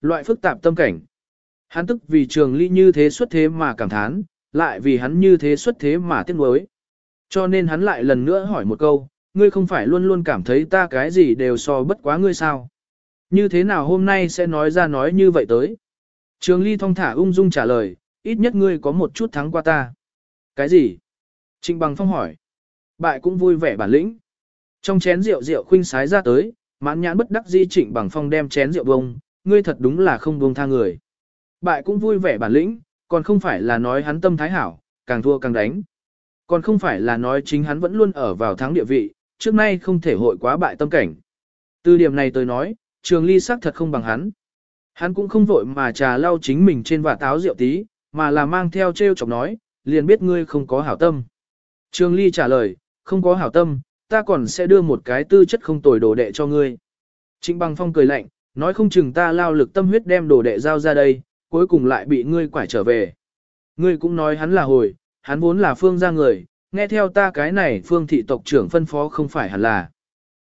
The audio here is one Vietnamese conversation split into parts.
loại phức tạp tâm cảnh. Hắn tức vì trường ly như thế xuất thế mà cảm thán, lại vì hắn như thế xuất thế mà tiếc nuối. Cho nên hắn lại lần nữa hỏi một câu, ngươi không phải luôn luôn cảm thấy ta cái gì đều so bất quá ngươi sao? Như thế nào hôm nay sẽ nói ra nói như vậy tới? Trường ly thong thả ung dung trả lời, ít nhất ngươi có một chút thắng qua ta. Cái gì? Trịnh bằng phong hỏi. Bại cũng vui vẻ bản lĩnh. Trong chén rượu rượu khuynh sái ra tới, mãn nhãn bất đắc di trịnh bằng phong đem chén rượu bông, ngươi thật đúng là không buông tha người. Bại cũng vui vẻ bản lĩnh, còn không phải là nói hắn tâm thái hảo, càng thua càng đánh. Còn không phải là nói chính hắn vẫn luôn ở vào thắng địa vị, trước nay không thể hội quá bại tâm cảnh. Từ điểm này tôi nói, trường ly sắc thật không bằng hắn. Hắn cũng không vội mà trà lau chính mình trên vả táo rượu tí, mà là mang theo treo chọc nói, liền biết ngươi không có hảo tâm. Trường ly trả lời, không có hảo tâm, ta còn sẽ đưa một cái tư chất không tồi đồ đệ cho ngươi. Trịnh bằng phong cười lạnh, nói không chừng ta lao lực tâm huyết đem đồ đệ giao ra đây, cuối cùng lại bị ngươi quải trở về. Ngươi cũng nói hắn là hồi, hắn vốn là phương gia người, nghe theo ta cái này phương thị tộc trưởng phân phó không phải hẳn là.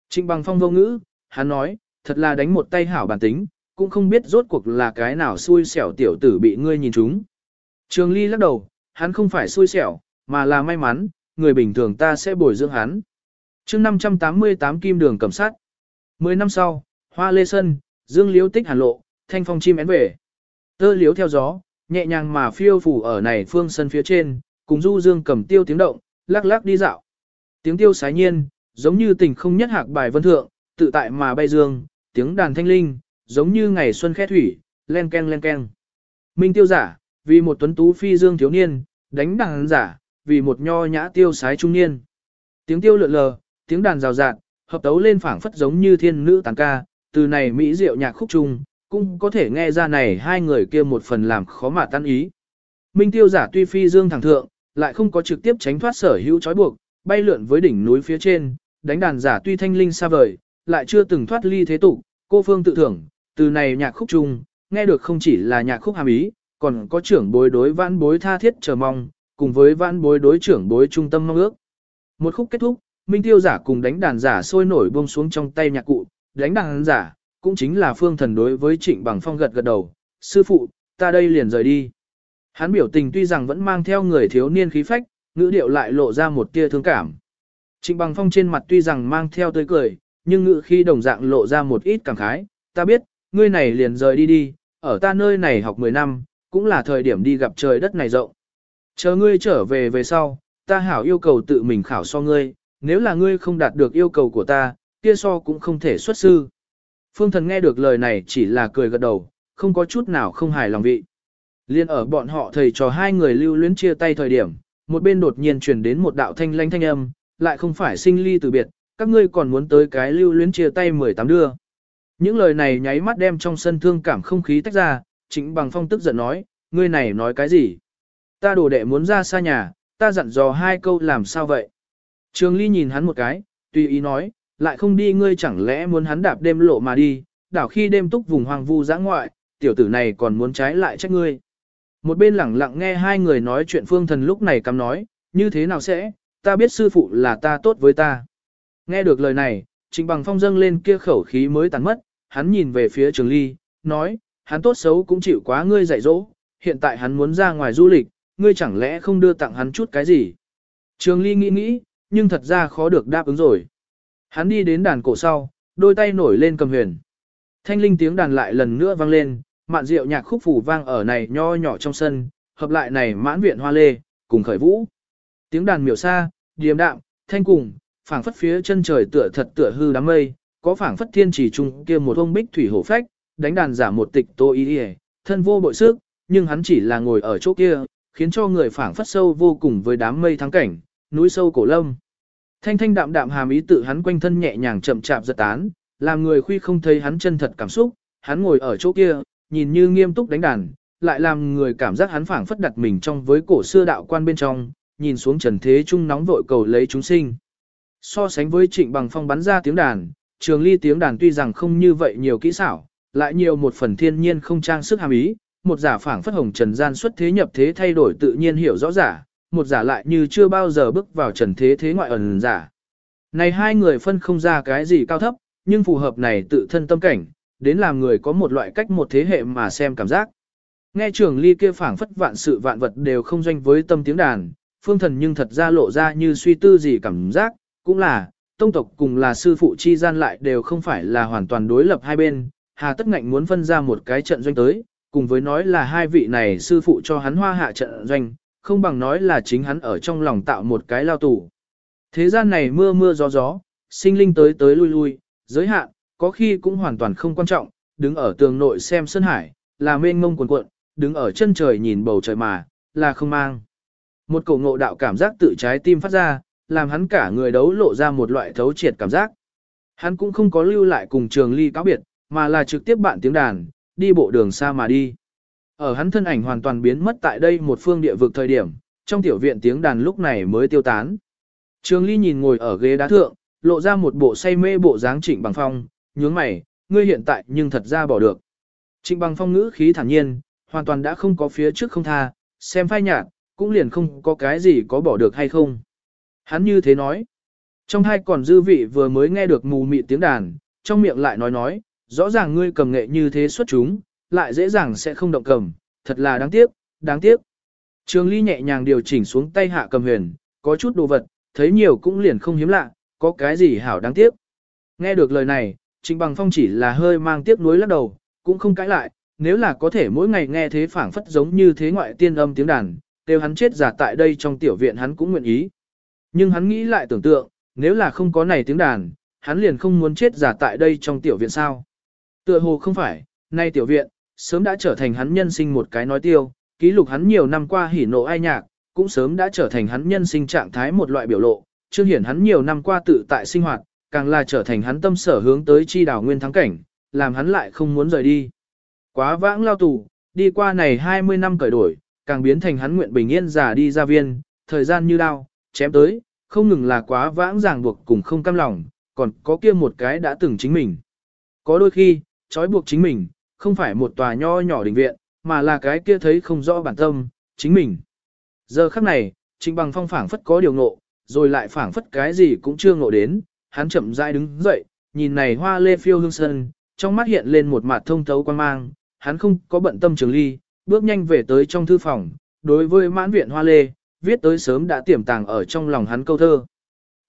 Trịnh bằng phong vô ngữ, hắn nói, thật là đánh một tay hảo bản tính, cũng không biết rốt cuộc là cái nào xui xẻo tiểu tử bị ngươi nhìn trúng. Trường Ly lắc đầu, hắn không phải xui xẻo, mà là may mắn, người bình thường ta sẽ bồi dưỡng hắn. Chương 588 Kim Đường cầm Sát. Mười năm sau, Hoa Lê Sân, Dương Liễu Tích Hàn Lộ, thanh phong chim én về. Tơ liễu theo gió, nhẹ nhàng mà phiêu phủ ở này phương sân phía trên, cùng du dương cầm tiêu tiếng động, lắc lắc đi dạo. Tiếng tiêu sái nhiên, giống như tình không nhất hạc bài vân thượng, tự tại mà bay dương, tiếng đàn thanh linh, giống như ngày xuân khẽ thủy, len ken len ken. Minh tiêu giả, vì một tuấn tú phi dương thiếu niên, đánh đàn giả, vì một nho nhã tiêu sái trung niên. Tiếng tiêu lượn lờ, tiếng đàn rào rạt, hợp tấu lên phảng phất giống như thiên nữ tàn ca, từ này mỹ diệu nhạc khúc trung, cũng có thể nghe ra này hai người kia một phần làm khó mà tan ý. Minh tiêu giả tuy phi dương thẳng thượng, lại không có trực tiếp tránh thoát sở hữu trói buộc, bay lượn với đỉnh núi phía trên, đánh đàn giả tuy thanh linh xa vời, lại chưa từng thoát ly thế tục, cô phương tự thưởng, từ này nhạc khúc chung, nghe được không chỉ là nhạc khúc hàm ý, còn có trưởng bối đối vãn bối tha thiết chờ mong, cùng với vãn bối đối trưởng bối trung tâm mong ước. Một khúc kết thúc, Minh Tiêu giả cùng đánh đàn giả sôi nổi buông xuống trong tay nhạc cụ, đánh đàn giả, cũng chính là phương thần đối với trịnh bằng phong gật gật đầu, sư phụ, ta đây liền rời đi. Hắn biểu tình tuy rằng vẫn mang theo người thiếu niên khí phách, ngữ điệu lại lộ ra một tia thương cảm. Trịnh bằng phong trên mặt tuy rằng mang theo tươi cười, nhưng ngữ khi đồng dạng lộ ra một ít cảm khái, ta biết, ngươi này liền rời đi đi, ở ta nơi này học 10 năm, cũng là thời điểm đi gặp trời đất này rộng. Chờ ngươi trở về về sau, ta hảo yêu cầu tự mình khảo so ngươi, nếu là ngươi không đạt được yêu cầu của ta, kia so cũng không thể xuất sư. Phương thần nghe được lời này chỉ là cười gật đầu, không có chút nào không hài lòng vị. Liên ở bọn họ thầy trò hai người lưu luyến chia tay thời điểm, một bên đột nhiên truyền đến một đạo thanh lanh thanh âm, lại không phải sinh ly từ biệt, các ngươi còn muốn tới cái lưu luyến chia tay 18 đưa. Những lời này nháy mắt đem trong sân thương cảm không khí tách ra, chính bằng phong tức giận nói, ngươi này nói cái gì? Ta đồ đệ muốn ra xa nhà, ta dặn dò hai câu làm sao vậy? Trường Ly nhìn hắn một cái, tùy ý nói, lại không đi ngươi chẳng lẽ muốn hắn đạp đêm lộ mà đi, đảo khi đêm túc vùng hoang vu giã ngoại, tiểu tử này còn muốn trái lại trách ngươi. Một bên lẳng lặng nghe hai người nói chuyện phương thần lúc này cắm nói, như thế nào sẽ, ta biết sư phụ là ta tốt với ta. Nghe được lời này, Trịnh Bằng Phong dâng lên kia khẩu khí mới tàn mất, hắn nhìn về phía Trường Ly, nói, hắn tốt xấu cũng chịu quá ngươi dạy dỗ, hiện tại hắn muốn ra ngoài du lịch, ngươi chẳng lẽ không đưa tặng hắn chút cái gì. Trường Ly nghĩ nghĩ, nhưng thật ra khó được đáp ứng rồi. Hắn đi đến đàn cổ sau, đôi tay nổi lên cầm huyền. Thanh linh tiếng đàn lại lần nữa vang lên, mạn rượu nhạc khúc phủ vang ở này nho nhỏ trong sân, hợp lại này mãn viện hoa lê, cùng khởi vũ. Tiếng đàn miểu xa, điềm đạm, thanh cùng, phảng phất phía chân trời tựa thật tựa hư đám mây, có phảng phất thiên chỉ trung kia một ông bích thủy hổ phách, đánh đàn giả một tịch tô ý đi thân vô bội sức, nhưng hắn chỉ là ngồi ở chỗ kia, khiến cho người phảng phất sâu vô cùng với đám mây thắng cảnh, núi sâu cổ lâm. Thanh thanh đạm đạm hàm ý tự hắn quanh thân nhẹ nhàng chậm chạp giật tán, làm người khuy không thấy hắn chân thật cảm xúc, hắn ngồi ở chỗ kia, nhìn như nghiêm túc đánh đàn, lại làm người cảm giác hắn phảng phất đặt mình trong với cổ xưa đạo quan bên trong, nhìn xuống trần thế trung nóng vội cầu lấy chúng sinh. So sánh với trịnh bằng phong bắn ra tiếng đàn, trường ly tiếng đàn tuy rằng không như vậy nhiều kỹ xảo, lại nhiều một phần thiên nhiên không trang sức hàm ý, một giả phảng phất hồng trần gian xuất thế nhập thế thay đổi tự nhiên hiểu rõ giả, một giả lại như chưa bao giờ bước vào trần thế thế ngoại ẩn giả. Này hai người phân không ra cái gì cao thấp, nhưng phù hợp này tự thân tâm cảnh, đến làm người có một loại cách một thế hệ mà xem cảm giác. Nghe trường ly kia phảng phất vạn sự vạn vật đều không doanh với tâm tiếng đàn, phương thần nhưng thật ra lộ ra như suy tư gì cảm giác, cũng là, tông tộc cùng là sư phụ chi gian lại đều không phải là hoàn toàn đối lập hai bên, hà tất ngạnh muốn phân ra một cái trận doanh tới, cùng với nói là hai vị này sư phụ cho hắn hoa hạ trận doanh, không bằng nói là chính hắn ở trong lòng tạo một cái lao tù. Thế gian này mưa mưa gió gió, sinh linh tới tới lui lui, giới hạn, có khi cũng hoàn toàn không quan trọng, đứng ở tường nội xem sân hải, là mênh mông cuồn cuộn, đứng ở chân trời nhìn bầu trời mà, là không mang. Một cổ ngộ đạo cảm giác tự trái tim phát ra, làm hắn cả người đấu lộ ra một loại thấu triệt cảm giác. Hắn cũng không có lưu lại cùng trường ly cáo biệt, mà là trực tiếp bạn tiếng đàn, đi bộ đường xa mà đi. Ở hắn thân ảnh hoàn toàn biến mất tại đây một phương địa vực thời điểm, trong tiểu viện tiếng đàn lúc này mới tiêu tán. Trường ly nhìn ngồi ở ghế đá thượng, lộ ra một bộ say mê bộ dáng trịnh bằng phong, nhướng mày, ngươi hiện tại nhưng thật ra bỏ được. Trịnh bằng phong ngữ khí thản nhiên, hoàn toàn đã không có phía trước không tha, xem phai nhạt, cũng liền không có cái gì có bỏ được hay không. Hắn như thế nói. Trong hai còn dư vị vừa mới nghe được mù mị tiếng đàn, trong miệng lại nói nói, rõ ràng ngươi cầm nghệ như thế xuất chúng, lại dễ dàng sẽ không động cầm, thật là đáng tiếc, đáng tiếc. Trường Ly nhẹ nhàng điều chỉnh xuống tay hạ cầm huyền, có chút đồ vật, thấy nhiều cũng liền không hiếm lạ, có cái gì hảo đáng tiếc. Nghe được lời này, Trình Bằng Phong chỉ là hơi mang tiếc nuối lắc đầu, cũng không cãi lại, nếu là có thể mỗi ngày nghe thế phảng phất giống như thế ngoại tiên âm tiếng đàn, đều hắn chết giả tại đây trong tiểu viện hắn cũng nguyện ý. Nhưng hắn nghĩ lại tưởng tượng, nếu là không có này tiếng đàn, hắn liền không muốn chết giả tại đây trong tiểu viện sao. Tựa hồ không phải, nay tiểu viện, sớm đã trở thành hắn nhân sinh một cái nói tiêu, ký lục hắn nhiều năm qua hỉ nộ ai nhạc, cũng sớm đã trở thành hắn nhân sinh trạng thái một loại biểu lộ, chưa hiển hắn nhiều năm qua tự tại sinh hoạt, càng là trở thành hắn tâm sở hướng tới chi đảo nguyên thắng cảnh, làm hắn lại không muốn rời đi. Quá vãng lao tù, đi qua này 20 năm cởi đổi, càng biến thành hắn nguyện bình yên giả đi ra viên, thời gian như đao, chém tới, không ngừng là quá vãng ràng buộc cùng không cam lòng, còn có kia một cái đã từng chính mình. Có đôi khi, trói buộc chính mình, không phải một tòa nho nhỏ đình viện, mà là cái kia thấy không rõ bản tâm, chính mình. Giờ khắc này, Trịnh Bằng Phong phảng phất có điều ngộ, rồi lại phảng phất cái gì cũng chưa ngộ đến, hắn chậm rãi đứng dậy, nhìn này hoa lê phiêu hương sơn, trong mắt hiện lên một mặt thông thấu quan mang, hắn không có bận tâm trường ly, bước nhanh về tới trong thư phòng, đối với mãn viện hoa lê, viết tới sớm đã tiềm tàng ở trong lòng hắn câu thơ.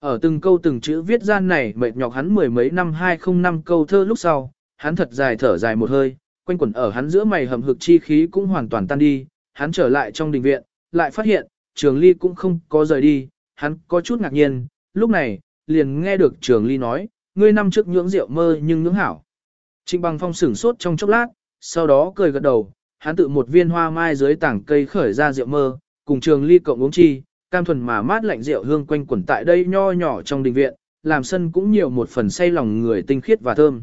Ở từng câu từng chữ viết gian này mệt nhọc hắn mười mấy năm hai không năm câu thơ lúc sau, hắn thật dài thở dài một hơi, quanh quẩn ở hắn giữa mày hầm hực chi khí cũng hoàn toàn tan đi, hắn trở lại trong đình viện, lại phát hiện, trường ly cũng không có rời đi, hắn có chút ngạc nhiên, lúc này, liền nghe được trường ly nói, ngươi năm trước nhưỡng rượu mơ nhưng nhưỡng hảo. Trịnh bằng phong sửng sốt trong chốc lát, sau đó cười gật đầu, hắn tự một viên hoa mai dưới tảng cây khởi ra rượu mơ, cùng trường ly cộng uống chi, cam thuần mà mát lạnh rượu hương quanh quẩn tại đây nho nhỏ trong đình viện, làm sân cũng nhiều một phần say lòng người tinh khiết và thơm.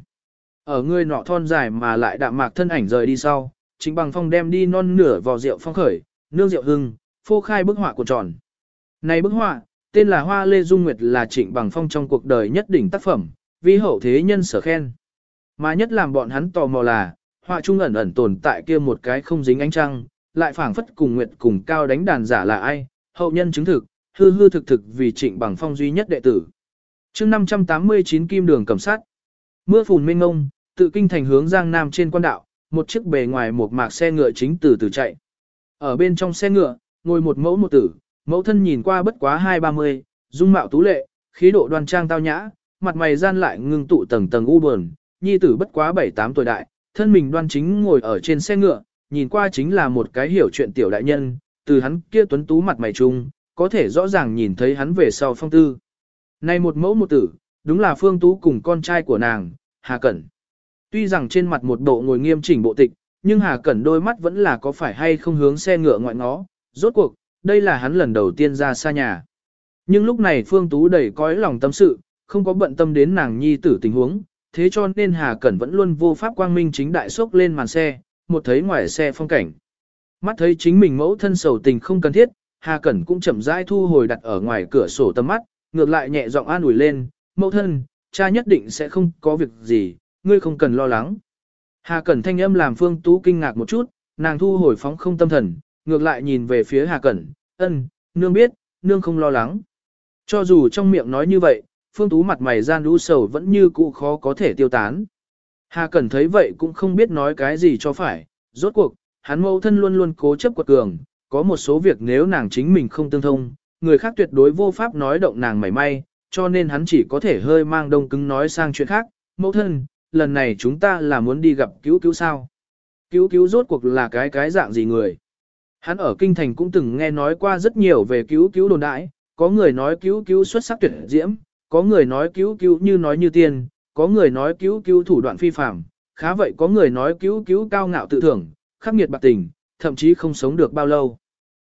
Ở người nọ thon dài mà lại đạm mạc thân ảnh rời đi sau, chính bằng phong đem đi non nửa vò rượu phong khởi, nương rượu hưng, phô khai bức họa của tròn. Này bức họa, tên là Hoa Lê Dung Nguyệt là trịnh bằng phong trong cuộc đời nhất đỉnh tác phẩm, vi hậu thế nhân sở khen. Mà nhất làm bọn hắn tò mò là, họa trung ẩn ẩn tồn tại kia một cái không dính ánh trăng, lại phảng phất cùng nguyệt cùng cao đánh đàn giả là ai, hậu nhân chứng thực, hư hư thực thực vì trịnh bằng phong duy nhất đệ tử. chương 589 kim đường cầm sát, mưa phùn mênh ngông, tự kinh thành hướng giang nam trên quan đạo, một chiếc bề ngoài một mạc xe ngựa chính từ từ chạy. Ở bên trong xe ngựa, ngồi một mẫu một tử, mẫu thân nhìn qua bất quá hai ba mươi, dung mạo tú lệ, khí độ đoan trang tao nhã, mặt mày gian lại ngưng tụ tầng tầng u buồn, nhi tử bất quá bảy tám tuổi đại, thân mình đoan chính ngồi ở trên xe ngựa, nhìn qua chính là một cái hiểu chuyện tiểu đại nhân, từ hắn kia tuấn tú mặt mày trung, có thể rõ ràng nhìn thấy hắn về sau phong tư. Này một mẫu một tử, đúng là Phương Tú cùng con trai của nàng, Hà Cẩn. Tuy rằng trên mặt một bộ ngồi nghiêm chỉnh bộ tịch, nhưng Hà Cẩn đôi mắt vẫn là có phải hay không hướng xe ngựa ngoại ngó. Rốt cuộc, đây là hắn lần đầu tiên ra xa nhà. Nhưng lúc này Phương Tú đầy cõi lòng tâm sự, không có bận tâm đến nàng nhi tử tình huống, thế cho nên Hà Cẩn vẫn luôn vô pháp quang minh chính đại sốc lên màn xe, một thấy ngoài xe phong cảnh. Mắt thấy chính mình mẫu thân sầu tình không cần thiết, Hà Cẩn cũng chậm rãi thu hồi đặt ở ngoài cửa sổ tầm mắt, ngược lại nhẹ giọng an ủi lên, mẫu thân, cha nhất định sẽ không có việc gì, ngươi không cần lo lắng. Hà Cẩn thanh âm làm Phương Tú kinh ngạc một chút, nàng thu hồi phóng không tâm thần, ngược lại nhìn về phía Hà Cẩn, ân, nương biết, nương không lo lắng. Cho dù trong miệng nói như vậy, Phương Tú mặt mày gian đu sầu vẫn như cũ khó có thể tiêu tán. Hà Cẩn thấy vậy cũng không biết nói cái gì cho phải, rốt cuộc, hắn mẫu thân luôn luôn cố chấp quật cường, có một số việc nếu nàng chính mình không tương thông, người khác tuyệt đối vô pháp nói động nàng mảy may, cho nên hắn chỉ có thể hơi mang đông cứng nói sang chuyện khác, mẫu thân, lần này chúng ta là muốn đi gặp cứu cứu sao. Cứu cứu rốt cuộc là cái cái dạng gì người. Hắn ở kinh thành cũng từng nghe nói qua rất nhiều về cứu cứu đồn đãi, có người nói cứu cứu xuất sắc tuyệt diễm, có người nói cứu cứu như nói như tiên, có người nói cứu cứu thủ đoạn phi phạm, khá vậy có người nói cứu cứu cao ngạo tự thưởng, khắc nghiệt bạc tình, thậm chí không sống được bao lâu.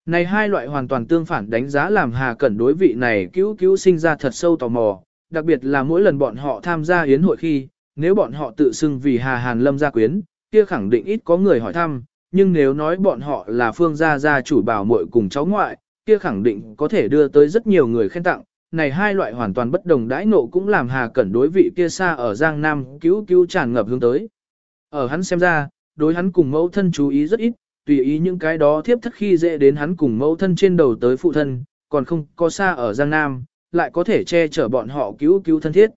Này hai loại hoàn toàn tương phản đánh giá làm Hà Cẩn đối vị này cứu cứu sinh ra thật sâu tò mò, đặc biệt là mỗi lần bọn họ tham gia yến hội khi, nếu bọn họ tự xưng vì Hà Hàn Lâm gia quyến, kia khẳng định ít có người hỏi thăm, nhưng nếu nói bọn họ là phương gia gia chủ bảo muội cùng cháu ngoại, kia khẳng định có thể đưa tới rất nhiều người khen tặng. Này hai loại hoàn toàn bất đồng đãi nộ cũng làm Hà Cẩn đối vị kia xa ở Giang Nam cứu cứu tràn ngập hướng tới. Ở hắn xem ra, đối hắn cùng mẫu thân chú ý rất ít, tùy ý những cái đó thiếp thất khi dễ đến hắn cùng mẫu thân trên đầu tới phụ thân, còn không có xa ở Giang Nam, lại có thể che chở bọn họ cứu cứu thân thiết.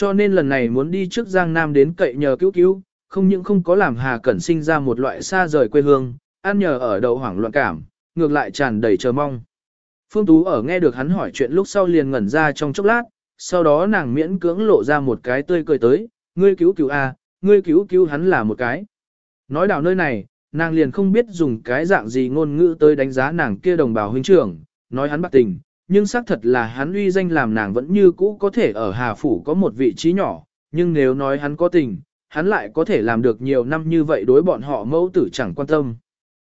Cho nên lần này muốn đi trước Giang Nam đến cậy nhờ cứu cứu, không những không có làm Hà Cẩn sinh ra một loại xa rời quê hương, ăn nhờ ở đậu hoảng loạn cảm, ngược lại tràn đầy chờ mong. Phương Tú ở nghe được hắn hỏi chuyện lúc sau liền ngẩn ra trong chốc lát, sau đó nàng miễn cưỡng lộ ra một cái tươi cười tới, ngươi cứu cứu a, à, ngươi cứu cứu hắn là một cái. Nói đảo nơi này, nàng liền không biết dùng cái dạng gì ngôn ngữ tới đánh giá nàng kia đồng bào huynh trưởng, nói hắn bạc tình, nhưng xác thật là hắn uy danh làm nàng vẫn như cũ có thể ở Hà Phủ có một vị trí nhỏ, nhưng nếu nói hắn có tình, hắn lại có thể làm được nhiều năm như vậy đối bọn họ mẫu tử chẳng quan tâm.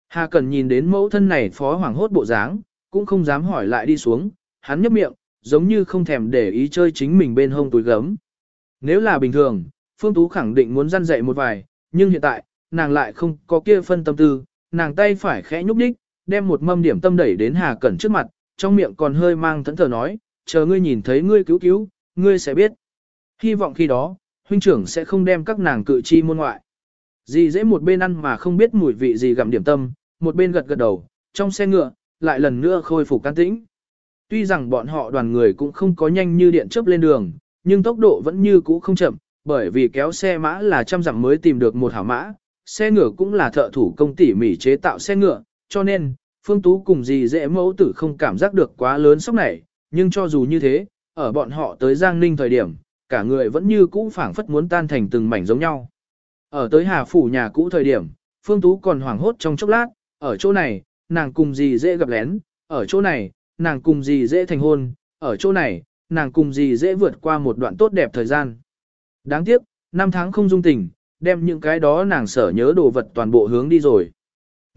Hà Cần nhìn đến mẫu thân này phó hoàng hốt bộ dáng, cũng không dám hỏi lại đi xuống, hắn nhấp miệng, giống như không thèm để ý chơi chính mình bên hông túi gấm. Nếu là bình thường, Phương Tú khẳng định muốn răn dạy một vài, nhưng hiện tại, nàng lại không có kia phân tâm tư, nàng tay phải khẽ nhúc đích, đem một mâm điểm tâm đẩy đến Hà Cẩn trước mặt, trong miệng còn hơi mang thẫn thờ nói, chờ ngươi nhìn thấy ngươi cứu cứu, ngươi sẽ biết. Hy vọng khi đó, huynh trưởng sẽ không đem các nàng cự chi môn ngoại. Dì dễ một bên ăn mà không biết mùi vị gì gặm điểm tâm, một bên gật gật đầu, trong xe ngựa, lại lần nữa khôi phục can tĩnh. Tuy rằng bọn họ đoàn người cũng không có nhanh như điện chớp lên đường, nhưng tốc độ vẫn như cũ không chậm, bởi vì kéo xe mã là trăm dặm mới tìm được một hảo mã, xe ngựa cũng là thợ thủ công tỉ mỉ chế tạo xe ngựa, cho nên, Phương Tú cùng dì dễ mẫu tử không cảm giác được quá lớn sốc này, nhưng cho dù như thế, ở bọn họ tới Giang Ninh thời điểm, cả người vẫn như cũ phảng phất muốn tan thành từng mảnh giống nhau. Ở tới Hà Phủ nhà cũ thời điểm, Phương Tú còn hoảng hốt trong chốc lát, ở chỗ này, nàng cùng dì dễ gặp lén, ở chỗ này, nàng cùng dì dễ thành hôn, ở chỗ này, nàng cùng dì dễ vượt qua một đoạn tốt đẹp thời gian. Đáng tiếc, năm tháng không dung tình, đem những cái đó nàng sở nhớ đồ vật toàn bộ hướng đi rồi.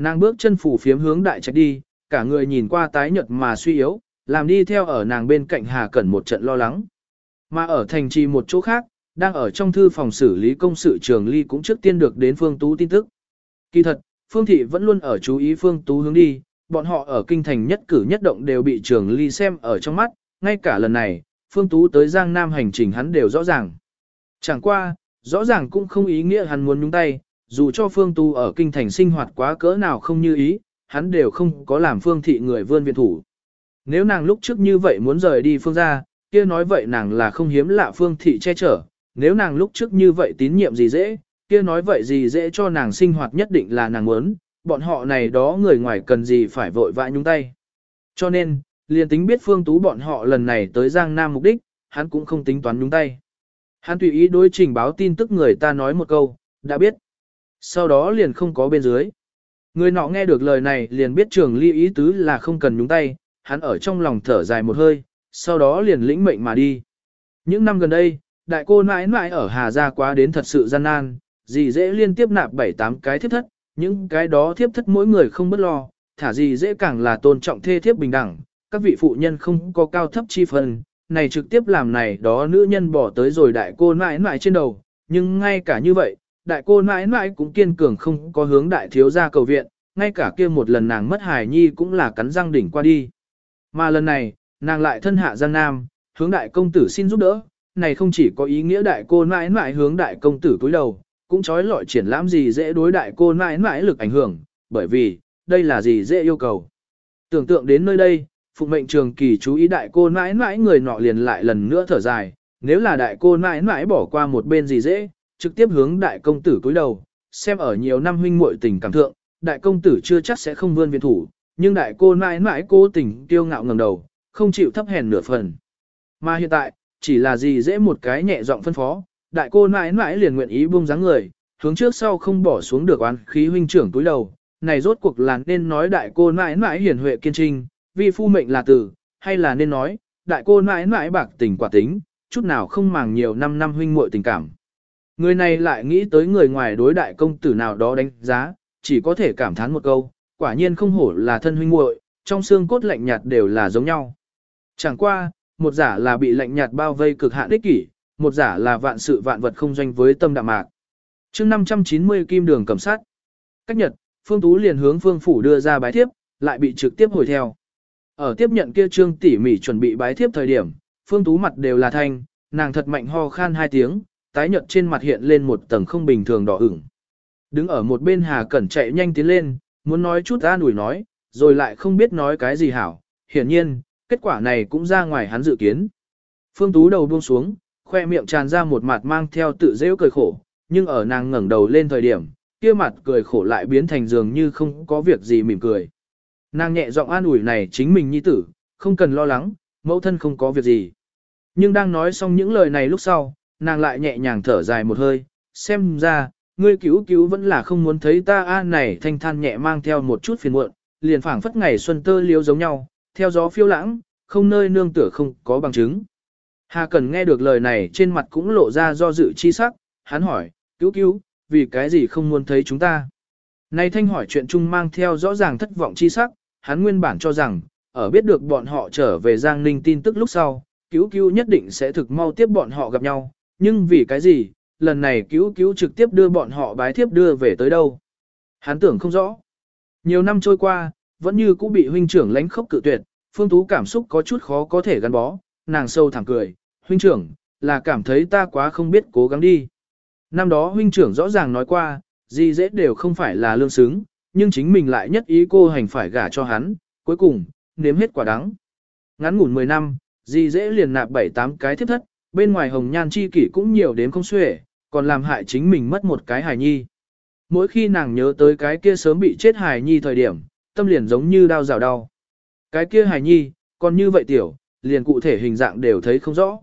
Nàng bước chân phủ phiếm hướng đại trạch đi, cả người nhìn qua tái nhợt mà suy yếu, làm đi theo ở nàng bên cạnh Hà Cẩn một trận lo lắng. Mà ở thành trì một chỗ khác, đang ở trong thư phòng xử lý công sự trường ly cũng trước tiên được đến Phương Tú tin tức. Kỳ thật, Phương Thị vẫn luôn ở chú ý Phương Tú hướng đi, bọn họ ở kinh thành nhất cử nhất động đều bị trường ly xem ở trong mắt, ngay cả lần này, Phương Tú tới Giang Nam hành trình hắn đều rõ ràng. Chẳng qua, rõ ràng cũng không ý nghĩa hắn muốn nhúng tay, dù cho Phương tu ở kinh thành sinh hoạt quá cỡ nào không như ý, hắn đều không có làm Phương Thị người vươn viện thủ. Nếu nàng lúc trước như vậy muốn rời đi Phương gia kia nói vậy nàng là không hiếm lạ Phương Thị che chở, nếu nàng lúc trước như vậy tín nhiệm gì dễ, kia nói vậy gì dễ cho nàng sinh hoạt nhất định là nàng muốn, bọn họ này đó người ngoài cần gì phải vội vã nhúng tay. Cho nên, liền tính biết Phương Tú bọn họ lần này tới Giang Nam mục đích, hắn cũng không tính toán nhúng tay. Hắn tùy ý đối trình báo tin tức người ta nói một câu, đã biết. Sau đó liền không có bên dưới. Người nọ nghe được lời này liền biết trường ly ý tứ là không cần nhúng tay, hắn ở trong lòng thở dài một hơi, sau đó liền lĩnh mệnh mà đi. Những năm gần đây, đại cô mãi mãi ở Hà Gia quá đến thật sự gian nan, gì dễ liên tiếp nạp 7-8 cái thiếp thất, những cái đó thiếp thất mỗi người không bất lo, thả gì dễ càng là tôn trọng thê thiếp bình đẳng, các vị phụ nhân không có cao thấp chi phần, này trực tiếp làm này đó nữ nhân bỏ tới rồi đại cô mãi mãi trên đầu, nhưng ngay cả như vậy, đại cô mãi mãi cũng kiên cường không có hướng đại thiếu gia cầu viện, ngay cả kia một lần nàng mất hài nhi cũng là cắn răng đỉnh qua đi. Mà lần này, nàng lại thân hạ Giang Nam, hướng đại công tử xin giúp đỡ, này không chỉ có ý nghĩa đại cô mãi mãi hướng đại công tử cúi đầu, cũng trói lọi triển lãm gì dễ đối đại cô mãi mãi lực ảnh hưởng, bởi vì, đây là gì dễ yêu cầu. Tưởng tượng đến nơi đây, Phụng mệnh trường kỳ chú ý đại cô mãi mãi người nọ liền lại lần nữa thở dài, nếu là đại cô mãi mãi bỏ qua một bên gì dễ, trực tiếp hướng đại công tử cúi đầu, xem ở nhiều năm huynh muội tình cảm thượng, đại công tử chưa chắc sẽ không vươn viện thủ, nhưng đại cô mãi mãi cố tình kiêu ngạo ngẩng đầu, không chịu thấp hèn nửa phần. Mà hiện tại, chỉ là gì dễ một cái nhẹ giọng phân phó, đại cô mãi mãi liền nguyện ý buông dáng người, hướng trước sau không bỏ xuống được oán khí huynh trưởng túi đầu. Này rốt cuộc là nên nói đại cô mãi mãi hiền huệ kiên trinh, vì phu mệnh là tử, hay là nên nói, đại cô mãi mãi bạc tình quả tính, chút nào không màng nhiều năm năm huynh muội tình cảm. Người này lại nghĩ tới người ngoài đối đại công tử nào đó đánh giá, chỉ có thể cảm thán một câu, quả nhiên không hổ là thân huynh muội, trong xương cốt lạnh nhạt đều là giống nhau. Chẳng qua, một giả là bị lạnh nhạt bao vây cực hạn ích kỷ, một giả là vạn sự vạn vật không doanh với tâm đạm mạc. chương 590 kim đường cầm sát. Cách nhật, Phương Tú liền hướng Phương Phủ đưa ra bái thiếp, lại bị trực tiếp hồi theo. Ở tiếp nhận kia trương tỉ mỉ chuẩn bị bái thiếp thời điểm, Phương Tú mặt đều là thanh, nàng thật mạnh ho khan hai tiếng, tái nhợt trên mặt hiện lên một tầng không bình thường đỏ ửng. Đứng ở một bên Hà Cẩn chạy nhanh tiến lên, muốn nói chút ra nủi nói, rồi lại không biết nói cái gì hảo. Hiển nhiên, kết quả này cũng ra ngoài hắn dự kiến. Phương Tú đầu buông xuống, khoe miệng tràn ra một mặt mang theo tự dễ cười khổ, nhưng ở nàng ngẩng đầu lên thời điểm, kia mặt cười khổ lại biến thành dường như không có việc gì mỉm cười. Nàng nhẹ giọng an ủi này chính mình nhi tử, không cần lo lắng, mẫu thân không có việc gì. Nhưng đang nói xong những lời này lúc sau, nàng lại nhẹ nhàng thở dài một hơi, xem ra, ngươi cứu cứu vẫn là không muốn thấy ta a này thanh than nhẹ mang theo một chút phiền muộn, liền phảng phất ngày xuân tơ liếu giống nhau, theo gió phiêu lãng, không nơi nương tựa không có bằng chứng. Hà Cần nghe được lời này trên mặt cũng lộ ra do dự chi sắc, hắn hỏi, cứu cứu, vì cái gì không muốn thấy chúng ta? Này thanh hỏi chuyện chung mang theo rõ ràng thất vọng chi sắc, hắn nguyên bản cho rằng, ở biết được bọn họ trở về Giang Ninh tin tức lúc sau, cứu cứu nhất định sẽ thực mau tiếp bọn họ gặp nhau, nhưng vì cái gì, lần này cứu cứu trực tiếp đưa bọn họ bái thiếp đưa về tới đâu. Hắn tưởng không rõ. Nhiều năm trôi qua, vẫn như cũ bị huynh trưởng lánh khốc cự tuyệt, phương tú cảm xúc có chút khó có thể gắn bó, nàng sâu thẳng cười, huynh trưởng, là cảm thấy ta quá không biết cố gắng đi. Năm đó huynh trưởng rõ ràng nói qua, gì dễ đều không phải là lương xứng, nhưng chính mình lại nhất ý cô hành phải gả cho hắn, cuối cùng, nếm hết quả đắng. Ngắn ngủn 10 năm, gì dễ liền nạp 7-8 cái thiết thất, bên ngoài hồng nhan chi kỷ cũng nhiều đến không xuể, còn làm hại chính mình mất một cái hài nhi. Mỗi khi nàng nhớ tới cái kia sớm bị chết hài nhi thời điểm, tâm liền giống như đau rào đau. Cái kia hài nhi, còn như vậy tiểu, liền cụ thể hình dạng đều thấy không rõ.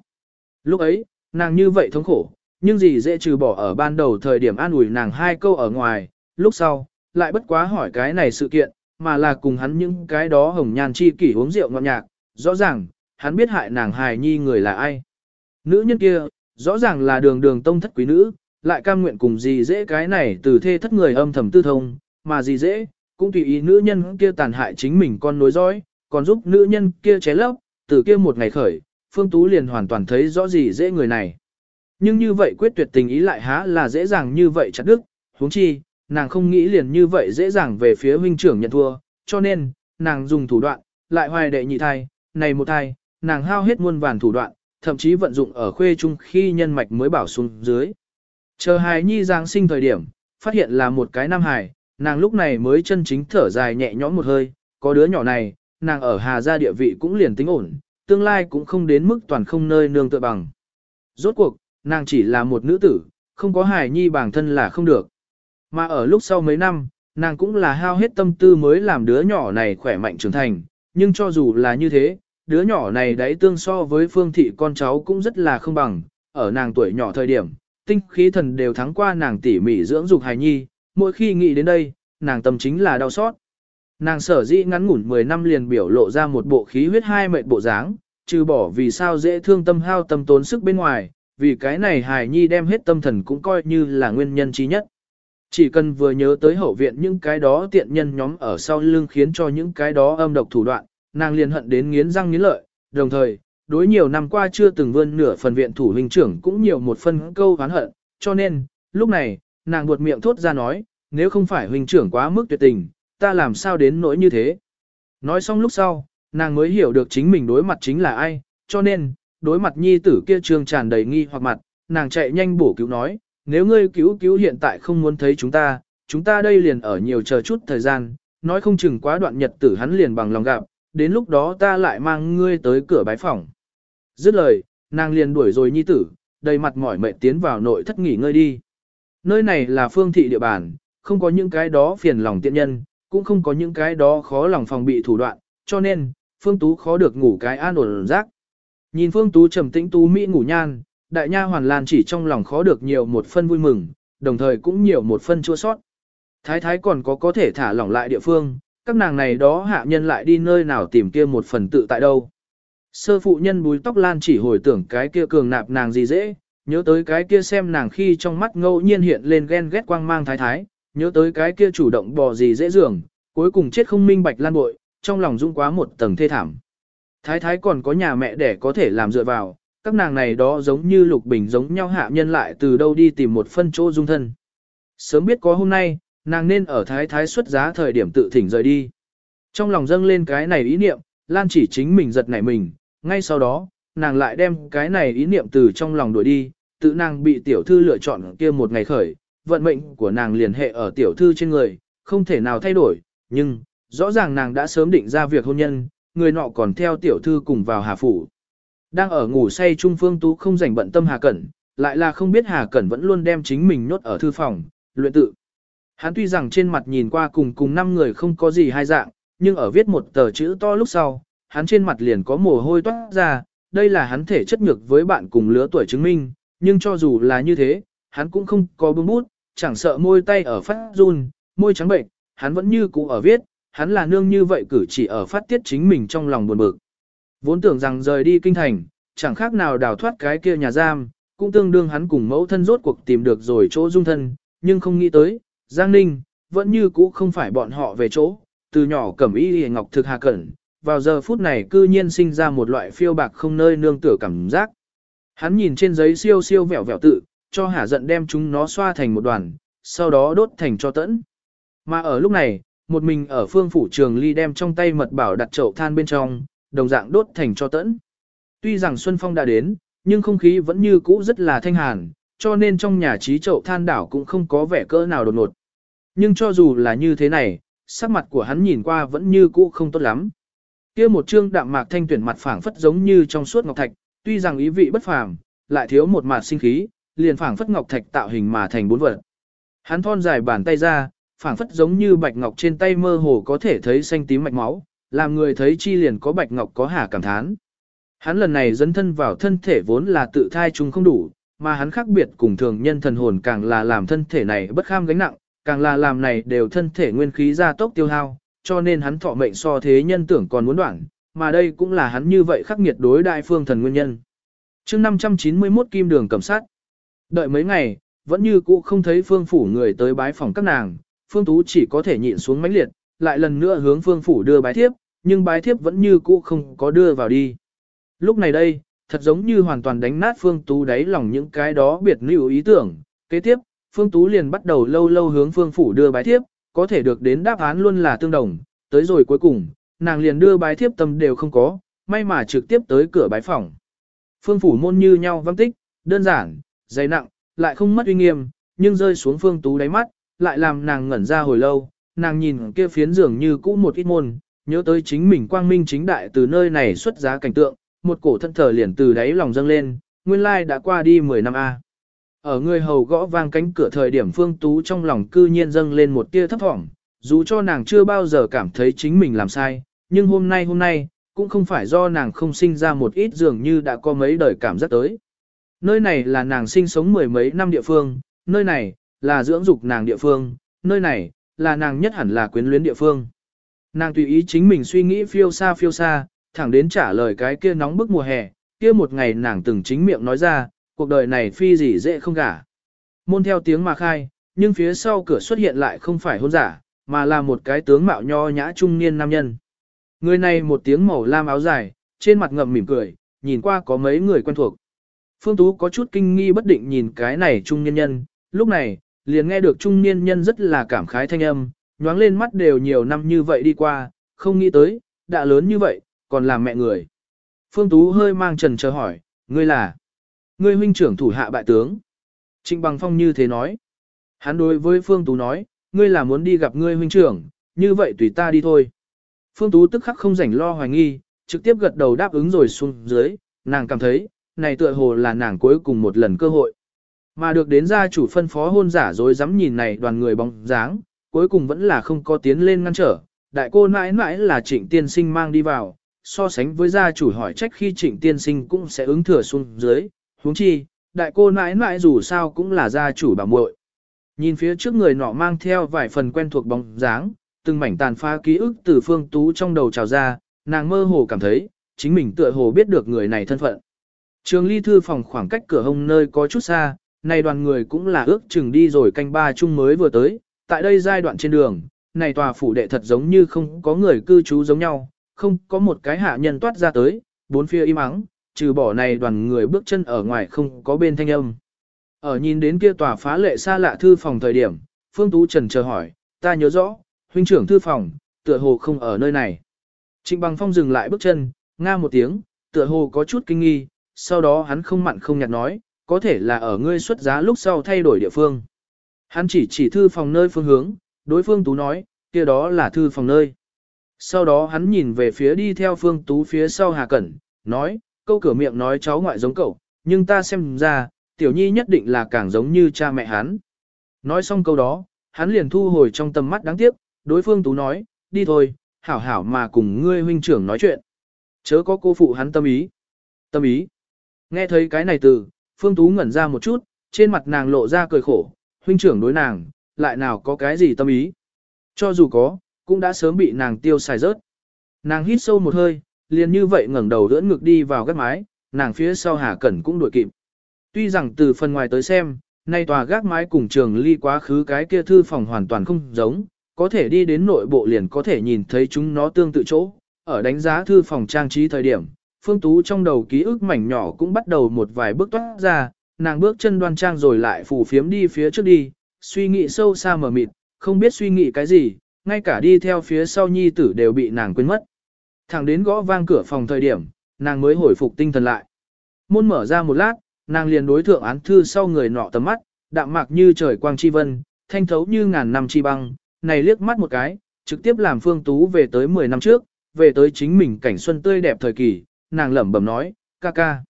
Lúc ấy, nàng như vậy thống khổ, nhưng gì dễ trừ bỏ ở ban đầu thời điểm an ủi nàng hai câu ở ngoài, lúc sau, lại bất quá hỏi cái này sự kiện, mà là cùng hắn những cái đó hồng nhan chi kỷ uống rượu ngọt nhạc, rõ ràng, hắn biết hại nàng hài nhi người là ai. Nữ nhân kia, rõ ràng là đường đường tông thất quý nữ, lại cam nguyện cùng gì dễ cái này từ thê thất người âm thầm tư thông, mà gì dễ, cũng tùy ý nữ nhân kia tàn hại chính mình con nối dõi, còn giúp nữ nhân kia ché lấp, từ kia một ngày khởi, Phương Tú liền hoàn toàn thấy rõ gì dễ người này. Nhưng như vậy quyết tuyệt tình ý lại há là dễ dàng như vậy chặt đức, huống chi, nàng không nghĩ liền như vậy dễ dàng về phía huynh trưởng nhận thua, cho nên, nàng dùng thủ đoạn, lại hoài đệ nhị thai, này một thai, nàng hao hết muôn vàn thủ đoạn, thậm chí vận dụng ở khuê trung khi nhân mạch mới bảo xuống dưới. Chờ hài nhi giáng sinh thời điểm, phát hiện là một cái nam hài, nàng lúc này mới chân chính thở dài nhẹ nhõm một hơi, có đứa nhỏ này, nàng ở Hà gia địa vị cũng liền tính ổn, tương lai cũng không đến mức toàn không nơi nương tựa bằng. Rốt cuộc, nàng chỉ là một nữ tử, không có hài nhi bản thân là không được. Mà ở lúc sau mấy năm, nàng cũng là hao hết tâm tư mới làm đứa nhỏ này khỏe mạnh trưởng thành, nhưng cho dù là như thế, đứa nhỏ này đấy tương so với phương thị con cháu cũng rất là không bằng, ở nàng tuổi nhỏ thời điểm, tinh khí thần đều thắng qua nàng tỉ mỉ dưỡng dục hài nhi, mỗi khi nghĩ đến đây, nàng tâm chính là đau xót. Nàng sở dĩ ngắn ngủn 10 năm liền biểu lộ ra một bộ khí huyết hai mệt bộ dáng, trừ bỏ vì sao dễ thương tâm hao tâm tốn sức bên ngoài, vì cái này hài nhi đem hết tâm thần cũng coi như là nguyên nhân trí nhất. Chỉ cần vừa nhớ tới hậu viện những cái đó tiện nhân nhóm ở sau lưng khiến cho những cái đó âm độc thủ đoạn, nàng liền hận đến nghiến răng nghiến lợi, đồng thời, đối nhiều năm qua chưa từng vươn nửa phần viện thủ huynh trưởng cũng nhiều một phân câu oán hận, cho nên, lúc này, nàng buột miệng thốt ra nói, nếu không phải huynh trưởng quá mức tuyệt tình, ta làm sao đến nỗi như thế. Nói xong lúc sau, nàng mới hiểu được chính mình đối mặt chính là ai, cho nên, đối mặt nhi tử kia trương tràn đầy nghi hoặc mặt, nàng chạy nhanh bổ cứu nói, nếu ngươi cứu cứu hiện tại không muốn thấy chúng ta, chúng ta đây liền ở nhiều chờ chút thời gian, nói không chừng quá đoạn nhật tử hắn liền bằng lòng gặp, đến lúc đó ta lại mang ngươi tới cửa bái phòng. Dứt lời, nàng liền đuổi rồi nhi tử, đầy mặt mỏi mệt tiến vào nội thất nghỉ ngơi đi. nơi này là phương thị địa bàn, không có những cái đó phiền lòng tiện nhân, cũng không có những cái đó khó lòng phòng bị thủ đoạn, cho nên, Phương Tú khó được ngủ cái an ổn rác. Nhìn Phương Tú trầm tĩnh tú mỹ ngủ nhan, đại nha hoàn lan chỉ trong lòng khó được nhiều một phân vui mừng, đồng thời cũng nhiều một phân chua sót. Thái thái còn có có thể thả lỏng lại địa phương, các nàng này đó hạ nhân lại đi nơi nào tìm kia một phần tự tại đâu. Sơ phụ nhân búi tóc lan chỉ hồi tưởng cái kia cường nạp nàng gì dễ, nhớ tới cái kia xem nàng khi trong mắt ngẫu nhiên hiện lên ghen ghét quang mang thái thái, nhớ tới cái kia chủ động bò gì dễ dường, cuối cùng chết không minh bạch lan bội, trong lòng rung quá một tầng thê thảm. Thái thái còn có nhà mẹ để có thể làm dựa vào, các nàng này đó giống như lục bình giống nhau hạ nhân lại từ đâu đi tìm một phân chỗ dung thân. Sớm biết có hôm nay, nàng nên ở thái thái xuất giá thời điểm tự thỉnh rời đi. Trong lòng dâng lên cái này ý niệm, Lan chỉ chính mình giật nảy mình, ngay sau đó, nàng lại đem cái này ý niệm từ trong lòng đuổi đi, tự nàng bị tiểu thư lựa chọn kia một ngày khởi, vận mệnh của nàng liền hệ ở tiểu thư trên người, không thể nào thay đổi, nhưng, rõ ràng nàng đã sớm định ra việc hôn nhân, người nọ còn theo tiểu thư cùng vào Hà Phủ. Đang ở ngủ say Trung Phương Tú không rảnh bận tâm Hà Cẩn, lại là không biết Hà Cẩn vẫn luôn đem chính mình nhốt ở thư phòng, luyện tự. Hắn tuy rằng trên mặt nhìn qua cùng cùng năm người không có gì hai dạng, nhưng ở viết một tờ chữ to lúc sau, hắn trên mặt liền có mồ hôi toát ra, đây là hắn thể chất nhược với bạn cùng lứa tuổi chứng minh, nhưng cho dù là như thế, hắn cũng không có bưng bút, chẳng sợ môi tay ở phát run, môi trắng bệnh, hắn vẫn như cũ ở viết, hắn là nương như vậy cử chỉ ở phát tiết chính mình trong lòng buồn bực. Vốn tưởng rằng rời đi kinh thành, chẳng khác nào đào thoát cái kia nhà giam, cũng tương đương hắn cùng mẫu thân rốt cuộc tìm được rồi chỗ dung thân, nhưng không nghĩ tới, Giang Ninh, vẫn như cũ không phải bọn họ về chỗ, từ nhỏ cẩm y hề ngọc thực hà cẩn, vào giờ phút này cư nhiên sinh ra một loại phiêu bạc không nơi nương tựa cảm giác. Hắn nhìn trên giấy siêu siêu vẹo vẹo tự, cho hả giận đem chúng nó xoa thành một đoàn, sau đó đốt thành cho tẫn. Mà ở lúc này, một mình ở phương phủ trường ly đem trong tay mật bảo đặt chậu than bên trong, đồng dạng đốt thành cho tẫn. Tuy rằng Xuân Phong đã đến, nhưng không khí vẫn như cũ rất là thanh hàn, cho nên trong nhà trí chậu than đảo cũng không có vẻ cỡ nào đột ngột. Nhưng cho dù là như thế này, sắc mặt của hắn nhìn qua vẫn như cũ không tốt lắm. Kia một trương đạm mạc thanh tuyển mặt phảng phất giống như trong suốt ngọc thạch, tuy rằng ý vị bất phàm, lại thiếu một mạt sinh khí, liền phảng phất ngọc thạch tạo hình mà thành bốn vật. Hắn thon dài bàn tay ra, phảng phất giống như bạch ngọc trên tay mơ hồ có thể thấy xanh tím mạch máu, làm người thấy chi liền có bạch ngọc có hà cảm thán. Hắn lần này dẫn thân vào thân thể vốn là tự thai chung không đủ, mà hắn khác biệt cùng thường nhân thần hồn càng là làm thân thể này bất kham gánh nặng, càng là làm này đều thân thể nguyên khí ra tốc tiêu hao, cho nên hắn thọ mệnh so thế nhân tưởng còn muốn đoạn, mà đây cũng là hắn như vậy khắc nghiệt đối đại phương thần nguyên nhân. chương 591 kim đường cầm sát. Đợi mấy ngày, vẫn như cũ không thấy phương phủ người tới bái phòng các nàng, phương tú chỉ có thể nhịn xuống mãnh liệt, lại lần nữa hướng phương phủ đưa bái thiếp, nhưng bái thiếp vẫn như cũ không có đưa vào đi. Lúc này đây, thật giống như hoàn toàn đánh nát phương tú đáy lòng những cái đó biệt lưu ý tưởng, kế tiếp, phương tú liền bắt đầu lâu lâu hướng phương phủ đưa bái thiếp, có thể được đến đáp án luôn là tương đồng, tới rồi cuối cùng, nàng liền đưa bái thiếp tâm đều không có, may mà trực tiếp tới cửa bái phòng. Phương phủ môn như nhau văng tích, đơn giản, dày nặng, lại không mất uy nghiêm, nhưng rơi xuống phương tú đáy mắt, lại làm nàng ngẩn ra hồi lâu, nàng nhìn kia phiến dường như cũ một ít môn, nhớ tới chính mình quang minh chính đại từ nơi này xuất giá cảnh tượng, một cổ thân thờ liền từ đáy lòng dâng lên, nguyên lai đã qua đi 10 năm A. Ở người hầu gõ vang cánh cửa thời điểm phương tú trong lòng cư nhiên dâng lên một tia thấp thỏm, dù cho nàng chưa bao giờ cảm thấy chính mình làm sai, nhưng hôm nay hôm nay, cũng không phải do nàng không sinh ra một ít dường như đã có mấy đời cảm giác tới. Nơi này là nàng sinh sống mười mấy năm địa phương, nơi này, là dưỡng dục nàng địa phương, nơi này, là nàng nhất hẳn là quyến luyến địa phương. Nàng tùy ý chính mình suy nghĩ phiêu xa phiêu xa, thẳng đến trả lời cái kia nóng bức mùa hè, kia một ngày nàng từng chính miệng nói ra, cuộc đời này phi gì dễ không gả. Môn theo tiếng mà khai, nhưng phía sau cửa xuất hiện lại không phải hôn giả, mà là một cái tướng mạo nho nhã trung niên nam nhân. Người này một tiếng màu lam áo dài, trên mặt ngậm mỉm cười, nhìn qua có mấy người quen thuộc. Phương Tú có chút kinh nghi bất định nhìn cái này trung niên nhân, lúc này, liền nghe được trung niên nhân rất là cảm khái thanh âm, nhoáng lên mắt đều nhiều năm như vậy đi qua, không nghĩ tới, đã lớn như vậy, còn làm mẹ người. Phương Tú hơi mang trần chờ hỏi, ngươi là? Ngươi huynh trưởng thủ hạ bại tướng. Trịnh Bằng Phong như thế nói. Hắn đối với Phương Tú nói, ngươi là muốn đi gặp ngươi huynh trưởng, như vậy tùy ta đi thôi. Phương Tú tức khắc không rảnh lo hoài nghi, trực tiếp gật đầu đáp ứng rồi xuống dưới, nàng cảm thấy, này tựa hồ là nàng cuối cùng một lần cơ hội. Mà được đến gia chủ phân phó hôn giả rồi dám nhìn này đoàn người bóng dáng, cuối cùng vẫn là không có tiến lên ngăn trở. Đại cô mãi mãi là trịnh tiên sinh mang đi vào, so sánh với gia chủ hỏi trách khi trịnh tiên sinh cũng sẽ ứng thừa xuống dưới, huống chi, đại cô nãi nãi dù sao cũng là gia chủ bà muội. Nhìn phía trước người nọ mang theo vài phần quen thuộc bóng dáng, từng mảnh tàn phá ký ức từ phương tú trong đầu trào ra, nàng mơ hồ cảm thấy, chính mình tựa hồ biết được người này thân phận. Trường ly thư phòng khoảng cách cửa hông nơi có chút xa, này đoàn người cũng là ước chừng đi rồi canh ba chung mới vừa tới, tại đây giai đoạn trên đường, này tòa phủ đệ thật giống như không có người cư trú giống nhau, không có một cái hạ nhân toát ra tới, bốn phía im ắng, trừ bỏ này đoàn người bước chân ở ngoài không có bên thanh âm. Ở nhìn đến kia tòa phá lệ xa lạ thư phòng thời điểm, Phương Tú Trần chờ hỏi, ta nhớ rõ, huynh trưởng thư phòng, tựa hồ không ở nơi này. Trịnh Bằng Phong dừng lại bước chân, nga một tiếng, tựa hồ có chút kinh nghi, sau đó hắn không mặn không nhạt nói, có thể là ở ngươi xuất giá lúc sau thay đổi địa phương. Hắn chỉ chỉ thư phòng nơi phương hướng, đối phương Tú nói, kia đó là thư phòng nơi. Sau đó hắn nhìn về phía đi theo phương Tú phía sau Hà Cẩn, nói, câu cửa miệng nói cháu ngoại giống cậu, nhưng ta xem ra, tiểu nhi nhất định là càng giống như cha mẹ hắn. Nói xong câu đó, hắn liền thu hồi trong tầm mắt đáng tiếc, đối phương Tú nói, đi thôi, hảo hảo mà cùng ngươi huynh trưởng nói chuyện. Chớ có cô phụ hắn tâm ý. Tâm ý. Nghe thấy cái này từ, Phương Tú ngẩn ra một chút, trên mặt nàng lộ ra cười khổ, huynh trưởng đối nàng, lại nào có cái gì tâm ý. Cho dù có, cũng đã sớm bị nàng tiêu xài rớt. Nàng hít sâu một hơi, liền như vậy ngẩng đầu đỡ ngực đi vào gác mái, nàng phía sau Hà Cẩn cũng đuổi kịp. Tuy rằng từ phần ngoài tới xem, nay tòa gác mái cùng trường ly quá khứ cái kia thư phòng hoàn toàn không giống, có thể đi đến nội bộ liền có thể nhìn thấy chúng nó tương tự chỗ. Ở đánh giá thư phòng trang trí thời điểm, Phương Tú trong đầu ký ức mảnh nhỏ cũng bắt đầu một vài bước toát ra, nàng bước chân đoan trang rồi lại phủ phiếm đi phía trước đi, suy nghĩ sâu xa mở mịt, không biết suy nghĩ cái gì, ngay cả đi theo phía sau nhi tử đều bị nàng quên mất. Thẳng đến gõ vang cửa phòng thời điểm, nàng mới hồi phục tinh thần lại. Môn mở ra một lát, nàng liền đối thượng án thư sau người nọ tầm mắt, đạm mạc như trời quang chi vân, thanh thấu như ngàn năm chi băng, này liếc mắt một cái, trực tiếp làm Phương Tú về tới 10 năm trước, về tới chính mình cảnh xuân tươi đẹp thời kỳ, nàng lẩm bẩm nói, ca ca.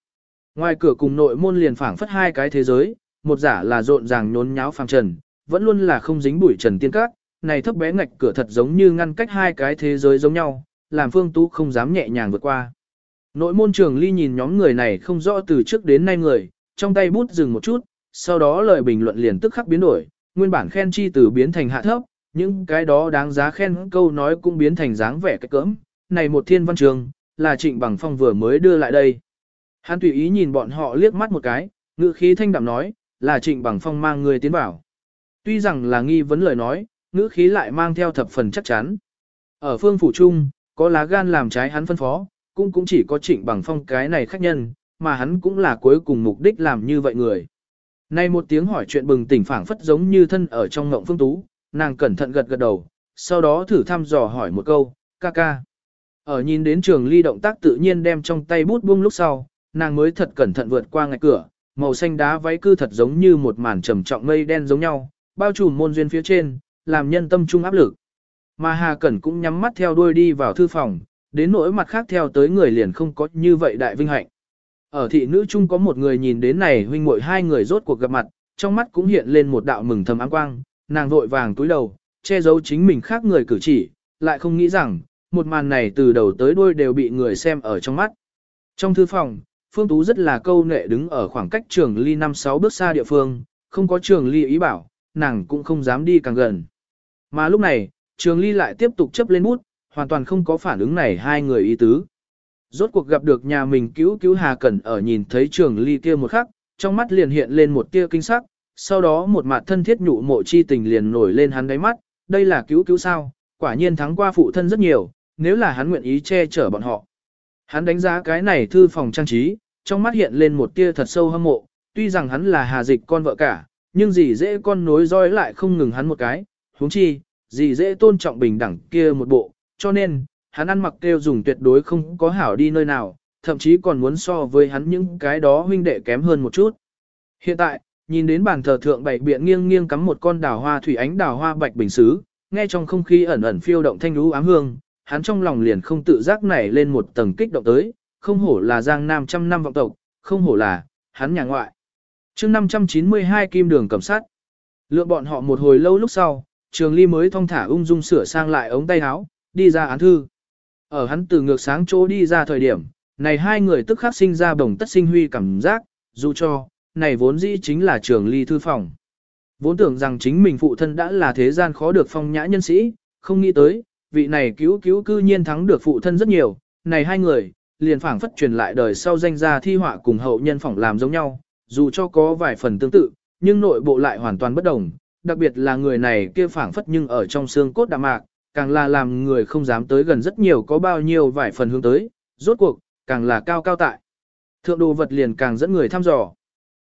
Ngoài cửa cùng nội môn liền phảng phất hai cái thế giới, một giả là rộn ràng nhốn nháo phàng trần, vẫn luôn là không dính bụi trần tiên cát, này thấp bé ngạch cửa thật giống như ngăn cách hai cái thế giới giống nhau, làm Phương Tú không dám nhẹ nhàng vượt qua. Nội môn trường ly nhìn nhóm người này không rõ từ trước đến nay người, trong tay bút dừng một chút, sau đó lời bình luận liền tức khắc biến đổi, nguyên bản khen chi từ biến thành hạ thấp, những cái đó đáng giá khen câu nói cũng biến thành dáng vẻ cái cỡm. Này một thiên văn trường, là trịnh bằng phong vừa mới đưa lại đây. Hắn tùy ý nhìn bọn họ liếc mắt một cái, ngự khí thanh đạm nói, là trịnh bằng phong mang người tiến vào. Tuy rằng là nghi vấn lời nói, ngữ khí lại mang theo thập phần chắc chắn. Ở phương phủ trung, có lá gan làm trái hắn phân phó, cũng cũng chỉ có trịnh bằng phong cái này khách nhân, mà hắn cũng là cuối cùng mục đích làm như vậy người. Nay một tiếng hỏi chuyện bừng tỉnh phảng phất giống như thân ở trong ngộng phương tú, nàng cẩn thận gật gật đầu, sau đó thử thăm dò hỏi một câu, ca ca. Ở nhìn đến trường ly động tác tự nhiên đem trong tay bút buông lúc sau, nàng mới thật cẩn thận vượt qua ngạch cửa, màu xanh đá váy cư thật giống như một màn trầm trọng mây đen giống nhau, bao trùm môn duyên phía trên, làm nhân tâm trung áp lực. Mà Hà Cẩn cũng nhắm mắt theo đuôi đi vào thư phòng, đến nỗi mặt khác theo tới người liền không có như vậy đại vinh hạnh. Ở thị nữ chung có một người nhìn đến này huynh muội hai người rốt cuộc gặp mặt, trong mắt cũng hiện lên một đạo mừng thầm áng quang, nàng vội vàng túi đầu, che giấu chính mình khác người cử chỉ, lại không nghĩ rằng, một màn này từ đầu tới đuôi đều bị người xem ở trong mắt. Trong thư phòng, Phương Tú rất là câu nệ đứng ở khoảng cách trường ly 5-6 bước xa địa phương, không có trường ly ý bảo, nàng cũng không dám đi càng gần. Mà lúc này, trường ly lại tiếp tục chấp lên bút, hoàn toàn không có phản ứng này hai người ý tứ. Rốt cuộc gặp được nhà mình cứu cứu Hà Cẩn ở nhìn thấy trường ly kia một khắc, trong mắt liền hiện lên một tia kinh sắc, sau đó một mặt thân thiết nhụ mộ chi tình liền nổi lên hắn đáy mắt, đây là cứu cứu sao, quả nhiên thắng qua phụ thân rất nhiều, nếu là hắn nguyện ý che chở bọn họ. Hắn đánh giá cái này thư phòng trang trí, trong mắt hiện lên một tia thật sâu hâm mộ, tuy rằng hắn là hà dịch con vợ cả, nhưng gì dễ con nối dõi lại không ngừng hắn một cái, huống chi, gì dễ tôn trọng bình đẳng kia một bộ, cho nên, hắn ăn mặc kêu dùng tuyệt đối không có hảo đi nơi nào, thậm chí còn muốn so với hắn những cái đó huynh đệ kém hơn một chút. Hiện tại, nhìn đến bàn thờ thượng bảy biện nghiêng nghiêng cắm một con đào hoa thủy ánh đào hoa bạch bình xứ, nghe trong không khí ẩn ẩn phiêu động thanh lũ ám hương, hắn trong lòng liền không tự giác nảy lên một tầng kích động tới, không hổ là giang nam trăm năm vọng tộc, không hổ là, hắn nhà ngoại. chương 592 kim đường cầm sát. Lượng bọn họ một hồi lâu lúc sau, trường ly mới thong thả ung dung sửa sang lại ống tay áo, đi ra án thư. Ở hắn từ ngược sáng chỗ đi ra thời điểm, này hai người tức khắc sinh ra bồng tất sinh huy cảm giác, dù cho, này vốn dĩ chính là trường ly thư phòng. Vốn tưởng rằng chính mình phụ thân đã là thế gian khó được phong nhã nhân sĩ, không nghĩ tới, vị này cứu cứu cư nhiên thắng được phụ thân rất nhiều, này hai người, liền phảng phất truyền lại đời sau danh gia thi họa cùng hậu nhân phỏng làm giống nhau, dù cho có vài phần tương tự, nhưng nội bộ lại hoàn toàn bất đồng, đặc biệt là người này kia phảng phất nhưng ở trong xương cốt đạm mạc, càng là làm người không dám tới gần rất nhiều có bao nhiêu vài phần hướng tới, rốt cuộc, càng là cao cao tại. Thượng đồ vật liền càng dẫn người thăm dò.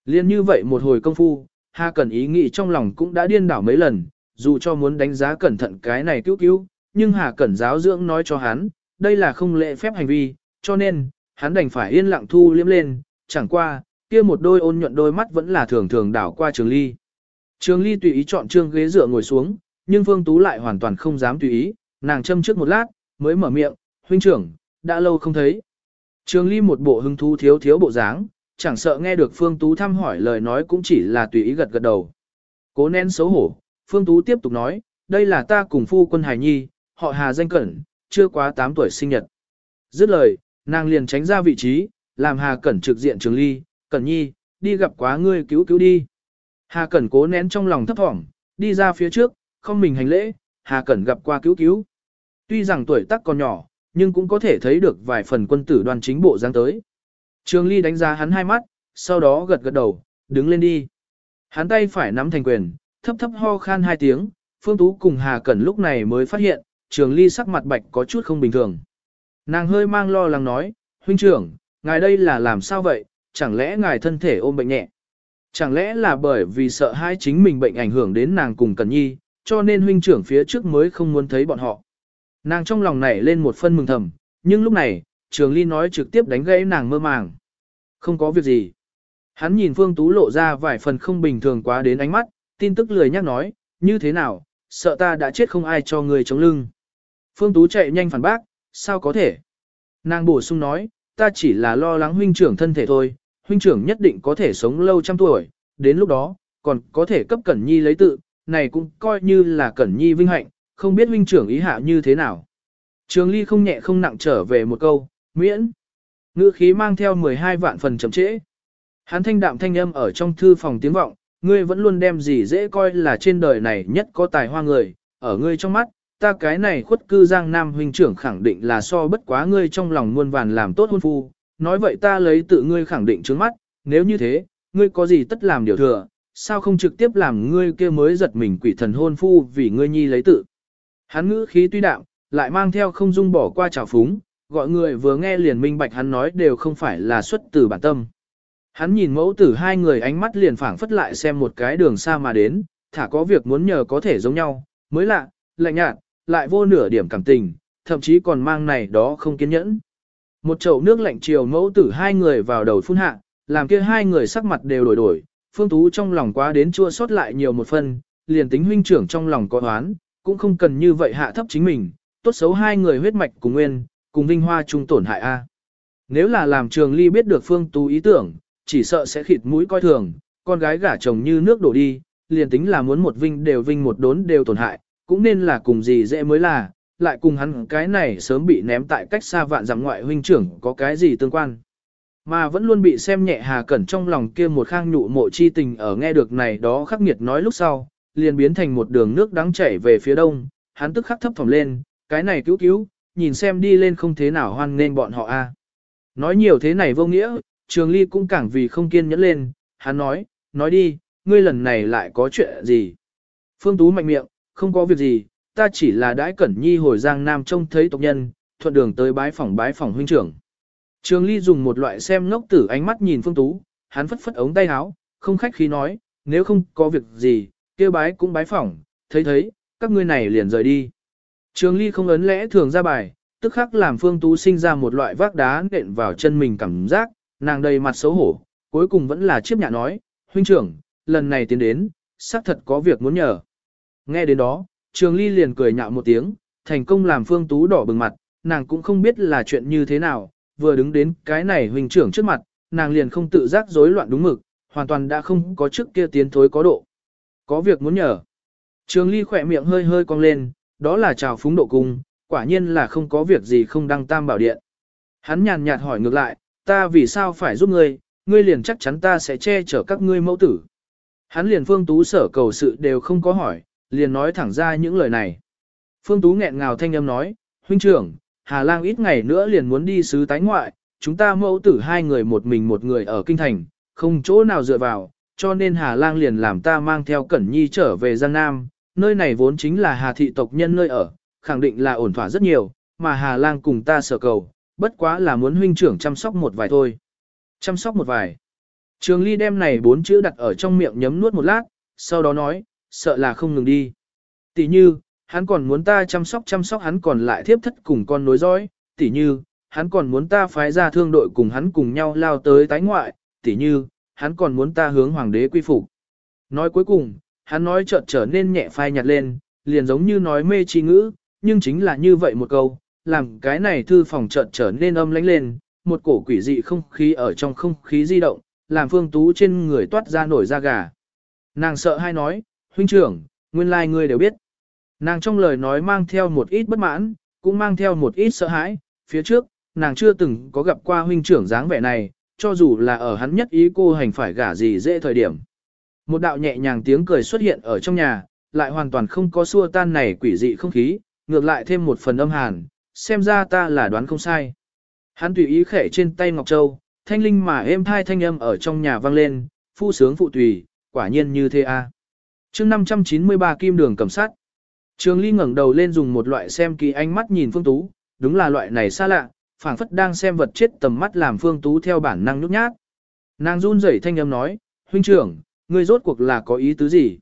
Liên như vậy một hồi công phu, Hà Cẩn ý nghĩ trong lòng cũng đã điên đảo mấy lần, dù cho muốn đánh giá cẩn thận cái này cứu cứu, nhưng Hà Cẩn giáo dưỡng nói cho hắn, đây là không lệ phép hành vi, cho nên, hắn đành phải yên lặng thu liếm lên, chẳng qua, kia một đôi ôn nhuận đôi mắt vẫn là thường thường đảo qua Trường Ly. Trường Ly tùy ý chọn trương ghế dựa ngồi xuống, nhưng Phương Tú lại hoàn toàn không dám tùy ý, nàng châm trước một lát, mới mở miệng, huynh trưởng, đã lâu không thấy. Trường Ly một bộ hứng thú thiếu thiếu bộ dáng, chẳng sợ nghe được Phương Tú thăm hỏi lời nói cũng chỉ là tùy ý gật gật đầu. Cố nén xấu hổ, Phương Tú tiếp tục nói, đây là ta cùng phu quân Hải Nhi, họ Hà danh Cẩn, chưa quá 8 tuổi sinh nhật. Dứt lời, nàng liền tránh ra vị trí, làm Hà Cẩn trực diện Trường Ly, Cẩn Nhi, đi gặp quá ngươi cứu cứu đi. Hà Cẩn cố nén trong lòng thấp thỏm, đi ra phía trước, không mình hành lễ, Hà Cẩn gặp qua cứu cứu. Tuy rằng tuổi tác còn nhỏ, nhưng cũng có thể thấy được vài phần quân tử đoàn chính bộ giang tới. Trường Ly đánh giá hắn hai mắt, sau đó gật gật đầu, đứng lên đi. Hắn tay phải nắm thành quyền, thấp thấp ho khan hai tiếng, Phương Tú cùng Hà Cẩn lúc này mới phát hiện, Trường Ly sắc mặt bạch có chút không bình thường. Nàng hơi mang lo lắng nói, huynh trưởng, ngài đây là làm sao vậy, chẳng lẽ ngài thân thể ôm bệnh nhẹ? Chẳng lẽ là bởi vì sợ hai chính mình bệnh ảnh hưởng đến nàng cùng Cần Nhi, cho nên huynh trưởng phía trước mới không muốn thấy bọn họ. Nàng trong lòng nảy lên một phân mừng thầm, nhưng lúc này, Trường Ly nói trực tiếp đánh gãy nàng mơ màng. Không có việc gì. Hắn nhìn Phương Tú lộ ra vài phần không bình thường quá đến ánh mắt, tin tức lười nhắc nói, như thế nào, sợ ta đã chết không ai cho người chống lưng. Phương Tú chạy nhanh phản bác, sao có thể. Nàng bổ sung nói, ta chỉ là lo lắng huynh trưởng thân thể thôi, huynh trưởng nhất định có thể sống lâu trăm tuổi, đến lúc đó, còn có thể cấp Cẩn Nhi lấy tự, này cũng coi như là Cẩn Nhi vinh hạnh, không biết huynh trưởng ý hạ như thế nào. Trường Ly không nhẹ không nặng trở về một câu, miễn. Ngữ khí mang theo 12 vạn phần chậm trễ. Hắn thanh đạm thanh âm ở trong thư phòng tiếng vọng, ngươi vẫn luôn đem gì dễ coi là trên đời này nhất có tài hoa người, ở ngươi trong mắt, ta cái này khuất cư giang nam huynh trưởng khẳng định là so bất quá ngươi trong lòng muôn vàn làm tốt hôn phu, nói vậy ta lấy tự ngươi khẳng định trước mắt, nếu như thế, ngươi có gì tất làm điều thừa, sao không trực tiếp làm ngươi kia mới giật mình quỷ thần hôn phu vì ngươi nhi lấy tự. Hắn ngữ khí tuy đạm, lại mang theo không dung bỏ qua trào phúng, gọi người vừa nghe liền minh bạch hắn nói đều không phải là xuất từ bản tâm. Hắn nhìn mẫu tử hai người ánh mắt liền phảng phất lại xem một cái đường xa mà đến, thả có việc muốn nhờ có thể giống nhau, mới lạ, lạnh nhạt, lại vô nửa điểm cảm tình, thậm chí còn mang này đó không kiên nhẫn. Một chậu nước lạnh chiều mẫu tử hai người vào đầu phun hạ, làm kia hai người sắc mặt đều đổi đổi, phương tú trong lòng quá đến chua xót lại nhiều một phần, liền tính huynh trưởng trong lòng có oán, cũng không cần như vậy hạ thấp chính mình, tốt xấu hai người huyết mạch cùng nguyên, cùng vinh hoa chung tổn hại a. Nếu là làm trường ly biết được phương tú ý tưởng, chỉ sợ sẽ khịt mũi coi thường, con gái gả chồng như nước đổ đi, liền tính là muốn một vinh đều vinh một đốn đều tổn hại, cũng nên là cùng gì dễ mới là, lại cùng hắn cái này sớm bị ném tại cách xa vạn dặm ngoại huynh trưởng có cái gì tương quan. Mà vẫn luôn bị xem nhẹ Hà Cẩn trong lòng kia một khang nhụ mộ chi tình ở nghe được này đó khắc nghiệt nói lúc sau, liền biến thành một đường nước đắng chảy về phía đông, hắn tức khắc thấp thỏm lên, cái này cứu cứu, nhìn xem đi lên không thế nào hoan nên bọn họ a. Nói nhiều thế này vô nghĩa, Trường Ly cũng càng vì không kiên nhẫn lên, hắn nói, nói đi, ngươi lần này lại có chuyện gì? Phương Tú mạnh miệng, không có việc gì, ta chỉ là đãi cẩn nhi hồi giang nam trông thấy tộc nhân, thuận đường tới bái phòng bái phòng huynh trưởng. Trường Ly dùng một loại xem ngốc tử ánh mắt nhìn Phương Tú, hắn phất phất ống tay áo, không khách khí nói, nếu không có việc gì, kêu bái cũng bái phỏng, thấy thấy, các ngươi này liền rời đi. Trường Ly không ấn lẽ thường ra bài, tức khắc làm Phương Tú sinh ra một loại vác đá nện vào chân mình cảm giác, nàng đầy mặt xấu hổ, cuối cùng vẫn là chiếp nhạ nói, huynh trưởng, lần này tiến đến, xác thật có việc muốn nhờ. Nghe đến đó, Trường Ly liền cười nhạo một tiếng, thành công làm Phương Tú đỏ bừng mặt, nàng cũng không biết là chuyện như thế nào, vừa đứng đến cái này huynh trưởng trước mặt, nàng liền không tự giác rối loạn đúng mực, hoàn toàn đã không có trước kia tiến thối có độ. Có việc muốn nhờ. Trường ly khỏe miệng hơi hơi cong lên, đó là chào phúng độ cung, quả nhiên là không có việc gì không đăng tam bảo điện. Hắn nhàn nhạt hỏi ngược lại, ta vì sao phải giúp ngươi, ngươi liền chắc chắn ta sẽ che chở các ngươi mẫu tử. Hắn liền phương tú sở cầu sự đều không có hỏi, liền nói thẳng ra những lời này. Phương tú nghẹn ngào thanh âm nói, huynh trưởng, Hà Lang ít ngày nữa liền muốn đi sứ tái ngoại, chúng ta mẫu tử hai người một mình một người ở kinh thành, không chỗ nào dựa vào, cho nên Hà Lang liền làm ta mang theo Cẩn Nhi trở về Giang Nam, nơi này vốn chính là Hà thị tộc nhân nơi ở, khẳng định là ổn thỏa rất nhiều, mà Hà Lang cùng ta sở cầu, bất quá là muốn huynh trưởng chăm sóc một vài thôi. Chăm sóc một vài. Trường Ly đem này bốn chữ đặt ở trong miệng nhấm nuốt một lát, sau đó nói, sợ là không ngừng đi. Tỷ như, hắn còn muốn ta chăm sóc chăm sóc hắn còn lại thiếp thất cùng con nối dõi, tỷ như, hắn còn muốn ta phái ra thương đội cùng hắn cùng nhau lao tới tái ngoại, tỷ như, hắn còn muốn ta hướng hoàng đế quy phục. Nói cuối cùng, hắn nói chợt trở nên nhẹ phai nhạt lên, liền giống như nói mê chi ngữ, nhưng chính là như vậy một câu, làm cái này thư phòng chợt trở nên âm lãnh lên, một cổ quỷ dị không khí ở trong không khí di động, làm phương tú trên người toát ra nổi da gà. Nàng sợ hay nói, huynh trưởng, nguyên lai like ngươi đều biết. Nàng trong lời nói mang theo một ít bất mãn, cũng mang theo một ít sợ hãi, phía trước, nàng chưa từng có gặp qua huynh trưởng dáng vẻ này, cho dù là ở hắn nhất ý cô hành phải gả gì dễ thời điểm. Một đạo nhẹ nhàng tiếng cười xuất hiện ở trong nhà, lại hoàn toàn không có xua tan này quỷ dị không khí, ngược lại thêm một phần âm hàn, xem ra ta là đoán không sai. Hắn tùy ý khẽ trên tay Ngọc Châu, thanh linh mà êm thai thanh âm ở trong nhà vang lên, phu sướng phụ tùy, quả nhiên như thế a. À. Chương 593 kim đường cầm sát. Trường Ly ngẩng đầu lên dùng một loại xem kỳ ánh mắt nhìn Phương Tú, đúng là loại này xa lạ, phảng phất đang xem vật chết tầm mắt làm Phương Tú theo bản năng nhút nhát. Nàng run rẩy thanh âm nói, huynh trưởng, ngươi rốt cuộc là có ý tứ gì?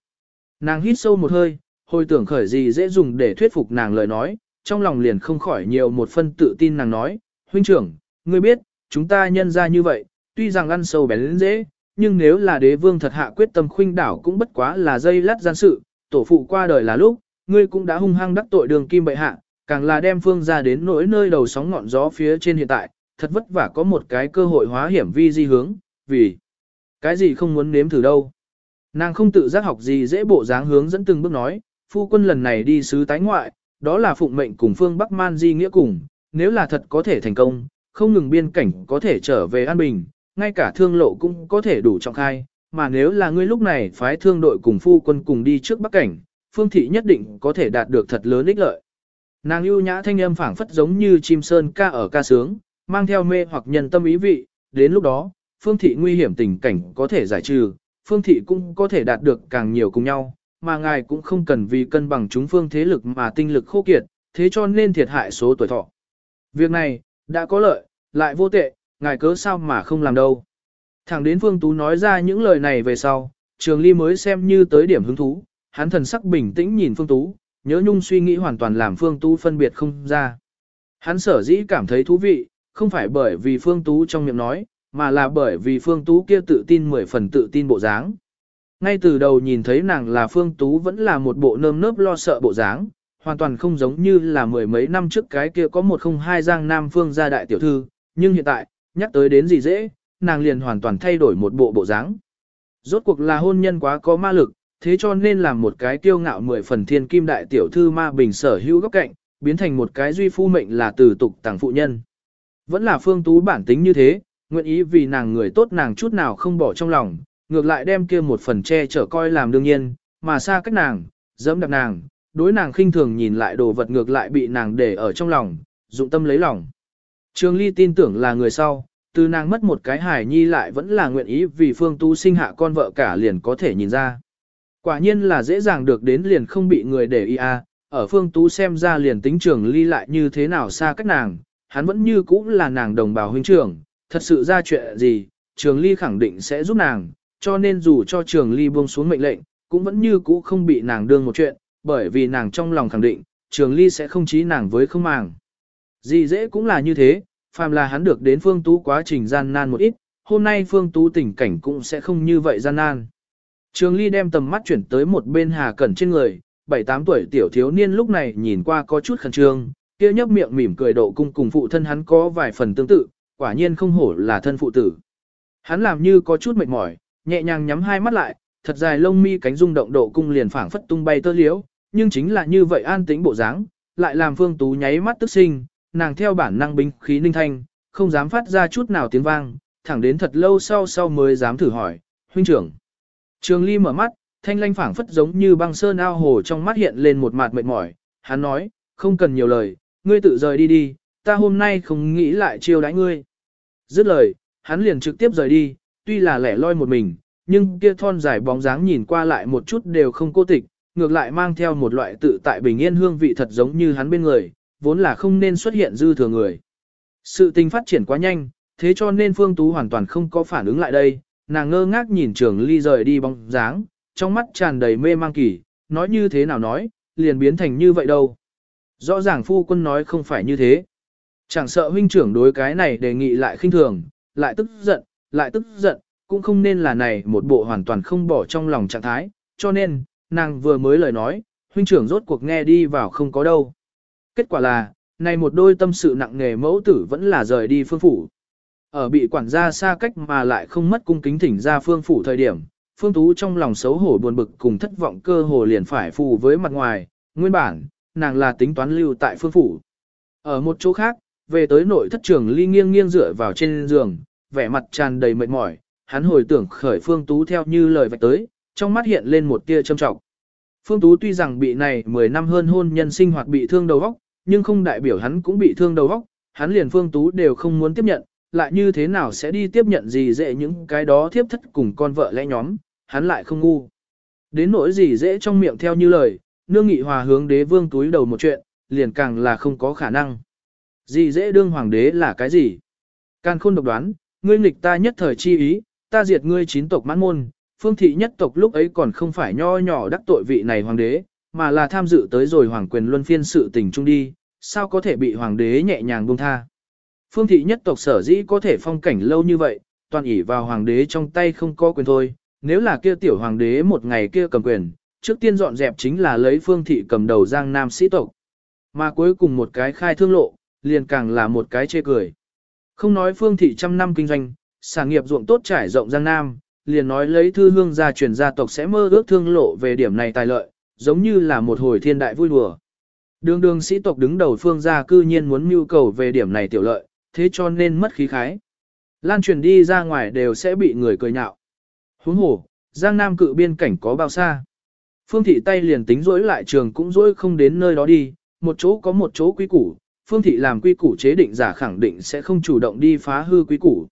Nàng hít sâu một hơi, hồi tưởng khởi gì dễ dùng để thuyết phục nàng lời nói, trong lòng liền không khỏi nhiều một phân tự tin nàng nói, huynh trưởng, ngươi biết, chúng ta nhân ra như vậy, tuy rằng ăn sâu bén dễ, nhưng nếu là đế vương thật hạ quyết tâm khuynh đảo cũng bất quá là dây lát gian sự, tổ phụ qua đời là lúc, ngươi cũng đã hung hăng đắc tội đường kim bệ hạ, càng là đem phương ra đến nỗi nơi đầu sóng ngọn gió phía trên hiện tại, thật vất vả có một cái cơ hội hóa hiểm vi di hướng, vì cái gì không muốn nếm thử đâu. Nàng không tự giác học gì dễ bộ dáng hướng dẫn từng bước nói, phu quân lần này đi sứ tái ngoại, đó là phụng mệnh cùng phương Bắc Man di nghĩa cùng, nếu là thật có thể thành công, không ngừng biên cảnh có thể trở về an bình, ngay cả thương lộ cũng có thể đủ trọng khai, mà nếu là ngươi lúc này phái thương đội cùng phu quân cùng đi trước Bắc cảnh, phương thị nhất định có thể đạt được thật lớn ích lợi. Nàng ưu nhã thanh âm phảng phất giống như chim sơn ca ở ca sướng, mang theo mê hoặc nhân tâm ý vị, đến lúc đó, phương thị nguy hiểm tình cảnh có thể giải trừ, phương thị cũng có thể đạt được càng nhiều cùng nhau, mà ngài cũng không cần vì cân bằng chúng phương thế lực mà tinh lực khô kiệt, thế cho nên thiệt hại số tuổi thọ. Việc này, đã có lợi, lại vô tệ, ngài cớ sao mà không làm đâu. Thẳng đến Phương Tú nói ra những lời này về sau, Trường Ly mới xem như tới điểm hứng thú, hắn thần sắc bình tĩnh nhìn Phương Tú, nhớ nhung suy nghĩ hoàn toàn làm Phương Tú phân biệt không ra. Hắn sở dĩ cảm thấy thú vị, không phải bởi vì Phương Tú trong miệng nói, mà là bởi vì Phương Tú kia tự tin mười phần tự tin bộ dáng. Ngay từ đầu nhìn thấy nàng là Phương Tú vẫn là một bộ nơm nớp lo sợ bộ dáng, hoàn toàn không giống như là mười mấy năm trước cái kia có một không hai giang nam phương gia đại tiểu thư, nhưng hiện tại, nhắc tới đến gì dễ, nàng liền hoàn toàn thay đổi một bộ bộ dáng. Rốt cuộc là hôn nhân quá có ma lực, thế cho nên làm một cái tiêu ngạo mười phần thiên kim đại tiểu thư ma bình sở hữu góc cạnh, biến thành một cái duy phu mệnh là từ tục tàng phụ nhân. Vẫn là phương tú bản tính như thế, nguyện ý vì nàng người tốt nàng chút nào không bỏ trong lòng, ngược lại đem kia một phần che chở coi làm đương nhiên, mà xa cách nàng, dẫm đạp nàng, đối nàng khinh thường nhìn lại đồ vật ngược lại bị nàng để ở trong lòng, dụng tâm lấy lòng. Trường Ly tin tưởng là người sau, từ nàng mất một cái hài nhi lại vẫn là nguyện ý vì Phương Tú sinh hạ con vợ cả liền có thể nhìn ra. Quả nhiên là dễ dàng được đến liền không bị người để ý à, ở Phương Tú xem ra liền tính Trường Ly lại như thế nào xa cách nàng, hắn vẫn như cũ là nàng đồng bào huynh trưởng, thật sự ra chuyện gì, Trường Ly khẳng định sẽ giúp nàng, cho nên dù cho Trường Ly buông xuống mệnh lệnh, cũng vẫn như cũ không bị nàng đương một chuyện, bởi vì nàng trong lòng khẳng định, Trường Ly sẽ không chí nàng với không màng. Gì dễ cũng là như thế, phàm là hắn được đến Phương Tú quá trình gian nan một ít, hôm nay Phương Tú tình cảnh cũng sẽ không như vậy gian nan. Trường Ly đem tầm mắt chuyển tới một bên Hà Cẩn trên người, 7-8 tuổi tiểu thiếu niên lúc này nhìn qua có chút khẩn trương, kia nhấp miệng mỉm cười độ cung cùng phụ thân hắn có vài phần tương tự, quả nhiên không hổ là thân phụ tử. Hắn làm như có chút mệt mỏi, nhẹ nhàng nhắm hai mắt lại, thật dài lông mi cánh rung động độ cung liền phảng phất tung bay tơ liễu, nhưng chính là như vậy an tĩnh bộ dáng, lại làm Phương Tú nháy mắt tức sinh, nàng theo bản năng binh khí ninh thanh, không dám phát ra chút nào tiếng vang, thẳng đến thật lâu sau sau mới dám thử hỏi, huynh trưởng. Trường Ly mở mắt, thanh lanh phảng phất giống như băng sơn ao hồ trong mắt hiện lên một mặt mệt mỏi, hắn nói, không cần nhiều lời, ngươi tự rời đi đi, ta hôm nay không nghĩ lại chiêu đãi ngươi. Dứt lời, hắn liền trực tiếp rời đi, tuy là lẻ loi một mình, nhưng kia thon dài bóng dáng nhìn qua lại một chút đều không cô tịch, ngược lại mang theo một loại tự tại bình yên hương vị thật giống như hắn bên người, vốn là không nên xuất hiện dư thừa người. Sự tình phát triển quá nhanh, thế cho nên Phương Tú hoàn toàn không có phản ứng lại đây, nàng ngơ ngác nhìn trường ly rời đi bóng dáng, trong mắt tràn đầy mê mang kỳ, nói như thế nào nói, liền biến thành như vậy đâu. Rõ ràng phu quân nói không phải như thế. Chẳng sợ huynh trưởng đối cái này đề nghị lại khinh thường, lại tức giận, lại tức giận, cũng không nên là này một bộ hoàn toàn không bỏ trong lòng trạng thái, cho nên, nàng vừa mới lời nói, huynh trưởng rốt cuộc nghe đi vào không có đâu. Kết quả là, này một đôi tâm sự nặng nề mẫu tử vẫn là rời đi phương phủ. Ở bị quản gia xa cách mà lại không mất cung kính thỉnh ra phương phủ thời điểm, phương tú trong lòng xấu hổ buồn bực cùng thất vọng cơ hồ liền phải phù với mặt ngoài, nguyên bản, nàng là tính toán lưu tại phương phủ. Ở một chỗ khác, về tới nội thất trường ly nghiêng nghiêng dựa vào trên giường, vẻ mặt tràn đầy mệt mỏi, hắn hồi tưởng khởi phương tú theo như lời vạch tới, trong mắt hiện lên một tia châm trọng. Phương Tú tuy rằng bị này 10 năm hơn hôn nhân sinh hoạt bị thương đầu óc, nhưng không đại biểu hắn cũng bị thương đầu óc, hắn liền Phương Tú đều không muốn tiếp nhận, lại như thế nào sẽ đi tiếp nhận gì dễ những cái đó thiếp thất cùng con vợ lẽ nhóm, hắn lại không ngu. Đến nỗi gì dễ trong miệng theo như lời, nương nghị hòa hướng đế vương túi đầu một chuyện, liền càng là không có khả năng. Gì dễ đương hoàng đế là cái gì? Càng khôn độc đoán, ngươi nghịch ta nhất thời chi ý, ta diệt ngươi chín tộc mãn môn, phương thị nhất tộc lúc ấy còn không phải nho nhỏ đắc tội vị này hoàng đế, mà là tham dự tới rồi hoàng quyền luân phiên sự tình trung đi, sao có thể bị hoàng đế nhẹ nhàng buông tha. Phương thị nhất tộc sở dĩ có thể phong cảnh lâu như vậy, toàn ỷ vào hoàng đế trong tay không có quyền thôi, nếu là kia tiểu hoàng đế một ngày kia cầm quyền, trước tiên dọn dẹp chính là lấy phương thị cầm đầu giang nam sĩ tộc. Mà cuối cùng một cái khai thương lộ, liền càng là một cái chê cười. Không nói phương thị trăm năm kinh doanh, sản nghiệp ruộng tốt trải rộng giang nam, liền nói lấy thư hương gia truyền gia tộc sẽ mơ ước thương lộ về điểm này tài lợi, giống như là một hồi thiên đại vui đùa. Đường đường sĩ tộc đứng đầu phương gia cư nhiên muốn mưu cầu về điểm này tiểu lợi, thế cho nên mất khí khái. Lan truyền đi ra ngoài đều sẽ bị người cười nhạo. Huống hồ, Giang Nam cự biên cảnh có bao xa. Phương thị tay liền tính rỗi lại trường cũng rỗi không đến nơi đó đi, một chỗ có một chỗ quý củ, Phương thị làm quy củ chế định giả khẳng định sẽ không chủ động đi phá hư quý củ.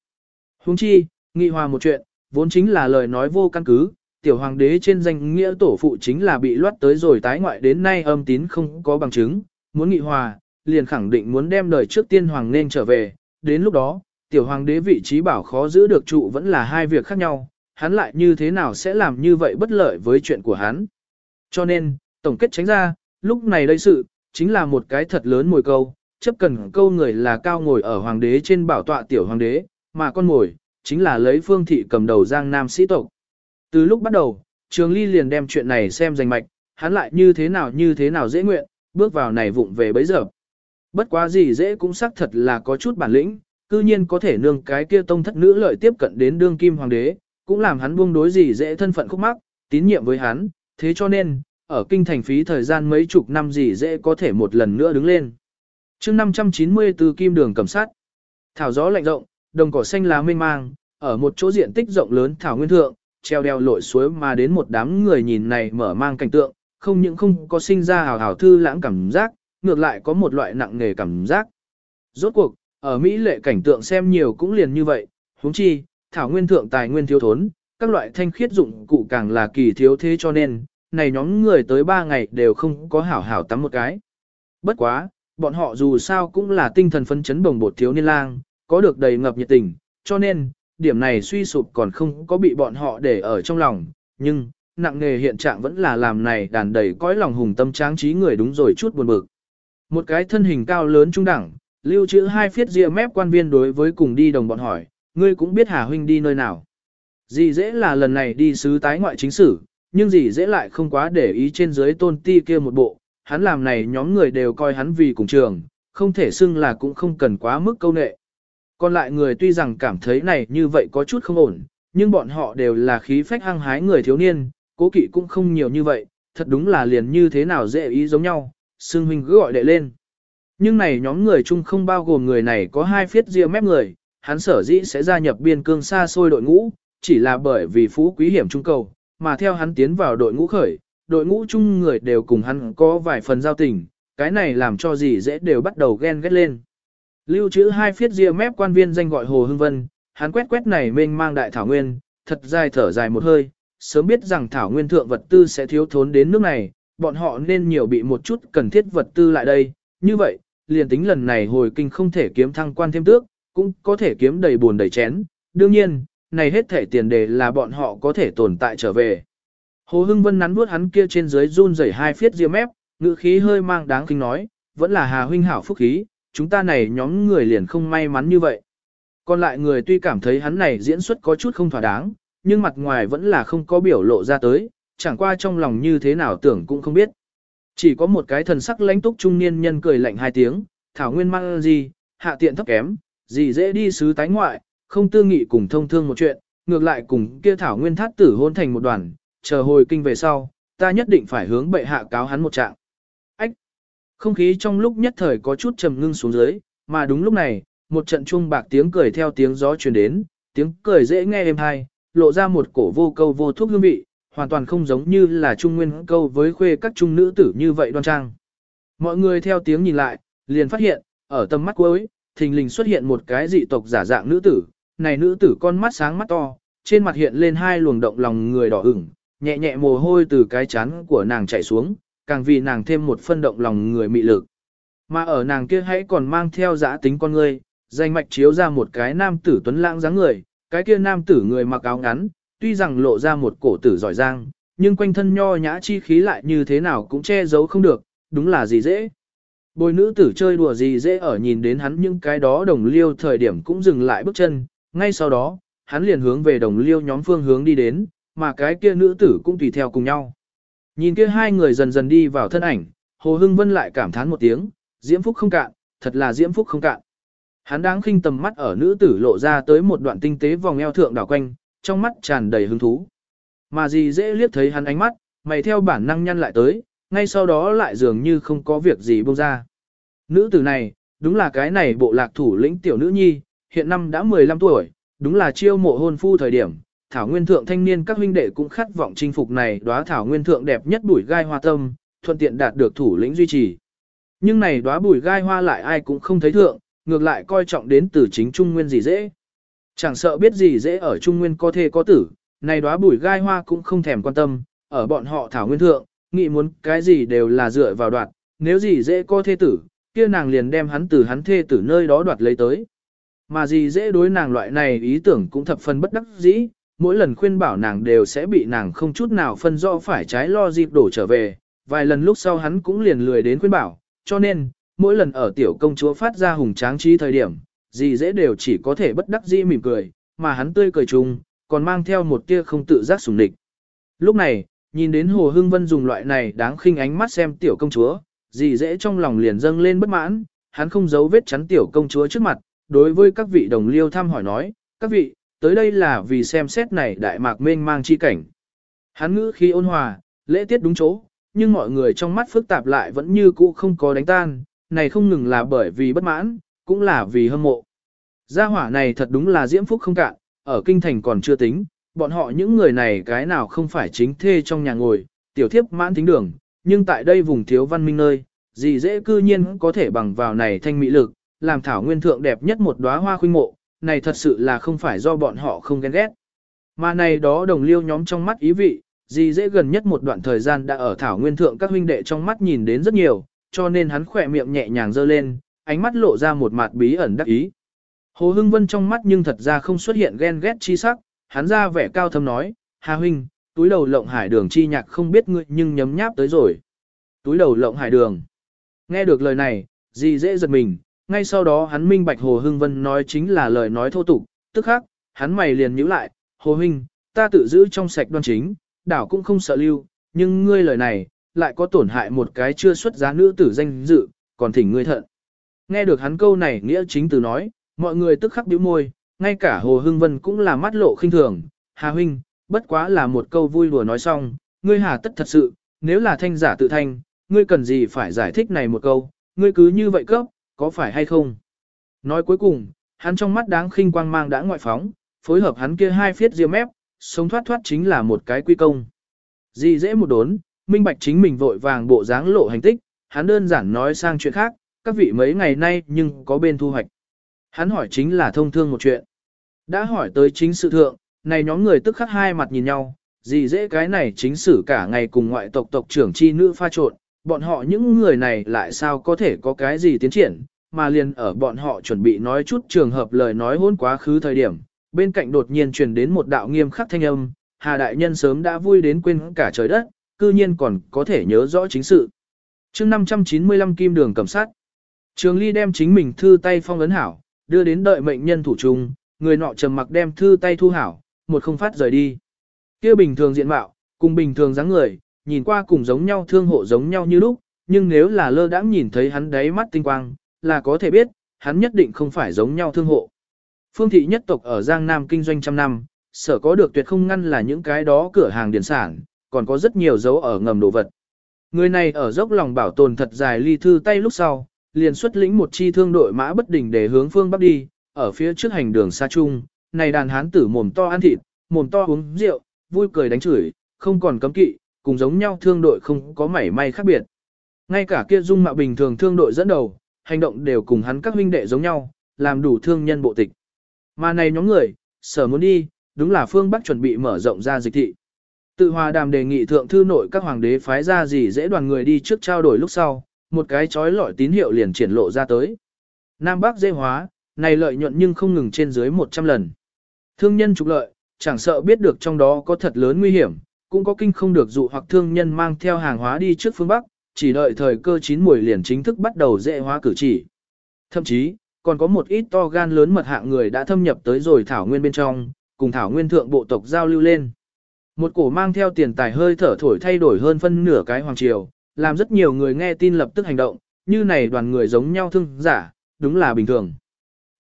Huống chi, nghị hòa một chuyện, vốn chính là lời nói vô căn cứ, tiểu hoàng đế trên danh nghĩa tổ phụ chính là bị loát tới rồi tái ngoại đến nay âm tín không có bằng chứng, muốn nghị hòa, liền khẳng định muốn đem đời trước tiên hoàng nên trở về, đến lúc đó, tiểu hoàng đế vị trí bảo khó giữ được trụ vẫn là hai việc khác nhau, hắn lại như thế nào sẽ làm như vậy bất lợi với chuyện của hắn. Cho nên, tổng kết tránh ra, lúc này đây sự, chính là một cái thật lớn mồi câu, chấp cần câu người là cao ngồi ở hoàng đế trên bảo tọa tiểu hoàng đế, mà con mồi, chính là lấy phương thị cầm đầu giang nam sĩ tộc. Từ lúc bắt đầu, Trường Ly liền đem chuyện này xem danh mạch, hắn lại như thế nào như thế nào dễ nguyện, bước vào này vụng về bấy giờ. Bất quá gì dễ cũng xác thật là có chút bản lĩnh, cư nhiên có thể nương cái kia tông thất nữ lợi tiếp cận đến đương kim hoàng đế, cũng làm hắn buông đối gì dễ thân phận khúc mắc, tín nhiệm với hắn, thế cho nên, ở kinh thành phí thời gian mấy chục năm gì dễ có thể một lần nữa đứng lên. chương 594 kim đường cầm sát, thảo gió lạnh rộng, đồng cỏ xanh lá mênh mang, ở một chỗ diện tích rộng lớn thảo nguyên thượng, treo đeo lội suối mà đến một đám người nhìn này mở mang cảnh tượng, không những không có sinh ra hào hào thư lãng cảm giác, ngược lại có một loại nặng nề cảm giác. Rốt cuộc, ở Mỹ lệ cảnh tượng xem nhiều cũng liền như vậy, huống chi, thảo nguyên thượng tài nguyên thiếu thốn, các loại thanh khiết dụng cụ càng là kỳ thiếu thế cho nên, này nhóm người tới 3 ngày đều không có hảo hảo tắm một cái. Bất quá, bọn họ dù sao cũng là tinh thần phấn chấn bồng bột thiếu niên lang, có được đầy ngập nhiệt tình, cho nên, điểm này suy sụp còn không có bị bọn họ để ở trong lòng, nhưng, nặng nghề hiện trạng vẫn là làm này đàn đầy cõi lòng hùng tâm tráng trí người đúng rồi chút buồn bực. Một cái thân hình cao lớn trung đẳng, lưu trữ hai phiết ria mép quan viên đối với cùng đi đồng bọn hỏi, ngươi cũng biết Hà Huynh đi nơi nào. Dì dễ là lần này đi sứ tái ngoại chính sử, nhưng dì dễ lại không quá để ý trên dưới tôn ti kia một bộ, hắn làm này nhóm người đều coi hắn vì cùng trường, không thể xưng là cũng không cần quá mức câu nệ. Còn lại người tuy rằng cảm thấy này như vậy có chút không ổn, nhưng bọn họ đều là khí phách hăng hái người thiếu niên, cố kỵ cũng không nhiều như vậy, thật đúng là liền như thế nào dễ ý giống nhau, xương huynh cứ gọi đệ lên. Nhưng này nhóm người chung không bao gồm người này có hai phiết ria mép người, hắn sở dĩ sẽ gia nhập biên cương xa xôi đội ngũ, chỉ là bởi vì phú quý hiểm trung cầu, mà theo hắn tiến vào đội ngũ khởi, đội ngũ chung người đều cùng hắn có vài phần giao tình, cái này làm cho gì dễ đều bắt đầu ghen ghét lên. Lưu trữ hai phiết ria mép quan viên danh gọi Hồ Hưng Vân, hắn quét quét này mênh mang đại thảo nguyên, thật dài thở dài một hơi, sớm biết rằng thảo nguyên thượng vật tư sẽ thiếu thốn đến nước này, bọn họ nên nhiều bị một chút cần thiết vật tư lại đây, như vậy, liền tính lần này hồi kinh không thể kiếm thăng quan thêm tước, cũng có thể kiếm đầy buồn đầy chén, đương nhiên, này hết thể tiền đề là bọn họ có thể tồn tại trở về. Hồ Hưng Vân nắn bước hắn kia trên dưới run rẩy hai phiết ria mép, ngữ khí hơi mang đáng kinh nói, vẫn là Hà huynh hảo phúc khí, chúng ta này nhóm người liền không may mắn như vậy. Còn lại người tuy cảm thấy hắn này diễn xuất có chút không thỏa đáng, nhưng mặt ngoài vẫn là không có biểu lộ ra tới, chẳng qua trong lòng như thế nào tưởng cũng không biết. Chỉ có một cái thần sắc lãnh túc trung niên nhân cười lạnh hai tiếng, thảo nguyên mang gì, hạ tiện thấp kém, gì dễ đi sứ tái ngoại, không tư nghị cùng thông thương một chuyện, ngược lại cùng kia thảo nguyên thát tử hôn thành một đoàn, chờ hồi kinh về sau, ta nhất định phải hướng bệ hạ cáo hắn một trạng. Không khí trong lúc nhất thời có chút trầm ngưng xuống dưới, mà đúng lúc này, một trận chuông bạc tiếng cười theo tiếng gió truyền đến, tiếng cười dễ nghe êm hay, lộ ra một cổ vô câu vô thuốc hương vị, hoàn toàn không giống như là trung nguyên câu với khuê các trung nữ tử như vậy đoan trang. Mọi người theo tiếng nhìn lại, liền phát hiện, ở tầm mắt cuối, thình lình xuất hiện một cái dị tộc giả dạng nữ tử, này nữ tử con mắt sáng mắt to, trên mặt hiện lên hai luồng động lòng người đỏ ửng, nhẹ nhẹ mồ hôi từ cái chán của nàng chảy xuống, càng vì nàng thêm một phân động lòng người mị lực. Mà ở nàng kia hãy còn mang theo giã tính con người, danh mạch chiếu ra một cái nam tử tuấn lãng dáng người, cái kia nam tử người mặc áo ngắn, tuy rằng lộ ra một cổ tử giỏi giang, nhưng quanh thân nho nhã chi khí lại như thế nào cũng che giấu không được, đúng là gì dễ. Bồi nữ tử chơi đùa gì dễ ở nhìn đến hắn những cái đó đồng liêu thời điểm cũng dừng lại bước chân, ngay sau đó, hắn liền hướng về đồng liêu nhóm phương hướng đi đến, mà cái kia nữ tử cũng tùy theo cùng nhau. Nhìn kia hai người dần dần đi vào thân ảnh, Hồ Hưng Vân lại cảm thán một tiếng, diễm phúc không cạn, thật là diễm phúc không cạn. Hắn đáng khinh tầm mắt ở nữ tử lộ ra tới một đoạn tinh tế vòng eo thượng đảo quanh, trong mắt tràn đầy hứng thú. Mà gì dễ liếc thấy hắn ánh mắt, mày theo bản năng nhăn lại tới, ngay sau đó lại dường như không có việc gì buông ra. Nữ tử này, đúng là cái này bộ lạc thủ lĩnh tiểu nữ nhi, hiện năm đã 15 tuổi, đúng là chiêu mộ hôn phu thời điểm. Thảo Nguyên Thượng thanh niên các huynh đệ cũng khát vọng chinh phục này đóa Thảo Nguyên Thượng đẹp nhất bụi gai hoa tâm, thuận tiện đạt được thủ lĩnh duy trì. Nhưng này đóa bụi gai hoa lại ai cũng không thấy thượng, ngược lại coi trọng đến từ chính Trung Nguyên gì dễ. Chẳng sợ biết gì dễ ở Trung Nguyên có thể có tử, này đóa bụi gai hoa cũng không thèm quan tâm, ở bọn họ Thảo Nguyên Thượng, nghĩ muốn cái gì đều là dựa vào đoạt, nếu gì dễ có thê tử, kia nàng liền đem hắn từ hắn thê tử nơi đó đoạt lấy tới. Mà gì dễ đối nàng loại này ý tưởng cũng thập phần bất đắc dĩ, mỗi lần khuyên bảo nàng đều sẽ bị nàng không chút nào phân rõ phải trái lo dịp đổ trở về, vài lần lúc sau hắn cũng liền lười đến khuyên bảo, cho nên, mỗi lần ở tiểu công chúa phát ra hùng tráng trí thời điểm, gì dễ đều chỉ có thể bất đắc dĩ mỉm cười, mà hắn tươi cười chung, còn mang theo một tia không tự giác sùng địch. Lúc này, nhìn đến Hồ Hưng Vân dùng loại này đáng khinh ánh mắt xem tiểu công chúa, gì dễ trong lòng liền dâng lên bất mãn, hắn không giấu vết chắn tiểu công chúa trước mặt, đối với các vị đồng liêu thăm hỏi nói, các vị, tới đây là vì xem xét này đại mạc mênh mang chi cảnh. Hắn ngữ khi ôn hòa, lễ tiết đúng chỗ, nhưng mọi người trong mắt phức tạp lại vẫn như cũ không có đánh tan, này không ngừng là bởi vì bất mãn, cũng là vì hâm mộ. Gia hỏa này thật đúng là diễm phúc không cạn, ở kinh thành còn chưa tính, bọn họ những người này cái nào không phải chính thê trong nhà ngồi, tiểu thiếp mãn tính đường, nhưng tại đây vùng thiếu văn minh nơi, gì dễ cư nhiên có thể bằng vào này thanh mỹ lực, làm thảo nguyên thượng đẹp nhất một đóa hoa khuynh mộ, này thật sự là không phải do bọn họ không ghen ghét. Mà này đó đồng liêu nhóm trong mắt ý vị, gì dễ gần nhất một đoạn thời gian đã ở thảo nguyên thượng các huynh đệ trong mắt nhìn đến rất nhiều, cho nên hắn khỏe miệng nhẹ nhàng dơ lên, ánh mắt lộ ra một mặt bí ẩn đắc ý. Hồ Hưng Vân trong mắt nhưng thật ra không xuất hiện ghen ghét chi sắc, hắn ra vẻ cao thâm nói, Hà huynh, túi đầu lộng hải đường chi nhạc không biết ngươi nhưng nhấm nháp tới rồi. Túi đầu lộng hải đường. Nghe được lời này, gì dễ giật mình, ngay sau đó hắn minh bạch Hồ Hưng Vân nói chính là lời nói thô tục, tức khắc, hắn mày liền nhíu lại, Hồ Huynh, ta tự giữ trong sạch đoan chính, đảo cũng không sợ lưu, nhưng ngươi lời này, lại có tổn hại một cái chưa xuất giá nữ tử danh dự, còn thỉnh ngươi thận. Nghe được hắn câu này nghĩa chính từ nói, mọi người tức khắc bĩu môi, ngay cả Hồ Hưng Vân cũng là mắt lộ khinh thường, Hà huynh, bất quá là một câu vui đùa nói xong, ngươi hà tất thật sự, nếu là thanh giả tự thanh, ngươi cần gì phải giải thích này một câu, ngươi cứ như vậy cấp, có phải hay không? Nói cuối cùng, hắn trong mắt đáng khinh quang mang đã ngoại phóng, phối hợp hắn kia hai phiết diêm mép, sống thoát thoát chính là một cái quy công. Gì dễ một đốn, minh bạch chính mình vội vàng bộ dáng lộ hành tích, hắn đơn giản nói sang chuyện khác, các vị mấy ngày nay nhưng có bên thu hoạch. Hắn hỏi chính là thông thương một chuyện. Đã hỏi tới chính sự thượng, này nhóm người tức khắc hai mặt nhìn nhau, gì dễ cái này chính sử cả ngày cùng ngoại tộc tộc trưởng chi nữ pha trộn, bọn họ những người này lại sao có thể có cái gì tiến triển, mà liền ở bọn họ chuẩn bị nói chút trường hợp lời nói hôn quá khứ thời điểm, bên cạnh đột nhiên truyền đến một đạo nghiêm khắc thanh âm, Hà Đại Nhân sớm đã vui đến quên cả trời đất, cư nhiên còn có thể nhớ rõ chính sự. chương 595 kim đường cầm sát, Trường Ly đem chính mình thư tay phong ấn hảo, đưa đến đợi mệnh nhân thủ trung, người nọ trầm mặc đem thư tay thu hảo, một không phát rời đi. Kia bình thường diện mạo, cùng bình thường dáng người, nhìn qua cùng giống nhau thương hộ giống nhau như lúc, nhưng nếu là lơ đãng nhìn thấy hắn đáy mắt tinh quang, là có thể biết, hắn nhất định không phải giống nhau thương hộ. Phương thị nhất tộc ở Giang Nam kinh doanh trăm năm, sở có được tuyệt không ngăn là những cái đó cửa hàng điển sản, còn có rất nhiều dấu ở ngầm đồ vật. Người này ở dốc lòng bảo tồn thật dài ly thư tay lúc sau, liền xuất lĩnh một chi thương đội mã bất đình để hướng phương bắc đi, ở phía trước hành đường xa chung, này đàn hán tử mồm to ăn thịt, mồm to uống rượu, vui cười đánh chửi, không còn cấm kỵ, cùng giống nhau thương đội không có mảy may khác biệt. Ngay cả kia dung mạo bình thường thương đội dẫn đầu, hành động đều cùng hắn các huynh đệ giống nhau, làm đủ thương nhân bộ tịch. Mà này nhóm người, sở muốn đi, đúng là phương Bắc chuẩn bị mở rộng ra dịch thị. Tự hòa đàm đề nghị thượng thư nội các hoàng đế phái ra gì dễ đoàn người đi trước trao đổi lúc sau, một cái chói lọi tín hiệu liền triển lộ ra tới. Nam Bắc dễ hóa, này lợi nhuận nhưng không ngừng trên dưới 100 lần. Thương nhân trục lợi, chẳng sợ biết được trong đó có thật lớn nguy hiểm, cũng có kinh không được dụ hoặc thương nhân mang theo hàng hóa đi trước phương Bắc, chỉ đợi thời cơ chín mùi liền chính thức bắt đầu dễ hóa cử chỉ. Thậm chí, còn có một ít to gan lớn mật hạng người đã thâm nhập tới rồi thảo nguyên bên trong, cùng thảo nguyên thượng bộ tộc giao lưu lên. Một cổ mang theo tiền tài hơi thở thổi thay đổi hơn phân nửa cái hoàng triều, làm rất nhiều người nghe tin lập tức hành động, như này đoàn người giống nhau thương giả, đúng là bình thường.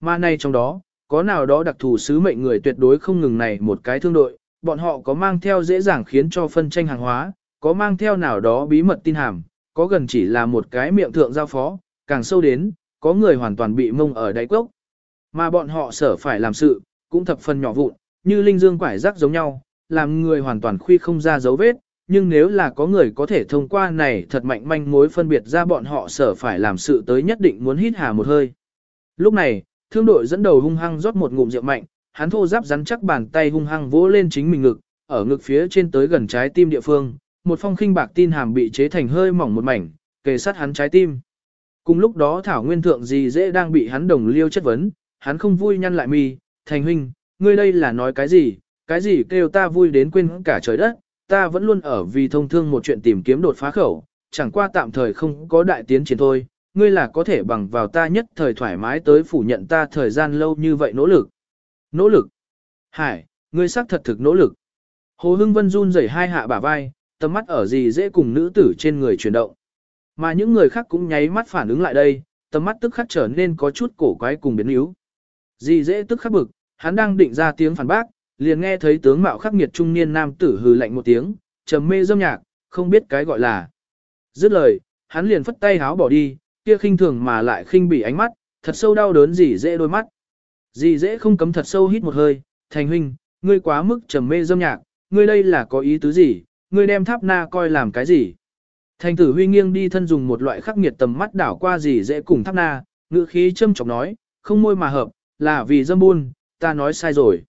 Mà nay trong đó, có nào đó đặc thù sứ mệnh người tuyệt đối không ngừng này một cái thương đội, bọn họ có mang theo dễ dàng khiến cho phân tranh hàng hóa, có mang theo nào đó bí mật tin hàm, có gần chỉ là một cái miệng thượng giao phó, càng sâu đến, có người hoàn toàn bị mông ở đáy cốc. Mà bọn họ sở phải làm sự, cũng thập phần nhỏ vụn, như linh dương quải rắc giống nhau, làm người hoàn toàn khuy không ra dấu vết, nhưng nếu là có người có thể thông qua này thật mạnh manh mối phân biệt ra bọn họ sở phải làm sự tới nhất định muốn hít hà một hơi. Lúc này, thương đội dẫn đầu hung hăng rót một ngụm rượu mạnh, hắn thô giáp rắn chắc bàn tay hung hăng vỗ lên chính mình ngực, ở ngực phía trên tới gần trái tim địa phương, một phong khinh bạc tin hàm bị chế thành hơi mỏng một mảnh, kề sát hắn trái tim. Cùng lúc đó Thảo Nguyên Thượng gì dễ đang bị hắn đồng liêu chất vấn, hắn không vui nhăn lại mi, thành huynh, ngươi đây là nói cái gì, cái gì kêu ta vui đến quên cả trời đất, ta vẫn luôn ở vì thông thương một chuyện tìm kiếm đột phá khẩu, chẳng qua tạm thời không có đại tiến triển thôi, ngươi là có thể bằng vào ta nhất thời thoải mái tới phủ nhận ta thời gian lâu như vậy nỗ lực. Nỗ lực. Hải, ngươi xác thật thực nỗ lực. Hồ Hưng Vân run rẩy hai hạ bả vai, tầm mắt ở gì dễ cùng nữ tử trên người chuyển động. Mà những người khác cũng nháy mắt phản ứng lại đây, tầm mắt tức khắc trở nên có chút cổ quái cùng biến yếu. Dì dễ tức khắc bực, hắn đang định ra tiếng phản bác, liền nghe thấy tướng mạo khắc nghiệt trung niên nam tử hừ lạnh một tiếng, trầm mê dâm nhạc, không biết cái gọi là. Dứt lời, hắn liền phất tay háo bỏ đi, kia khinh thường mà lại khinh bỉ ánh mắt, thật sâu đau đớn dì dễ đôi mắt. Dì dễ không cấm thật sâu hít một hơi, thành huynh, ngươi quá mức trầm mê dâm nhạc, ngươi đây là có ý tứ gì, ngươi đem tháp na coi làm cái gì. Thành tử huy nghiêng đi thân dùng một loại khắc nghiệt tầm mắt đảo qua gì dễ cùng tháp na, ngữ khí châm chọc nói, không môi mà hợp, là vì dâm buôn, ta nói sai rồi.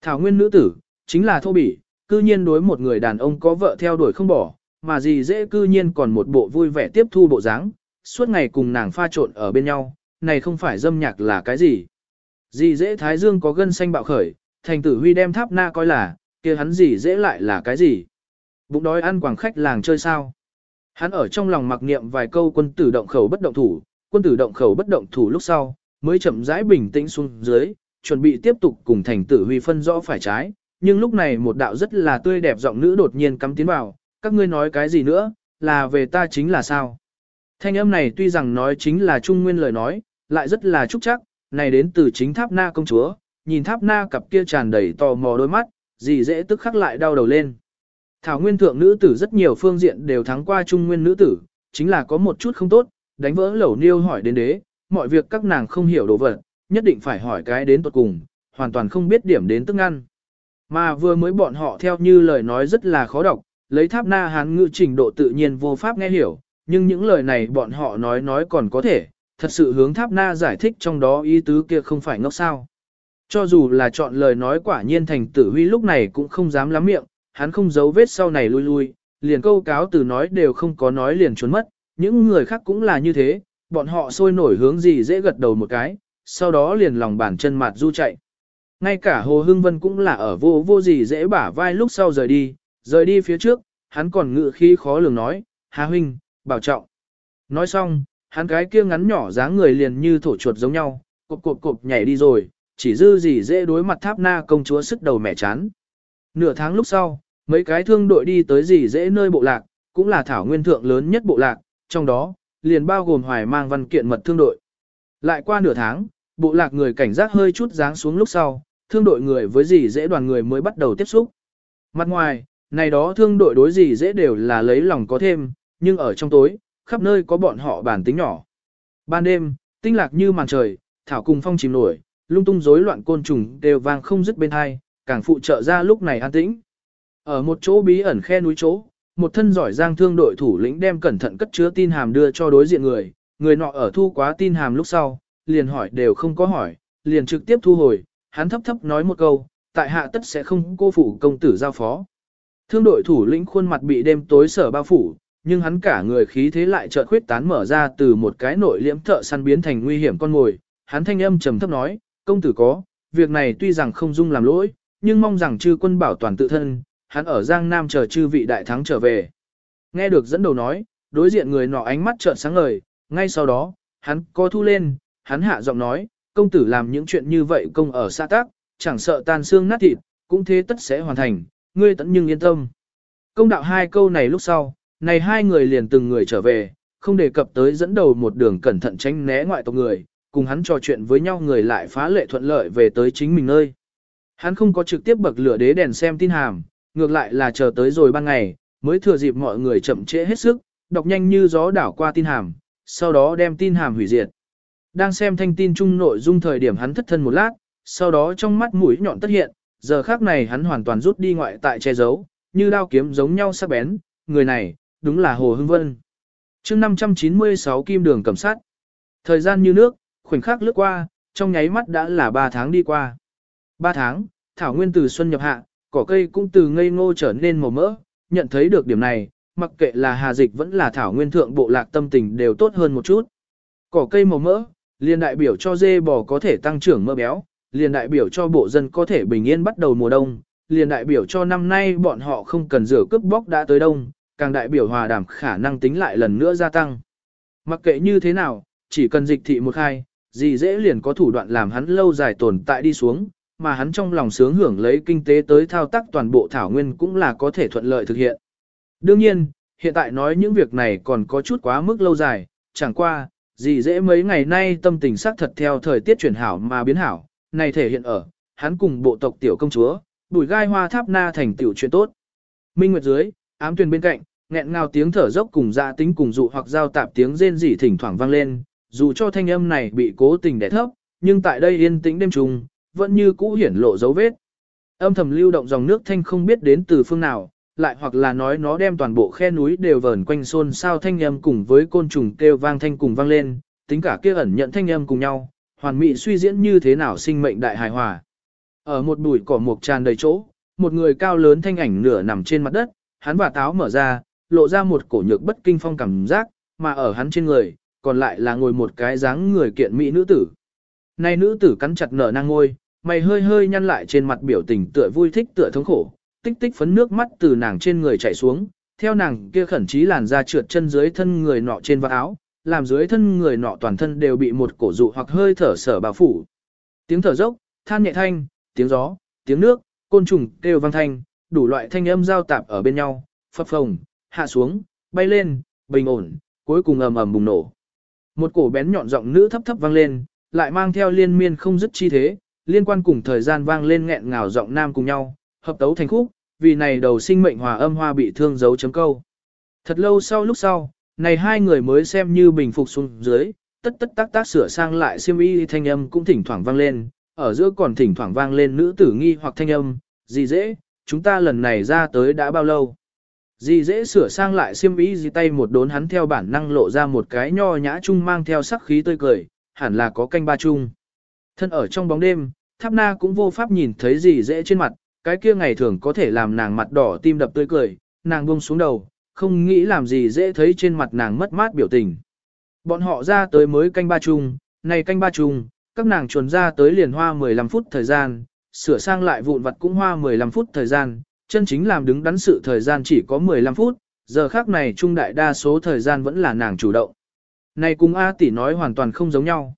Thảo nguyên nữ tử, chính là thô bỉ, cư nhiên đối một người đàn ông có vợ theo đuổi không bỏ, mà gì dễ cư nhiên còn một bộ vui vẻ tiếp thu bộ dáng, suốt ngày cùng nàng pha trộn ở bên nhau, này không phải dâm nhạc là cái gì. Dì dễ thái dương có gân xanh bạo khởi, thành tử huy đem tháp na coi là, kia hắn gì dễ lại là cái gì. Bụng đói ăn quảng khách làng chơi sao. Hắn ở trong lòng mặc niệm vài câu quân tử động khẩu bất động thủ, quân tử động khẩu bất động thủ lúc sau, mới chậm rãi bình tĩnh xuống dưới, chuẩn bị tiếp tục cùng thành tử huy phân rõ phải trái. Nhưng lúc này một đạo rất là tươi đẹp giọng nữ đột nhiên cắm tiến vào, các ngươi nói cái gì nữa, là về ta chính là sao. Thanh âm này tuy rằng nói chính là trung nguyên lời nói, lại rất là trúc chắc, này đến từ chính tháp na công chúa, nhìn tháp na cặp kia tràn đầy tò mò đôi mắt, gì dễ tức khắc lại đau đầu lên. Thảo nguyên thượng nữ tử rất nhiều phương diện đều thắng qua trung nguyên nữ tử, chính là có một chút không tốt, đánh vỡ lẩu niêu hỏi đến đế, mọi việc các nàng không hiểu đồ vật, nhất định phải hỏi cái đến tuật cùng, hoàn toàn không biết điểm đến tức ăn. Mà vừa mới bọn họ theo như lời nói rất là khó đọc, lấy tháp na hán ngữ trình độ tự nhiên vô pháp nghe hiểu, nhưng những lời này bọn họ nói nói còn có thể, thật sự hướng tháp na giải thích trong đó ý tứ kia không phải ngốc sao. Cho dù là chọn lời nói quả nhiên thành tử huy lúc này cũng không dám lắm miệng, hắn không giấu vết sau này lui lui, liền câu cáo từ nói đều không có nói liền trốn mất, những người khác cũng là như thế, bọn họ sôi nổi hướng gì dễ gật đầu một cái, sau đó liền lòng bàn chân mặt du chạy. Ngay cả Hồ Hưng Vân cũng là ở vô vô gì dễ bả vai lúc sau rời đi, rời đi phía trước, hắn còn ngự khi khó lường nói, Hà Huynh, bảo trọng. Nói xong, hắn cái kia ngắn nhỏ dáng người liền như thổ chuột giống nhau, cộp cộp cộp nhảy đi rồi, chỉ dư gì dễ đối mặt tháp na công chúa sức đầu mẻ chán. Nửa tháng lúc sau, mấy cái thương đội đi tới gì dễ nơi bộ lạc, cũng là thảo nguyên thượng lớn nhất bộ lạc, trong đó, liền bao gồm hoài mang văn kiện mật thương đội. Lại qua nửa tháng, bộ lạc người cảnh giác hơi chút dáng xuống lúc sau, thương đội người với gì dễ đoàn người mới bắt đầu tiếp xúc. Mặt ngoài, này đó thương đội đối gì dễ đều là lấy lòng có thêm, nhưng ở trong tối, khắp nơi có bọn họ bản tính nhỏ. Ban đêm, tinh lạc như màn trời, thảo cùng phong chìm nổi, lung tung rối loạn côn trùng đều vang không dứt bên hai, càng phụ trợ ra lúc này an tĩnh. Ở một chỗ bí ẩn khe núi chỗ, một thân giỏi giang thương đội thủ lĩnh đem cẩn thận cất chứa tin hàm đưa cho đối diện người, người nọ ở thu quá tin hàm lúc sau, liền hỏi đều không có hỏi, liền trực tiếp thu hồi, hắn thấp thấp nói một câu, tại hạ tất sẽ không cô phụ công tử giao phó. Thương đội thủ lĩnh khuôn mặt bị đêm tối sở bao phủ, nhưng hắn cả người khí thế lại chợt khuyết tán mở ra từ một cái nội liễm thợ săn biến thành nguy hiểm con ngồi. Hắn thanh âm trầm thấp nói, công tử có, việc này tuy rằng không dung làm lỗi, nhưng mong rằng chư quân bảo toàn tự thân, hắn ở Giang Nam chờ chư vị đại thắng trở về. Nghe được dẫn đầu nói, đối diện người nọ ánh mắt trợn sáng ngời, ngay sau đó, hắn co thu lên, hắn hạ giọng nói, công tử làm những chuyện như vậy công ở xã tác, chẳng sợ tan xương nát thịt, cũng thế tất sẽ hoàn thành, ngươi tận nhưng yên tâm. Công đạo hai câu này lúc sau, này hai người liền từng người trở về, không đề cập tới dẫn đầu một đường cẩn thận tránh né ngoại tộc người, cùng hắn trò chuyện với nhau người lại phá lệ thuận lợi về tới chính mình nơi. Hắn không có trực tiếp bậc lửa đế đèn xem tin hàm, ngược lại là chờ tới rồi ban ngày, mới thừa dịp mọi người chậm trễ hết sức, đọc nhanh như gió đảo qua tin hàm, sau đó đem tin hàm hủy diệt. Đang xem thanh tin chung nội dung thời điểm hắn thất thân một lát, sau đó trong mắt mũi nhọn tất hiện, giờ khác này hắn hoàn toàn rút đi ngoại tại che giấu, như đao kiếm giống nhau sắc bén, người này, đúng là Hồ Hưng Vân. chương 596 kim đường cầm sát. Thời gian như nước, khoảnh khắc lướt qua, trong nháy mắt đã là 3 tháng đi qua. 3 tháng, Thảo Nguyên từ xuân nhập hạ, cỏ cây cũng từ ngây ngô trở nên màu mỡ, nhận thấy được điểm này, mặc kệ là Hà Dịch vẫn là Thảo Nguyên thượng bộ lạc tâm tình đều tốt hơn một chút. Cỏ cây màu mỡ, liền đại biểu cho dê bò có thể tăng trưởng mỡ béo, liền đại biểu cho bộ dân có thể bình yên bắt đầu mùa đông, liền đại biểu cho năm nay bọn họ không cần rửa cướp bóc đã tới đông, càng đại biểu hòa đảm khả năng tính lại lần nữa gia tăng. Mặc kệ như thế nào, chỉ cần dịch thị một hai, gì dễ liền có thủ đoạn làm hắn lâu dài tồn tại đi xuống, mà hắn trong lòng sướng hưởng lấy kinh tế tới thao tác toàn bộ thảo nguyên cũng là có thể thuận lợi thực hiện. Đương nhiên, hiện tại nói những việc này còn có chút quá mức lâu dài, chẳng qua, gì dễ mấy ngày nay tâm tình sắc thật theo thời tiết chuyển hảo mà biến hảo, này thể hiện ở, hắn cùng bộ tộc tiểu công chúa, bùi gai hoa tháp na thành tiểu chuyện tốt. Minh Nguyệt dưới, ám tuyền bên cạnh, nghẹn ngào tiếng thở dốc cùng dạ tính cùng dụ hoặc giao tạp tiếng rên rỉ thỉnh thoảng vang lên, dù cho thanh âm này bị cố tình đè thấp, nhưng tại đây yên tĩnh đêm trùng, vẫn như cũ hiển lộ dấu vết. Âm thầm lưu động dòng nước thanh không biết đến từ phương nào, lại hoặc là nói nó đem toàn bộ khe núi đều vờn quanh xôn sao thanh âm cùng với côn trùng kêu vang thanh cùng vang lên, tính cả kia ẩn nhận thanh âm cùng nhau, hoàn mỹ suy diễn như thế nào sinh mệnh đại hài hòa. Ở một bụi cỏ mục tràn đầy chỗ, một người cao lớn thanh ảnh nửa nằm trên mặt đất, hắn và táo mở ra, lộ ra một cổ nhược bất kinh phong cảm giác, mà ở hắn trên người, còn lại là ngồi một cái dáng người kiện mỹ nữ tử. Này nữ tử cắn chặt nở nang ngôi, mày hơi hơi nhăn lại trên mặt biểu tình tựa vui thích tựa thống khổ, tích tích phấn nước mắt từ nàng trên người chảy xuống, theo nàng kia khẩn trí làn ra trượt chân dưới thân người nọ trên vạt áo, làm dưới thân người nọ toàn thân đều bị một cổ dụ hoặc hơi thở sở bao phủ. Tiếng thở dốc, than nhẹ thanh, tiếng gió, tiếng nước, côn trùng kêu vang thanh, đủ loại thanh âm giao tạp ở bên nhau, phập phồng, hạ xuống, bay lên, bình ổn, cuối cùng ầm ầm bùng nổ. Một cổ bén nhọn giọng nữ thấp thấp vang lên, lại mang theo liên miên không dứt chi thế, liên quan cùng thời gian vang lên nghẹn ngào giọng nam cùng nhau, hợp tấu thành khúc, vì này đầu sinh mệnh hòa âm hoa bị thương dấu chấm câu. Thật lâu sau lúc sau, này hai người mới xem như bình phục xuống dưới, tất tất tác tác sửa sang lại siêm y thanh âm cũng thỉnh thoảng vang lên, ở giữa còn thỉnh thoảng vang lên nữ tử nghi hoặc thanh âm, gì dễ, chúng ta lần này ra tới đã bao lâu. dì dễ sửa sang lại siêm y gì tay một đốn hắn theo bản năng lộ ra một cái nho nhã chung mang theo sắc khí tươi cười, hẳn là có canh ba chung. Thân ở trong bóng đêm, tháp na cũng vô pháp nhìn thấy gì dễ trên mặt, cái kia ngày thường có thể làm nàng mặt đỏ tim đập tươi cười, nàng buông xuống đầu, không nghĩ làm gì dễ thấy trên mặt nàng mất mát biểu tình. Bọn họ ra tới mới canh ba chung, này canh ba chung, các nàng chuồn ra tới liền hoa 15 phút thời gian, sửa sang lại vụn vặt cũng hoa 15 phút thời gian, chân chính làm đứng đắn sự thời gian chỉ có 15 phút, giờ khác này trung đại đa số thời gian vẫn là nàng chủ động. Này cùng A tỷ nói hoàn toàn không giống nhau.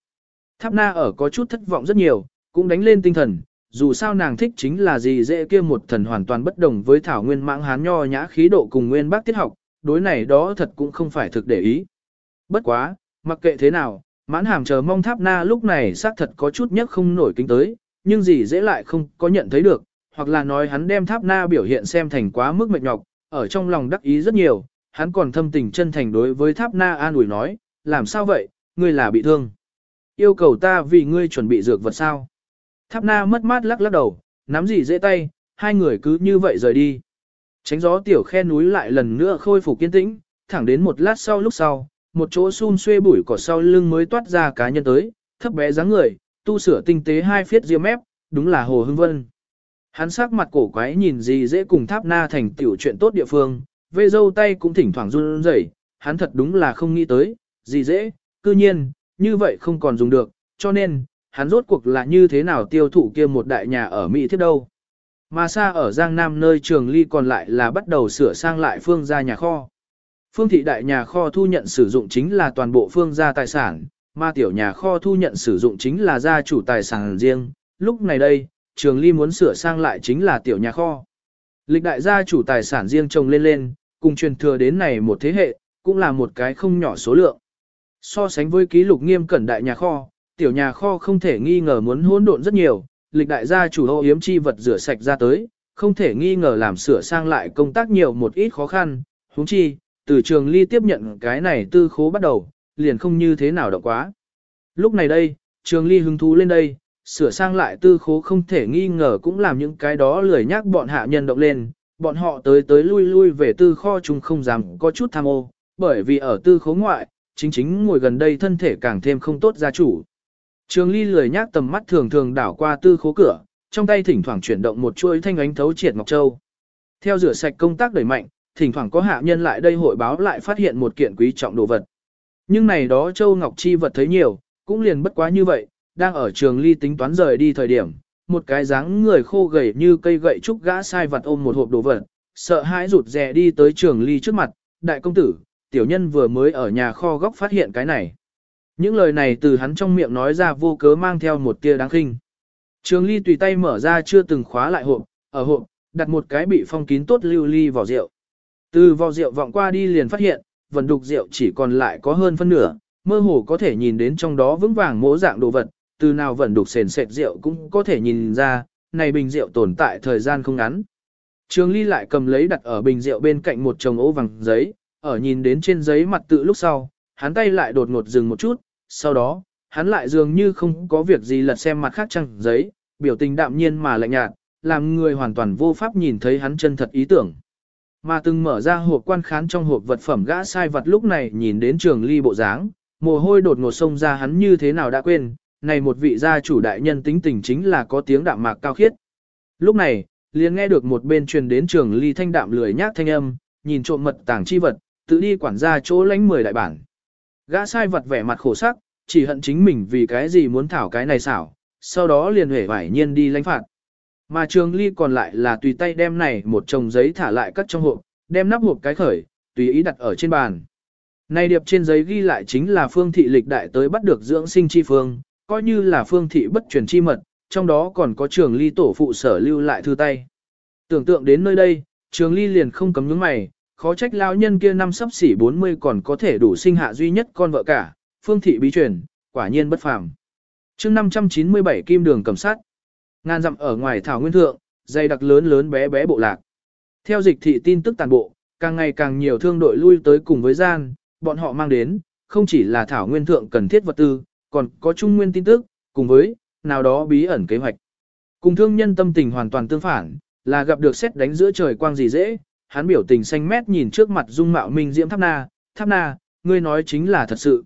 Tháp na ở có chút thất vọng rất nhiều, cũng đánh lên tinh thần, dù sao nàng thích chính là gì dễ kia một thần hoàn toàn bất đồng với thảo nguyên mãng hán nho nhã khí độ cùng nguyên bác tiết học, đối này đó thật cũng không phải thực để ý. Bất quá, mặc kệ thế nào, mãn hàm chờ mong tháp na lúc này xác thật có chút nhất không nổi kính tới, nhưng gì dễ lại không có nhận thấy được, hoặc là nói hắn đem tháp na biểu hiện xem thành quá mức mệt nhọc, ở trong lòng đắc ý rất nhiều, hắn còn thâm tình chân thành đối với tháp na an ủi nói, làm sao vậy, ngươi là bị thương. Yêu cầu ta vì ngươi chuẩn bị dược vật sao. Tháp na mất mát lắc lắc đầu, nắm gì dễ tay, hai người cứ như vậy rời đi. Tránh gió tiểu khe núi lại lần nữa khôi phục kiên tĩnh, thẳng đến một lát sau lúc sau, một chỗ xun xuê bụi cỏ sau lưng mới toát ra cá nhân tới, thấp bé dáng người, tu sửa tinh tế hai phiết ria mép, đúng là Hồ Hưng Vân. Hắn sắc mặt cổ quái nhìn gì dễ cùng tháp na thành tiểu chuyện tốt địa phương, vê dâu tay cũng thỉnh thoảng run rẩy, hắn thật đúng là không nghĩ tới, gì dễ, cư nhiên, như vậy không còn dùng được, cho nên, hắn rốt cuộc là như thế nào tiêu thụ kia một đại nhà ở Mỹ thiết đâu. Mà xa ở Giang Nam nơi trường ly còn lại là bắt đầu sửa sang lại phương gia nhà kho. Phương thị đại nhà kho thu nhận sử dụng chính là toàn bộ phương gia tài sản, mà tiểu nhà kho thu nhận sử dụng chính là gia chủ tài sản riêng. Lúc này đây, trường ly muốn sửa sang lại chính là tiểu nhà kho. Lịch đại gia chủ tài sản riêng trồng lên lên, cùng truyền thừa đến này một thế hệ, cũng là một cái không nhỏ số lượng. So sánh với ký lục nghiêm cẩn đại nhà kho, tiểu nhà kho không thể nghi ngờ muốn hỗn độn rất nhiều, lịch đại gia chủ hô yếm chi vật rửa sạch ra tới, không thể nghi ngờ làm sửa sang lại công tác nhiều một ít khó khăn, huống chi, từ trường ly tiếp nhận cái này tư khố bắt đầu, liền không như thế nào động quá. Lúc này đây, trường ly hứng thú lên đây, sửa sang lại tư khố không thể nghi ngờ cũng làm những cái đó lười nhắc bọn hạ nhân động lên, bọn họ tới tới lui lui về tư kho chúng không dám có chút tham ô, bởi vì ở tư khố ngoại, chính chính ngồi gần đây thân thể càng thêm không tốt gia chủ. Trường ly lười nhác tầm mắt thường thường đảo qua tư khố cửa, trong tay thỉnh thoảng chuyển động một chuỗi thanh ánh thấu triệt ngọc châu. Theo rửa sạch công tác đẩy mạnh, thỉnh thoảng có hạ nhân lại đây hội báo lại phát hiện một kiện quý trọng đồ vật. Nhưng này đó châu ngọc chi vật thấy nhiều, cũng liền bất quá như vậy, đang ở trường ly tính toán rời đi thời điểm, một cái dáng người khô gầy như cây gậy trúc gã sai vật ôm một hộp đồ vật, sợ hãi rụt rè đi tới trường ly trước mặt, đại công tử, tiểu nhân vừa mới ở nhà kho góc phát hiện cái này. Những lời này từ hắn trong miệng nói ra vô cớ mang theo một tia đáng khinh. Trường ly tùy tay mở ra chưa từng khóa lại hộp, ở hộp, đặt một cái bị phong kín tốt lưu ly vỏ rượu. Từ vỏ rượu vọng qua đi liền phát hiện, vần đục rượu chỉ còn lại có hơn phân nửa, mơ hồ có thể nhìn đến trong đó vững vàng mỗ dạng đồ vật, từ nào vần đục sền sệt rượu cũng có thể nhìn ra, này bình rượu tồn tại thời gian không ngắn. Trường ly lại cầm lấy đặt ở bình rượu bên cạnh một chồng ố vàng giấy, ở nhìn đến trên giấy mặt tự lúc sau, hắn tay lại đột ngột dừng một chút, sau đó, hắn lại dường như không có việc gì lật xem mặt khác trang giấy, biểu tình đạm nhiên mà lạnh nhạt, làm người hoàn toàn vô pháp nhìn thấy hắn chân thật ý tưởng. Mà từng mở ra hộp quan khán trong hộp vật phẩm gã sai vật lúc này nhìn đến trường ly bộ dáng, mồ hôi đột ngột xông ra hắn như thế nào đã quên, này một vị gia chủ đại nhân tính tình chính là có tiếng đạm mạc cao khiết. Lúc này, liền nghe được một bên truyền đến trường ly thanh đạm lười nhác thanh âm, nhìn trộm mật tàng chi vật, tự đi quản gia chỗ lãnh mười đại bản. Gã sai vật vẻ mặt khổ sắc, chỉ hận chính mình vì cái gì muốn thảo cái này xảo, sau đó liền hể vải nhiên đi lãnh phạt. Mà trường ly còn lại là tùy tay đem này một chồng giấy thả lại cắt trong hộp, đem nắp hộp cái khởi, tùy ý đặt ở trên bàn. Này điệp trên giấy ghi lại chính là phương thị lịch đại tới bắt được dưỡng sinh chi phương, coi như là phương thị bất truyền chi mật, trong đó còn có trường ly tổ phụ sở lưu lại thư tay. Tưởng tượng đến nơi đây, trường ly liền không cấm nhướng mày, khó trách lão nhân kia năm sắp xỉ 40 còn có thể đủ sinh hạ duy nhất con vợ cả, phương thị bí truyền, quả nhiên bất phàm. chương 597 kim đường cầm sát. Ngàn dặm ở ngoài thảo nguyên thượng, dây đặc lớn lớn bé bé bộ lạc. Theo dịch thị tin tức tàn bộ, càng ngày càng nhiều thương đội lui tới cùng với gian, bọn họ mang đến, không chỉ là thảo nguyên thượng cần thiết vật tư, còn có trung nguyên tin tức, cùng với, nào đó bí ẩn kế hoạch. Cùng thương nhân tâm tình hoàn toàn tương phản, là gặp được xét đánh giữa trời quang gì dễ, hắn biểu tình xanh mét nhìn trước mặt dung mạo minh diễm tháp na, tháp na, ngươi nói chính là thật sự.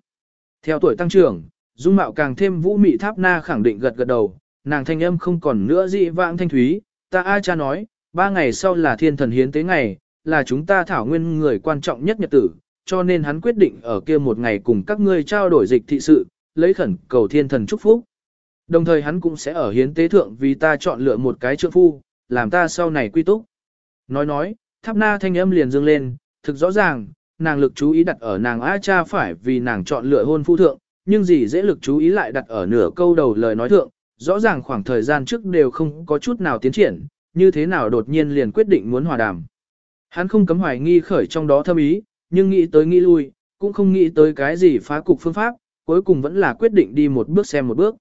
Theo tuổi tăng trưởng, dung mạo càng thêm vũ mị tháp na khẳng định gật gật đầu, nàng thanh âm không còn nữa dị vãng thanh thúy, ta A cha nói, ba ngày sau là thiên thần hiến tế ngày, là chúng ta thảo nguyên người quan trọng nhất nhật tử, cho nên hắn quyết định ở kia một ngày cùng các ngươi trao đổi dịch thị sự, lấy khẩn cầu thiên thần chúc phúc. Đồng thời hắn cũng sẽ ở hiến tế thượng vì ta chọn lựa một cái trượng phu, làm ta sau này quy túc. Nói nói, tháp na thanh âm liền dương lên, thực rõ ràng, nàng lực chú ý đặt ở nàng A cha phải vì nàng chọn lựa hôn phu thượng, nhưng gì dễ lực chú ý lại đặt ở nửa câu đầu lời nói thượng, rõ ràng khoảng thời gian trước đều không có chút nào tiến triển, như thế nào đột nhiên liền quyết định muốn hòa đàm. Hắn không cấm hoài nghi khởi trong đó thâm ý, nhưng nghĩ tới nghĩ lui, cũng không nghĩ tới cái gì phá cục phương pháp, cuối cùng vẫn là quyết định đi một bước xem một bước.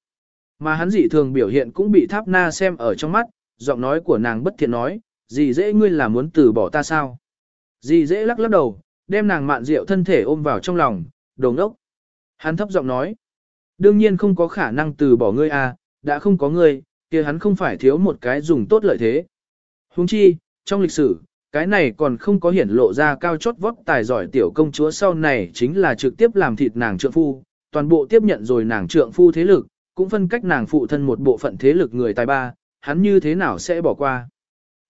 Mà hắn dị thường biểu hiện cũng bị tháp na xem ở trong mắt, giọng nói của nàng bất thiện nói, Dì dễ ngươi là muốn từ bỏ ta sao? Dì dễ lắc lắc đầu, đem nàng mạn rượu thân thể ôm vào trong lòng, đồ ngốc. Hắn thấp giọng nói, đương nhiên không có khả năng từ bỏ ngươi à, đã không có ngươi, kia hắn không phải thiếu một cái dùng tốt lợi thế. Huống chi, trong lịch sử, cái này còn không có hiển lộ ra cao chót vót tài giỏi tiểu công chúa sau này chính là trực tiếp làm thịt nàng trượng phu, toàn bộ tiếp nhận rồi nàng trượng phu thế lực, cũng phân cách nàng phụ thân một bộ phận thế lực người tài ba, hắn như thế nào sẽ bỏ qua.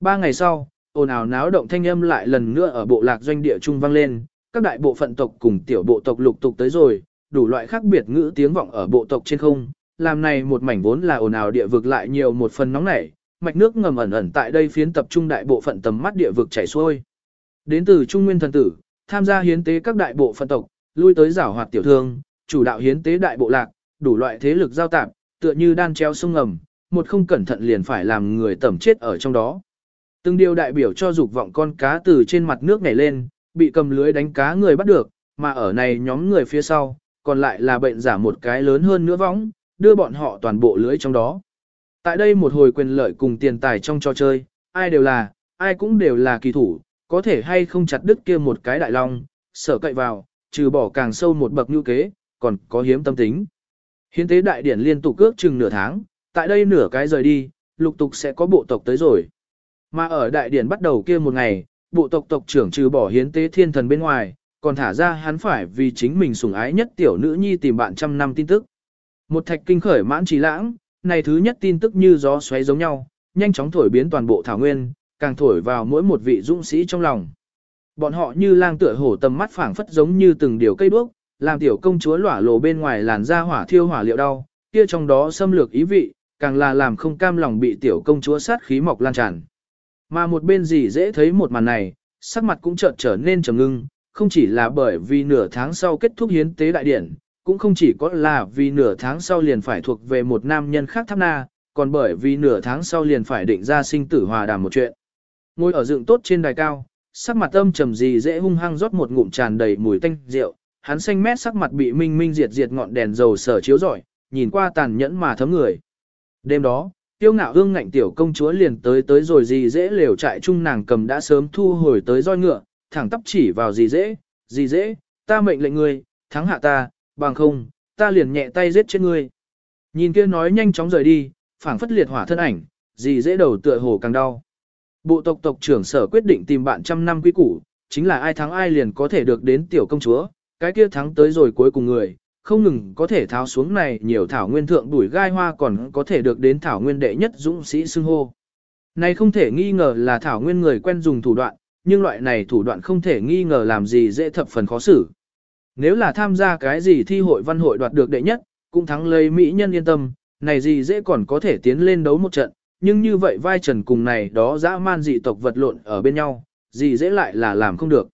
Ba ngày sau, ồn ào náo động thanh âm lại lần nữa ở bộ lạc doanh địa trung vang lên, các đại bộ phận tộc cùng tiểu bộ tộc lục tục tới rồi, đủ loại khác biệt ngữ tiếng vọng ở bộ tộc trên không, làm này một mảnh vốn là ồn ào địa vực lại nhiều một phần nóng nảy, mạch nước ngầm ẩn ẩn tại đây phiến tập trung đại bộ phận tầm mắt địa vực chảy xuôi. Đến từ Trung Nguyên thần tử, tham gia hiến tế các đại bộ phận tộc, lui tới giảo hoạt tiểu thương, chủ đạo hiến tế đại bộ lạc, đủ loại thế lực giao tạp, tựa như đan treo sông ngầm, một không cẩn thận liền phải làm người tẩm chết ở trong đó. Từng điều đại biểu cho dục vọng con cá từ trên mặt nước nhảy lên, bị cầm lưới đánh cá người bắt được, mà ở này nhóm người phía sau, còn lại là bệnh giả một cái lớn hơn nữa võng, đưa bọn họ toàn bộ lưới trong đó. Tại đây một hồi quyền lợi cùng tiền tài trong trò chơi, ai đều là, ai cũng đều là kỳ thủ, có thể hay không chặt đứt kia một cái đại long, sở cậy vào, trừ bỏ càng sâu một bậc như kế, còn có hiếm tâm tính. Hiến tế đại điển liên tục cước chừng nửa tháng, tại đây nửa cái rời đi, lục tục sẽ có bộ tộc tới rồi. Mà ở đại điển bắt đầu kia một ngày, bộ tộc tộc trưởng trừ bỏ hiến tế thiên thần bên ngoài, còn thả ra hắn phải vì chính mình sủng ái nhất tiểu nữ nhi tìm bạn trăm năm tin tức. Một thạch kinh khởi mãn trí lãng, này thứ nhất tin tức như gió xoáy giống nhau, nhanh chóng thổi biến toàn bộ thảo nguyên, càng thổi vào mỗi một vị dũng sĩ trong lòng. Bọn họ như lang tựa hổ tầm mắt phảng phất giống như từng điều cây đuốc, làm tiểu công chúa lỏa lộ bên ngoài làn da hỏa thiêu hỏa liệu đau, kia trong đó xâm lược ý vị, càng là làm không cam lòng bị tiểu công chúa sát khí mọc lan tràn. Mà một bên gì dễ thấy một màn này, sắc mặt cũng chợt trở nên trầm ngưng, không chỉ là bởi vì nửa tháng sau kết thúc hiến tế đại điển, cũng không chỉ có là vì nửa tháng sau liền phải thuộc về một nam nhân khác tháp na, còn bởi vì nửa tháng sau liền phải định ra sinh tử hòa đàm một chuyện. Ngồi ở dựng tốt trên đài cao, sắc mặt âm trầm gì dễ hung hăng rót một ngụm tràn đầy mùi tanh rượu, hắn xanh mét sắc mặt bị minh minh diệt diệt ngọn đèn dầu sở chiếu rọi, nhìn qua tàn nhẫn mà thấm người. Đêm đó, tiêu ngạo hương ngạnh tiểu công chúa liền tới tới rồi gì dễ lều trại chung nàng cầm đã sớm thu hồi tới roi ngựa, thẳng tắp chỉ vào gì dễ, gì dễ, ta mệnh lệnh ngươi, thắng hạ ta, bằng không, ta liền nhẹ tay giết chết ngươi. Nhìn kia nói nhanh chóng rời đi, phảng phất liệt hỏa thân ảnh, gì dễ đầu tựa hồ càng đau. Bộ tộc tộc trưởng sở quyết định tìm bạn trăm năm quý củ, chính là ai thắng ai liền có thể được đến tiểu công chúa, cái kia thắng tới rồi cuối cùng người, không ngừng có thể tháo xuống này nhiều thảo nguyên thượng đuổi gai hoa còn có thể được đến thảo nguyên đệ nhất dũng sĩ xưng hô. Này không thể nghi ngờ là thảo nguyên người quen dùng thủ đoạn, nhưng loại này thủ đoạn không thể nghi ngờ làm gì dễ thập phần khó xử. Nếu là tham gia cái gì thi hội văn hội đoạt được đệ nhất, cũng thắng lấy mỹ nhân yên tâm, này gì dễ còn có thể tiến lên đấu một trận, nhưng như vậy vai trần cùng này đó dã man dị tộc vật lộn ở bên nhau, gì dễ lại là làm không được.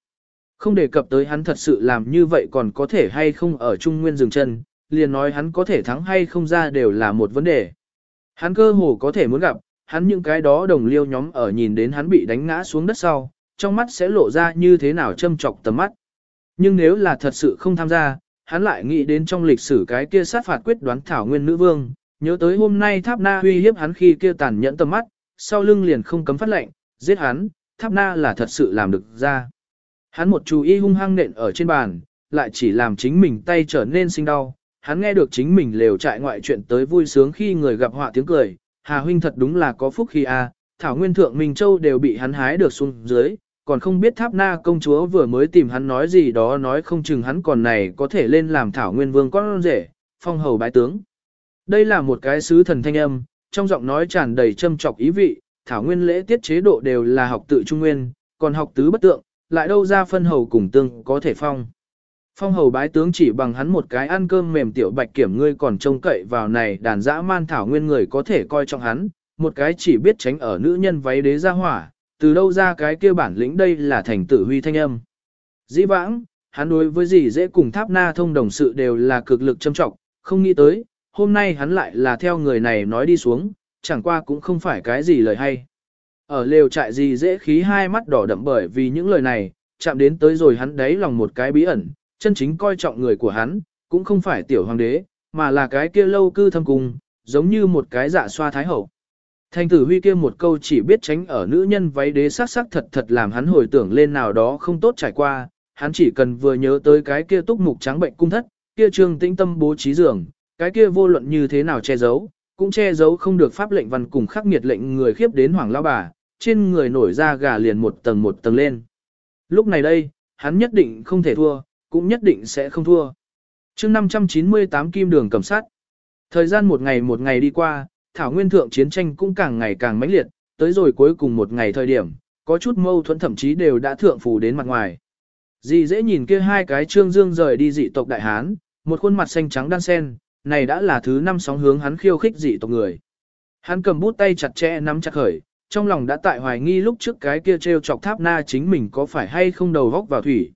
Không đề cập tới hắn thật sự làm như vậy còn có thể hay không ở Trung Nguyên dừng chân, liền nói hắn có thể thắng hay không ra đều là một vấn đề. Hắn cơ hồ có thể muốn gặp, hắn những cái đó đồng liêu nhóm ở nhìn đến hắn bị đánh ngã xuống đất sau, trong mắt sẽ lộ ra như thế nào châm chọc tầm mắt. Nhưng nếu là thật sự không tham gia, hắn lại nghĩ đến trong lịch sử cái kia sát phạt quyết đoán thảo nguyên nữ vương, nhớ tới hôm nay tháp na huy hiếp hắn khi kia tàn nhẫn tầm mắt, sau lưng liền không cấm phát lệnh, giết hắn, tháp na là thật sự làm được ra. Hắn một chú y hung hăng nện ở trên bàn, lại chỉ làm chính mình tay trở nên sinh đau. Hắn nghe được chính mình lều trại ngoại chuyện tới vui sướng khi người gặp họa tiếng cười, Hà huynh thật đúng là có phúc khi a, Thảo Nguyên Thượng Minh Châu đều bị hắn hái được xuống dưới, còn không biết Tháp Na công chúa vừa mới tìm hắn nói gì đó nói không chừng hắn còn này có thể lên làm Thảo Nguyên Vương con rể, phong hầu bái tướng. Đây là một cái sứ thần thanh âm, trong giọng nói tràn đầy châm trọc ý vị, Thảo Nguyên lễ tiết chế độ đều là học tự trung nguyên, còn học tứ bất tượng, lại đâu ra phân hầu cùng tương có thể phong. Phong hầu bái tướng chỉ bằng hắn một cái ăn cơm mềm tiểu bạch kiểm ngươi còn trông cậy vào này đàn dã man thảo nguyên người có thể coi trọng hắn, một cái chỉ biết tránh ở nữ nhân váy đế ra hỏa, từ đâu ra cái kia bản lĩnh đây là thành tử huy thanh âm. Dĩ vãng, hắn đối với gì dễ cùng tháp na thông đồng sự đều là cực lực châm trọng, không nghĩ tới, hôm nay hắn lại là theo người này nói đi xuống, chẳng qua cũng không phải cái gì lời hay. Ở lều trại gì dễ khí hai mắt đỏ đậm bởi vì những lời này, chạm đến tới rồi hắn đấy lòng một cái bí ẩn, chân chính coi trọng người của hắn, cũng không phải tiểu hoàng đế, mà là cái kia lâu cư thâm cung, giống như một cái dạ xoa thái hậu. Thành tử huy kia một câu chỉ biết tránh ở nữ nhân váy đế sắc sắc thật thật làm hắn hồi tưởng lên nào đó không tốt trải qua, hắn chỉ cần vừa nhớ tới cái kia túc mục trắng bệnh cung thất, kia trương tĩnh tâm bố trí giường, cái kia vô luận như thế nào che giấu, cũng che giấu không được pháp lệnh văn cùng khắc nghiệt lệnh người khiếp đến hoàng lao bà, trên người nổi ra gà liền một tầng một tầng lên. Lúc này đây, hắn nhất định không thể thua, cũng nhất định sẽ không thua. chương 598 kim đường cầm sát. Thời gian một ngày một ngày đi qua, Thảo Nguyên Thượng chiến tranh cũng càng ngày càng mãnh liệt, tới rồi cuối cùng một ngày thời điểm, có chút mâu thuẫn thậm chí đều đã thượng phủ đến mặt ngoài. Dì dễ nhìn kia hai cái trương dương rời đi dị tộc Đại Hán, một khuôn mặt xanh trắng đan sen, này đã là thứ năm sóng hướng hắn khiêu khích dị tộc người. Hắn cầm bút tay chặt chẽ nắm chặt khởi, trong lòng đã tại hoài nghi lúc trước cái kia treo chọc tháp na chính mình có phải hay không đầu vóc vào thủy.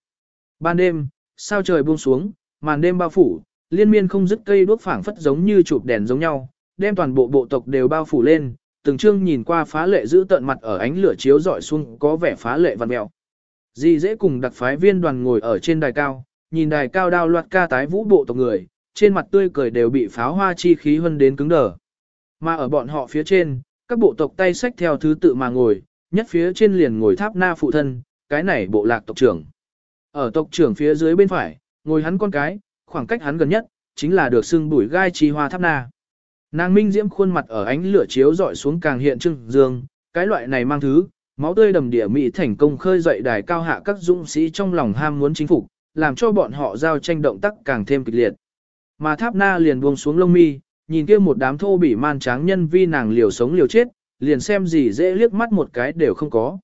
Ban đêm, sao trời buông xuống, màn đêm bao phủ, liên miên không dứt cây đuốc phảng phất giống như chụp đèn giống nhau, đem toàn bộ bộ tộc đều bao phủ lên, từng chương nhìn qua phá lệ giữ tận mặt ở ánh lửa chiếu rọi xuống có vẻ phá lệ văn mèo. Di dễ cùng đặc phái viên đoàn ngồi ở trên đài cao, nhìn đài cao đao loạt ca tái vũ bộ tộc người, trên mặt tươi cười đều bị pháo hoa chi khí hơn đến cứng đờ. Mà ở bọn họ phía trên, các bộ tộc tay sách theo thứ tự mà ngồi, nhất phía trên liền ngồi tháp na phụ thân, cái này bộ lạc tộc trưởng. Ở tộc trưởng phía dưới bên phải, ngồi hắn con cái, khoảng cách hắn gần nhất, chính là được xưng bùi gai trì hoa tháp na. Nàng minh diễm khuôn mặt ở ánh lửa chiếu dọi xuống càng hiện trưng dương, cái loại này mang thứ, máu tươi đầm địa mỹ thành công khơi dậy đài cao hạ các dũng sĩ trong lòng ham muốn chính phục, làm cho bọn họ giao tranh động tác càng thêm kịch liệt. Mà tháp na liền buông xuống lông mi, nhìn kia một đám thô bỉ man tráng nhân vi nàng liều sống liều chết, liền xem gì dễ liếc mắt một cái đều không có.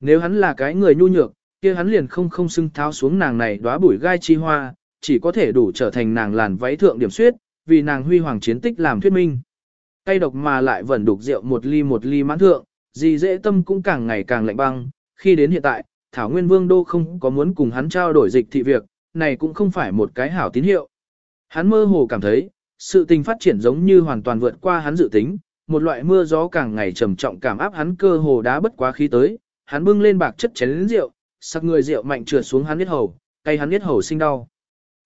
Nếu hắn là cái người nhu nhược, kia hắn liền không không xưng tháo xuống nàng này đóa bụi gai chi hoa, chỉ có thể đủ trở thành nàng làn váy thượng điểm suyết, vì nàng huy hoàng chiến tích làm thuyết minh. Cây độc mà lại vẫn đục rượu một ly một ly mãn thượng, gì dễ tâm cũng càng ngày càng lạnh băng, khi đến hiện tại, Thảo Nguyên Vương Đô không có muốn cùng hắn trao đổi dịch thị việc, này cũng không phải một cái hảo tín hiệu. Hắn mơ hồ cảm thấy, sự tình phát triển giống như hoàn toàn vượt qua hắn dự tính, một loại mưa gió càng ngày trầm trọng cảm áp hắn cơ hồ đá bất quá khí tới, hắn bưng lên bạc chất chén rượu, sặc người rượu mạnh trượt xuống hắn huyết hầu, cay hắn huyết hầu sinh đau.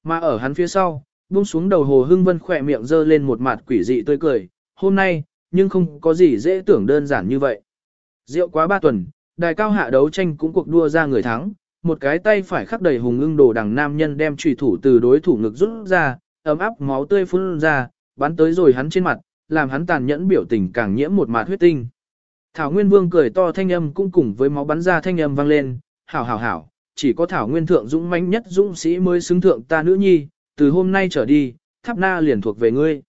Mà ở hắn phía sau, buông xuống đầu hồ hưng vân khỏe miệng dơ lên một mặt quỷ dị tươi cười, hôm nay, nhưng không có gì dễ tưởng đơn giản như vậy. Rượu quá ba tuần, đài cao hạ đấu tranh cũng cuộc đua ra người thắng, một cái tay phải khắc đầy hùng ưng đồ đằng nam nhân đem trùy thủ từ đối thủ ngực rút ra, ấm áp máu tươi phun ra, bắn tới rồi hắn trên mặt, làm hắn tàn nhẫn biểu tình càng nhiễm một mạt huyết tinh. Thảo Nguyên Vương cười to thanh âm cũng cùng với máu bắn ra thanh âm vang lên, hảo hảo hảo, chỉ có Thảo Nguyên Thượng dũng mãnh nhất dũng sĩ mới xứng thượng ta nữ nhi, từ hôm nay trở đi, tháp na liền thuộc về ngươi.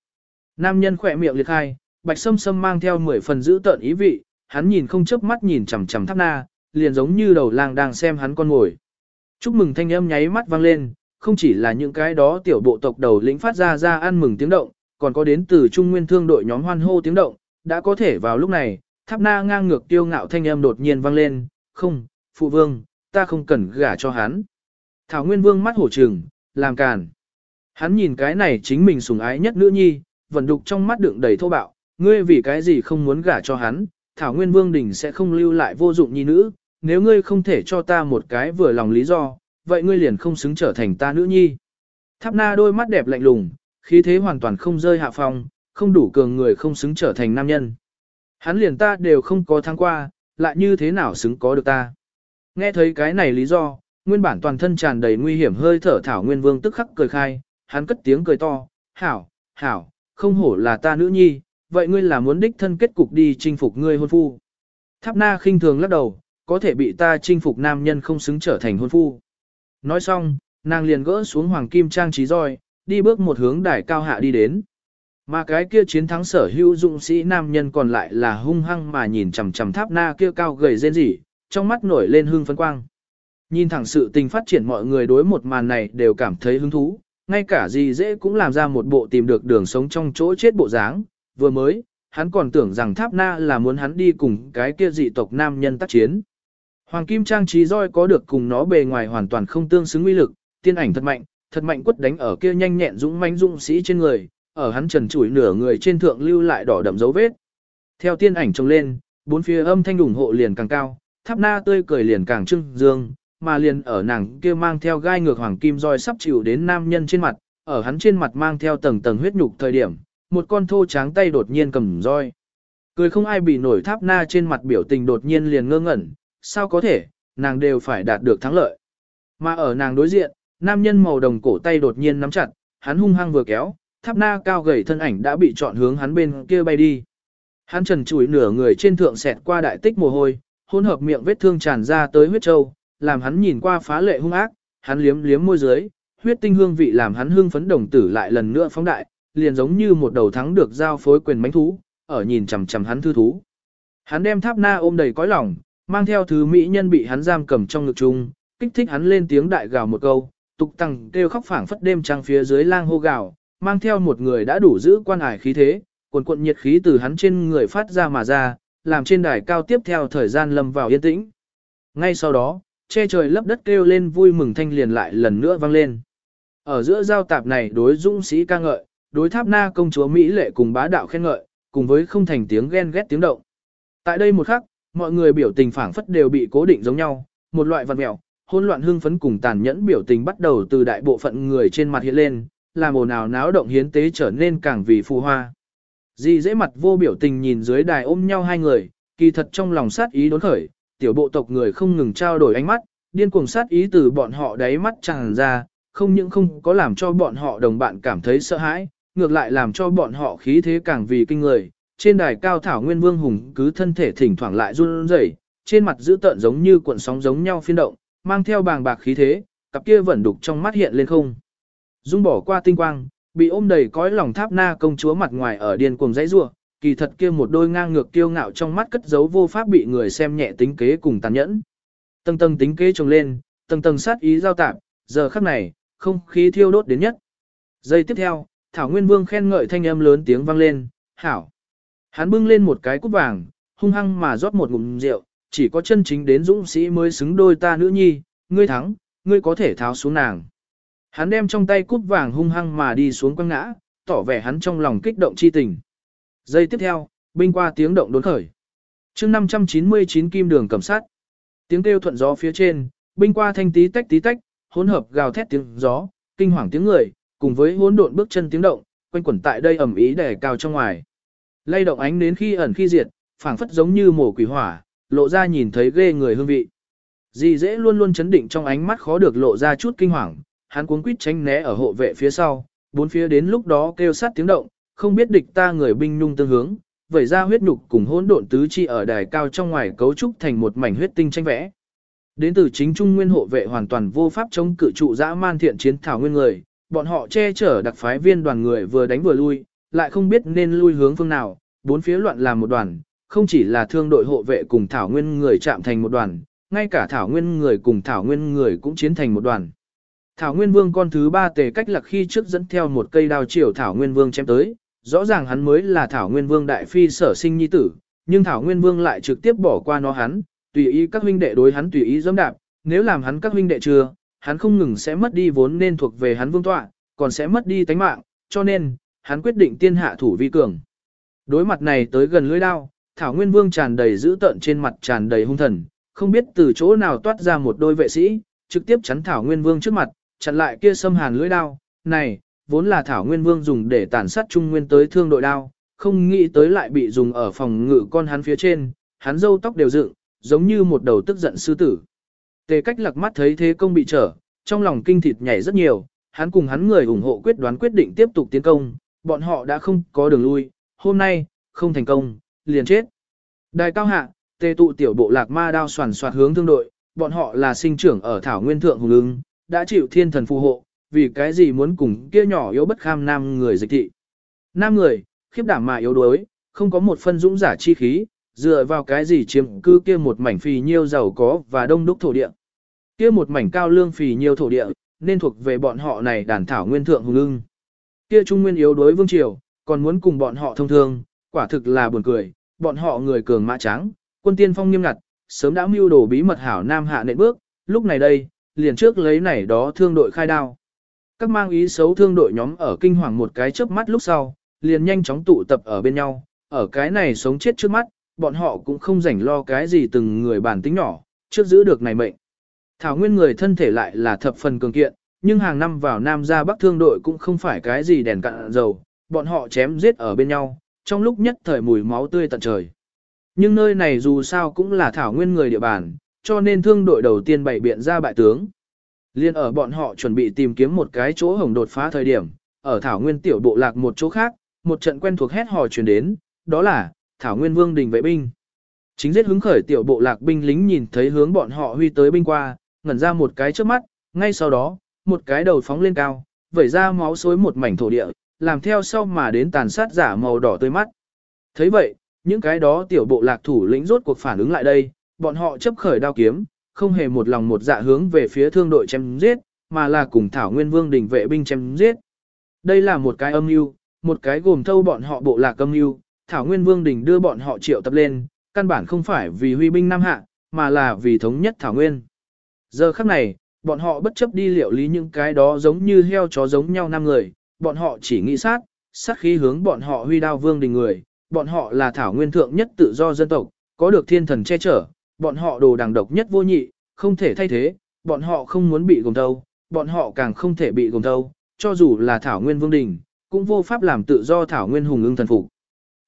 Nam nhân khỏe miệng liệt khai, bạch sâm sâm mang theo mười phần giữ tợn ý vị, hắn nhìn không chớp mắt nhìn chằm chằm tháp na, liền giống như đầu lang đang xem hắn con ngồi. Chúc mừng thanh âm nháy mắt vang lên, không chỉ là những cái đó tiểu bộ tộc đầu lĩnh phát ra ra ăn mừng tiếng động, còn có đến từ Trung Nguyên Thương đội nhóm hoan hô tiếng động, đã có thể vào lúc này, tháp na ngang ngược tiêu ngạo thanh âm đột nhiên vang lên, không, phụ vương, ta không cần gả cho hắn. Thảo Nguyên Vương mắt hổ trừng, làm càn. Hắn nhìn cái này chính mình sủng ái nhất nữ nhi, vận đục trong mắt đựng đầy thô bạo, ngươi vì cái gì không muốn gả cho hắn, Thảo Nguyên Vương Đình sẽ không lưu lại vô dụng nhi nữ, nếu ngươi không thể cho ta một cái vừa lòng lý do, vậy ngươi liền không xứng trở thành ta nữ nhi. Tháp na đôi mắt đẹp lạnh lùng, khí thế hoàn toàn không rơi hạ phong, không đủ cường người không xứng trở thành nam nhân. Hắn liền ta đều không có thắng qua, lại như thế nào xứng có được ta. Nghe thấy cái này lý do, nguyên bản toàn thân tràn đầy nguy hiểm hơi thở thảo nguyên vương tức khắc cười khai, hắn cất tiếng cười to, hảo, hảo, không hổ là ta nữ nhi, vậy ngươi là muốn đích thân kết cục đi chinh phục ngươi hôn phu. Tháp na khinh thường lắc đầu, có thể bị ta chinh phục nam nhân không xứng trở thành hôn phu. Nói xong, nàng liền gỡ xuống hoàng kim trang trí roi, đi bước một hướng đài cao hạ đi đến. Mà cái kia chiến thắng sở hữu dụng sĩ nam nhân còn lại là hung hăng mà nhìn chằm chằm tháp na kia cao gầy rên rỉ, trong mắt nổi lên hương phấn quang. Nhìn thẳng sự tình phát triển mọi người đối một màn này đều cảm thấy hứng thú, ngay cả gì dễ cũng làm ra một bộ tìm được đường sống trong chỗ chết bộ dáng, vừa mới, hắn còn tưởng rằng tháp na là muốn hắn đi cùng cái kia dị tộc nam nhân tác chiến. Hoàng kim trang trí roi có được cùng nó bề ngoài hoàn toàn không tương xứng uy lực, tiên ảnh thật mạnh, thật mạnh quất đánh ở kia nhanh nhẹn dũng mãnh dũng sĩ trên người, ở hắn trần trụi nửa người trên thượng lưu lại đỏ đậm dấu vết. Theo tiên ảnh trông lên, bốn phía âm thanh ủng hộ liền càng cao, tháp na tươi cười liền càng trưng dương, mà liền ở nàng kia mang theo gai ngược hoàng kim roi sắp chịu đến nam nhân trên mặt, ở hắn trên mặt mang theo tầng tầng huyết nhục thời điểm, một con thô tráng tay đột nhiên cầm roi. Cười không ai bị nổi tháp na trên mặt biểu tình đột nhiên liền ngơ ngẩn, sao có thể, nàng đều phải đạt được thắng lợi. Mà ở nàng đối diện, nam nhân màu đồng cổ tay đột nhiên nắm chặt, hắn hung hăng vừa kéo, tháp na cao gầy thân ảnh đã bị chọn hướng hắn bên kia bay đi. Hắn trần trụi nửa người trên thượng xẹt qua đại tích mồ hôi, hỗn hợp miệng vết thương tràn ra tới huyết châu, làm hắn nhìn qua phá lệ hung ác, hắn liếm liếm môi dưới, huyết tinh hương vị làm hắn hương phấn đồng tử lại lần nữa phóng đại, liền giống như một đầu thắng được giao phối quyền mánh thú, ở nhìn chằm chằm hắn thư thú. Hắn đem tháp na ôm đầy cõi lòng, mang theo thứ mỹ nhân bị hắn giam cầm trong ngực chung, kích thích hắn lên tiếng đại gào một câu, tục tăng kêu khóc phảng phất đêm trăng phía dưới lang hô gào, mang theo một người đã đủ giữ quan ải khí thế, cuồn cuộn nhiệt khí từ hắn trên người phát ra mà ra, làm trên đài cao tiếp theo thời gian lâm vào yên tĩnh. Ngay sau đó, che trời lấp đất kêu lên vui mừng thanh liền lại lần nữa vang lên. Ở giữa giao tạp này đối dũng sĩ ca ngợi, đối tháp na công chúa Mỹ lệ cùng bá đạo khen ngợi, cùng với không thành tiếng ghen ghét tiếng động. Tại đây một khắc, mọi người biểu tình phảng phất đều bị cố định giống nhau, một loại vật mèo. hỗn loạn hưng phấn cùng tàn nhẫn biểu tình bắt đầu từ đại bộ phận người trên mặt hiện lên, làm ồn ào náo động hiến tế trở nên càng vì phù hoa. Di dễ mặt vô biểu tình nhìn dưới đài ôm nhau hai người, kỳ thật trong lòng sát ý đốn khởi, tiểu bộ tộc người không ngừng trao đổi ánh mắt, điên cuồng sát ý từ bọn họ đáy mắt tràn ra, không những không có làm cho bọn họ đồng bạn cảm thấy sợ hãi, ngược lại làm cho bọn họ khí thế càng vì kinh người. Trên đài cao thảo nguyên vương hùng cứ thân thể thỉnh thoảng lại run rẩy, trên mặt giữ tợn giống như cuộn sóng giống nhau phiên động, mang theo bàng bạc khí thế, cặp kia vẫn đục trong mắt hiện lên không. Dung bỏ qua tinh quang, bị ôm đầy cõi lòng tháp na công chúa mặt ngoài ở điên cuồng dãy rủa, kỳ thật kia một đôi ngang ngược kiêu ngạo trong mắt cất giấu vô pháp bị người xem nhẹ tính kế cùng tàn nhẫn. Tầng tầng tính kế trồng lên, tầng tầng sát ý giao tạp, giờ khắc này, không khí thiêu đốt đến nhất. Giây tiếp theo, Thảo Nguyên Vương khen ngợi thanh âm lớn tiếng vang lên, "Hảo." Hắn bưng lên một cái cúp vàng, hung hăng mà rót một ngụm rượu, chỉ có chân chính đến dũng sĩ mới xứng đôi ta nữ nhi, ngươi thắng, ngươi có thể tháo xuống nàng. Hắn đem trong tay cúp vàng hung hăng mà đi xuống quăng ngã, tỏ vẻ hắn trong lòng kích động chi tình. Giây tiếp theo, binh qua tiếng động đốn khởi. chương 599 kim đường cầm sát. Tiếng kêu thuận gió phía trên, binh qua thanh tí tách tí tách, hỗn hợp gào thét tiếng gió, kinh hoàng tiếng người, cùng với hỗn độn bước chân tiếng động, quanh quẩn tại đây ẩm ý đè cao trong ngoài. Lay động ánh đến khi ẩn khi diệt, phảng phất giống như mổ quỷ hỏa, lộ ra nhìn thấy ghê người hương vị. Dì dễ luôn luôn chấn định trong ánh mắt khó được lộ ra chút kinh hoàng, hắn cuống quýt tránh né ở hộ vệ phía sau, bốn phía đến lúc đó kêu sát tiếng động, không biết địch ta người binh nhung tương hướng, vẩy ra huyết nhục cùng hỗn độn tứ chi ở đài cao trong ngoài cấu trúc thành một mảnh huyết tinh tranh vẽ. Đến từ chính trung nguyên hộ vệ hoàn toàn vô pháp chống cự trụ dã man thiện chiến thảo nguyên người, bọn họ che chở đặc phái viên đoàn người vừa đánh vừa lui, lại không biết nên lui hướng phương nào, bốn phía loạn làm một đoàn, không chỉ là thương đội hộ vệ cùng thảo nguyên người chạm thành một đoàn, ngay cả thảo nguyên người cùng thảo nguyên người cũng chiến thành một đoàn. Thảo Nguyên Vương con thứ ba tề cách lạc khi trước dẫn theo một cây đao chiều Thảo Nguyên Vương chém tới, rõ ràng hắn mới là Thảo Nguyên Vương đại phi sở sinh nhi tử, nhưng Thảo Nguyên Vương lại trực tiếp bỏ qua nó hắn, tùy ý các huynh đệ đối hắn tùy ý dẫm đạp, nếu làm hắn các huynh đệ chưa, hắn không ngừng sẽ mất đi vốn nên thuộc về hắn vương tọa, còn sẽ mất đi tánh mạng, cho nên, hắn quyết định tiên hạ thủ vi cường. Đối mặt này tới gần lưỡi đao, Thảo Nguyên Vương tràn đầy dữ tợn trên mặt tràn đầy hung thần, không biết từ chỗ nào toát ra một đôi vệ sĩ, trực tiếp chắn Thảo Nguyên Vương trước mặt, chặn lại kia xâm hàn lưỡi đao, này, vốn là Thảo Nguyên Vương dùng để tàn sát Trung Nguyên tới thương đội đao, không nghĩ tới lại bị dùng ở phòng ngự con hắn phía trên, hắn râu tóc đều dựng, giống như một đầu tức giận sư tử. Tề cách lặc mắt thấy thế công bị trở, trong lòng kinh thịt nhảy rất nhiều, hắn cùng hắn người ủng hộ quyết đoán quyết định tiếp tục tiến công, bọn họ đã không có đường lui, hôm nay, không thành công, liền chết. Đài cao hạ, tề tụ tiểu bộ lạc ma đao soàn soạt hướng thương đội, bọn họ là sinh trưởng ở thảo nguyên thượng hùng ưng, đã chịu thiên thần phù hộ, vì cái gì muốn cùng kia nhỏ yếu bất kham nam người dịch thị. Nam người, khiếp đảm mà yếu đuối, không có một phân dũng giả chi khí, dựa vào cái gì chiếm cư kia một mảnh phì nhiêu giàu có và đông đúc thổ địa. Kia một mảnh cao lương phì nhiêu thổ địa, nên thuộc về bọn họ này đàn thảo nguyên thượng hùng ưng. Kia trung nguyên yếu đối vương triều, còn muốn cùng bọn họ thông thương, quả thực là buồn cười, bọn họ người cường mã trắng, quân tiên phong nghiêm ngặt, sớm đã mưu đồ bí mật hảo nam hạ nện bước, lúc này đây, liền trước lấy này đó thương đội khai đao. Các mang ý xấu thương đội nhóm ở kinh hoàng một cái chớp mắt lúc sau, liền nhanh chóng tụ tập ở bên nhau, ở cái này sống chết trước mắt, bọn họ cũng không rảnh lo cái gì từng người bản tính nhỏ, trước giữ được này mệnh. Thảo nguyên người thân thể lại là thập phần cường kiện, nhưng hàng năm vào Nam ra Bắc thương đội cũng không phải cái gì đèn cạn dầu, bọn họ chém giết ở bên nhau, trong lúc nhất thời mùi máu tươi tận trời. Nhưng nơi này dù sao cũng là thảo nguyên người địa bàn, cho nên thương đội đầu tiên bày biện ra bại tướng. Liên ở bọn họ chuẩn bị tìm kiếm một cái chỗ hồng đột phá thời điểm, ở thảo nguyên tiểu bộ lạc một chỗ khác, một trận quen thuộc hét hò truyền đến, đó là thảo nguyên vương đình vệ binh. Chính giết hứng khởi tiểu bộ lạc binh lính nhìn thấy hướng bọn họ huy tới binh qua, ngẩn ra một cái trước mắt, ngay sau đó, một cái đầu phóng lên cao, vẩy ra máu xối một mảnh thổ địa, làm theo sau mà đến tàn sát giả màu đỏ tươi mắt. thấy vậy, những cái đó tiểu bộ lạc thủ lĩnh rốt cuộc phản ứng lại đây, bọn họ chấp khởi đao kiếm, không hề một lòng một dạ hướng về phía thương đội chém giết, mà là cùng Thảo Nguyên Vương đỉnh vệ binh chém giết. Đây là một cái âm mưu, một cái gồm thâu bọn họ bộ lạc âm mưu, Thảo Nguyên Vương đỉnh đưa bọn họ triệu tập lên, căn bản không phải vì huy binh Nam Hạ, mà là vì thống nhất Thảo Nguyên. Giờ khắc này, bọn họ bất chấp đi liệu lý những cái đó giống như heo chó giống nhau năm người, bọn họ chỉ nghĩ sát, sát khí hướng bọn họ huy đao vương đình người, bọn họ là thảo nguyên thượng nhất tự do dân tộc, có được thiên thần che chở, bọn họ đồ đằng độc nhất vô nhị, không thể thay thế, bọn họ không muốn bị gồm thâu, bọn họ càng không thể bị gồm thâu, cho dù là thảo nguyên vương đình, cũng vô pháp làm tự do thảo nguyên hùng ưng thần phục.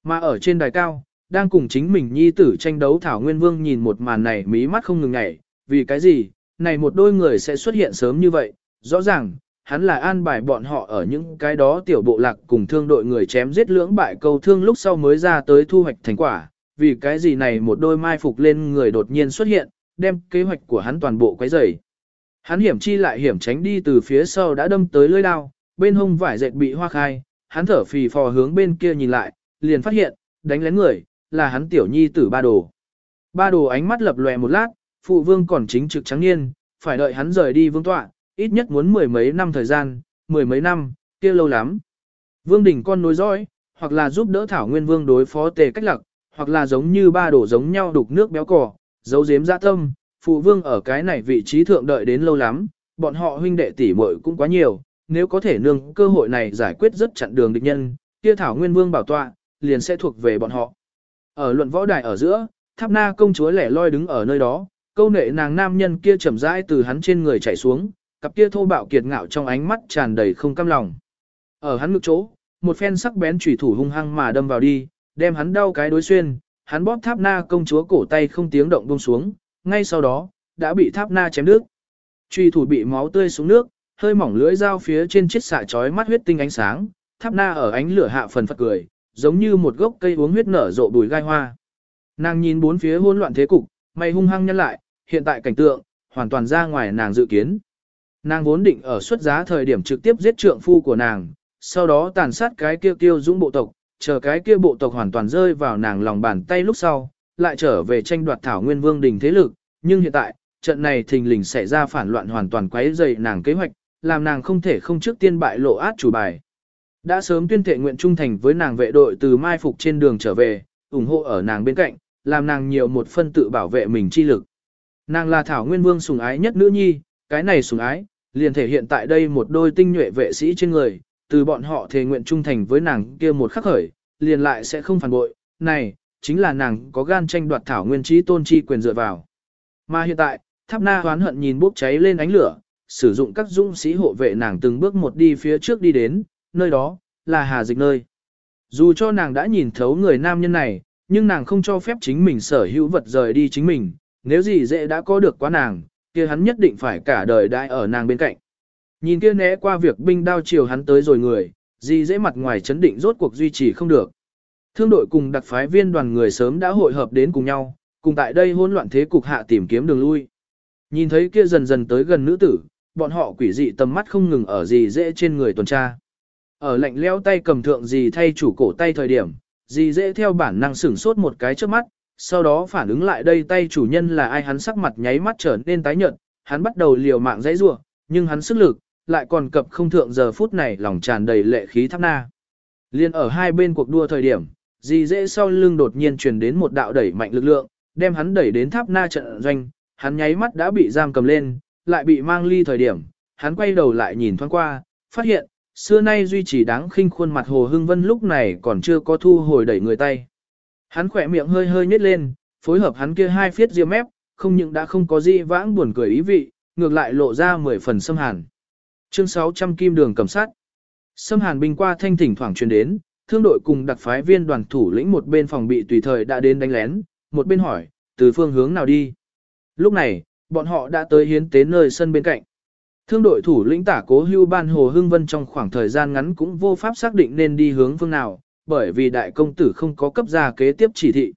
Mà ở trên đài cao, đang cùng chính mình nhi tử tranh đấu thảo nguyên vương nhìn một màn này mí mắt không ngừng nhảy, vì cái gì, này một đôi người sẽ xuất hiện sớm như vậy, rõ ràng, hắn là an bài bọn họ ở những cái đó tiểu bộ lạc cùng thương đội người chém giết lưỡng bại câu thương lúc sau mới ra tới thu hoạch thành quả, vì cái gì này một đôi mai phục lên người đột nhiên xuất hiện, đem kế hoạch của hắn toàn bộ quấy rầy. Hắn hiểm chi lại hiểm tránh đi từ phía sau đã đâm tới lưỡi đao, bên hông vải dệt bị hoa khai, hắn thở phì phò hướng bên kia nhìn lại, liền phát hiện, đánh lén người, là hắn tiểu nhi tử ba đồ. Ba đồ ánh mắt lập lòe một lát, phụ vương còn chính trực trắng niên, phải đợi hắn rời đi vương tọa, ít nhất muốn mười mấy năm thời gian, mười mấy năm, kia lâu lắm. Vương đỉnh con nối dõi, hoặc là giúp đỡ Thảo Nguyên Vương đối phó tề cách lặc, hoặc là giống như ba đổ giống nhau đục nước béo cỏ, giấu giếm dạ tâm, phụ vương ở cái này vị trí thượng đợi đến lâu lắm, bọn họ huynh đệ tỷ muội cũng quá nhiều, nếu có thể nương cơ hội này giải quyết rất chặn đường địch nhân, kia Thảo Nguyên Vương bảo tọa, liền sẽ thuộc về bọn họ. Ở luận võ đài ở giữa, Tháp Na công chúa lẻ loi đứng ở nơi đó, câu nệ nàng nam nhân kia chậm rãi từ hắn trên người chạy xuống, cặp kia thô bạo kiệt ngạo trong ánh mắt tràn đầy không cam lòng. Ở hắn ngực chỗ, một phen sắc bén chủy thủ hung hăng mà đâm vào đi, đem hắn đau cái đối xuyên, hắn bóp tháp na công chúa cổ tay không tiếng động buông xuống, ngay sau đó, đã bị tháp na chém đứt. Chủy thủ bị máu tươi xuống nước, hơi mỏng lưỡi dao phía trên chiếc xạ chói mắt huyết tinh ánh sáng, tháp na ở ánh lửa hạ phần phật cười, giống như một gốc cây uống huyết nở rộ bùi gai hoa. Nàng nhìn bốn phía hỗn loạn thế cục, mày hung hăng nhăn lại, hiện tại cảnh tượng, hoàn toàn ra ngoài nàng dự kiến. Nàng vốn định ở xuất giá thời điểm trực tiếp giết trượng phu của nàng, sau đó tàn sát cái kia kiêu dũng bộ tộc, chờ cái kia bộ tộc hoàn toàn rơi vào nàng lòng bàn tay lúc sau, lại trở về tranh đoạt thảo nguyên vương đình thế lực, nhưng hiện tại, trận này thình lình xảy ra phản loạn hoàn toàn quấy dày nàng kế hoạch, làm nàng không thể không trước tiên bại lộ át chủ bài. Đã sớm tuyên thệ nguyện trung thành với nàng vệ đội từ mai phục trên đường trở về, ủng hộ ở nàng bên cạnh, làm nàng nhiều một phân tự bảo vệ mình chi lực. Nàng là thảo nguyên vương sủng ái nhất nữ nhi, cái này sủng ái, liền thể hiện tại đây một đôi tinh nhuệ vệ sĩ trên người, từ bọn họ thề nguyện trung thành với nàng kia một khắc khởi, liền lại sẽ không phản bội, này, chính là nàng có gan tranh đoạt thảo nguyên trí tôn chi quyền dựa vào. Mà hiện tại, tháp na hoán hận nhìn bốc cháy lên ánh lửa, sử dụng các dũng sĩ hộ vệ nàng từng bước một đi phía trước đi đến, nơi đó, là hà dịch nơi. Dù cho nàng đã nhìn thấu người nam nhân này, nhưng nàng không cho phép chính mình sở hữu vật rời đi chính mình, nếu gì dễ đã có được quá nàng, kia hắn nhất định phải cả đời đại ở nàng bên cạnh. Nhìn kia né qua việc binh đao chiều hắn tới rồi người, gì dễ mặt ngoài chấn định rốt cuộc duy trì không được. Thương đội cùng đặc phái viên đoàn người sớm đã hội hợp đến cùng nhau, cùng tại đây hỗn loạn thế cục hạ tìm kiếm đường lui. Nhìn thấy kia dần dần tới gần nữ tử, bọn họ quỷ dị tầm mắt không ngừng ở gì dễ trên người tuần tra. Ở lạnh leo tay cầm thượng gì thay chủ cổ tay thời điểm, gì dễ theo bản năng sửng sốt một cái trước mắt, sau đó phản ứng lại đây tay chủ nhân là ai hắn sắc mặt nháy mắt trở nên tái nhợt, hắn bắt đầu liều mạng dãy rủa, nhưng hắn sức lực lại còn cập không thượng giờ phút này lòng tràn đầy lệ khí thắp na. Liên ở hai bên cuộc đua thời điểm, gì dễ sau lưng đột nhiên truyền đến một đạo đẩy mạnh lực lượng, đem hắn đẩy đến tháp na trận doanh, hắn nháy mắt đã bị giam cầm lên, lại bị mang ly thời điểm, hắn quay đầu lại nhìn thoáng qua, phát hiện, xưa nay duy trì đáng khinh khuôn mặt Hồ Hưng Vân lúc này còn chưa có thu hồi đẩy người tay. Hắn khỏe miệng hơi hơi nhếch lên, phối hợp hắn kia hai phiết riêng mép, không những đã không có gì vãng buồn cười ý vị, ngược lại lộ ra mười phần xâm hàn. Chương 600 kim đường cầm sát. Xâm hàn binh qua thanh thỉnh thoảng truyền đến, thương đội cùng đặc phái viên đoàn thủ lĩnh một bên phòng bị tùy thời đã đến đánh lén, một bên hỏi, từ phương hướng nào đi. Lúc này, bọn họ đã tới hiến tế nơi sân bên cạnh. Thương đội thủ lĩnh tả cố hưu ban Hồ Hưng Vân trong khoảng thời gian ngắn cũng vô pháp xác định nên đi hướng phương nào, bởi vì đại công tử không có cấp ra kế tiếp chỉ thị.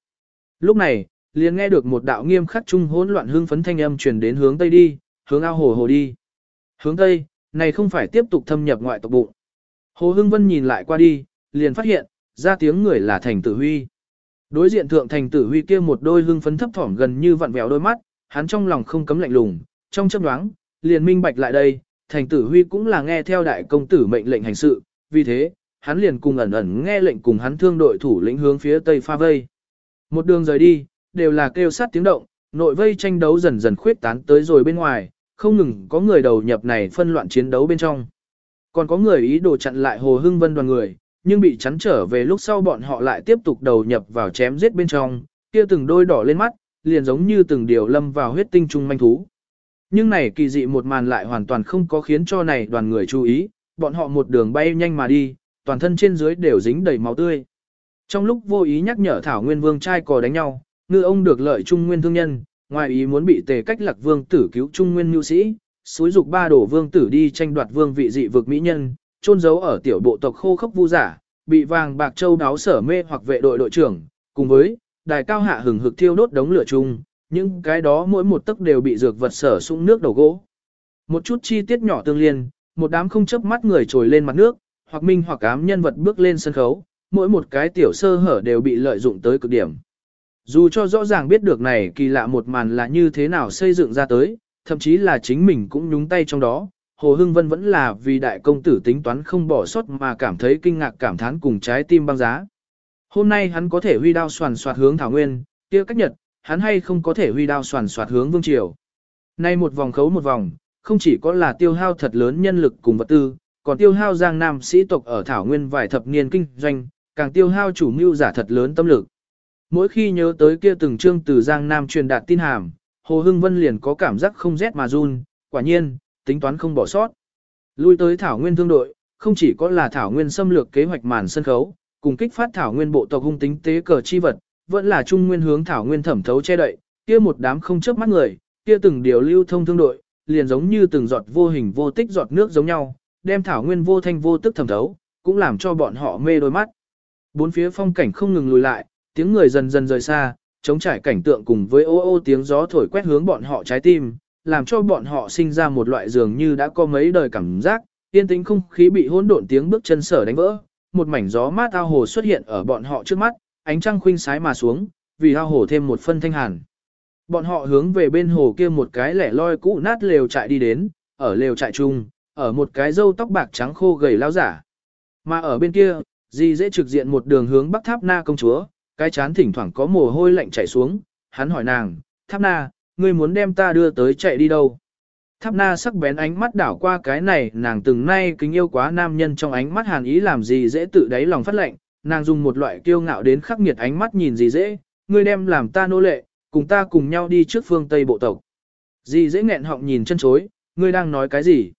Lúc này, liền nghe được một đạo nghiêm khắc trung hỗn loạn hưng phấn thanh âm truyền đến hướng tây đi, hướng ao hồ hồ đi. Hướng tây, này không phải tiếp tục thâm nhập ngoại tộc bụng. Hồ Hưng Vân nhìn lại qua đi, liền phát hiện, ra tiếng người là Thành Tử Huy. Đối diện thượng Thành Tử Huy kia một đôi hưng phấn thấp thỏm gần như vặn vẹo đôi mắt, hắn trong lòng không cấm lạnh lùng, trong chớp nhoáng, liền minh bạch lại đây, Thành Tử Huy cũng là nghe theo đại công tử mệnh lệnh hành sự, vì thế, hắn liền cùng ẩn ẩn nghe lệnh cùng hắn thương đội thủ lĩnh hướng phía tây pha vây. Một đường rời đi, đều là kêu sát tiếng động, nội vây tranh đấu dần dần khuyết tán tới rồi bên ngoài, không ngừng có người đầu nhập này phân loạn chiến đấu bên trong. Còn có người ý đồ chặn lại Hồ Hưng Vân đoàn người, nhưng bị chắn trở về lúc sau bọn họ lại tiếp tục đầu nhập vào chém giết bên trong, kia từng đôi đỏ lên mắt, liền giống như từng điều lâm vào huyết tinh trung manh thú. Nhưng này kỳ dị một màn lại hoàn toàn không có khiến cho này đoàn người chú ý, bọn họ một đường bay nhanh mà đi, toàn thân trên dưới đều dính đầy máu tươi. Trong lúc vô ý nhắc nhở Thảo Nguyên Vương trai cò đánh nhau, ngư ông được lợi trung nguyên thương nhân, ngoài ý muốn bị tề cách lạc vương tử cứu trung nguyên nhu sĩ, xúi dục ba đổ vương tử đi tranh đoạt vương vị dị vực mỹ nhân, trôn giấu ở tiểu bộ tộc khô khốc vu giả, bị vàng bạc châu đáo sở mê hoặc vệ đội đội trưởng, cùng với đài cao hạ hừng hực thiêu đốt đống lửa chung, những cái đó mỗi một tấc đều bị dược vật sở sung nước đầu gỗ. Một chút chi tiết nhỏ tương liên, một đám không chớp mắt người trồi lên mặt nước, hoặc minh hoặc ám nhân vật bước lên sân khấu, mỗi một cái tiểu sơ hở đều bị lợi dụng tới cực điểm. Dù cho rõ ràng biết được này kỳ lạ một màn là như thế nào xây dựng ra tới, thậm chí là chính mình cũng nhúng tay trong đó, Hồ Hưng Vân vẫn là vì đại công tử tính toán không bỏ sót mà cảm thấy kinh ngạc cảm thán cùng trái tim băng giá. Hôm nay hắn có thể huy đao soàn soạt hướng Thảo Nguyên, kia cách nhật, hắn hay không có thể huy đao soàn soạt hướng Vương Triều. Nay một vòng khấu một vòng, không chỉ có là tiêu hao thật lớn nhân lực cùng vật tư, còn tiêu hao giang nam sĩ tộc ở Thảo Nguyên vài thập niên kinh doanh, càng tiêu hao chủ mưu giả thật lớn tâm lực. Mỗi khi nhớ tới kia từng chương từ giang nam truyền đạt tin hàm, Hồ Hưng Vân liền có cảm giác không rét mà run, quả nhiên, tính toán không bỏ sót. Lui tới Thảo Nguyên thương đội, không chỉ có là Thảo Nguyên xâm lược kế hoạch màn sân khấu, cùng kích phát Thảo Nguyên bộ tộc hung tính tế cờ chi vật, vẫn là Trung Nguyên hướng Thảo Nguyên thẩm thấu che đậy, kia một đám không chớp mắt người, kia từng điều lưu thông thương đội, liền giống như từng giọt vô hình vô tích giọt nước giống nhau, đem Thảo Nguyên vô thanh vô tức thẩm thấu, cũng làm cho bọn họ mê đôi mắt. Bốn phía phong cảnh không ngừng lùi lại, tiếng người dần dần rời xa, chống trải cảnh tượng cùng với ô ô tiếng gió thổi quét hướng bọn họ trái tim, làm cho bọn họ sinh ra một loại dường như đã có mấy đời cảm giác, yên tĩnh không khí bị hỗn độn tiếng bước chân sở đánh vỡ, một mảnh gió mát ao hồ xuất hiện ở bọn họ trước mắt, ánh trăng khuynh sái mà xuống, vì ao hồ thêm một phân thanh hàn. Bọn họ hướng về bên hồ kia một cái lẻ loi cũ nát lều trại đi đến, ở lều trại chung, ở một cái râu tóc bạc trắng khô gầy lao giả. Mà ở bên kia, dì dễ trực diện một đường hướng bắc tháp na công chúa, cái chán thỉnh thoảng có mồ hôi lạnh chảy xuống, hắn hỏi nàng, tháp na, ngươi muốn đem ta đưa tới chạy đi đâu? Tháp na sắc bén ánh mắt đảo qua cái này nàng từng nay kính yêu quá nam nhân trong ánh mắt hàn ý làm gì dễ tự đáy lòng phát lệnh, nàng dùng một loại kiêu ngạo đến khắc nghiệt ánh mắt nhìn gì dễ, ngươi đem làm ta nô lệ, cùng ta cùng nhau đi trước phương Tây bộ tộc. Dì dễ nghẹn họng nhìn chân chối, ngươi đang nói cái gì?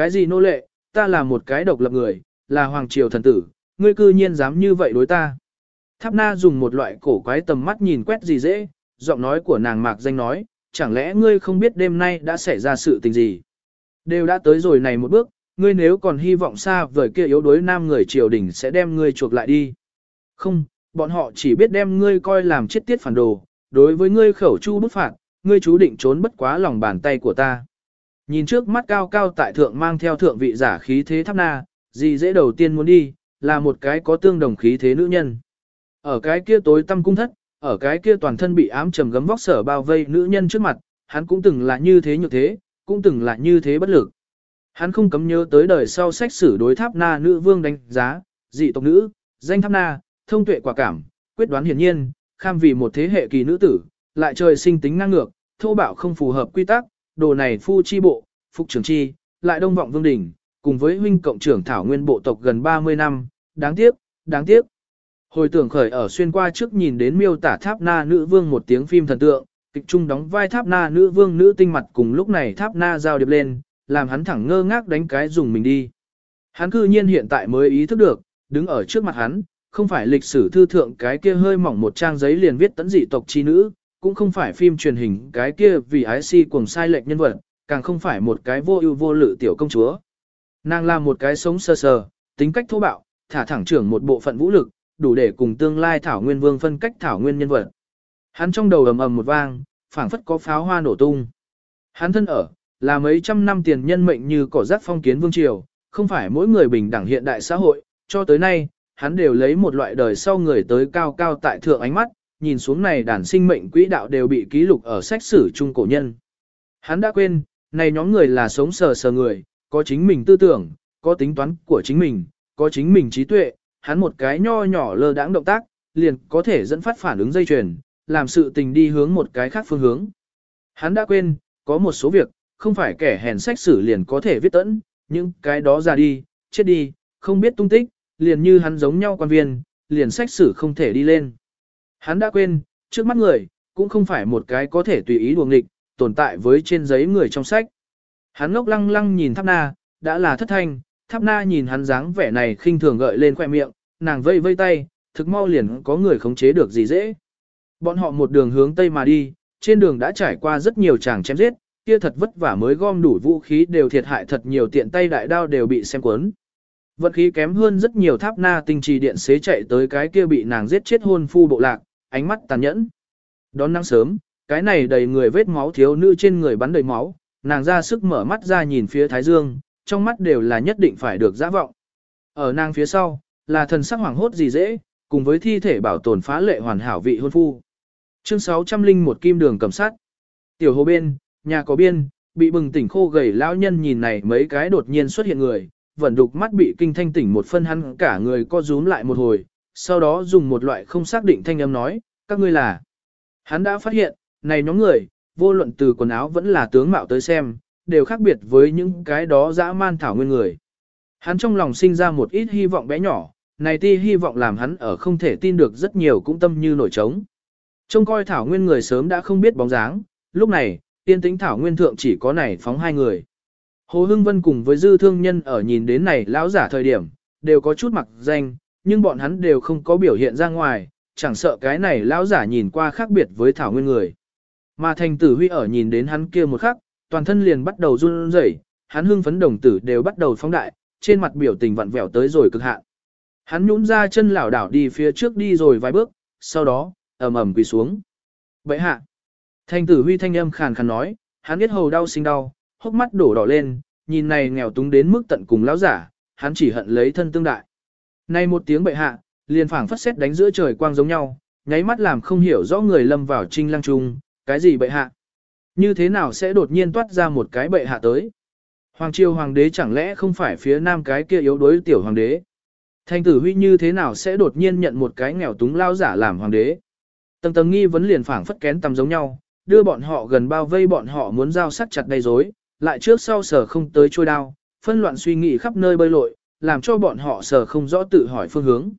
Cái gì nô lệ, ta là một cái độc lập người, là hoàng triều thần tử, ngươi cư nhiên dám như vậy đối ta. Tháp na dùng một loại cổ quái tầm mắt nhìn quét gì dễ, giọng nói của nàng mạc danh nói, chẳng lẽ ngươi không biết đêm nay đã xảy ra sự tình gì. Đều đã tới rồi này một bước, ngươi nếu còn hy vọng xa vời kia yếu đuối nam người triều đình sẽ đem ngươi chuộc lại đi. Không, bọn họ chỉ biết đem ngươi coi làm chết tiết phản đồ, đối với ngươi khẩu chu bút phạt, ngươi chú định trốn bất quá lòng bàn tay của ta. Nhìn trước mắt cao cao tại thượng mang theo thượng vị giả khí thế tháp na, gì dễ đầu tiên muốn đi, là một cái có tương đồng khí thế nữ nhân. Ở cái kia tối tâm cung thất, ở cái kia toàn thân bị ám trầm gấm vóc sở bao vây nữ nhân trước mặt, hắn cũng từng là như thế nhược thế, cũng từng là như thế bất lực. Hắn không cấm nhớ tới đời sau sách sử đối tháp na nữ vương đánh giá, dị tộc nữ, danh tháp na, thông tuệ quả cảm, quyết đoán hiển nhiên, kham vì một thế hệ kỳ nữ tử, lại trời sinh tính năng ngược, thô bạo không phù hợp quy tắc, đồ này phu chi bộ, phục trưởng chi, lại đông vọng vương đỉnh, cùng với huynh cộng trưởng thảo nguyên bộ tộc gần 30 năm, đáng tiếc, đáng tiếc. Hồi tưởng khởi ở xuyên qua trước nhìn đến miêu tả tháp na nữ vương một tiếng phim thần tượng, kịch trung đóng vai tháp na nữ vương nữ tinh mặt cùng lúc này tháp na giao điệp lên, làm hắn thẳng ngơ ngác đánh cái dùng mình đi. Hắn cư nhiên hiện tại mới ý thức được, đứng ở trước mặt hắn, không phải lịch sử thư thượng cái kia hơi mỏng một trang giấy liền viết tấn dị tộc chi nữ, cũng không phải phim truyền hình cái kia vì ái si cuồng sai lệch nhân vật, càng không phải một cái vô ưu vô lự tiểu công chúa. Nàng là một cái sống sơ sờ, tính cách thô bạo, thả thẳng trưởng một bộ phận vũ lực, đủ để cùng tương lai Thảo Nguyên Vương phân cách Thảo Nguyên nhân vật. Hắn trong đầu ầm ầm một vang, phảng phất có pháo hoa nổ tung. Hắn thân ở, là mấy trăm năm tiền nhân mệnh như cỏ rác phong kiến vương triều, không phải mỗi người bình đẳng hiện đại xã hội, cho tới nay, hắn đều lấy một loại đời sau người tới cao cao tại thượng ánh mắt, nhìn xuống này đàn sinh mệnh quỹ đạo đều bị ký lục ở sách sử trung cổ nhân. Hắn đã quên, này nhóm người là sống sờ sờ người, có chính mình tư tưởng, có tính toán của chính mình, có chính mình trí tuệ, hắn một cái nho nhỏ lơ đãng động tác, liền có thể dẫn phát phản ứng dây chuyền, làm sự tình đi hướng một cái khác phương hướng. Hắn đã quên, có một số việc, không phải kẻ hèn sách sử liền có thể viết tẫn, những cái đó ra đi, chết đi, không biết tung tích, liền như hắn giống nhau quan viên, liền sách sử không thể đi lên. Hắn đã quên, trước mắt người, cũng không phải một cái có thể tùy ý đuồng nghịch, tồn tại với trên giấy người trong sách. Hắn ngốc lăng lăng nhìn tháp na, đã là thất thanh, tháp na nhìn hắn dáng vẻ này khinh thường gợi lên khoẻ miệng, nàng vây vây tay, thực mau liền có người khống chế được gì dễ. Bọn họ một đường hướng tây mà đi, trên đường đã trải qua rất nhiều chàng chém giết, kia thật vất vả mới gom đủ vũ khí đều thiệt hại thật nhiều tiện tay đại đao đều bị xem cuốn. Vận khí kém hơn rất nhiều tháp na tinh trì điện xế chạy tới cái kia bị nàng giết chết hôn phu bộ lạc, ánh mắt tàn nhẫn. Đón nắng sớm, cái này đầy người vết máu thiếu nữ trên người bắn đầy máu, nàng ra sức mở mắt ra nhìn phía thái dương, trong mắt đều là nhất định phải được giã vọng. Ở nàng phía sau, là thần sắc hoàng hốt gì dễ, cùng với thi thể bảo tồn phá lệ hoàn hảo vị hôn phu. Chương 601 kim đường cầm sát. Tiểu hồ bên, nhà có biên, bị bừng tỉnh khô gầy lão nhân nhìn này mấy cái đột nhiên xuất hiện người, vẫn đục mắt bị kinh thanh tỉnh một phân hắn cả người co rúm lại một hồi, sau đó dùng một loại không xác định thanh âm nói, các ngươi là. Hắn đã phát hiện, này nhóm người, vô luận từ quần áo vẫn là tướng mạo tới xem, đều khác biệt với những cái đó dã man thảo nguyên người. Hắn trong lòng sinh ra một ít hy vọng bé nhỏ, này ti hy vọng làm hắn ở không thể tin được rất nhiều cũng tâm như nổi trống. Trông coi thảo nguyên người sớm đã không biết bóng dáng, lúc này, tiên tính thảo nguyên thượng chỉ có này phóng hai người. Hồ Hưng Vân cùng với dư thương nhân ở nhìn đến này lão giả thời điểm, đều có chút mặc danh, nhưng bọn hắn đều không có biểu hiện ra ngoài, chẳng sợ cái này lão giả nhìn qua khác biệt với thảo nguyên người. Mà thành tử huy ở nhìn đến hắn kia một khắc, toàn thân liền bắt đầu run rẩy, hắn hưng phấn đồng tử đều bắt đầu phóng đại, trên mặt biểu tình vặn vẹo tới rồi cực hạn. Hắn nhún ra chân lảo đảo đi phía trước đi rồi vài bước, sau đó, ầm ầm quỳ xuống. Vậy hạ, thành tử huy thanh âm khàn khàn nói, hắn biết hầu đau sinh đau, hốc mắt đổ đỏ lên, nhìn này nghèo túng đến mức tận cùng lão giả, hắn chỉ hận lấy thân tương đại. Nay một tiếng bệ hạ, liền phảng phất xét đánh giữa trời quang giống nhau, nháy mắt làm không hiểu rõ người lâm vào trinh lăng trung, cái gì bệ hạ? Như thế nào sẽ đột nhiên toát ra một cái bệ hạ tới? Hoàng triều hoàng đế chẳng lẽ không phải phía nam cái kia yếu đuối tiểu hoàng đế? Thanh tử huy như thế nào sẽ đột nhiên nhận một cái nghèo túng lao giả làm hoàng đế? Tầng tầng nghi vấn liền phảng phất kén tầm giống nhau, đưa bọn họ gần bao vây bọn họ muốn giao sắc chặt đầy rối, lại trước sau sở không tới trôi đao, phân loạn suy nghĩ khắp nơi bơi lội, làm cho bọn họ sờ không rõ tự hỏi phương hướng.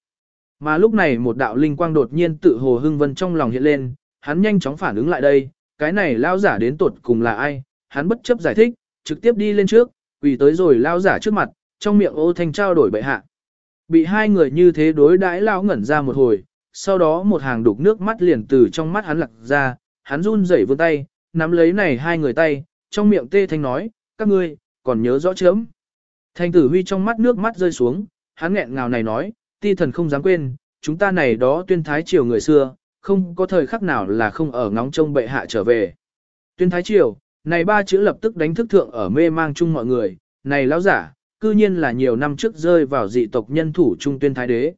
Mà lúc này một đạo linh quang đột nhiên tự hồ hưng vân trong lòng hiện lên, hắn nhanh chóng phản ứng lại đây, cái này lao giả đến tuột cùng là ai, hắn bất chấp giải thích, trực tiếp đi lên trước, quỳ tới rồi lao giả trước mặt, trong miệng ô thanh trao đổi bệ hạ. Bị hai người như thế đối đãi lão ngẩn ra một hồi, sau đó một hàng đục nước mắt liền từ trong mắt hắn lặc ra, hắn run rẩy vươn tay, nắm lấy này hai người tay, trong miệng tê thanh nói, các ngươi, còn nhớ rõ chớm. Thanh tử huy trong mắt nước mắt rơi xuống, hắn nghẹn ngào này nói, ti thần không dám quên, chúng ta này đó tuyên thái triều người xưa, không có thời khắc nào là không ở ngóng trông bệ hạ trở về. Tuyên thái triều, này ba chữ lập tức đánh thức thượng ở mê mang chung mọi người, này lão giả, cư nhiên là nhiều năm trước rơi vào dị tộc nhân thủ trung tuyên thái đế.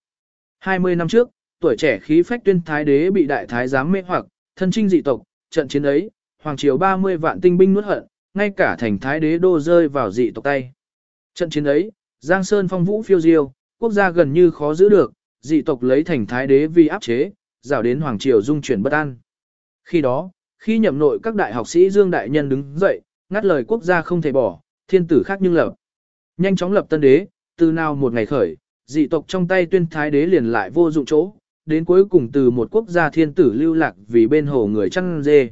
20 năm trước, tuổi trẻ khí phách tuyên thái đế bị đại thái giám mê hoặc, thân trinh dị tộc, trận chiến ấy, hoàng triều 30 vạn tinh binh nuốt hận, ngay cả thành thái đế đô rơi vào dị tộc tay. Trận chiến ấy, Giang Sơn phong vũ phiêu diêu, quốc gia gần như khó giữ được, dị tộc lấy thành thái đế vì áp chế, rào đến hoàng triều dung chuyển bất an. Khi đó, khi nhậm nội các đại học sĩ Dương Đại Nhân đứng dậy, ngắt lời quốc gia không thể bỏ, thiên tử khác nhưng lập. Nhanh chóng lập tân đế, từ nào một ngày khởi, dị tộc trong tay tuyên thái đế liền lại vô dụng chỗ, đến cuối cùng từ một quốc gia thiên tử lưu lạc vì bên hồ người chăn dê.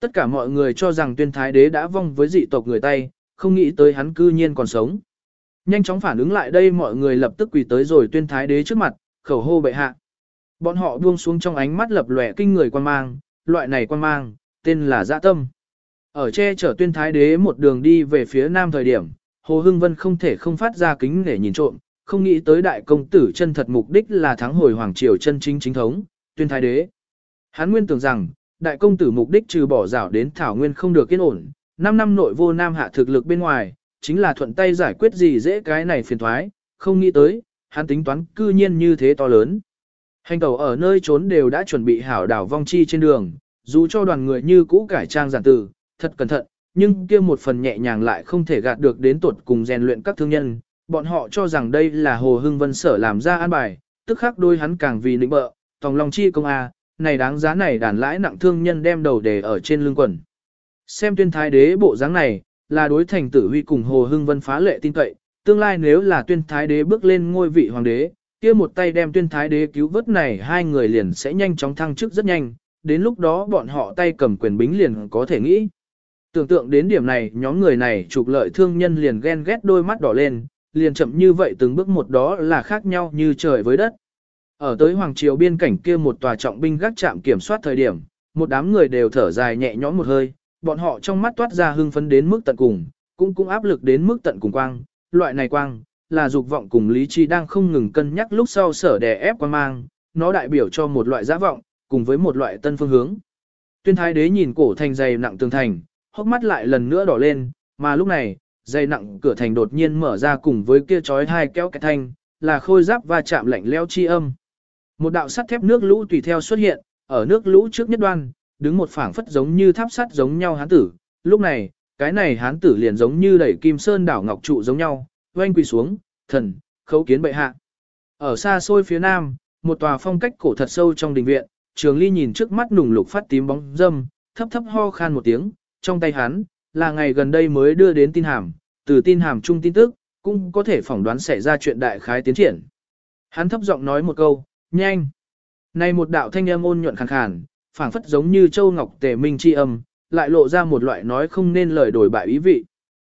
Tất cả mọi người cho rằng tuyên thái đế đã vong với dị tộc người tay, không nghĩ tới hắn cư nhiên còn sống. Nhanh chóng phản ứng lại đây mọi người lập tức quỳ tới rồi tuyên thái đế trước mặt, khẩu hô bệ hạ. Bọn họ buông xuống trong ánh mắt lập lòe kinh người quan mang, loại này quan mang, tên là dạ tâm. Ở che chở tuyên thái đế một đường đi về phía nam thời điểm, Hồ Hưng Vân không thể không phát ra kính để nhìn trộm, không nghĩ tới đại công tử chân thật mục đích là thắng hồi hoàng triều chân chính chính thống, tuyên thái đế. Hắn nguyên tưởng rằng, đại công tử mục đích trừ bỏ rảo đến thảo nguyên không được yên ổn, 5 năm nội vô nam hạ thực lực bên ngoài, chính là thuận tay giải quyết gì dễ cái này phiền thoái, không nghĩ tới, hắn tính toán cư nhiên như thế to lớn. Hành tàu ở nơi trốn đều đã chuẩn bị hảo đảo vong chi trên đường, dù cho đoàn người như cũ cải trang giản tử, thật cẩn thận, nhưng kia một phần nhẹ nhàng lại không thể gạt được đến tuột cùng rèn luyện các thương nhân. Bọn họ cho rằng đây là Hồ Hưng Vân sở làm ra an bài, tức khắc đôi hắn càng vì nịnh bợ, tòng lòng chi công a, này đáng giá này đàn lãi nặng thương nhân đem đầu đề ở trên lưng quần. Xem tuyên thái đế bộ dáng này, là đối thành tử huy cùng Hồ Hưng Vân phá lệ tin cậy, tương lai nếu là tuyên thái đế bước lên ngôi vị hoàng đế, kia một tay đem tuyên thái đế cứu vớt này hai người liền sẽ nhanh chóng thăng chức rất nhanh, đến lúc đó bọn họ tay cầm quyền bính liền có thể nghĩ. Tưởng tượng đến điểm này, nhóm người này trục lợi thương nhân liền ghen ghét đôi mắt đỏ lên, liền chậm như vậy từng bước một đó là khác nhau như trời với đất. Ở tới Hoàng Triều biên cảnh kia một tòa trọng binh gác trạm kiểm soát thời điểm, một đám người đều thở dài nhẹ nhõm một hơi, bọn họ trong mắt toát ra hưng phấn đến mức tận cùng, cũng cũng áp lực đến mức tận cùng quang, loại này quang, là dục vọng cùng lý trí đang không ngừng cân nhắc lúc sau sở đè ép quan mang, nó đại biểu cho một loại giá vọng, cùng với một loại tân phương hướng. Tuyên thái đế nhìn cổ thành dày nặng tường thành, hốc mắt lại lần nữa đỏ lên, mà lúc này, dày nặng cửa thành đột nhiên mở ra cùng với kia chói hai kéo cái thanh, là khôi giáp va chạm lạnh leo chi âm. Một đạo sắt thép nước lũ tùy theo xuất hiện, ở nước lũ trước nhất đoan, đứng một phảng phất giống như tháp sắt giống nhau hán tử. Lúc này, cái này hán tử liền giống như đẩy kim sơn đảo ngọc trụ giống nhau, oanh quỳ xuống, thần, khấu kiến bệ hạ. Ở xa xôi phía nam, một tòa phong cách cổ thật sâu trong đình viện, trường ly nhìn trước mắt nùng lục phát tím bóng dâm, thấp thấp ho khan một tiếng, trong tay hắn, là ngày gần đây mới đưa đến tin hàm, từ tin hàm chung tin tức, cũng có thể phỏng đoán xảy ra chuyện đại khái tiến triển. Hắn thấp giọng nói một câu, nhanh. Này một đạo thanh âm ôn nhuận khàn khàn, phảng phất giống như châu ngọc tề minh chi âm, lại lộ ra một loại nói không nên lời đổi bại ý vị.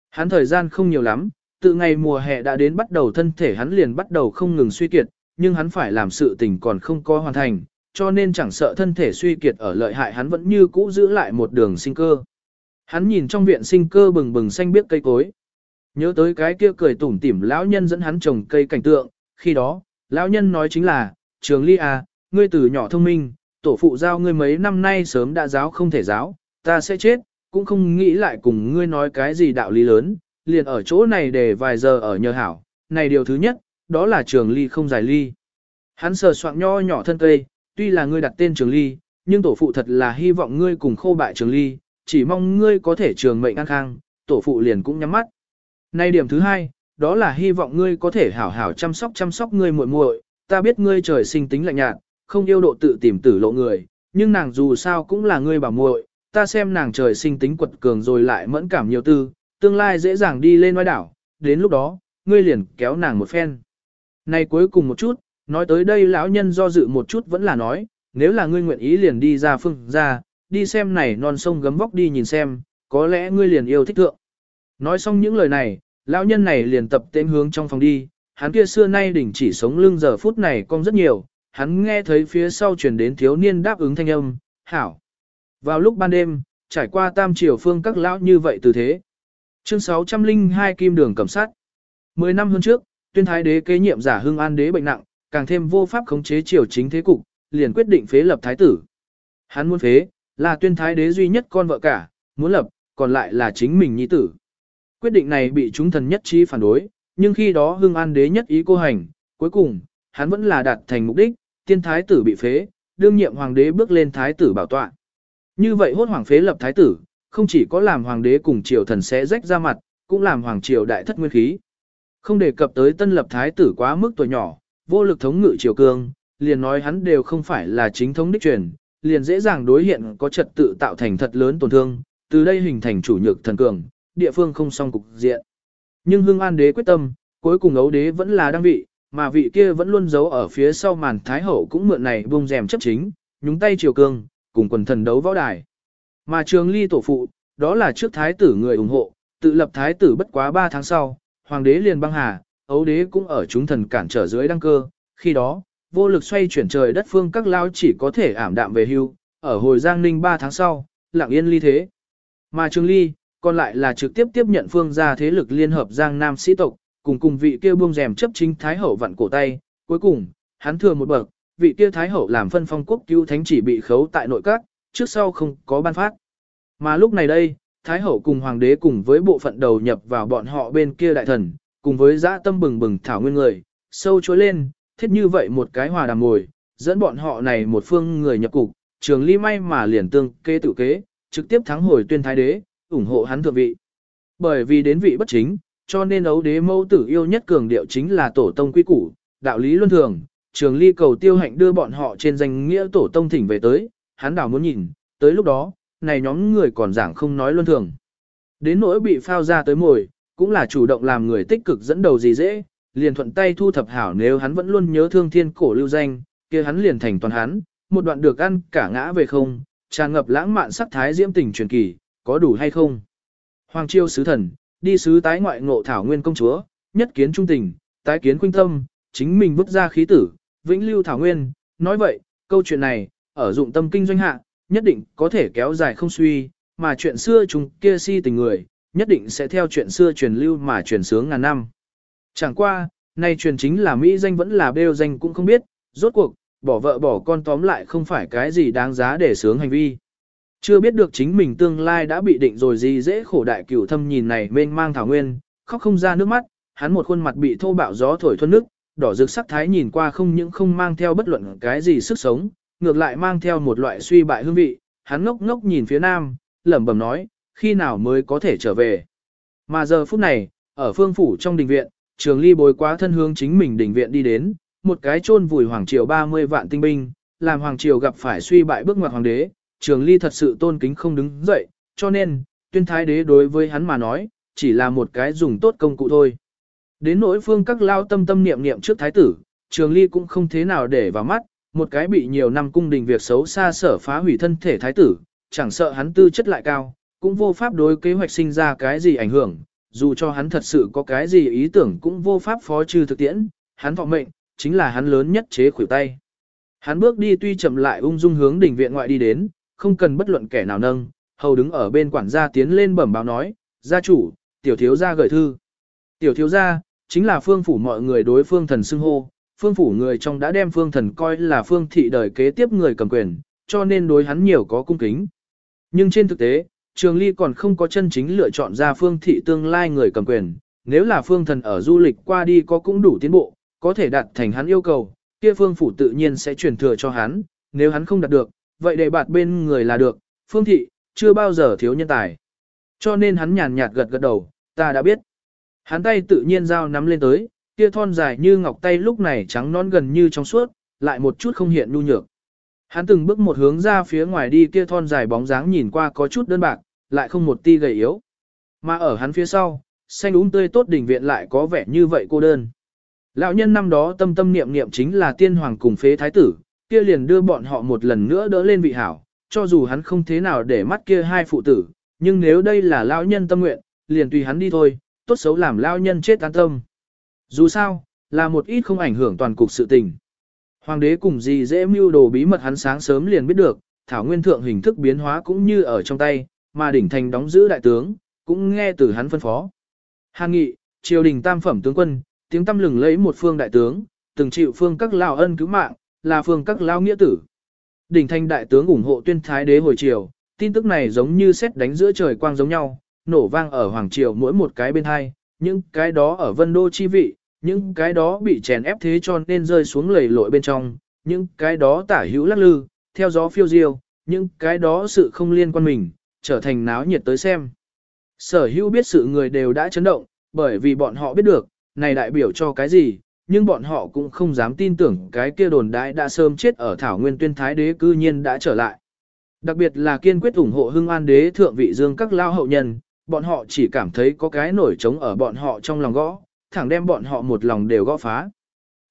Hắn thời gian không nhiều lắm, từ ngày mùa hè đã đến bắt đầu thân thể hắn liền bắt đầu không ngừng suy kiệt, nhưng hắn phải làm sự tình còn không có hoàn thành, cho nên chẳng sợ thân thể suy kiệt ở lợi hại hắn vẫn như cũ giữ lại một đường sinh cơ. Hắn nhìn trong viện sinh cơ bừng bừng xanh biếc cây cối. Nhớ tới cái kia cười tủm tỉm lão nhân dẫn hắn trồng cây cảnh tượng, khi đó, lão nhân nói chính là, trường ly à, ngươi từ nhỏ thông minh, tổ phụ giao ngươi mấy năm nay sớm đã giáo không thể giáo, ta sẽ chết, cũng không nghĩ lại cùng ngươi nói cái gì đạo lý lớn, liền ở chỗ này để vài giờ ở nhờ hảo. Này điều thứ nhất, đó là trường ly không giải ly. Hắn sờ soạng nho nhỏ thân cây, tuy là ngươi đặt tên trường ly, nhưng tổ phụ thật là hy vọng ngươi cùng khô bại trường ly, chỉ mong ngươi có thể trường mệnh an khang, tổ phụ liền cũng nhắm mắt. Này điểm thứ hai, đó là hy vọng ngươi có thể hảo hảo chăm sóc chăm sóc ngươi muội muội, ta biết ngươi trời sinh tính lạnh nhạt, không yêu độ tự tìm tử lộ người, nhưng nàng dù sao cũng là người bảo muội, ta xem nàng trời sinh tính quật cường rồi lại mẫn cảm nhiều tư, tương lai dễ dàng đi lên ngoài đảo, đến lúc đó, ngươi liền kéo nàng một phen. Này cuối cùng một chút, nói tới đây lão nhân do dự một chút vẫn là nói, nếu là ngươi nguyện ý liền đi ra phương ra, đi xem này non sông gấm vóc đi nhìn xem, có lẽ ngươi liền yêu thích thượng. Nói xong những lời này, lão nhân này liền tập tên hướng trong phòng đi, hắn kia xưa nay đỉnh chỉ sống lưng giờ phút này cong rất nhiều, hắn nghe thấy phía sau truyền đến thiếu niên đáp ứng thanh âm, hảo. Vào lúc ban đêm, trải qua tam triều phương các lão như vậy từ thế. Chương 602 Kim Đường cẩm Sát Mười năm hơn trước, tuyên thái đế kế nhiệm giả hưng an đế bệnh nặng, càng thêm vô pháp khống chế triều chính thế cục, liền quyết định phế lập thái tử. Hắn muốn phế, là tuyên thái đế duy nhất con vợ cả, muốn lập, còn lại là chính mình nhi tử. Quyết định này bị chúng thần nhất trí phản đối, nhưng khi đó hưng an đế nhất ý cô hành, cuối cùng, hắn vẫn là đạt thành mục đích, tiên thái tử bị phế, đương nhiệm hoàng đế bước lên thái tử bảo tọa. Như vậy hốt hoàng phế lập thái tử, không chỉ có làm hoàng đế cùng triều thần sẽ rách ra mặt, cũng làm hoàng triều đại thất nguyên khí. Không đề cập tới tân lập thái tử quá mức tuổi nhỏ, vô lực thống ngự triều cương, liền nói hắn đều không phải là chính thống đích truyền, liền dễ dàng đối hiện có trật tự tạo thành thật lớn tổn thương, từ đây hình thành chủ nhược thần cường, địa phương không song cục diện. Nhưng hưng an đế quyết tâm, cuối cùng ấu đế vẫn là đăng vị, mà vị kia vẫn luôn giấu ở phía sau màn thái hậu cũng mượn này buông rèm chấp chính, nhúng tay triều cương, cùng quần thần đấu võ đài. Mà trường ly tổ phụ, đó là trước thái tử người ủng hộ, tự lập thái tử bất quá 3 tháng sau, hoàng đế liền băng hà, ấu đế cũng ở chúng thần cản trở dưới đăng cơ, khi đó, vô lực xoay chuyển trời đất phương các lao chỉ có thể ảm đạm về hưu, ở hồi Giang Ninh 3 tháng sau, lặng yên ly thế. Mà Trường Ly, còn lại là trực tiếp tiếp nhận phương gia thế lực liên hợp Giang Nam sĩ tộc, cùng cùng vị kia buông rèm chấp chính Thái Hậu vặn cổ tay, cuối cùng, hắn thừa một bậc, vị kia Thái Hậu làm phân phong quốc cứu thánh chỉ bị khấu tại nội các, trước sau không có ban phát. Mà lúc này đây, Thái Hậu cùng Hoàng đế cùng với bộ phận đầu nhập vào bọn họ bên kia đại thần, cùng với dã tâm bừng bừng thảo nguyên người, sâu chối lên, thiết như vậy một cái hòa đàm ngồi, dẫn bọn họ này một phương người nhập cục, trường ly may mà liền tương kê tự kế, trực tiếp thắng hồi tuyên thái đế, ủng hộ hắn thượng vị. Bởi vì đến vị bất chính, cho nên ấu đế mẫu tử yêu nhất cường điệu chính là tổ tông quy củ, đạo lý luân thường, trường ly cầu tiêu hạnh đưa bọn họ trên danh nghĩa tổ tông thỉnh về tới, hắn đảo muốn nhìn, tới lúc đó, này nhóm người còn giảng không nói luân thường. Đến nỗi bị phao ra tới mồi, cũng là chủ động làm người tích cực dẫn đầu gì dễ, liền thuận tay thu thập hảo nếu hắn vẫn luôn nhớ thương thiên cổ lưu danh, kia hắn liền thành toàn hắn, một đoạn được ăn cả ngã về không, tràn ngập lãng mạn sắc thái diễm tình truyền kỳ, có đủ hay không? Hoàng chiêu sứ thần, đi sứ tái ngoại ngộ thảo nguyên công chúa, nhất kiến trung tình, tái kiến khuynh tâm, chính mình vứt ra khí tử, vĩnh lưu thảo nguyên, nói vậy, câu chuyện này, ở dụng tâm kinh doanh hạ, nhất định có thể kéo dài không suy, mà chuyện xưa chúng kia si tình người, nhất định sẽ theo chuyện xưa truyền lưu mà truyền sướng ngàn năm. Chẳng qua, nay truyền chính là Mỹ danh vẫn là bêu danh cũng không biết, rốt cuộc, bỏ vợ bỏ con tóm lại không phải cái gì đáng giá để sướng hành vi. Chưa biết được chính mình tương lai đã bị định rồi gì dễ khổ đại cửu thâm nhìn này mênh mang thảo nguyên, khóc không ra nước mắt, hắn một khuôn mặt bị thô bạo gió thổi thuần nước, đỏ rực sắc thái nhìn qua không những không mang theo bất luận cái gì sức sống, ngược lại mang theo một loại suy bại hương vị, hắn ngốc ngốc nhìn phía nam, lẩm bẩm nói, khi nào mới có thể trở về. Mà giờ phút này, ở phương phủ trong đình viện, trường ly bồi quá thân hướng chính mình đình viện đi đến, một cái chôn vùi hoàng triều 30 vạn tinh binh, làm hoàng triều gặp phải suy bại bước ngoặt hoàng đế, trường ly thật sự tôn kính không đứng dậy, cho nên, tuyên thái đế đối với hắn mà nói, chỉ là một cái dùng tốt công cụ thôi. Đến nỗi phương các lao tâm tâm niệm niệm trước thái tử, trường ly cũng không thế nào để vào mắt, một cái bị nhiều năm cung đình việc xấu xa sở phá hủy thân thể thái tử, chẳng sợ hắn tư chất lại cao, cũng vô pháp đối kế hoạch sinh ra cái gì ảnh hưởng, dù cho hắn thật sự có cái gì ý tưởng cũng vô pháp phó trừ thực tiễn, hắn vọng mệnh, chính là hắn lớn nhất chế khuỷu tay. Hắn bước đi tuy chậm lại ung dung hướng đỉnh viện ngoại đi đến, không cần bất luận kẻ nào nâng, hầu đứng ở bên quản gia tiến lên bẩm báo nói, gia chủ, tiểu thiếu gia gửi thư. Tiểu thiếu gia, chính là phương phủ mọi người đối phương thần xưng hô, phương phủ người trong đã đem phương thần coi là phương thị đời kế tiếp người cầm quyền, cho nên đối hắn nhiều có cung kính. Nhưng trên thực tế, Trường Ly còn không có chân chính lựa chọn ra phương thị tương lai người cầm quyền, nếu là phương thần ở du lịch qua đi có cũng đủ tiến bộ, có thể đạt thành hắn yêu cầu, kia phương phủ tự nhiên sẽ truyền thừa cho hắn, nếu hắn không đạt được, vậy để bạt bên người là được, phương thị, chưa bao giờ thiếu nhân tài. Cho nên hắn nhàn nhạt gật gật đầu, ta đã biết. Hắn tay tự nhiên dao nắm lên tới, kia thon dài như ngọc tay lúc này trắng non gần như trong suốt, lại một chút không hiện nhu nhược. Hắn từng bước một hướng ra phía ngoài đi kia thon dài bóng dáng nhìn qua có chút đơn bạc, lại không một ti gầy yếu. Mà ở hắn phía sau, xanh úng tươi tốt đỉnh viện lại có vẻ như vậy cô đơn. Lão nhân năm đó tâm tâm niệm niệm chính là tiên hoàng cùng phế thái tử, kia liền đưa bọn họ một lần nữa đỡ lên vị hảo, cho dù hắn không thế nào để mắt kia hai phụ tử, nhưng nếu đây là lão nhân tâm nguyện, liền tùy hắn đi thôi, tốt xấu làm lão nhân chết an tâm. Dù sao, là một ít không ảnh hưởng toàn cục sự tình. Hoàng đế cùng gì dễ mưu đồ bí mật hắn sáng sớm liền biết được, thảo nguyên thượng hình thức biến hóa cũng như ở trong tay, mà đỉnh thành đóng giữ đại tướng, cũng nghe từ hắn phân phó. Hàn nghị, triều đình tam phẩm tướng quân, tiếng tâm lừng lấy một phương đại tướng, từng chịu phương các lao ân cứu mạng, là phương các lao nghĩa tử. Đỉnh thanh đại tướng ủng hộ tuyên thái đế hồi triều, tin tức này giống như xét đánh giữa trời quang giống nhau, nổ vang ở hoàng triều mỗi một cái bên hai, những cái đó ở vân đô chi vị, những cái đó bị chèn ép thế cho nên rơi xuống lầy lội bên trong, những cái đó tả hữu lắc lư, theo gió phiêu diêu, những cái đó sự không liên quan mình, trở thành náo nhiệt tới xem. Sở hữu biết sự người đều đã chấn động, bởi vì bọn họ biết được, này đại biểu cho cái gì, nhưng bọn họ cũng không dám tin tưởng cái kia đồn đại đã sớm chết ở Thảo Nguyên tuyên thái đế cư nhiên đã trở lại. Đặc biệt là kiên quyết ủng hộ hưng an đế thượng vị dương các lao hậu nhân, bọn họ chỉ cảm thấy có cái nổi trống ở bọn họ trong lòng gõ, thẳng đem bọn họ một lòng đều gõ phá.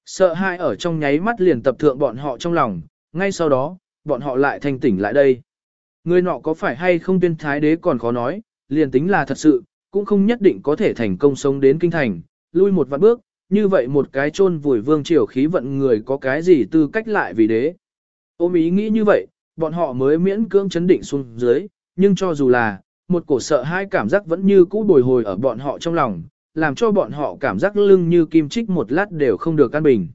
Sợ hai ở trong nháy mắt liền tập thượng bọn họ trong lòng, ngay sau đó, bọn họ lại thanh tỉnh lại đây. Người nọ có phải hay không tuyên thái đế còn khó nói, liền tính là thật sự, cũng không nhất định có thể thành công sống đến kinh thành, lui một vạn bước, như vậy một cái chôn vùi vương triều khí vận người có cái gì tư cách lại vì đế. Ôm ý nghĩ như vậy, bọn họ mới miễn cưỡng chấn định xuống dưới, nhưng cho dù là, một cổ sợ hai cảm giác vẫn như cũ bồi hồi ở bọn họ trong lòng, làm cho bọn họ cảm giác lưng như kim chích một lát đều không được căn bình.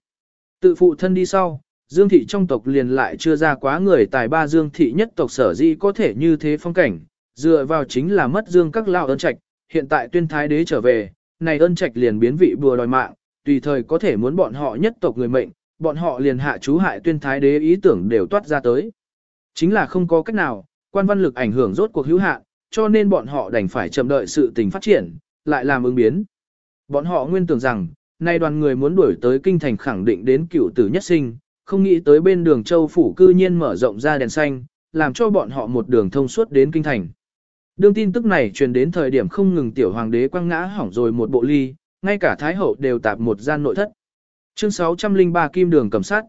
Tự phụ thân đi sau, Dương thị trong tộc liền lại chưa ra quá người tài ba Dương thị nhất tộc sở di có thể như thế phong cảnh, dựa vào chính là mất Dương các lao ơn trạch, hiện tại tuyên thái đế trở về, này ơn trạch liền biến vị bùa đòi mạng, tùy thời có thể muốn bọn họ nhất tộc người mệnh, bọn họ liền hạ chú hại tuyên thái đế ý tưởng đều toát ra tới. Chính là không có cách nào, quan văn lực ảnh hưởng rốt cuộc hữu hạn, cho nên bọn họ đành phải chậm đợi sự tình phát triển, lại làm ứng biến. Bọn họ nguyên tưởng rằng, nay đoàn người muốn đuổi tới kinh thành khẳng định đến cựu tử nhất sinh, không nghĩ tới bên đường châu phủ cư nhiên mở rộng ra đèn xanh, làm cho bọn họ một đường thông suốt đến kinh thành. Đương tin tức này truyền đến thời điểm không ngừng tiểu hoàng đế quăng ngã hỏng rồi một bộ ly, ngay cả thái hậu đều tạp một gian nội thất. Chương 603 Kim Đường cầm sát.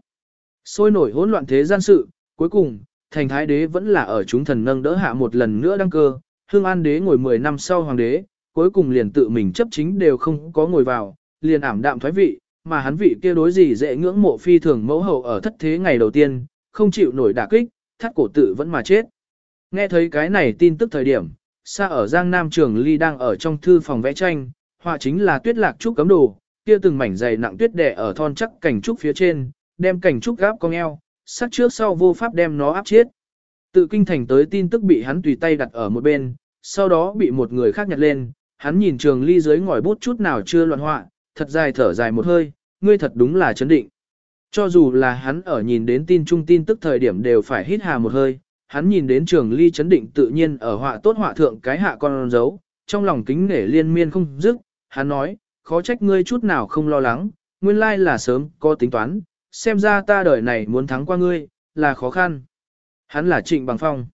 Sôi nổi hỗn loạn thế gian sự, cuối cùng, thành thái đế vẫn là ở chúng thần nâng đỡ hạ một lần nữa đăng cơ, hương an đế ngồi 10 năm sau hoàng đế, cuối cùng liền tự mình chấp chính đều không có ngồi vào, liền ảm đạm thoái vị, mà hắn vị kia đối gì dễ ngưỡng mộ phi thường mẫu hậu ở thất thế ngày đầu tiên, không chịu nổi đả kích, thắt cổ tự vẫn mà chết. Nghe thấy cái này tin tức thời điểm, xa ở Giang Nam Trường Ly đang ở trong thư phòng vẽ tranh, họa chính là tuyết lạc trúc cấm đồ, kia từng mảnh dày nặng tuyết đè ở thon chắc cảnh trúc phía trên, đem cảnh trúc gáp cong eo, sát trước sau vô pháp đem nó áp chết. Tự kinh thành tới tin tức bị hắn tùy tay đặt ở một bên, sau đó bị một người khác nhặt lên, hắn nhìn trường ly dưới ngòi bút chút nào chưa loạn họa, thật dài thở dài một hơi, ngươi thật đúng là chấn định. Cho dù là hắn ở nhìn đến tin trung tin tức thời điểm đều phải hít hà một hơi, hắn nhìn đến trường ly chấn định tự nhiên ở họa tốt họa thượng cái hạ con dấu, trong lòng kính nể liên miên không dứt, hắn nói, khó trách ngươi chút nào không lo lắng, nguyên lai là sớm có tính toán, xem ra ta đời này muốn thắng qua ngươi, là khó khăn. Hắn là Trịnh Bằng Phong.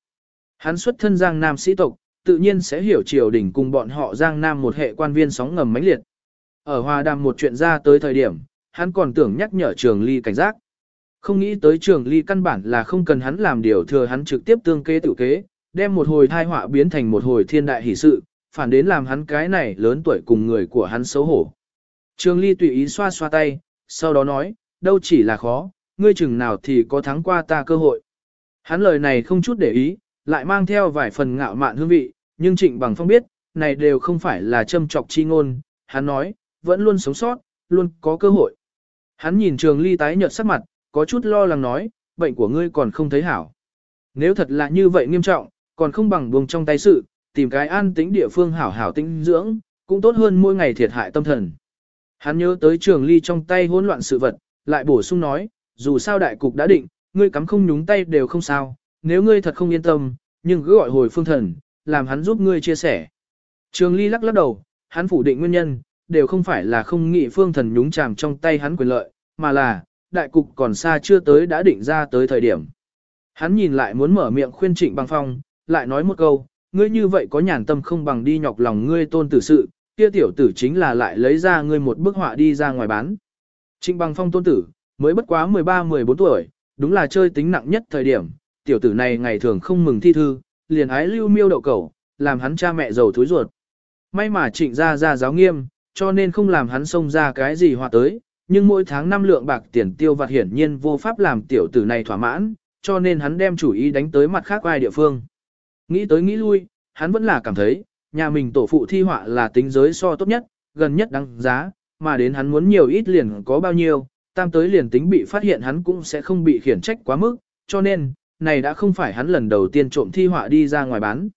Hắn xuất thân Giang Nam sĩ tộc, tự nhiên sẽ hiểu triều đình cùng bọn họ Giang Nam một hệ quan viên sóng ngầm mãnh liệt. Ở hòa đàm một chuyện ra tới thời điểm, hắn còn tưởng nhắc nhở trường ly cảnh giác. Không nghĩ tới trường ly căn bản là không cần hắn làm điều thừa hắn trực tiếp tương kế tự kế, đem một hồi thai họa biến thành một hồi thiên đại hỷ sự, phản đến làm hắn cái này lớn tuổi cùng người của hắn xấu hổ. Trường ly tùy ý xoa xoa tay, sau đó nói, đâu chỉ là khó, ngươi chừng nào thì có thắng qua ta cơ hội. Hắn lời này không chút để ý, lại mang theo vài phần ngạo mạn hương vị, nhưng trịnh bằng phong biết, này đều không phải là châm chọc chi ngôn, hắn nói, vẫn luôn sống sót, luôn có cơ hội. Hắn nhìn trường ly tái nhợt sắc mặt, có chút lo lắng nói, bệnh của ngươi còn không thấy hảo. Nếu thật là như vậy nghiêm trọng, còn không bằng buông trong tay sự, tìm cái an tĩnh địa phương hảo hảo tĩnh dưỡng, cũng tốt hơn mỗi ngày thiệt hại tâm thần. Hắn nhớ tới trường ly trong tay hỗn loạn sự vật, lại bổ sung nói, dù sao đại cục đã định, ngươi cắm không nhúng tay đều không sao, nếu ngươi thật không yên tâm, nhưng cứ gọi hồi phương thần, làm hắn giúp ngươi chia sẻ. Trường ly lắc lắc đầu, hắn phủ định nguyên nhân, đều không phải là không nghĩ phương thần nhúng chàm trong tay hắn quyền lợi, mà là, đại cục còn xa chưa tới đã định ra tới thời điểm. Hắn nhìn lại muốn mở miệng khuyên trịnh băng phong, lại nói một câu, ngươi như vậy có nhàn tâm không bằng đi nhọc lòng ngươi tôn tử sự, kia tiểu tử chính là lại lấy ra ngươi một bức họa đi ra ngoài bán. Trịnh băng phong tôn tử, mới bất quá 13-14 tuổi, đúng là chơi tính nặng nhất thời điểm, tiểu tử này ngày thường không mừng thi thư, liền ái lưu miêu đậu cầu, làm hắn cha mẹ giàu thối ruột. May mà trịnh ra ra giáo nghiêm, cho nên không làm hắn xông ra cái gì họa tới, nhưng mỗi tháng năm lượng bạc tiền tiêu vặt hiển nhiên vô pháp làm tiểu tử này thỏa mãn, cho nên hắn đem chủ ý đánh tới mặt khác ai địa phương. Nghĩ tới nghĩ lui, hắn vẫn là cảm thấy, nhà mình tổ phụ thi họa là tính giới so tốt nhất, gần nhất đáng giá, mà đến hắn muốn nhiều ít liền có bao nhiêu, tam tới liền tính bị phát hiện hắn cũng sẽ không bị khiển trách quá mức, cho nên, này đã không phải hắn lần đầu tiên trộm thi họa đi ra ngoài bán.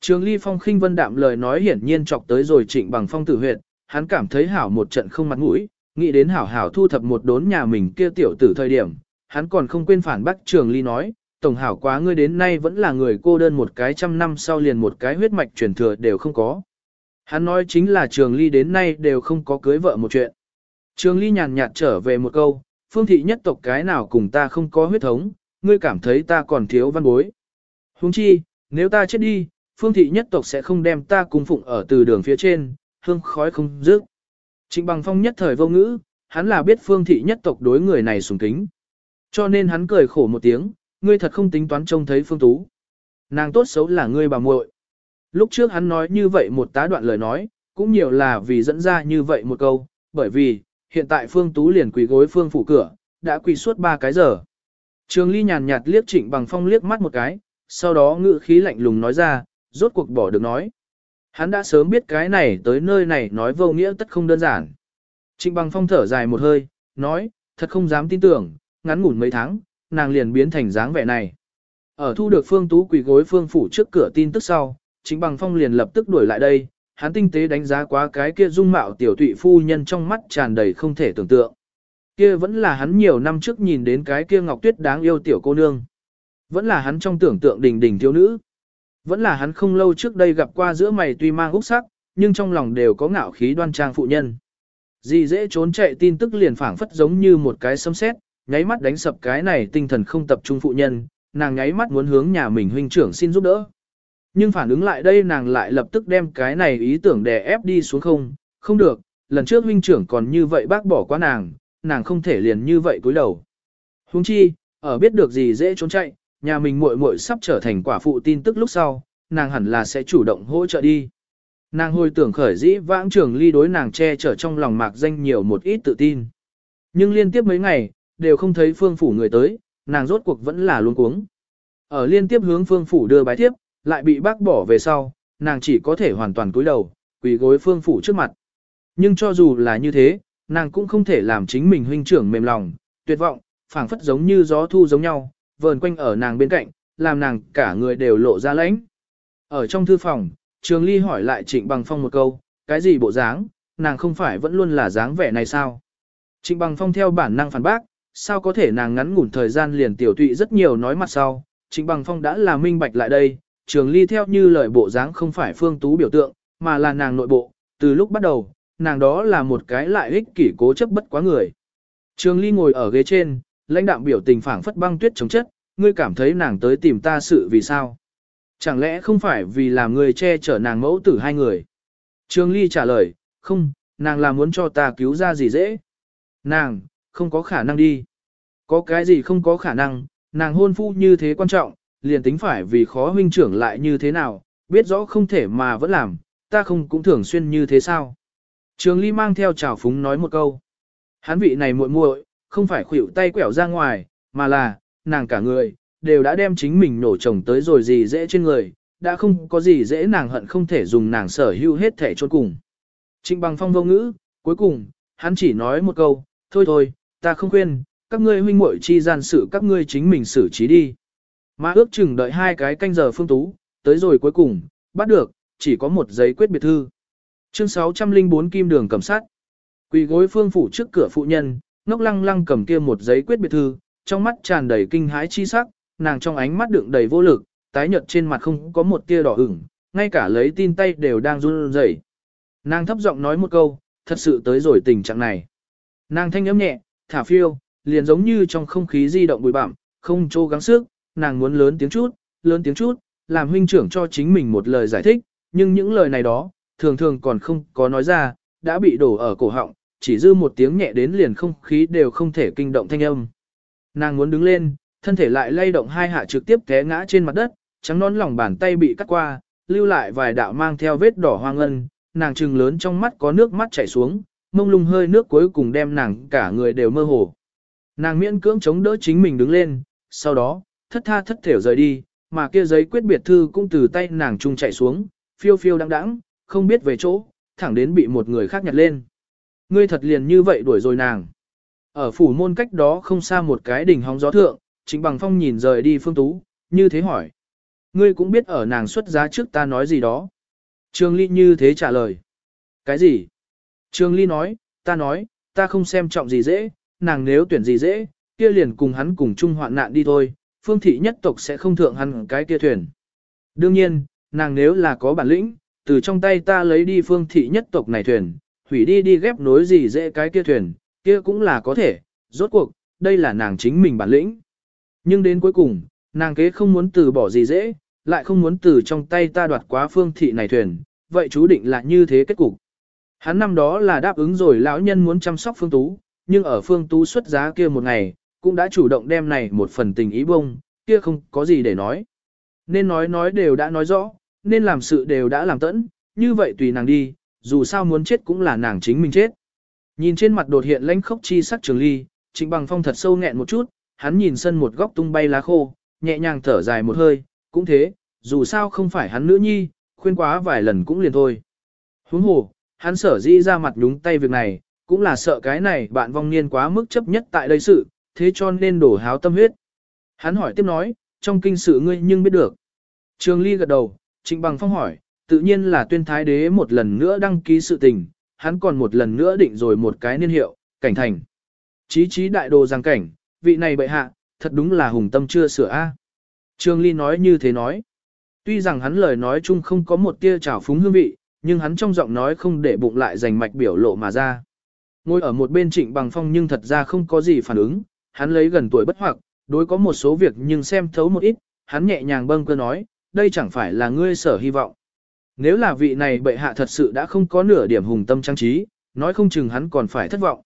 Trường Ly Phong khinh vân đạm lời nói hiển nhiên chọc tới rồi trịnh bằng phong tử huyệt, hắn cảm thấy hảo một trận không mặt mũi, nghĩ đến hảo hảo thu thập một đốn nhà mình kia tiểu tử thời điểm, hắn còn không quên phản bác Trường Ly nói, tổng hảo quá ngươi đến nay vẫn là người cô đơn một cái trăm năm sau liền một cái huyết mạch truyền thừa đều không có. Hắn nói chính là Trường Ly đến nay đều không có cưới vợ một chuyện. Trường Ly nhàn nhạt trở về một câu, phương thị nhất tộc cái nào cùng ta không có huyết thống, ngươi cảm thấy ta còn thiếu văn bối. Huống chi, nếu ta chết đi, phương thị nhất tộc sẽ không đem ta cung phụng ở từ đường phía trên, hương khói không dứt. Trịnh bằng phong nhất thời vô ngữ, hắn là biết phương thị nhất tộc đối người này sùng kính. Cho nên hắn cười khổ một tiếng, ngươi thật không tính toán trông thấy phương tú. Nàng tốt xấu là ngươi bà muội. Lúc trước hắn nói như vậy một tá đoạn lời nói, cũng nhiều là vì dẫn ra như vậy một câu, bởi vì, hiện tại phương tú liền quỳ gối phương phủ cửa, đã quỳ suốt ba cái giờ. Trường ly nhàn nhạt liếc trịnh bằng phong liếc mắt một cái, sau đó ngự khí lạnh lùng nói ra, rốt cuộc bỏ được nói. Hắn đã sớm biết cái này tới nơi này nói vô nghĩa tất không đơn giản. Trịnh bằng phong thở dài một hơi, nói, thật không dám tin tưởng, ngắn ngủn mấy tháng, nàng liền biến thành dáng vẻ này. Ở thu được phương tú quỳ gối phương phủ trước cửa tin tức sau, chính bằng phong liền lập tức đuổi lại đây, hắn tinh tế đánh giá quá cái kia dung mạo tiểu tụy phu nhân trong mắt tràn đầy không thể tưởng tượng. Kia vẫn là hắn nhiều năm trước nhìn đến cái kia ngọc tuyết đáng yêu tiểu cô nương. Vẫn là hắn trong tưởng tượng đình đình thiếu nữ. Vẫn là hắn không lâu trước đây gặp qua giữa mày tuy mang úc sắc, nhưng trong lòng đều có ngạo khí đoan trang phụ nhân. Dì dễ trốn chạy tin tức liền phảng phất giống như một cái sấm sét, nháy mắt đánh sập cái này tinh thần không tập trung phụ nhân, nàng nháy mắt muốn hướng nhà mình huynh trưởng xin giúp đỡ. Nhưng phản ứng lại đây nàng lại lập tức đem cái này ý tưởng đè ép đi xuống không, không được, lần trước huynh trưởng còn như vậy bác bỏ qua nàng, nàng không thể liền như vậy cúi đầu. Huống chi, ở biết được gì dễ trốn chạy, nhà mình muội muội sắp trở thành quả phụ tin tức lúc sau, nàng hẳn là sẽ chủ động hỗ trợ đi. Nàng hồi tưởng khởi dĩ vãng trường ly đối nàng che chở trong lòng mạc danh nhiều một ít tự tin. Nhưng liên tiếp mấy ngày, đều không thấy phương phủ người tới, nàng rốt cuộc vẫn là luôn cuống. Ở liên tiếp hướng phương phủ đưa bái tiếp, lại bị bác bỏ về sau, nàng chỉ có thể hoàn toàn cúi đầu, quỳ gối phương phủ trước mặt. Nhưng cho dù là như thế, nàng cũng không thể làm chính mình huynh trưởng mềm lòng, tuyệt vọng, phảng phất giống như gió thu giống nhau, vờn quanh ở nàng bên cạnh, làm nàng cả người đều lộ ra lãnh. Ở trong thư phòng, Trường Ly hỏi lại Trịnh Bằng Phong một câu, cái gì bộ dáng, nàng không phải vẫn luôn là dáng vẻ này sao? Trịnh Bằng Phong theo bản năng phản bác, sao có thể nàng ngắn ngủn thời gian liền tiểu tụy rất nhiều nói mặt sau, Trịnh Bằng Phong đã là minh bạch lại đây, Trường Ly theo như lời bộ dáng không phải Phương Tú biểu tượng, mà là nàng nội bộ, từ lúc bắt đầu, nàng đó là một cái lại ích kỷ cố chấp bất quá người. Trường Ly ngồi ở ghế trên, lãnh đạm biểu tình phảng phất băng tuyết chống chất, ngươi cảm thấy nàng tới tìm ta sự vì sao? Chẳng lẽ không phải vì làm người che chở nàng mẫu tử hai người? Trường Ly trả lời, không, nàng là muốn cho ta cứu ra gì dễ. Nàng, không có khả năng đi. Có cái gì không có khả năng, nàng hôn phu như thế quan trọng, liền tính phải vì khó huynh trưởng lại như thế nào, biết rõ không thể mà vẫn làm, ta không cũng thường xuyên như thế sao. Trường Ly mang theo trào phúng nói một câu. Hắn vị này muội muội, không phải khuỷu tay quẹo ra ngoài, mà là, nàng cả người, đều đã đem chính mình nổ chồng tới rồi gì dễ trên người, đã không có gì dễ nàng hận không thể dùng nàng sở hữu hết thể chôn cùng. Trịnh bằng phong vô ngữ, cuối cùng, hắn chỉ nói một câu, thôi thôi, ta không khuyên, các ngươi huynh muội chi gian sự các ngươi chính mình xử trí đi. Mà ước chừng đợi hai cái canh giờ phương tú, tới rồi cuối cùng, bắt được, chỉ có một giấy quyết biệt thư. Chương 604 Kim Đường cầm sát. Quỳ gối phương phủ trước cửa phụ nhân, ngốc lăng lăng cầm kia một giấy quyết biệt thư, trong mắt tràn đầy kinh hãi chi sắc, nàng trong ánh mắt đựng đầy vô lực, tái nhợt trên mặt không có một tia đỏ ửng, ngay cả lấy tin tay đều đang run rẩy. Nàng thấp giọng nói một câu, thật sự tới rồi tình trạng này. Nàng thanh âm nhẹ, thả phiêu, liền giống như trong không khí di động bụi bặm, không trô gắng sức, nàng muốn lớn tiếng chút, lớn tiếng chút, làm huynh trưởng cho chính mình một lời giải thích, nhưng những lời này đó, thường thường còn không có nói ra, đã bị đổ ở cổ họng, chỉ dư một tiếng nhẹ đến liền không khí đều không thể kinh động thanh âm. Nàng muốn đứng lên, thân thể lại lay động hai hạ trực tiếp té ngã trên mặt đất, trắng nón lòng bàn tay bị cắt qua, lưu lại vài đạo mang theo vết đỏ hoang ân, nàng trừng lớn trong mắt có nước mắt chảy xuống, mông lung hơi nước cuối cùng đem nàng cả người đều mơ hồ. Nàng miễn cưỡng chống đỡ chính mình đứng lên, sau đó, thất tha thất thểu rời đi, mà kia giấy quyết biệt thư cũng từ tay nàng trung chạy xuống, phiêu phiêu đắng đắng, không biết về chỗ, thẳng đến bị một người khác nhặt lên. Ngươi thật liền như vậy đuổi rồi nàng. Ở phủ môn cách đó không xa một cái đỉnh hóng gió thượng, chính bằng phong nhìn rời đi phương tú, như thế hỏi. Ngươi cũng biết ở nàng xuất giá trước ta nói gì đó. Trương Ly như thế trả lời. Cái gì? Trương Ly nói, ta nói, ta không xem trọng gì dễ, nàng nếu tuyển gì dễ, kia liền cùng hắn cùng chung hoạn nạn đi thôi, phương thị nhất tộc sẽ không thượng hắn cái kia thuyền. Đương nhiên, nàng nếu là có bản lĩnh, từ trong tay ta lấy đi phương thị nhất tộc này thuyền, hủy đi đi ghép nối gì dễ cái kia thuyền, kia cũng là có thể, rốt cuộc, đây là nàng chính mình bản lĩnh. Nhưng đến cuối cùng, nàng kế không muốn từ bỏ gì dễ, lại không muốn từ trong tay ta đoạt quá phương thị này thuyền, vậy chú định là như thế kết cục. Hắn năm đó là đáp ứng rồi lão nhân muốn chăm sóc phương tú, nhưng ở phương tú xuất giá kia một ngày, cũng đã chủ động đem này một phần tình ý bông, kia không có gì để nói. Nên nói nói đều đã nói rõ, nên làm sự đều đã làm tẫn, như vậy tùy nàng đi, dù sao muốn chết cũng là nàng chính mình chết. Nhìn trên mặt đột hiện lãnh khốc chi sắc trường ly, trịnh bằng phong thật sâu nghẹn một chút, hắn nhìn sân một góc tung bay lá khô, nhẹ nhàng thở dài một hơi, cũng thế, dù sao không phải hắn nữ nhi, khuyên quá vài lần cũng liền thôi. Huống hồ, hắn sở di ra mặt nhúng tay việc này, cũng là sợ cái này bạn vong niên quá mức chấp nhất tại đây sự, thế cho nên đổ háo tâm huyết. Hắn hỏi tiếp nói, trong kinh sự ngươi nhưng biết được. Trường Ly gật đầu, Trịnh Bằng Phong hỏi, tự nhiên là tuyên thái đế một lần nữa đăng ký sự tình, hắn còn một lần nữa định rồi một cái niên hiệu, cảnh thành. Chí chí đại đồ giang cảnh, vị này bệ hạ, thật đúng là hùng tâm chưa sửa a. À. trương Ly nói như thế nói. Tuy rằng hắn lời nói chung không có một tia trào phúng hương vị, nhưng hắn trong giọng nói không để bụng lại dành mạch biểu lộ mà ra. Ngồi ở một bên trịnh bằng phong nhưng thật ra không có gì phản ứng, hắn lấy gần tuổi bất hoặc, đối có một số việc nhưng xem thấu một ít, hắn nhẹ nhàng bâng cơ nói, đây chẳng phải là ngươi sở hy vọng. Nếu là vị này bệ hạ thật sự đã không có nửa điểm hùng tâm trang trí, nói không chừng hắn còn phải thất vọng.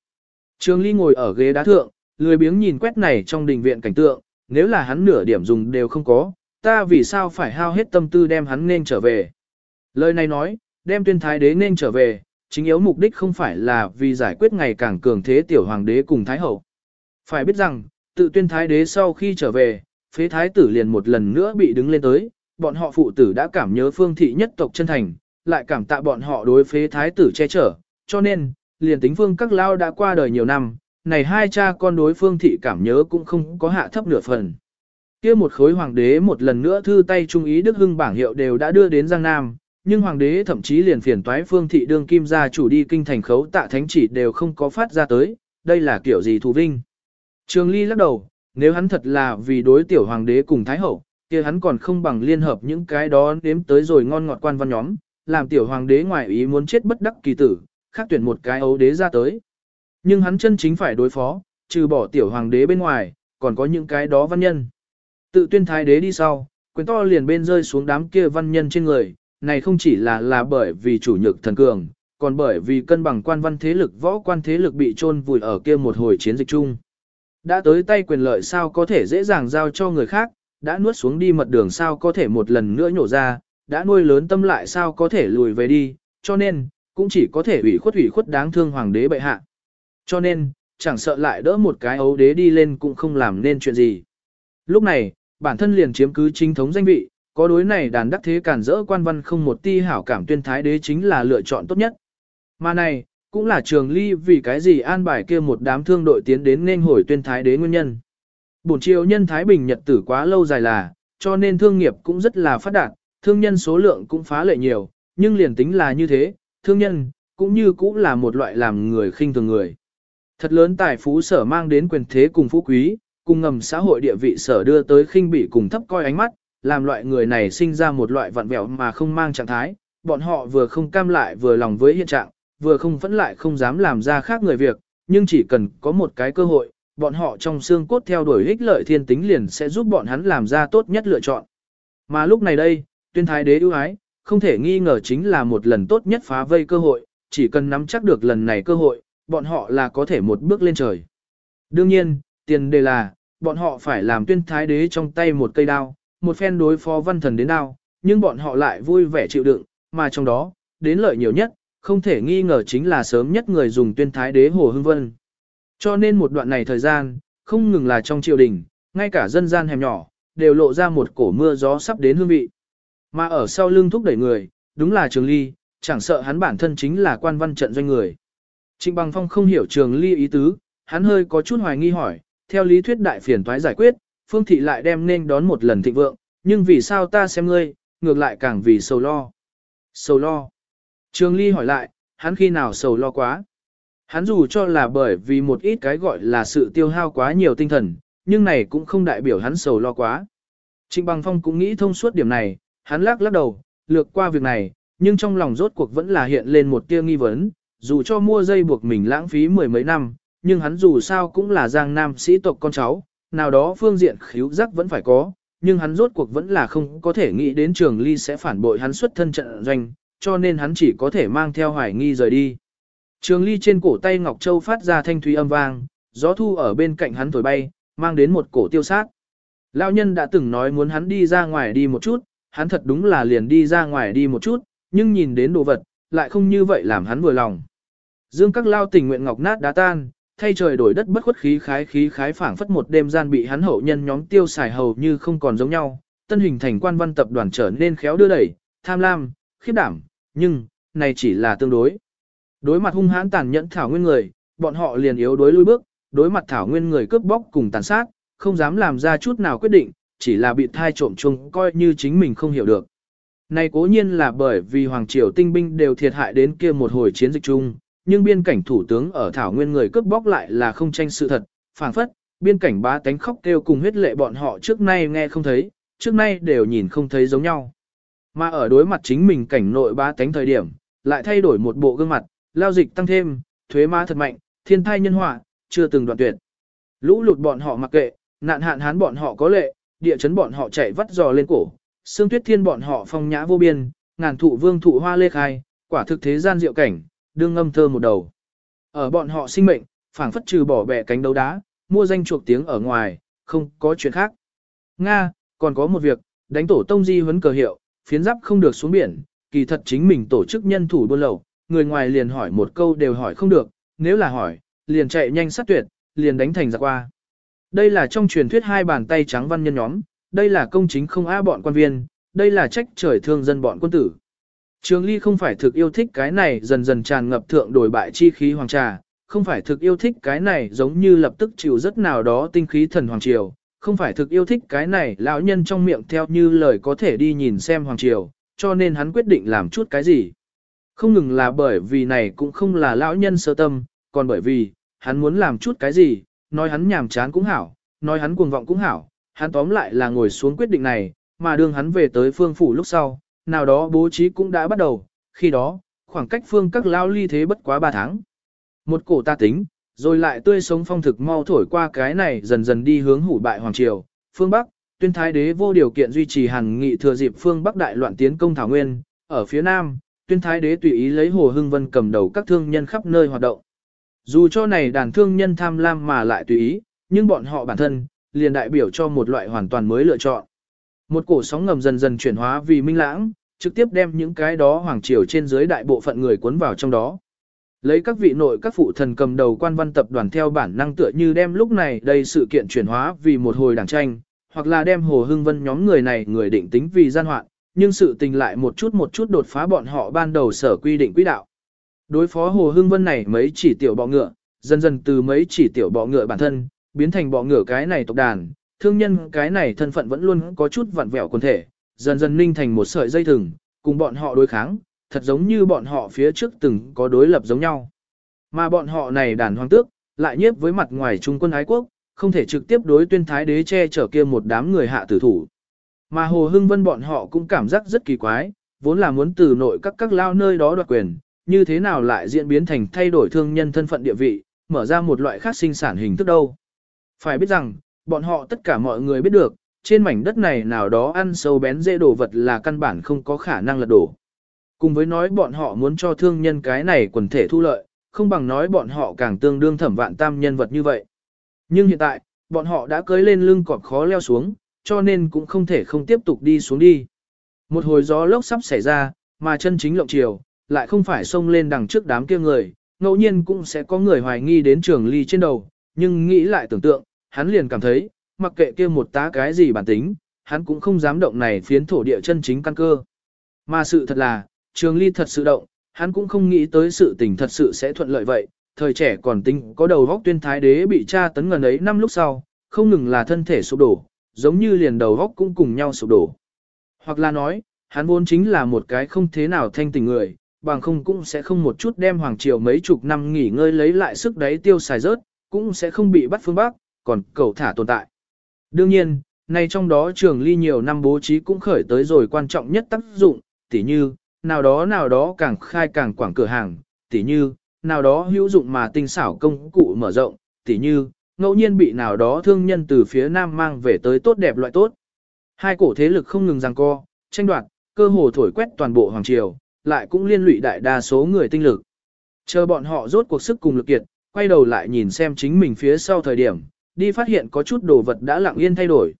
Trường Ly ngồi ở ghế đá thượng, lười biếng nhìn quét này trong đình viện cảnh tượng, nếu là hắn nửa điểm dùng đều không có, ta vì sao phải hao hết tâm tư đem hắn nên trở về. Lời này nói, đem tuyên thái đế nên trở về, chính yếu mục đích không phải là vì giải quyết ngày càng cường thế tiểu hoàng đế cùng thái hậu. Phải biết rằng, tự tuyên thái đế sau khi trở về, phế thái tử liền một lần nữa bị đứng lên tới, bọn họ phụ tử đã cảm nhớ phương thị nhất tộc chân thành, lại cảm tạ bọn họ đối phế thái tử che chở, cho nên, liền tính phương các lao đã qua đời nhiều năm, này hai cha con đối phương thị cảm nhớ cũng không có hạ thấp nửa phần. kia một khối hoàng đế một lần nữa thư tay trung ý Đức Hưng bảng hiệu đều đã đưa đến Giang Nam, nhưng hoàng đế thậm chí liền phiền toái phương thị đương kim gia chủ đi kinh thành khấu tạ thánh chỉ đều không có phát ra tới, đây là kiểu gì thù vinh. Trường Ly lắc đầu, nếu hắn thật là vì đối tiểu hoàng đế cùng thái hậu, kia hắn còn không bằng liên hợp những cái đó nếm tới rồi ngon ngọt quan văn nhóm, làm tiểu hoàng đế ngoài ý muốn chết bất đắc kỳ tử, khác tuyển một cái ấu đế ra tới. Nhưng hắn chân chính phải đối phó, trừ bỏ tiểu hoàng đế bên ngoài, còn có những cái đó văn nhân. Tự tuyên thái đế đi sau, quyền to liền bên rơi xuống đám kia văn nhân trên người, này không chỉ là là bởi vì chủ nhược thần cường, còn bởi vì cân bằng quan văn thế lực võ quan thế lực bị chôn vùi ở kia một hồi chiến dịch chung. Đã tới tay quyền lợi sao có thể dễ dàng giao cho người khác, đã nuốt xuống đi mật đường sao có thể một lần nữa nhổ ra, đã nuôi lớn tâm lại sao có thể lùi về đi, cho nên, cũng chỉ có thể ủy khuất ủy khuất đáng thương hoàng đế bệ hạ. Cho nên, chẳng sợ lại đỡ một cái ấu đế đi lên cũng không làm nên chuyện gì. Lúc này, bản thân liền chiếm cứ chính thống danh vị, có đối này đàn đắc thế cản rỡ quan văn không một ti hảo cảm tuyên thái đế chính là lựa chọn tốt nhất. Mà này, cũng là trường ly vì cái gì an bài kia một đám thương đội tiến đến nên hồi tuyên thái đế nguyên nhân. Bổn triều nhân Thái Bình nhật tử quá lâu dài là, cho nên thương nghiệp cũng rất là phát đạt, thương nhân số lượng cũng phá lệ nhiều, nhưng liền tính là như thế, thương nhân, cũng như cũng là một loại làm người khinh thường người. Thật lớn tài phú sở mang đến quyền thế cùng phú quý, cùng ngầm xã hội địa vị sở đưa tới khinh bị cùng thấp coi ánh mắt, làm loại người này sinh ra một loại vặn vẹo mà không mang trạng thái, bọn họ vừa không cam lại vừa lòng với hiện trạng, vừa không phẫn lại không dám làm ra khác người việc, nhưng chỉ cần có một cái cơ hội, bọn họ trong xương cốt theo đuổi ích lợi thiên tính liền sẽ giúp bọn hắn làm ra tốt nhất lựa chọn. Mà lúc này đây, tuyên thái đế ưu ái, không thể nghi ngờ chính là một lần tốt nhất phá vây cơ hội, chỉ cần nắm chắc được lần này cơ hội, bọn họ là có thể một bước lên trời. Đương nhiên, tiền đề là, bọn họ phải làm tuyên thái đế trong tay một cây đao, một phen đối phó văn thần đến nào, nhưng bọn họ lại vui vẻ chịu đựng, mà trong đó, đến lợi nhiều nhất, không thể nghi ngờ chính là sớm nhất người dùng tuyên thái đế Hồ Hưng Vân. Cho nên một đoạn này thời gian, không ngừng là trong triều đình, ngay cả dân gian hẻm nhỏ, đều lộ ra một cổ mưa gió sắp đến hương vị. Mà ở sau lưng thúc đẩy người, đúng là Trường Ly, chẳng sợ hắn bản thân chính là quan văn trận doanh người. Trịnh Bằng Phong không hiểu Trường Ly ý tứ, hắn hơi có chút hoài nghi hỏi, theo lý thuyết đại phiền toái giải quyết, Phương Thị lại đem nên đón một lần thịnh vượng, nhưng vì sao ta xem ngươi, ngược lại càng vì sầu lo. Sầu lo. Trường Ly hỏi lại, hắn khi nào sầu lo quá? Hắn dù cho là bởi vì một ít cái gọi là sự tiêu hao quá nhiều tinh thần, nhưng này cũng không đại biểu hắn sầu lo quá. Trịnh Bằng Phong cũng nghĩ thông suốt điểm này, hắn lắc lắc đầu, lược qua việc này, nhưng trong lòng rốt cuộc vẫn là hiện lên một tia nghi vấn, dù cho mua dây buộc mình lãng phí mười mấy năm, nhưng hắn dù sao cũng là giang nam sĩ tộc con cháu, nào đó phương diện khíu giác vẫn phải có, nhưng hắn rốt cuộc vẫn là không có thể nghĩ đến trường ly sẽ phản bội hắn xuất thân trận doanh, cho nên hắn chỉ có thể mang theo hoài nghi rời đi. Trường ly trên cổ tay Ngọc Châu phát ra thanh thúy âm vang, gió thu ở bên cạnh hắn thổi bay, mang đến một cổ tiêu sát. Lão nhân đã từng nói muốn hắn đi ra ngoài đi một chút, hắn thật đúng là liền đi ra ngoài đi một chút, nhưng nhìn đến đồ vật, lại không như vậy làm hắn vừa lòng. Dương các lao tình nguyện ngọc nát đá tan, thay trời đổi đất bất khuất khí khái khí khái phảng phất một đêm gian bị hắn hậu nhân nhóm tiêu xài hầu như không còn giống nhau, tân hình thành quan văn tập đoàn trở nên khéo đưa đẩy, tham lam, khiếp đảm, nhưng, này chỉ là tương đối. Đối mặt hung hãn tàn nhẫn thảo nguyên người, bọn họ liền yếu đối lui bước, đối mặt thảo nguyên người cướp bóc cùng tàn sát, không dám làm ra chút nào quyết định, chỉ là bị thai trộm chung coi như chính mình không hiểu được. Này cố nhiên là bởi vì Hoàng Triều tinh binh đều thiệt hại đến kia một hồi chiến dịch chung, nhưng biên cảnh thủ tướng ở Thảo Nguyên người cướp bóc lại là không tranh sự thật, phảng phất, biên cảnh bá tánh khóc kêu cùng huyết lệ bọn họ trước nay nghe không thấy, trước nay đều nhìn không thấy giống nhau. Mà ở đối mặt chính mình cảnh nội bá tánh thời điểm, lại thay đổi một bộ gương mặt, lao dịch tăng thêm, thuế má thật mạnh, thiên thai nhân họa, chưa từng đoạn tuyệt. Lũ lụt bọn họ mặc kệ, nạn hạn hán bọn họ có lệ, địa chấn bọn họ chạy vắt giò lên cổ, xương tuyết thiên bọn họ phong nhã vô biên, ngàn thụ vương thụ hoa lê khai, quả thực thế gian diệu cảnh, đương ngâm thơ một đầu. Ở bọn họ sinh mệnh, phảng phất trừ bỏ bẻ cánh đấu đá, mua danh chuộc tiếng ở ngoài, không có chuyện khác. Nga, còn có một việc, đánh tổ tông di huấn cờ hiệu, phiến giáp không được xuống biển, kỳ thật chính mình tổ chức nhân thủ buôn lậu, người ngoài liền hỏi một câu đều hỏi không được, nếu là hỏi, liền chạy nhanh sát tuyệt, liền đánh thành giặc qua. Đây là trong truyền thuyết hai bàn tay trắng văn nhân nhóm, đây là công chính không a bọn quan viên, đây là trách trời thương dân bọn quân tử. Trường Ly không phải thực yêu thích cái này dần dần tràn ngập thượng đổi bại chi khí hoàng trà, không phải thực yêu thích cái này giống như lập tức chịu rất nào đó tinh khí thần hoàng triều, không phải thực yêu thích cái này lão nhân trong miệng theo như lời có thể đi nhìn xem hoàng triều, cho nên hắn quyết định làm chút cái gì. Không ngừng là bởi vì này cũng không là lão nhân sơ tâm, còn bởi vì, hắn muốn làm chút cái gì, nói hắn nhàm chán cũng hảo, nói hắn cuồng vọng cũng hảo, hắn tóm lại là ngồi xuống quyết định này, mà đương hắn về tới phương phủ lúc sau, nào đó bố trí cũng đã bắt đầu, khi đó, khoảng cách phương các lao ly thế bất quá 3 tháng. Một cổ ta tính, rồi lại tươi sống phong thực mau thổi qua cái này dần dần đi hướng hủ bại Hoàng Triều, phương Bắc, tuyên thái đế vô điều kiện duy trì hàn nghị thừa dịp phương Bắc đại loạn tiến công Thảo Nguyên, ở phía Nam, tuyên thái đế tùy ý lấy Hồ Hưng Vân cầm đầu các thương nhân khắp nơi hoạt động. Dù cho này đàn thương nhân tham lam mà lại tùy ý, nhưng bọn họ bản thân, liền đại biểu cho một loại hoàn toàn mới lựa chọn. Một cổ sóng ngầm dần dần chuyển hóa vì minh lãng, trực tiếp đem những cái đó hoàng triều trên dưới đại bộ phận người cuốn vào trong đó. Lấy các vị nội các phụ thần cầm đầu quan văn tập đoàn theo bản năng tựa như đem lúc này đây sự kiện chuyển hóa vì một hồi đảng tranh, hoặc là đem Hồ Hưng Vân nhóm người này người định tính vì gian hoạn, nhưng sự tình lại một chút một chút đột phá bọn họ ban đầu sở quy định quỹ đạo. Đối phó Hồ Hưng Vân này mấy chỉ tiểu bọ ngựa, dần dần từ mấy chỉ tiểu bọ ngựa bản thân, biến thành bọ ngựa cái này tộc đàn, thương nhân cái này thân phận vẫn luôn có chút vặn vẹo quần thể, dần dần ninh thành một sợi dây thừng, cùng bọn họ đối kháng, thật giống như bọn họ phía trước từng có đối lập giống nhau. Mà bọn họ này đàn hoàng tước, lại nhiếp với mặt ngoài trung quân ái quốc, không thể trực tiếp đối tuyên thái đế che chở kia một đám người hạ tử thủ. Mà Hồ Hưng Vân bọn họ cũng cảm giác rất kỳ quái, vốn là muốn từ nội các các lao nơi đó đoạt quyền, như thế nào lại diễn biến thành thay đổi thương nhân thân phận địa vị, mở ra một loại khác sinh sản hình thức đâu. Phải biết rằng, bọn họ tất cả mọi người biết được, trên mảnh đất này nào đó ăn sâu bén dễ đổ vật là căn bản không có khả năng lật đổ. Cùng với nói bọn họ muốn cho thương nhân cái này quần thể thu lợi, không bằng nói bọn họ càng tương đương thẩm vạn tam nhân vật như vậy. Nhưng hiện tại, bọn họ đã cưới lên lưng cọp khó leo xuống, cho nên cũng không thể không tiếp tục đi xuống đi. Một hồi gió lốc sắp xảy ra, mà chân chính lộng chiều, lại không phải xông lên đằng trước đám kia người, ngẫu nhiên cũng sẽ có người hoài nghi đến trường ly trên đầu, nhưng nghĩ lại tưởng tượng, hắn liền cảm thấy, mặc kệ kia một tá cái gì bản tính, hắn cũng không dám động này phiến thổ địa chân chính căn cơ. Mà sự thật là, trường ly thật sự động, hắn cũng không nghĩ tới sự tình thật sự sẽ thuận lợi vậy, thời trẻ còn tinh có đầu vóc tuyên thái đế bị tra tấn ngần ấy năm lúc sau, không ngừng là thân thể sụp đổ, giống như liền đầu vóc cũng cùng nhau sụp đổ. Hoặc là nói, hắn vốn chính là một cái không thế nào thanh tình người, bằng không cũng sẽ không một chút đem hoàng triều mấy chục năm nghỉ ngơi lấy lại sức đấy tiêu xài rớt, cũng sẽ không bị bắt phương Bắc, còn cầu thả tồn tại. Đương nhiên, nay trong đó trường ly nhiều năm bố trí cũng khởi tới rồi quan trọng nhất tác dụng, tỉ như, nào đó nào đó càng khai càng quảng cửa hàng, tỉ như, nào đó hữu dụng mà tinh xảo công cụ mở rộng, tỉ như, ngẫu nhiên bị nào đó thương nhân từ phía nam mang về tới tốt đẹp loại tốt. Hai cổ thế lực không ngừng giằng co, tranh đoạt, cơ hồ thổi quét toàn bộ hoàng triều, lại cũng liên lụy đại đa số người tinh lực. Chờ bọn họ rốt cuộc sức cùng lực kiệt, quay đầu lại nhìn xem chính mình phía sau thời điểm, đi phát hiện có chút đồ vật đã lặng yên thay đổi.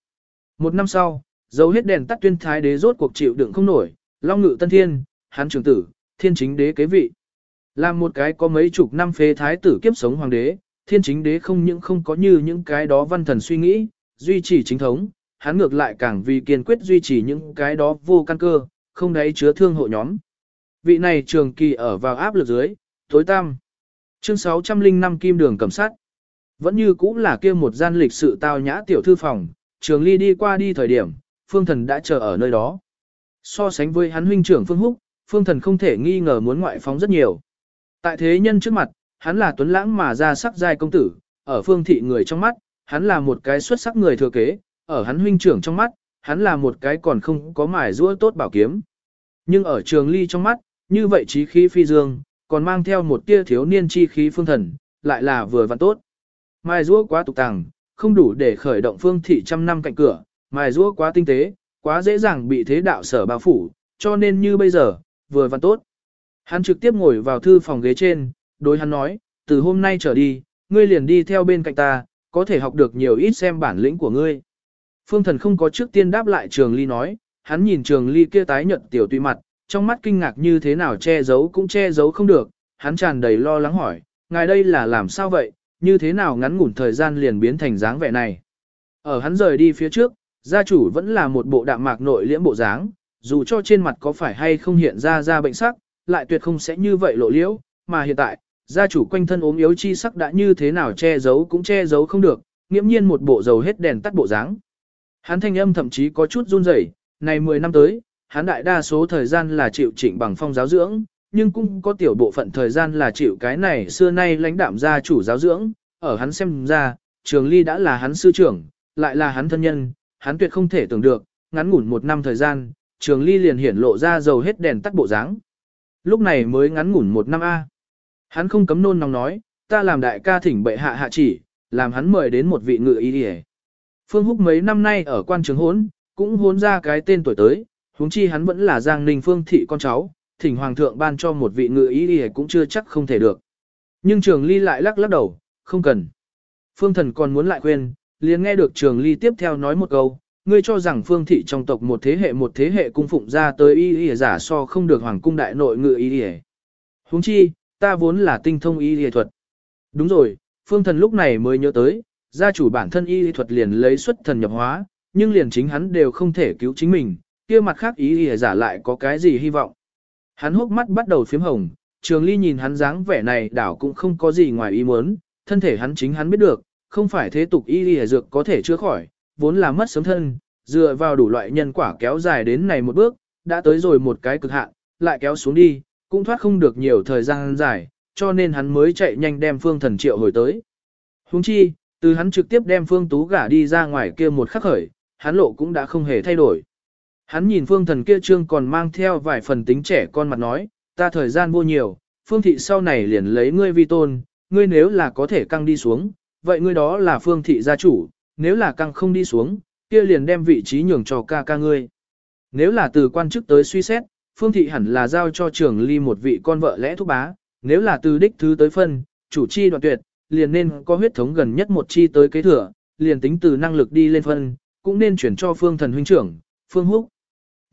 Một năm sau, dấu hết đèn tắt tuyên thái đế rốt cuộc chịu đựng không nổi, long ngự tân thiên, hán trưởng tử, thiên chính đế kế vị. Làm một cái có mấy chục năm phế thái tử kiếp sống hoàng đế, thiên chính đế không những không có như những cái đó văn thần suy nghĩ, duy trì chính thống, hắn ngược lại càng vì kiên quyết duy trì những cái đó vô căn cơ, không đáy chứa thương hộ nhóm. Vị này trường kỳ ở vào áp lực dưới, tối tam. Chương 605 Kim Đường Cầm Sát. Vẫn như cũng là kia một gian lịch sự tao nhã tiểu thư phòng, trường ly đi qua đi thời điểm, phương thần đã chờ ở nơi đó. So sánh với hắn huynh trưởng phương húc, phương thần không thể nghi ngờ muốn ngoại phóng rất nhiều. Tại thế nhân trước mặt, hắn là tuấn lãng mà ra sắc giai công tử, ở phương thị người trong mắt, hắn là một cái xuất sắc người thừa kế, ở hắn huynh trưởng trong mắt, hắn là một cái còn không có mài rũa tốt bảo kiếm. Nhưng ở trường ly trong mắt, như vậy trí khí phi dương, còn mang theo một tia thiếu niên chi khí phương thần, lại là vừa vặn tốt. Mài rũa quá tục tàng, không đủ để khởi động phương thị trăm năm cạnh cửa, mài rũa quá tinh tế, quá dễ dàng bị thế đạo sở bao phủ, cho nên như bây giờ, vừa và tốt. Hắn trực tiếp ngồi vào thư phòng ghế trên, đối hắn nói, từ hôm nay trở đi, ngươi liền đi theo bên cạnh ta, có thể học được nhiều ít xem bản lĩnh của ngươi. Phương thần không có trước tiên đáp lại trường ly nói, hắn nhìn trường ly kia tái nhợt tiểu tùy mặt, trong mắt kinh ngạc như thế nào che giấu cũng che giấu không được, hắn tràn đầy lo lắng hỏi, ngài đây là làm sao vậy, như thế nào ngắn ngủn thời gian liền biến thành dáng vẻ này. Ở hắn rời đi phía trước, gia chủ vẫn là một bộ đạm mạc nội liễm bộ dáng, dù cho trên mặt có phải hay không hiện ra ra bệnh sắc, lại tuyệt không sẽ như vậy lộ liễu, mà hiện tại, gia chủ quanh thân ốm yếu chi sắc đã như thế nào che giấu cũng che giấu không được, nghiễm nhiên một bộ dầu hết đèn tắt bộ dáng. Hắn thanh âm thậm chí có chút run rẩy, này 10 năm tới, hắn đại đa số thời gian là chịu trịnh bằng phong giáo dưỡng, nhưng cũng có tiểu bộ phận thời gian là chịu cái này xưa nay lãnh đạm gia chủ giáo dưỡng, ở hắn xem ra, Trường Ly đã là hắn sư trưởng, lại là hắn thân nhân, hắn tuyệt không thể tưởng được, ngắn ngủn một năm thời gian, Trường Ly liền hiển lộ ra dầu hết đèn tắt bộ dáng. Lúc này mới ngắn ngủn một năm a. Hắn không cấm nôn nóng nói, ta làm đại ca thỉnh bệ hạ hạ chỉ, làm hắn mời đến một vị ngự y đi Phương Húc mấy năm nay ở quan trường hốn, cũng hốn ra cái tên tuổi tới, huống chi hắn vẫn là Giang Ninh Phương thị con cháu, thỉnh hoàng thượng ban cho một vị ngự y cũng chưa chắc không thể được. Nhưng Trường Ly lại lắc lắc đầu, không cần. Phương Thần còn muốn lại khuyên, liền nghe được Trường Ly tiếp theo nói một câu, ngươi cho rằng Phương thị trong tộc một thế hệ một thế hệ cung phụng ra tới y y giả so không được hoàng cung đại nội ngự y y. Huống chi, ta vốn là tinh thông y y thuật. Đúng rồi, Phương Thần lúc này mới nhớ tới, gia chủ bản thân y y thuật liền lấy xuất thần nhập hóa, nhưng liền chính hắn đều không thể cứu chính mình, kia mặt khác y y giả lại có cái gì hy vọng. Hắn hốc mắt bắt đầu phím hồng, Trường Ly nhìn hắn dáng vẻ này đảo cũng không có gì ngoài ý muốn, thân thể hắn chính hắn biết được, không phải thế tục y lìa dược có thể chữa khỏi, vốn là mất sớm thân, dựa vào đủ loại nhân quả kéo dài đến này một bước, đã tới rồi một cái cực hạn, lại kéo xuống đi, cũng thoát không được nhiều thời gian dài, cho nên hắn mới chạy nhanh đem phương thần triệu hồi tới. Huống chi, từ hắn trực tiếp đem phương tú gả đi ra ngoài kia một khắc khởi, hắn lộ cũng đã không hề thay đổi. Hắn nhìn phương thần kia trương còn mang theo vài phần tính trẻ con mặt nói, ta thời gian vô nhiều, phương thị sau này liền lấy ngươi vi tôn, ngươi nếu là có thể căng đi xuống, vậy ngươi đó là phương thị gia chủ, nếu là căng không đi xuống, kia liền đem vị trí nhường cho ca ca ngươi. Nếu là từ quan chức tới suy xét, phương thị hẳn là giao cho trưởng ly một vị con vợ lẽ thúc bá, nếu là từ đích thứ tới phân, chủ chi đoạn tuyệt, liền nên có huyết thống gần nhất một chi tới kế thừa, liền tính từ năng lực đi lên phân, cũng nên chuyển cho phương thần huynh trưởng, phương húc.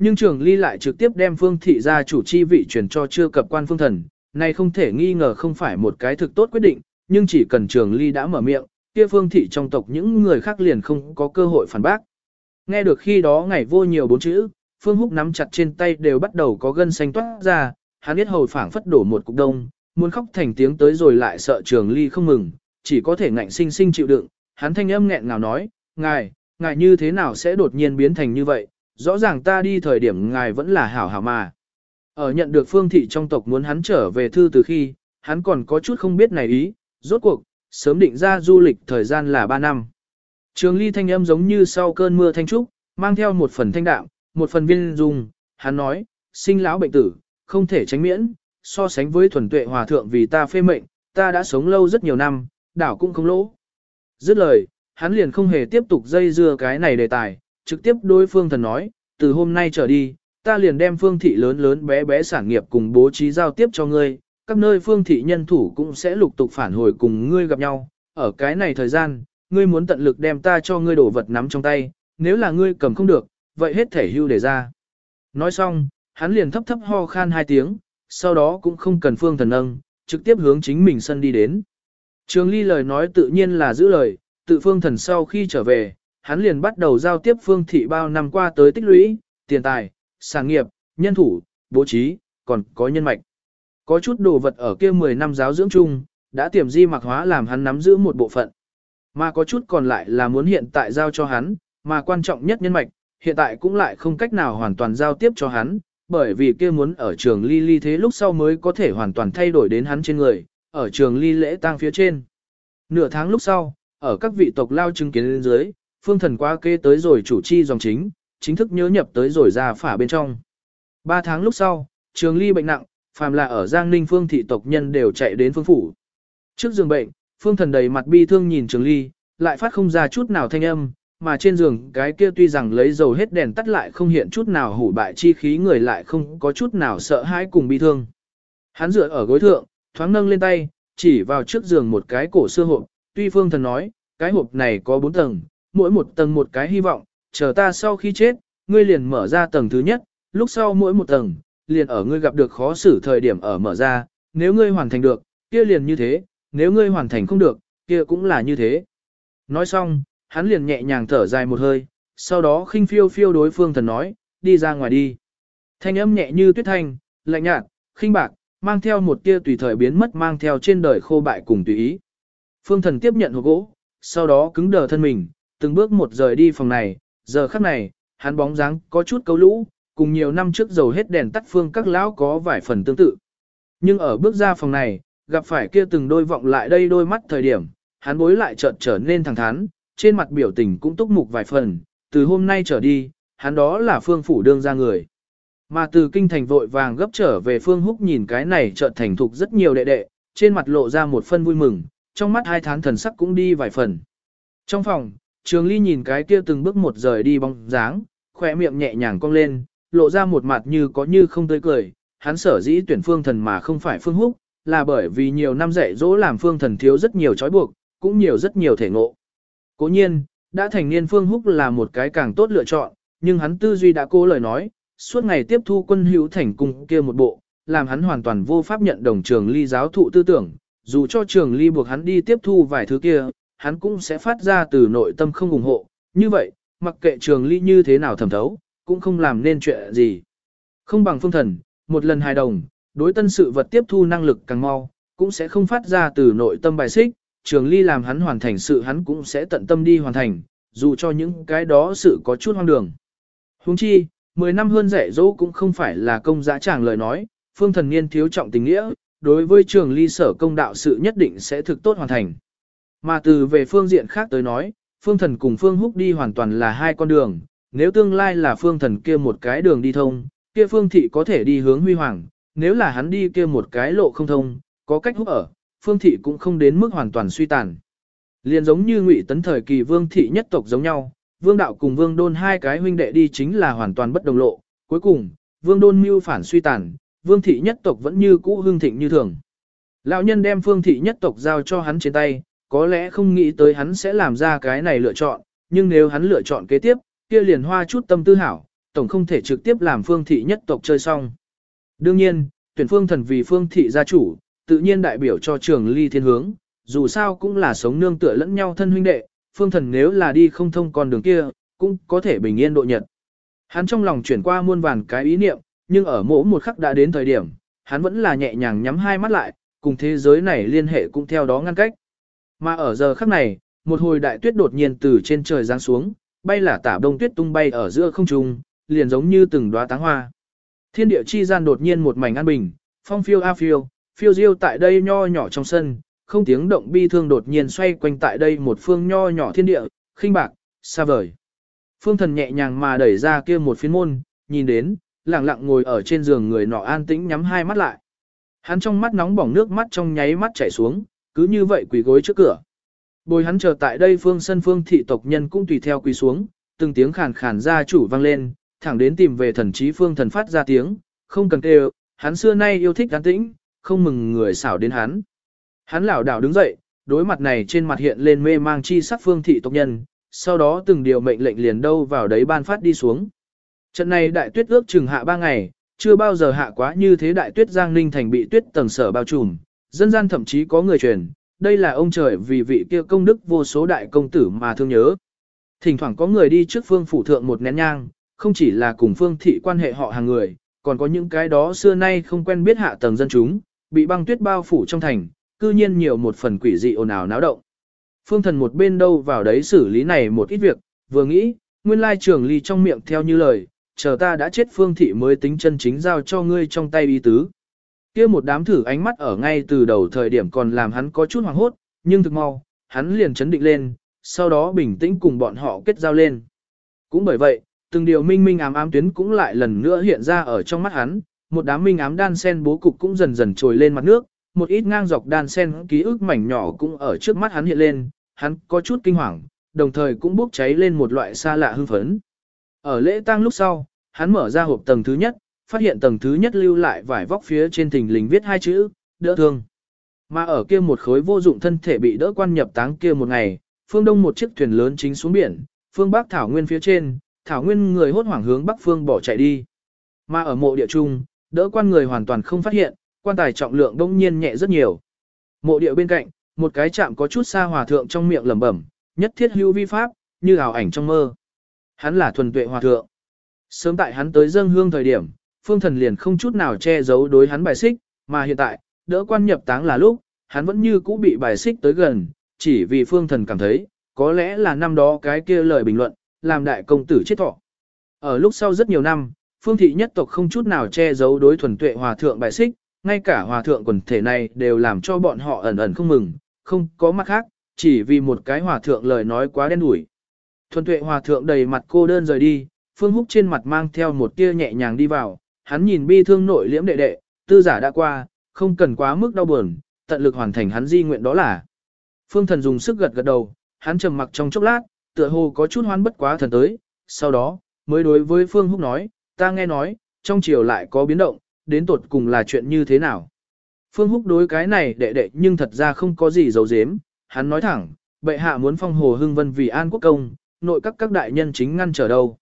Nhưng trường ly lại trực tiếp đem phương thị gia chủ chi vị chuyển cho chưa cập quan phương thần, này không thể nghi ngờ không phải một cái thực tốt quyết định, nhưng chỉ cần trường ly đã mở miệng, kia phương thị trong tộc những người khác liền không có cơ hội phản bác. Nghe được khi đó ngày vô nhiều bốn chữ, phương húc nắm chặt trên tay đều bắt đầu có gân xanh toát ra, hắn biết hầu phảng phất đổ một cục đông, muốn khóc thành tiếng tới rồi lại sợ trường ly không mừng, chỉ có thể ngạnh sinh sinh chịu đựng, hắn thanh âm nghẹn ngào nói, ngài, ngài như thế nào sẽ đột nhiên biến thành như vậy, rõ ràng ta đi thời điểm ngài vẫn là hảo hảo mà. Ở nhận được phương thị trong tộc muốn hắn trở về thư từ khi, hắn còn có chút không biết này ý, rốt cuộc, sớm định ra du lịch thời gian là 3 năm. Trường ly thanh âm giống như sau cơn mưa thanh trúc, mang theo một phần thanh đạm, một phần viên dung, hắn nói, sinh lão bệnh tử, không thể tránh miễn, so sánh với thuần tuệ hòa thượng vì ta phê mệnh, ta đã sống lâu rất nhiều năm, đảo cũng không lỗ. Dứt lời, hắn liền không hề tiếp tục dây dưa cái này đề tài, trực tiếp đối phương thần nói, từ hôm nay trở đi, ta liền đem phương thị lớn lớn bé bé sản nghiệp cùng bố trí giao tiếp cho ngươi, các nơi phương thị nhân thủ cũng sẽ lục tục phản hồi cùng ngươi gặp nhau, ở cái này thời gian, ngươi muốn tận lực đem ta cho ngươi đổ vật nắm trong tay, nếu là ngươi cầm không được, vậy hết thể hưu để ra. Nói xong, hắn liền thấp thấp ho khan hai tiếng, sau đó cũng không cần phương thần âng, trực tiếp hướng chính mình sân đi đến. Trường ly lời nói tự nhiên là giữ lời, tự phương thần sau khi trở về, hắn liền bắt đầu giao tiếp phương thị bao năm qua tới tích lũy, tiền tài, sản nghiệp, nhân thủ, bố trí, còn có nhân mạch. Có chút đồ vật ở kia 10 năm giáo dưỡng chung, đã tiềm di mặc hóa làm hắn nắm giữ một bộ phận. Mà có chút còn lại là muốn hiện tại giao cho hắn, mà quan trọng nhất nhân mạch, hiện tại cũng lại không cách nào hoàn toàn giao tiếp cho hắn, bởi vì kia muốn ở trường ly ly thế lúc sau mới có thể hoàn toàn thay đổi đến hắn trên người, ở trường ly lễ tang phía trên. Nửa tháng lúc sau, ở các vị tộc lao chứng kiến lên dưới, phương thần qua kê tới rồi chủ chi dòng chính, chính thức nhớ nhập tới rồi ra phả bên trong. Ba tháng lúc sau, trường ly bệnh nặng, phàm là ở Giang Ninh phương thị tộc nhân đều chạy đến phương phủ. Trước giường bệnh, phương thần đầy mặt bi thương nhìn trường ly, lại phát không ra chút nào thanh âm, mà trên giường cái kia tuy rằng lấy dầu hết đèn tắt lại không hiện chút nào hủ bại chi khí người lại không có chút nào sợ hãi cùng bi thương. Hắn dựa ở gối thượng, thoáng nâng lên tay, chỉ vào trước giường một cái cổ xưa hộp, tuy phương thần nói, cái hộp này có bốn tầng, mỗi một tầng một cái hy vọng, chờ ta sau khi chết, ngươi liền mở ra tầng thứ nhất, lúc sau mỗi một tầng, liền ở ngươi gặp được khó xử thời điểm ở mở ra, nếu ngươi hoàn thành được, kia liền như thế, nếu ngươi hoàn thành không được, kia cũng là như thế. Nói xong, hắn liền nhẹ nhàng thở dài một hơi, sau đó khinh phiêu phiêu đối phương thần nói, đi ra ngoài đi. Thanh âm nhẹ như tuyết thanh, lạnh nhạt, khinh bạc, mang theo một tia tùy thời biến mất mang theo trên đời khô bại cùng tùy ý. Phương thần tiếp nhận hộp gỗ, sau đó cứng đờ thân mình, từng bước một rời đi phòng này, giờ khắc này, hắn bóng dáng có chút cấu lũ, cùng nhiều năm trước dầu hết đèn tắt phương các lão có vài phần tương tự. Nhưng ở bước ra phòng này, gặp phải kia từng đôi vọng lại đây đôi mắt thời điểm, hắn bối lại chợt trở nên thẳng thắn, trên mặt biểu tình cũng túc mục vài phần, từ hôm nay trở đi, hắn đó là phương phủ đương ra người. Mà từ kinh thành vội vàng gấp trở về phương húc nhìn cái này chợt thành thục rất nhiều đệ đệ, trên mặt lộ ra một phân vui mừng, trong mắt hai tháng thần sắc cũng đi vài phần. Trong phòng, trường ly nhìn cái kia từng bước một rời đi bóng dáng, khóe miệng nhẹ nhàng cong lên, lộ ra một mặt như có như không tươi cười, hắn sở dĩ tuyển phương thần mà không phải phương húc, là bởi vì nhiều năm dạy dỗ làm phương thần thiếu rất nhiều trói buộc, cũng nhiều rất nhiều thể ngộ. Cố nhiên, đã thành niên phương húc là một cái càng tốt lựa chọn, nhưng hắn tư duy đã cố lời nói, suốt ngày tiếp thu quân hữu thành cung kia một bộ, làm hắn hoàn toàn vô pháp nhận đồng trường ly giáo thụ tư tưởng, dù cho trường ly buộc hắn đi tiếp thu vài thứ kia, hắn cũng sẽ phát ra từ nội tâm không ủng hộ, như vậy, mặc kệ trường ly như thế nào thẩm thấu, cũng không làm nên chuyện gì. Không bằng phương thần, một lần hài đồng, đối tân sự vật tiếp thu năng lực càng mau, cũng sẽ không phát ra từ nội tâm bài xích, trường ly làm hắn hoàn thành sự hắn cũng sẽ tận tâm đi hoàn thành, dù cho những cái đó sự có chút hoang đường. Huống chi, 10 năm hơn dạy dỗ cũng không phải là công giá tràng lời nói, phương thần niên thiếu trọng tình nghĩa, đối với trường ly sở công đạo sự nhất định sẽ thực tốt hoàn thành. Mà từ về phương diện khác tới nói, phương thần cùng phương húc đi hoàn toàn là hai con đường, nếu tương lai là phương thần kia một cái đường đi thông, kia phương thị có thể đi hướng huy hoàng, nếu là hắn đi kia một cái lộ không thông, có cách húc ở, phương thị cũng không đến mức hoàn toàn suy tàn. Liền giống như ngụy tấn thời kỳ vương thị nhất tộc giống nhau, vương đạo cùng vương đôn hai cái huynh đệ đi chính là hoàn toàn bất đồng lộ, cuối cùng, vương đôn mưu phản suy tàn, vương thị nhất tộc vẫn như cũ hương thịnh như thường. Lão nhân đem phương thị nhất tộc giao cho hắn trên tay, có lẽ không nghĩ tới hắn sẽ làm ra cái này lựa chọn, nhưng nếu hắn lựa chọn kế tiếp, kia liền hoa chút tâm tư hảo, tổng không thể trực tiếp làm phương thị nhất tộc chơi xong. Đương nhiên, tuyển phương thần vì phương thị gia chủ, tự nhiên đại biểu cho trường ly thiên hướng, dù sao cũng là sống nương tựa lẫn nhau thân huynh đệ, phương thần nếu là đi không thông con đường kia, cũng có thể bình yên độ nhật. Hắn trong lòng chuyển qua muôn vàn cái ý niệm, nhưng ở mỗi một khắc đã đến thời điểm, hắn vẫn là nhẹ nhàng nhắm hai mắt lại, cùng thế giới này liên hệ cũng theo đó ngăn cách. Mà ở giờ khắc này, một hồi đại tuyết đột nhiên từ trên trời giáng xuống, bay là tả đông tuyết tung bay ở giữa không trung, liền giống như từng đóa táng hoa. Thiên địa chi gian đột nhiên một mảnh an bình, phong phiêu a phiêu, phiêu diêu tại đây nho nhỏ trong sân, không tiếng động bi thương đột nhiên xoay quanh tại đây một phương nho nhỏ thiên địa, khinh bạc, xa vời. Phương thần nhẹ nhàng mà đẩy ra kia một phiến môn, nhìn đến, lặng lặng ngồi ở trên giường người nọ an tĩnh nhắm hai mắt lại. Hắn trong mắt nóng bỏng nước mắt trong nháy mắt chảy xuống, cứ như vậy quỳ gối trước cửa. Bồi hắn chờ tại đây phương sân phương thị tộc nhân cũng tùy theo quỳ xuống, từng tiếng khàn khàn ra chủ vang lên, thẳng đến tìm về thần trí phương thần phát ra tiếng, không cần kêu, hắn xưa nay yêu thích an tĩnh, không mừng người xảo đến hắn. Hắn lảo đảo đứng dậy, đối mặt này trên mặt hiện lên mê mang chi sắc phương thị tộc nhân, sau đó từng điều mệnh lệnh liền đâu vào đấy ban phát đi xuống. Trận này đại tuyết ước chừng hạ ba ngày, chưa bao giờ hạ quá như thế đại tuyết Giang Ninh thành bị tuyết tầng sở bao trùm, dân gian thậm chí có người truyền, đây là ông trời vì vị kia công đức vô số đại công tử mà thương nhớ. Thỉnh thoảng có người đi trước phương phủ thượng một nén nhang, không chỉ là cùng phương thị quan hệ họ hàng người, còn có những cái đó xưa nay không quen biết hạ tầng dân chúng, bị băng tuyết bao phủ trong thành, cư nhiên nhiều một phần quỷ dị ồn ào náo động. Phương thần một bên đâu vào đấy xử lý này một ít việc, vừa nghĩ, nguyên lai trường ly trong miệng theo như lời, chờ ta đã chết phương thị mới tính chân chính giao cho ngươi trong tay y tứ kia một đám thử ánh mắt ở ngay từ đầu thời điểm còn làm hắn có chút hoảng hốt, nhưng thực mau, hắn liền chấn định lên, sau đó bình tĩnh cùng bọn họ kết giao lên. Cũng bởi vậy, từng điều minh minh ám ám tuyến cũng lại lần nữa hiện ra ở trong mắt hắn, một đám minh ám đan sen bố cục cũng dần dần trồi lên mặt nước, một ít ngang dọc đan sen ký ức mảnh nhỏ cũng ở trước mắt hắn hiện lên, hắn có chút kinh hoàng, đồng thời cũng bốc cháy lên một loại xa lạ hưng phấn. Ở lễ tang lúc sau, hắn mở ra hộp tầng thứ nhất, phát hiện tầng thứ nhất lưu lại vải vóc phía trên thình lình viết hai chữ, đỡ thương. Mà ở kia một khối vô dụng thân thể bị đỡ quan nhập táng kia một ngày, phương đông một chiếc thuyền lớn chính xuống biển, phương bắc thảo nguyên phía trên, thảo nguyên người hốt hoảng hướng bắc phương bỏ chạy đi. Mà ở mộ địa trung, đỡ quan người hoàn toàn không phát hiện, quan tài trọng lượng đông nhiên nhẹ rất nhiều. Mộ địa bên cạnh, một cái chạm có chút xa hòa thượng trong miệng lẩm bẩm, nhất thiết hữu vi pháp, như ảo ảnh trong mơ. Hắn là thuần tuệ hòa thượng. Sớm tại hắn tới dâng hương thời điểm, phương thần liền không chút nào che giấu đối hắn bài xích, mà hiện tại, đỡ quan nhập táng là lúc, hắn vẫn như cũ bị bài xích tới gần, chỉ vì phương thần cảm thấy, có lẽ là năm đó cái kia lời bình luận, làm đại công tử chết thọ. Ở lúc sau rất nhiều năm, phương thị nhất tộc không chút nào che giấu đối thuần tuệ hòa thượng bài xích, ngay cả hòa thượng quần thể này đều làm cho bọn họ ẩn ẩn không mừng, không có mắt khác, chỉ vì một cái hòa thượng lời nói quá đen đủi. Thuần tuệ hòa thượng đầy mặt cô đơn rời đi, Phương Húc trên mặt mang theo một tia nhẹ nhàng đi vào, hắn nhìn bi thương nội liễm đệ đệ, tư giả đã qua, không cần quá mức đau buồn, tận lực hoàn thành hắn di nguyện đó là. Phương Thần dùng sức gật gật đầu, hắn trầm mặc trong chốc lát, tựa hồ có chút hoan bất quá thần tới, sau đó, mới đối với Phương Húc nói, ta nghe nói, trong chiều lại có biến động, đến tột cùng là chuyện như thế nào. Phương Húc đối cái này đệ đệ nhưng thật ra không có gì giấu giếm, hắn nói thẳng, bệ hạ muốn phong hồ hưng vân vì an quốc công, nội các các đại nhân chính ngăn trở đâu.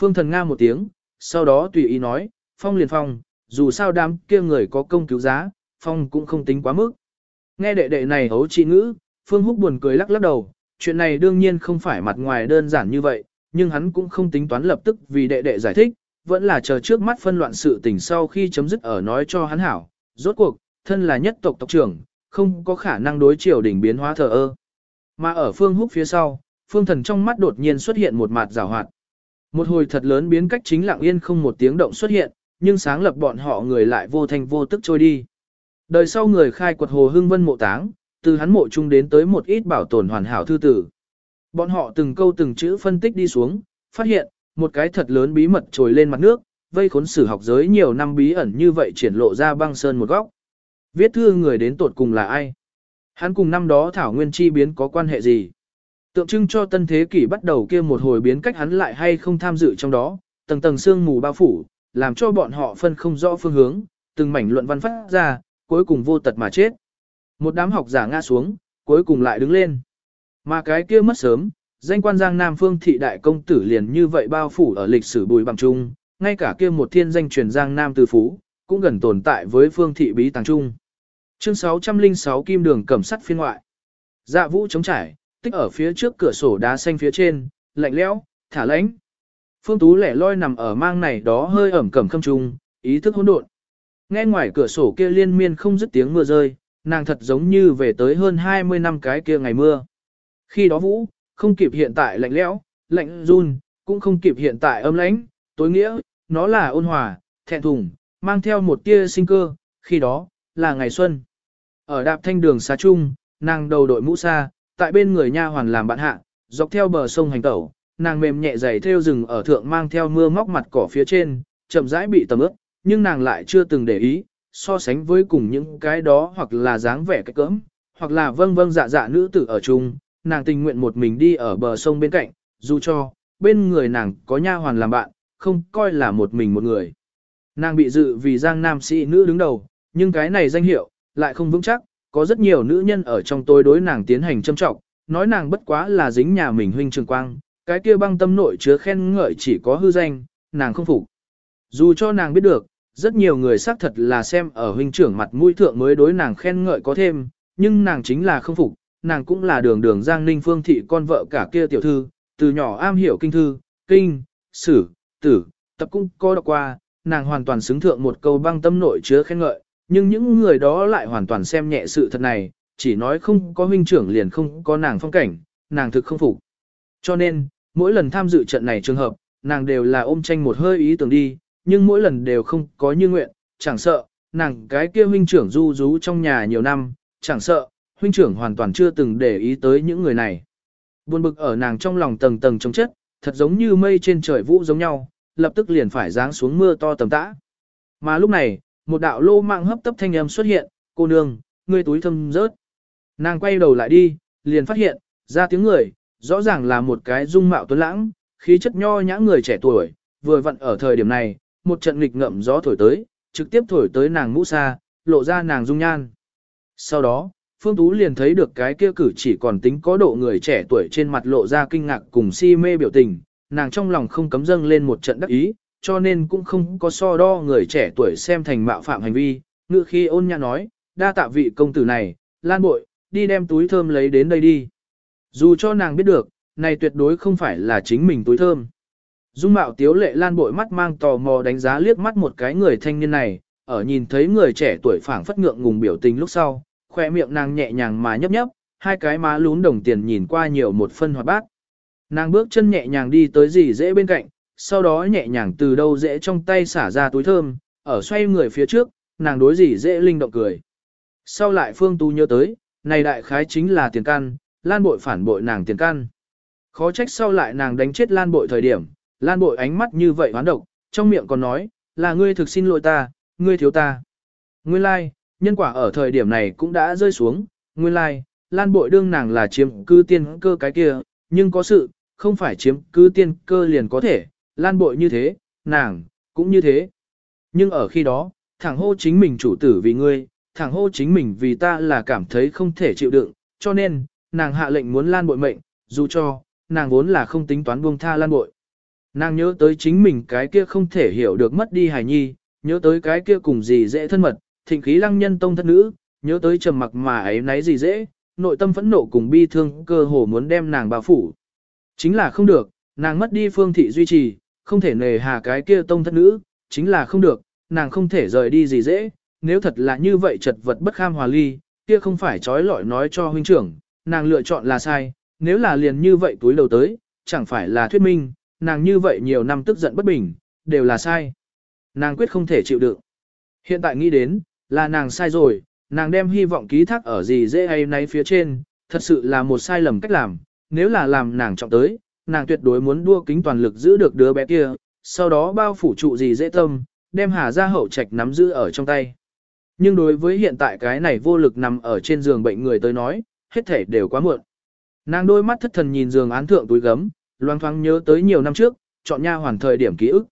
Phương thần nga một tiếng, sau đó tùy ý nói, phong liền phong, dù sao đám kia người có công cứu giá, phong cũng không tính quá mức. Nghe đệ đệ này hấu trị ngữ, Phương Húc buồn cười lắc lắc đầu, chuyện này đương nhiên không phải mặt ngoài đơn giản như vậy, nhưng hắn cũng không tính toán lập tức vì đệ đệ giải thích, vẫn là chờ trước mắt phân loạn sự tình sau khi chấm dứt ở nói cho hắn hảo. Rốt cuộc, thân là nhất tộc tộc trưởng, không có khả năng đối triều đỉnh biến hóa thờ ơ. Mà ở Phương Húc phía sau, Phương Thần trong mắt đột nhiên xuất hiện một mặt rào hoạt. Một hồi thật lớn biến cách chính lặng yên không một tiếng động xuất hiện, nhưng sáng lập bọn họ người lại vô thành vô tức trôi đi. Đời sau người khai quật hồ hưng vân mộ táng, từ hắn mộ chung đến tới một ít bảo tồn hoàn hảo thư tử. Bọn họ từng câu từng chữ phân tích đi xuống, phát hiện, một cái thật lớn bí mật trồi lên mặt nước, vây khốn sử học giới nhiều năm bí ẩn như vậy triển lộ ra băng sơn một góc. Viết thư người đến tột cùng là ai? Hắn cùng năm đó Thảo Nguyên Chi biến có quan hệ gì? Tượng trưng cho tân thế kỷ bắt đầu kia một hồi biến cách hắn lại hay không tham dự trong đó, tầng tầng sương mù bao phủ, làm cho bọn họ phân không rõ phương hướng, từng mảnh luận văn phát ra, cuối cùng vô tật mà chết. Một đám học giả ngã xuống, cuối cùng lại đứng lên. Mà cái kia mất sớm, danh quan giang Nam Phương thị đại công tử liền như vậy bao phủ ở lịch sử bùi bằng chung, ngay cả kia một thiên danh truyền giang Nam từ phú, cũng gần tồn tại với phương thị bí tàng trung. Chương 606 Kim đường cẩm sắt phiên ngoại. Dạ vũ chống trải, tích ở phía trước cửa sổ đá xanh phía trên, lạnh lẽo, thả lãnh. Phương Tú lẻ loi nằm ở mang này đó hơi ẩm cẩm khâm trung, ý thức hỗn độn. Nghe ngoài cửa sổ kia liên miên không dứt tiếng mưa rơi, nàng thật giống như về tới hơn 20 năm cái kia ngày mưa. Khi đó vũ, không kịp hiện tại lạnh lẽo, lạnh run, cũng không kịp hiện tại âm lãnh, tối nghĩa, nó là ôn hòa, thẹn thùng, mang theo một tia sinh cơ, khi đó, là ngày xuân. Ở đạp thanh đường xá trung, nàng đầu đội mũ xa, tại bên người nha hoàn làm bạn hạ, dọc theo bờ sông hành tẩu, nàng mềm nhẹ giày theo rừng ở thượng mang theo mưa móc mặt cỏ phía trên, chậm rãi bị tầm ướt, nhưng nàng lại chưa từng để ý, so sánh với cùng những cái đó hoặc là dáng vẻ cái cỡm, hoặc là vâng vâng dạ dạ nữ tử ở chung, nàng tình nguyện một mình đi ở bờ sông bên cạnh, dù cho, bên người nàng có nha hoàn làm bạn, không coi là một mình một người. Nàng bị dự vì giang nam sĩ nữ đứng đầu, nhưng cái này danh hiệu, lại không vững chắc, có rất nhiều nữ nhân ở trong tôi đối nàng tiến hành châm trọng, nói nàng bất quá là dính nhà mình huynh trường quang, cái kia băng tâm nội chứa khen ngợi chỉ có hư danh, nàng không phục. Dù cho nàng biết được, rất nhiều người xác thật là xem ở huynh trưởng mặt mũi thượng mới đối nàng khen ngợi có thêm, nhưng nàng chính là không phục, nàng cũng là đường đường Giang Ninh Phương thị con vợ cả kia tiểu thư, từ nhỏ am hiểu kinh thư, kinh, sử, tử, tập cũng có đọc qua, nàng hoàn toàn xứng thượng một câu băng tâm nội chứa khen ngợi, nhưng những người đó lại hoàn toàn xem nhẹ sự thật này, chỉ nói không có huynh trưởng liền không có nàng phong cảnh, nàng thực không phục. Cho nên, mỗi lần tham dự trận này trường hợp, nàng đều là ôm tranh một hơi ý tưởng đi, nhưng mỗi lần đều không có như nguyện, chẳng sợ, nàng cái kia huynh trưởng du rú trong nhà nhiều năm, chẳng sợ, huynh trưởng hoàn toàn chưa từng để ý tới những người này. Buồn bực ở nàng trong lòng tầng tầng chống chất, thật giống như mây trên trời vũ giống nhau, lập tức liền phải giáng xuống mưa to tầm tã. Mà lúc này, một đạo lô mạng hấp tấp thanh âm xuất hiện, cô nương, ngươi túi thâm rớt. Nàng quay đầu lại đi, liền phát hiện, ra tiếng người, rõ ràng là một cái dung mạo tuấn lãng, khí chất nho nhã người trẻ tuổi, vừa vặn ở thời điểm này, một trận nghịch ngậm gió thổi tới, trực tiếp thổi tới nàng mũ xa, lộ ra nàng dung nhan. Sau đó, Phương Tú liền thấy được cái kia cử chỉ còn tính có độ người trẻ tuổi trên mặt lộ ra kinh ngạc cùng si mê biểu tình, nàng trong lòng không cấm dâng lên một trận đắc ý, cho nên cũng không có so đo người trẻ tuổi xem thành mạo phạm hành vi, ngựa khi ôn nhã nói, đa tạ vị công tử này, lan bội, đi đem túi thơm lấy đến đây đi. Dù cho nàng biết được, này tuyệt đối không phải là chính mình túi thơm. Dung mạo tiếu lệ lan bội mắt mang tò mò đánh giá liếc mắt một cái người thanh niên này, ở nhìn thấy người trẻ tuổi phảng phất ngượng ngùng biểu tình lúc sau, khoe miệng nàng nhẹ nhàng mà nhấp nhấp, hai cái má lún đồng tiền nhìn qua nhiều một phân hoạt bát. Nàng bước chân nhẹ nhàng đi tới dì dễ bên cạnh, sau đó nhẹ nhàng từ đâu dễ trong tay xả ra túi thơm, ở xoay người phía trước, nàng đối dì dễ linh động cười. Sau lại Phương Tu nhớ tới, này đại khái chính là tiền căn, lan bội phản bội nàng tiền căn. Khó trách sau lại nàng đánh chết lan bội thời điểm, lan bội ánh mắt như vậy hoán độc, trong miệng còn nói, là ngươi thực xin lỗi ta, ngươi thiếu ta. Nguyên lai, like, nhân quả ở thời điểm này cũng đã rơi xuống, nguyên lai, like, lan bội đương nàng là chiếm cư tiên cơ cái kia, nhưng có sự, không phải chiếm cư tiên cơ liền có thể, lan bội như thế, nàng, cũng như thế. Nhưng ở khi đó, thẳng hô chính mình chủ tử vì ngươi, thẳng hô chính mình vì ta là cảm thấy không thể chịu đựng, cho nên, nàng hạ lệnh muốn lan bội mệnh, dù cho, nàng vốn là không tính toán buông tha lan bội. Nàng nhớ tới chính mình cái kia không thể hiểu được mất đi hài nhi, nhớ tới cái kia cùng gì dễ thân mật, thịnh khí lăng nhân tông thân nữ, nhớ tới trầm mặc mà ấy nấy gì dễ, nội tâm phẫn nộ cùng bi thương cơ hồ muốn đem nàng bao phủ. Chính là không được, nàng mất đi phương thị duy trì, không thể nề hà cái kia tông thân nữ, chính là không được, nàng không thể rời đi gì dễ, nếu thật là như vậy chật vật bất kham hòa ly, kia không phải trói lọi nói cho huynh trưởng, nàng lựa chọn là sai, nếu là liền như vậy túi đầu tới, chẳng phải là thuyết minh, nàng như vậy nhiều năm tức giận bất bình, đều là sai. Nàng quyết không thể chịu đựng. Hiện tại nghĩ đến, là nàng sai rồi, nàng đem hy vọng ký thác ở gì dễ hay nấy phía trên, thật sự là một sai lầm cách làm, nếu là làm nàng trọng tới, nàng tuyệt đối muốn đua kính toàn lực giữ được đứa bé kia, sau đó bao phủ trụ gì dễ tâm, đem hà ra hậu trạch nắm giữ ở trong tay. Nhưng đối với hiện tại cái này vô lực nằm ở trên giường bệnh người tới nói, hết thể đều quá muộn. Nàng đôi mắt thất thần nhìn giường án thượng túi gấm, loang thoáng nhớ tới nhiều năm trước, chọn nha hoàn thời điểm ký ức.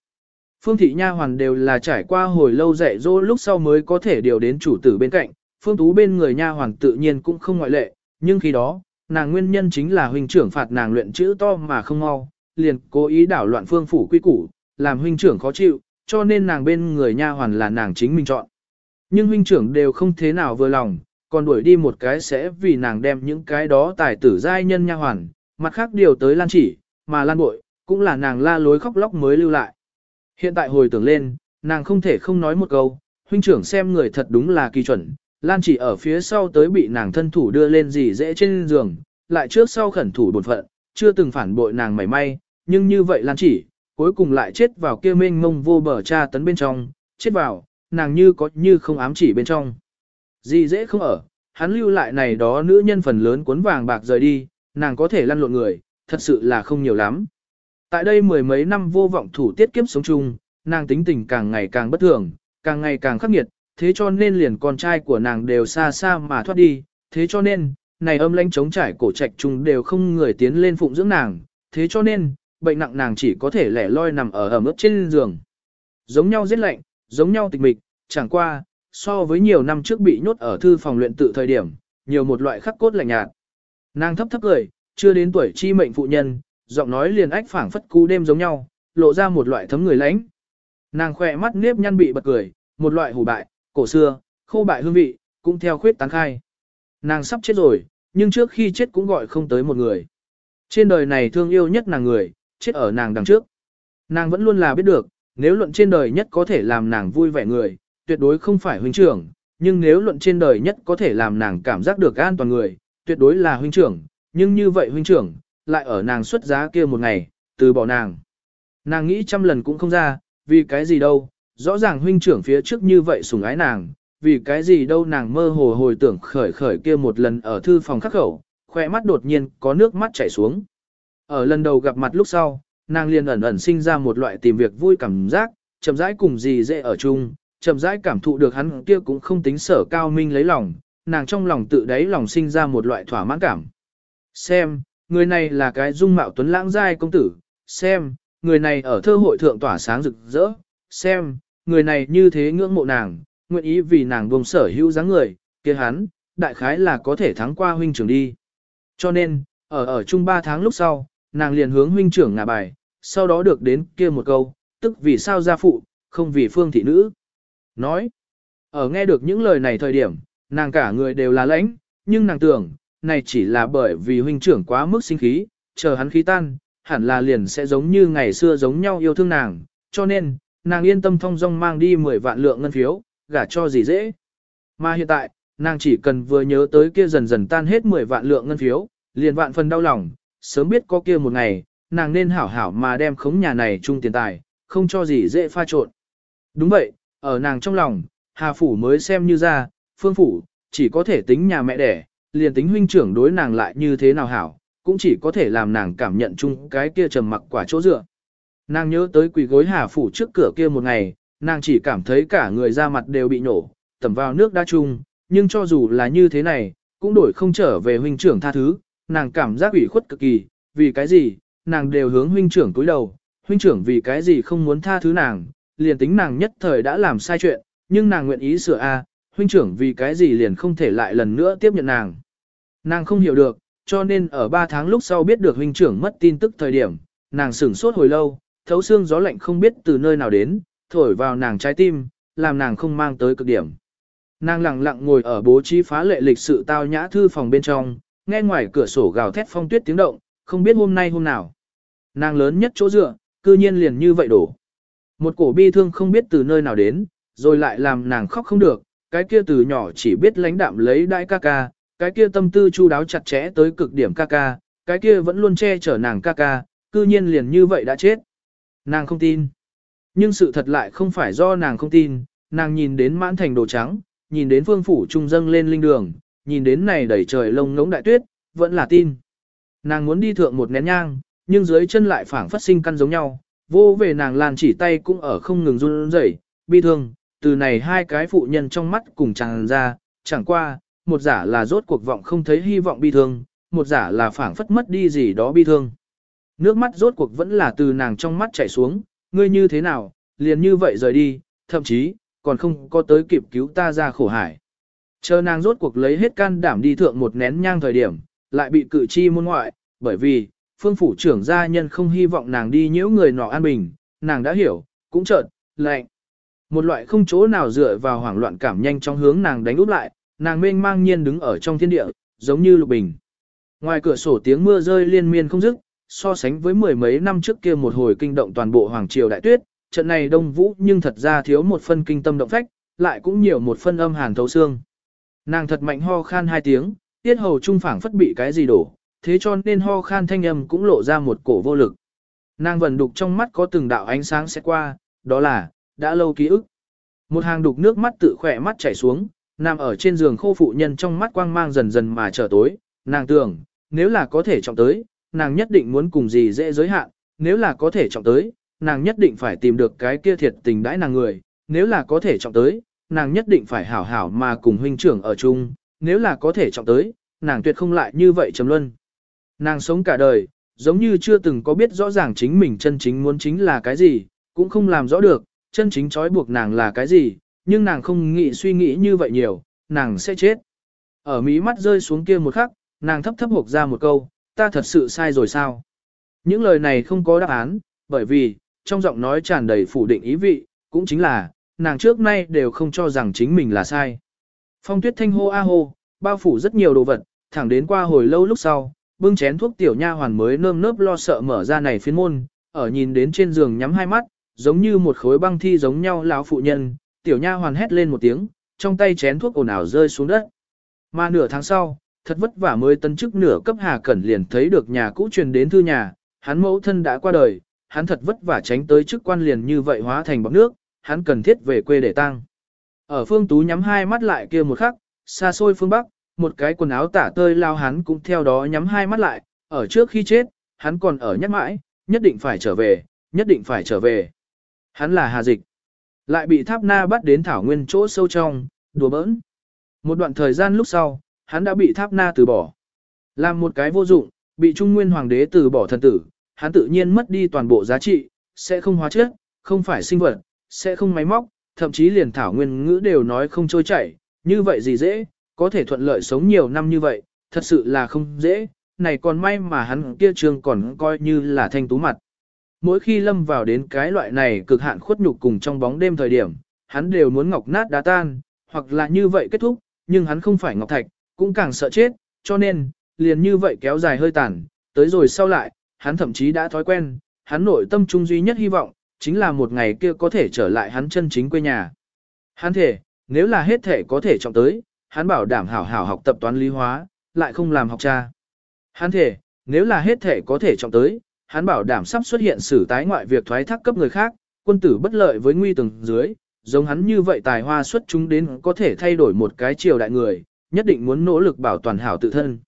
Phương thị nha hoàn đều là trải qua hồi lâu dạy dỗ lúc sau mới có thể điều đến chủ tử bên cạnh, phương tú bên người nha hoàn tự nhiên cũng không ngoại lệ, nhưng khi đó, nàng nguyên nhân chính là huynh trưởng phạt nàng luyện chữ to mà không mau, liền cố ý đảo loạn phương phủ quy củ, làm huynh trưởng khó chịu, cho nên nàng bên người nha hoàn là nàng chính mình chọn. Nhưng huynh trưởng đều không thế nào vừa lòng, còn đuổi đi một cái sẽ vì nàng đem những cái đó tài tử giai nhân nha hoàn, mặt khác điều tới lan chỉ, mà lan bội, cũng là nàng la lối khóc lóc mới lưu lại. Hiện tại hồi tưởng lên, nàng không thể không nói một câu, huynh trưởng xem người thật đúng là kỳ chuẩn, lan chỉ ở phía sau tới bị nàng thân thủ đưa lên gì dễ trên giường, lại trước sau khẩn thủ bột phận, chưa từng phản bội nàng mảy may, nhưng như vậy lan chỉ, cuối cùng lại chết vào kia mênh mông vô bờ cha tấn bên trong, chết vào, nàng như có như không ám chỉ bên trong. Gì dễ không ở, hắn lưu lại này đó nữ nhân phần lớn cuốn vàng bạc rời đi, nàng có thể lăn lộn người, thật sự là không nhiều lắm. Tại đây mười mấy năm vô vọng thủ tiết kiếp sống chung, nàng tính tình càng ngày càng bất thường, càng ngày càng khắc nghiệt, thế cho nên liền con trai của nàng đều xa xa mà thoát đi, thế cho nên, này âm lãnh chống trải cổ trạch chung đều không người tiến lên phụng dưỡng nàng, thế cho nên, bệnh nặng nàng chỉ có thể lẻ loi nằm ở ẩm ướt trên giường. Giống nhau giết lạnh, giống nhau tịch mịch, chẳng qua, so với nhiều năm trước bị nhốt ở thư phòng luyện tự thời điểm, nhiều một loại khắc cốt lạnh nhạt. Nàng thấp thấp cười, chưa đến tuổi chi mệnh phụ nhân, giọng nói liền ách phảng phất cú đêm giống nhau, lộ ra một loại thấm người lãnh. Nàng khỏe mắt nếp nhăn bị bật cười, một loại hủ bại, cổ xưa, khô bại hương vị, cũng theo khuyết tán khai. Nàng sắp chết rồi, nhưng trước khi chết cũng gọi không tới một người. Trên đời này thương yêu nhất nàng người, chết ở nàng đằng trước. Nàng vẫn luôn là biết được, nếu luận trên đời nhất có thể làm nàng vui vẻ người, tuyệt đối không phải huynh trưởng, nhưng nếu luận trên đời nhất có thể làm nàng cảm giác được an toàn người, tuyệt đối là huynh trưởng, nhưng như vậy huynh trưởng, lại ở nàng xuất giá kia một ngày, từ bỏ nàng. Nàng nghĩ trăm lần cũng không ra, vì cái gì đâu, rõ ràng huynh trưởng phía trước như vậy sủng ái nàng, vì cái gì đâu nàng mơ hồ hồi tưởng khởi khởi kia một lần ở thư phòng khắc khẩu, khoe mắt đột nhiên có nước mắt chảy xuống. Ở lần đầu gặp mặt lúc sau, nàng liền ẩn ẩn sinh ra một loại tìm việc vui cảm giác, chậm rãi cùng gì dễ ở chung, chậm rãi cảm thụ được hắn kia cũng không tính sở cao minh lấy lòng, nàng trong lòng tự đáy lòng sinh ra một loại thỏa mãn cảm. Xem, người này là cái dung mạo tuấn lãng giai công tử, xem, người này ở thơ hội thượng tỏa sáng rực rỡ, xem, người này như thế ngưỡng mộ nàng, nguyện ý vì nàng buông sở hữu dáng người, kia hắn, đại khái là có thể thắng qua huynh trưởng đi. Cho nên, ở ở chung ba tháng lúc sau, nàng liền hướng huynh trưởng ngả bài, sau đó được đến kia một câu, tức vì sao gia phụ, không vì phương thị nữ. Nói, ở nghe được những lời này thời điểm, nàng cả người đều là lãnh, nhưng nàng tưởng, này chỉ là bởi vì huynh trưởng quá mức sinh khí, chờ hắn khí tan, hẳn là liền sẽ giống như ngày xưa giống nhau yêu thương nàng, cho nên, nàng yên tâm thông dong mang đi 10 vạn lượng ngân phiếu, gả cho gì dễ. Mà hiện tại, nàng chỉ cần vừa nhớ tới kia dần dần tan hết 10 vạn lượng ngân phiếu, liền vạn phần đau lòng, sớm biết có kia một ngày, nàng nên hảo hảo mà đem khống nhà này chung tiền tài, không cho gì dễ pha trộn. Đúng vậy, ở nàng trong lòng, Hà Phủ mới xem như ra, Phương Phủ, chỉ có thể tính nhà mẹ đẻ, liền tính huynh trưởng đối nàng lại như thế nào hảo, cũng chỉ có thể làm nàng cảm nhận chung cái kia trầm mặc quả chỗ dựa. Nàng nhớ tới quỳ gối Hà Phủ trước cửa kia một ngày, nàng chỉ cảm thấy cả người da mặt đều bị nổ, tẩm vào nước đa chung, nhưng cho dù là như thế này, cũng đổi không trở về huynh trưởng tha thứ, nàng cảm giác ủy khuất cực kỳ, vì cái gì, nàng đều hướng huynh trưởng cúi đầu, huynh trưởng vì cái gì không muốn tha thứ nàng, liền tính nàng nhất thời đã làm sai chuyện, nhưng nàng nguyện ý sửa a, huynh trưởng vì cái gì liền không thể lại lần nữa tiếp nhận nàng. Nàng không hiểu được, cho nên ở 3 tháng lúc sau biết được huynh trưởng mất tin tức thời điểm, nàng sửng sốt hồi lâu, thấu xương gió lạnh không biết từ nơi nào đến, thổi vào nàng trái tim, làm nàng không mang tới cực điểm. Nàng lặng lặng ngồi ở bố trí phá lệ lịch sự tao nhã thư phòng bên trong, nghe ngoài cửa sổ gào thét phong tuyết tiếng động, không biết hôm nay hôm nào. Nàng lớn nhất chỗ dựa, cư nhiên liền như vậy đổ. Một cổ bi thương không biết từ nơi nào đến, rồi lại làm nàng khóc không được, cái kia từ nhỏ chỉ biết lãnh đạm lấy đại ca ca, cái kia tâm tư chu đáo chặt chẽ tới cực điểm ca ca, cái kia vẫn luôn che chở nàng ca ca, cư nhiên liền như vậy đã chết. Nàng không tin. Nhưng sự thật lại không phải do nàng không tin, nàng nhìn đến mãn thành đồ trắng, nhìn đến phương phủ trung dâng lên linh đường, nhìn đến này đẩy trời lông ngống đại tuyết, vẫn là tin. Nàng muốn đi thượng một nén nhang, nhưng dưới chân lại phảng phát sinh căn giống nhau, vô về nàng làn chỉ tay cũng ở không ngừng run rẩy, bi thương, từ này hai cái phụ nhân trong mắt cùng tràn ra, chẳng qua, một giả là rốt cuộc vọng không thấy hy vọng bi thương, một giả là phảng phất mất đi gì đó bi thương. Nước mắt rốt cuộc vẫn là từ nàng trong mắt chảy xuống, ngươi như thế nào, liền như vậy rời đi, thậm chí, còn không có tới kịp cứu ta ra khổ hải. Chờ nàng rốt cuộc lấy hết can đảm đi thượng một nén nhang thời điểm, lại bị cử chi môn ngoại, bởi vì, phương phủ trưởng gia nhân không hy vọng nàng đi nhiễu người nọ an bình, nàng đã hiểu, cũng chợt, lạnh. Một loại không chỗ nào dựa vào hoảng loạn cảm nhanh trong hướng nàng đánh úp lại, nàng mênh mang nhiên đứng ở trong thiên địa, giống như lục bình. Ngoài cửa sổ tiếng mưa rơi liên miên không dứt, so sánh với mười mấy năm trước kia một hồi kinh động toàn bộ hoàng triều đại tuyết, trận này đông vũ nhưng thật ra thiếu một phân kinh tâm động phách, lại cũng nhiều một phân âm hàn thấu xương. Nàng thật mạnh ho khan hai tiếng, tiết hầu trung phảng phất bị cái gì đổ, thế cho nên ho khan thanh âm cũng lộ ra một cổ vô lực. Nàng vẫn đục trong mắt có từng đạo ánh sáng sẽ qua, đó là, đã lâu ký ức. Một hàng đục nước mắt tự khỏe mắt chảy xuống, nằm ở trên giường khô phụ nhân trong mắt quang mang dần dần mà trở tối, nàng tưởng, nếu là có thể trọng tới, nàng nhất định muốn cùng gì dễ giới hạn, nếu là có thể trọng tới, nàng nhất định phải tìm được cái kia thiệt tình đãi nàng người, nếu là có thể trọng tới, nàng nhất định phải hảo hảo mà cùng huynh trưởng ở chung, nếu là có thể trọng tới, nàng tuyệt không lại như vậy trầm luân. Nàng sống cả đời, giống như chưa từng có biết rõ ràng chính mình chân chính muốn chính là cái gì, cũng không làm rõ được, chân chính trói buộc nàng là cái gì, nhưng nàng không nghĩ suy nghĩ như vậy nhiều, nàng sẽ chết. Ở mí mắt rơi xuống kia một khắc, nàng thấp thấp hộp ra một câu, ta thật sự sai rồi sao? Những lời này không có đáp án, bởi vì, trong giọng nói tràn đầy phủ định ý vị, cũng chính là, nàng trước nay đều không cho rằng chính mình là sai. Phong tuyết thanh hô a hô, bao phủ rất nhiều đồ vật, thẳng đến qua hồi lâu lúc sau, bưng chén thuốc tiểu nha hoàn mới nơm nớp lo sợ mở ra này phiến môn, ở nhìn đến trên giường nhắm hai mắt, giống như một khối băng thi giống nhau lão phụ nhân, tiểu nha hoàn hét lên một tiếng, trong tay chén thuốc ồn ào rơi xuống đất. Mà nửa tháng sau, thật vất vả mới tân chức nửa cấp Hà Cẩn liền thấy được nhà cũ truyền đến thư nhà, hắn mẫu thân đã qua đời, hắn thật vất vả tránh tới chức quan liền như vậy hóa thành bọc nước, hắn cần thiết về quê để tang. Ở phương tú nhắm hai mắt lại kia một khắc, xa xôi phương Bắc, một cái quần áo tả tơi lao hắn cũng theo đó nhắm hai mắt lại, ở trước khi chết, hắn còn ở nhắc mãi, nhất định phải trở về, nhất định phải trở về. Hắn là Hà Dịch. Lại bị Tháp Na bắt đến thảo nguyên chỗ sâu trong, đùa bỡn. Một đoạn thời gian lúc sau, hắn đã bị Tháp Na từ bỏ. Làm một cái vô dụng, bị Trung Nguyên Hoàng đế từ bỏ thần tử, hắn tự nhiên mất đi toàn bộ giá trị, sẽ không hóa chất, không phải sinh vật, sẽ không máy móc, thậm chí liền thảo nguyên ngữ đều nói không trôi chảy, như vậy gì dễ, có thể thuận lợi sống nhiều năm như vậy, thật sự là không dễ, này còn may mà hắn kia trường còn coi như là thanh tú mặt. Mỗi khi lâm vào đến cái loại này cực hạn khuất nhục cùng trong bóng đêm thời điểm, hắn đều muốn ngọc nát đá tan, hoặc là như vậy kết thúc, nhưng hắn không phải ngọc thạch, cũng càng sợ chết, cho nên, liền như vậy kéo dài hơi tàn, tới rồi sau lại, hắn thậm chí đã thói quen, hắn nội tâm trung duy nhất hy vọng, chính là một ngày kia có thể trở lại hắn chân chính quê nhà. Hắn thể, nếu là hết thể có thể trọng tới, hắn bảo đảm hảo hảo học tập toán lý hóa, lại không làm học cha. Hắn thể, nếu là hết thể có thể trọng tới, hắn bảo đảm sắp xuất hiện xử tái ngoại việc thoái thác cấp người khác, quân tử bất lợi với nguy từng dưới, giống hắn như vậy tài hoa xuất chúng đến có thể thay đổi một cái triều đại người, nhất định muốn nỗ lực bảo toàn hảo tự thân.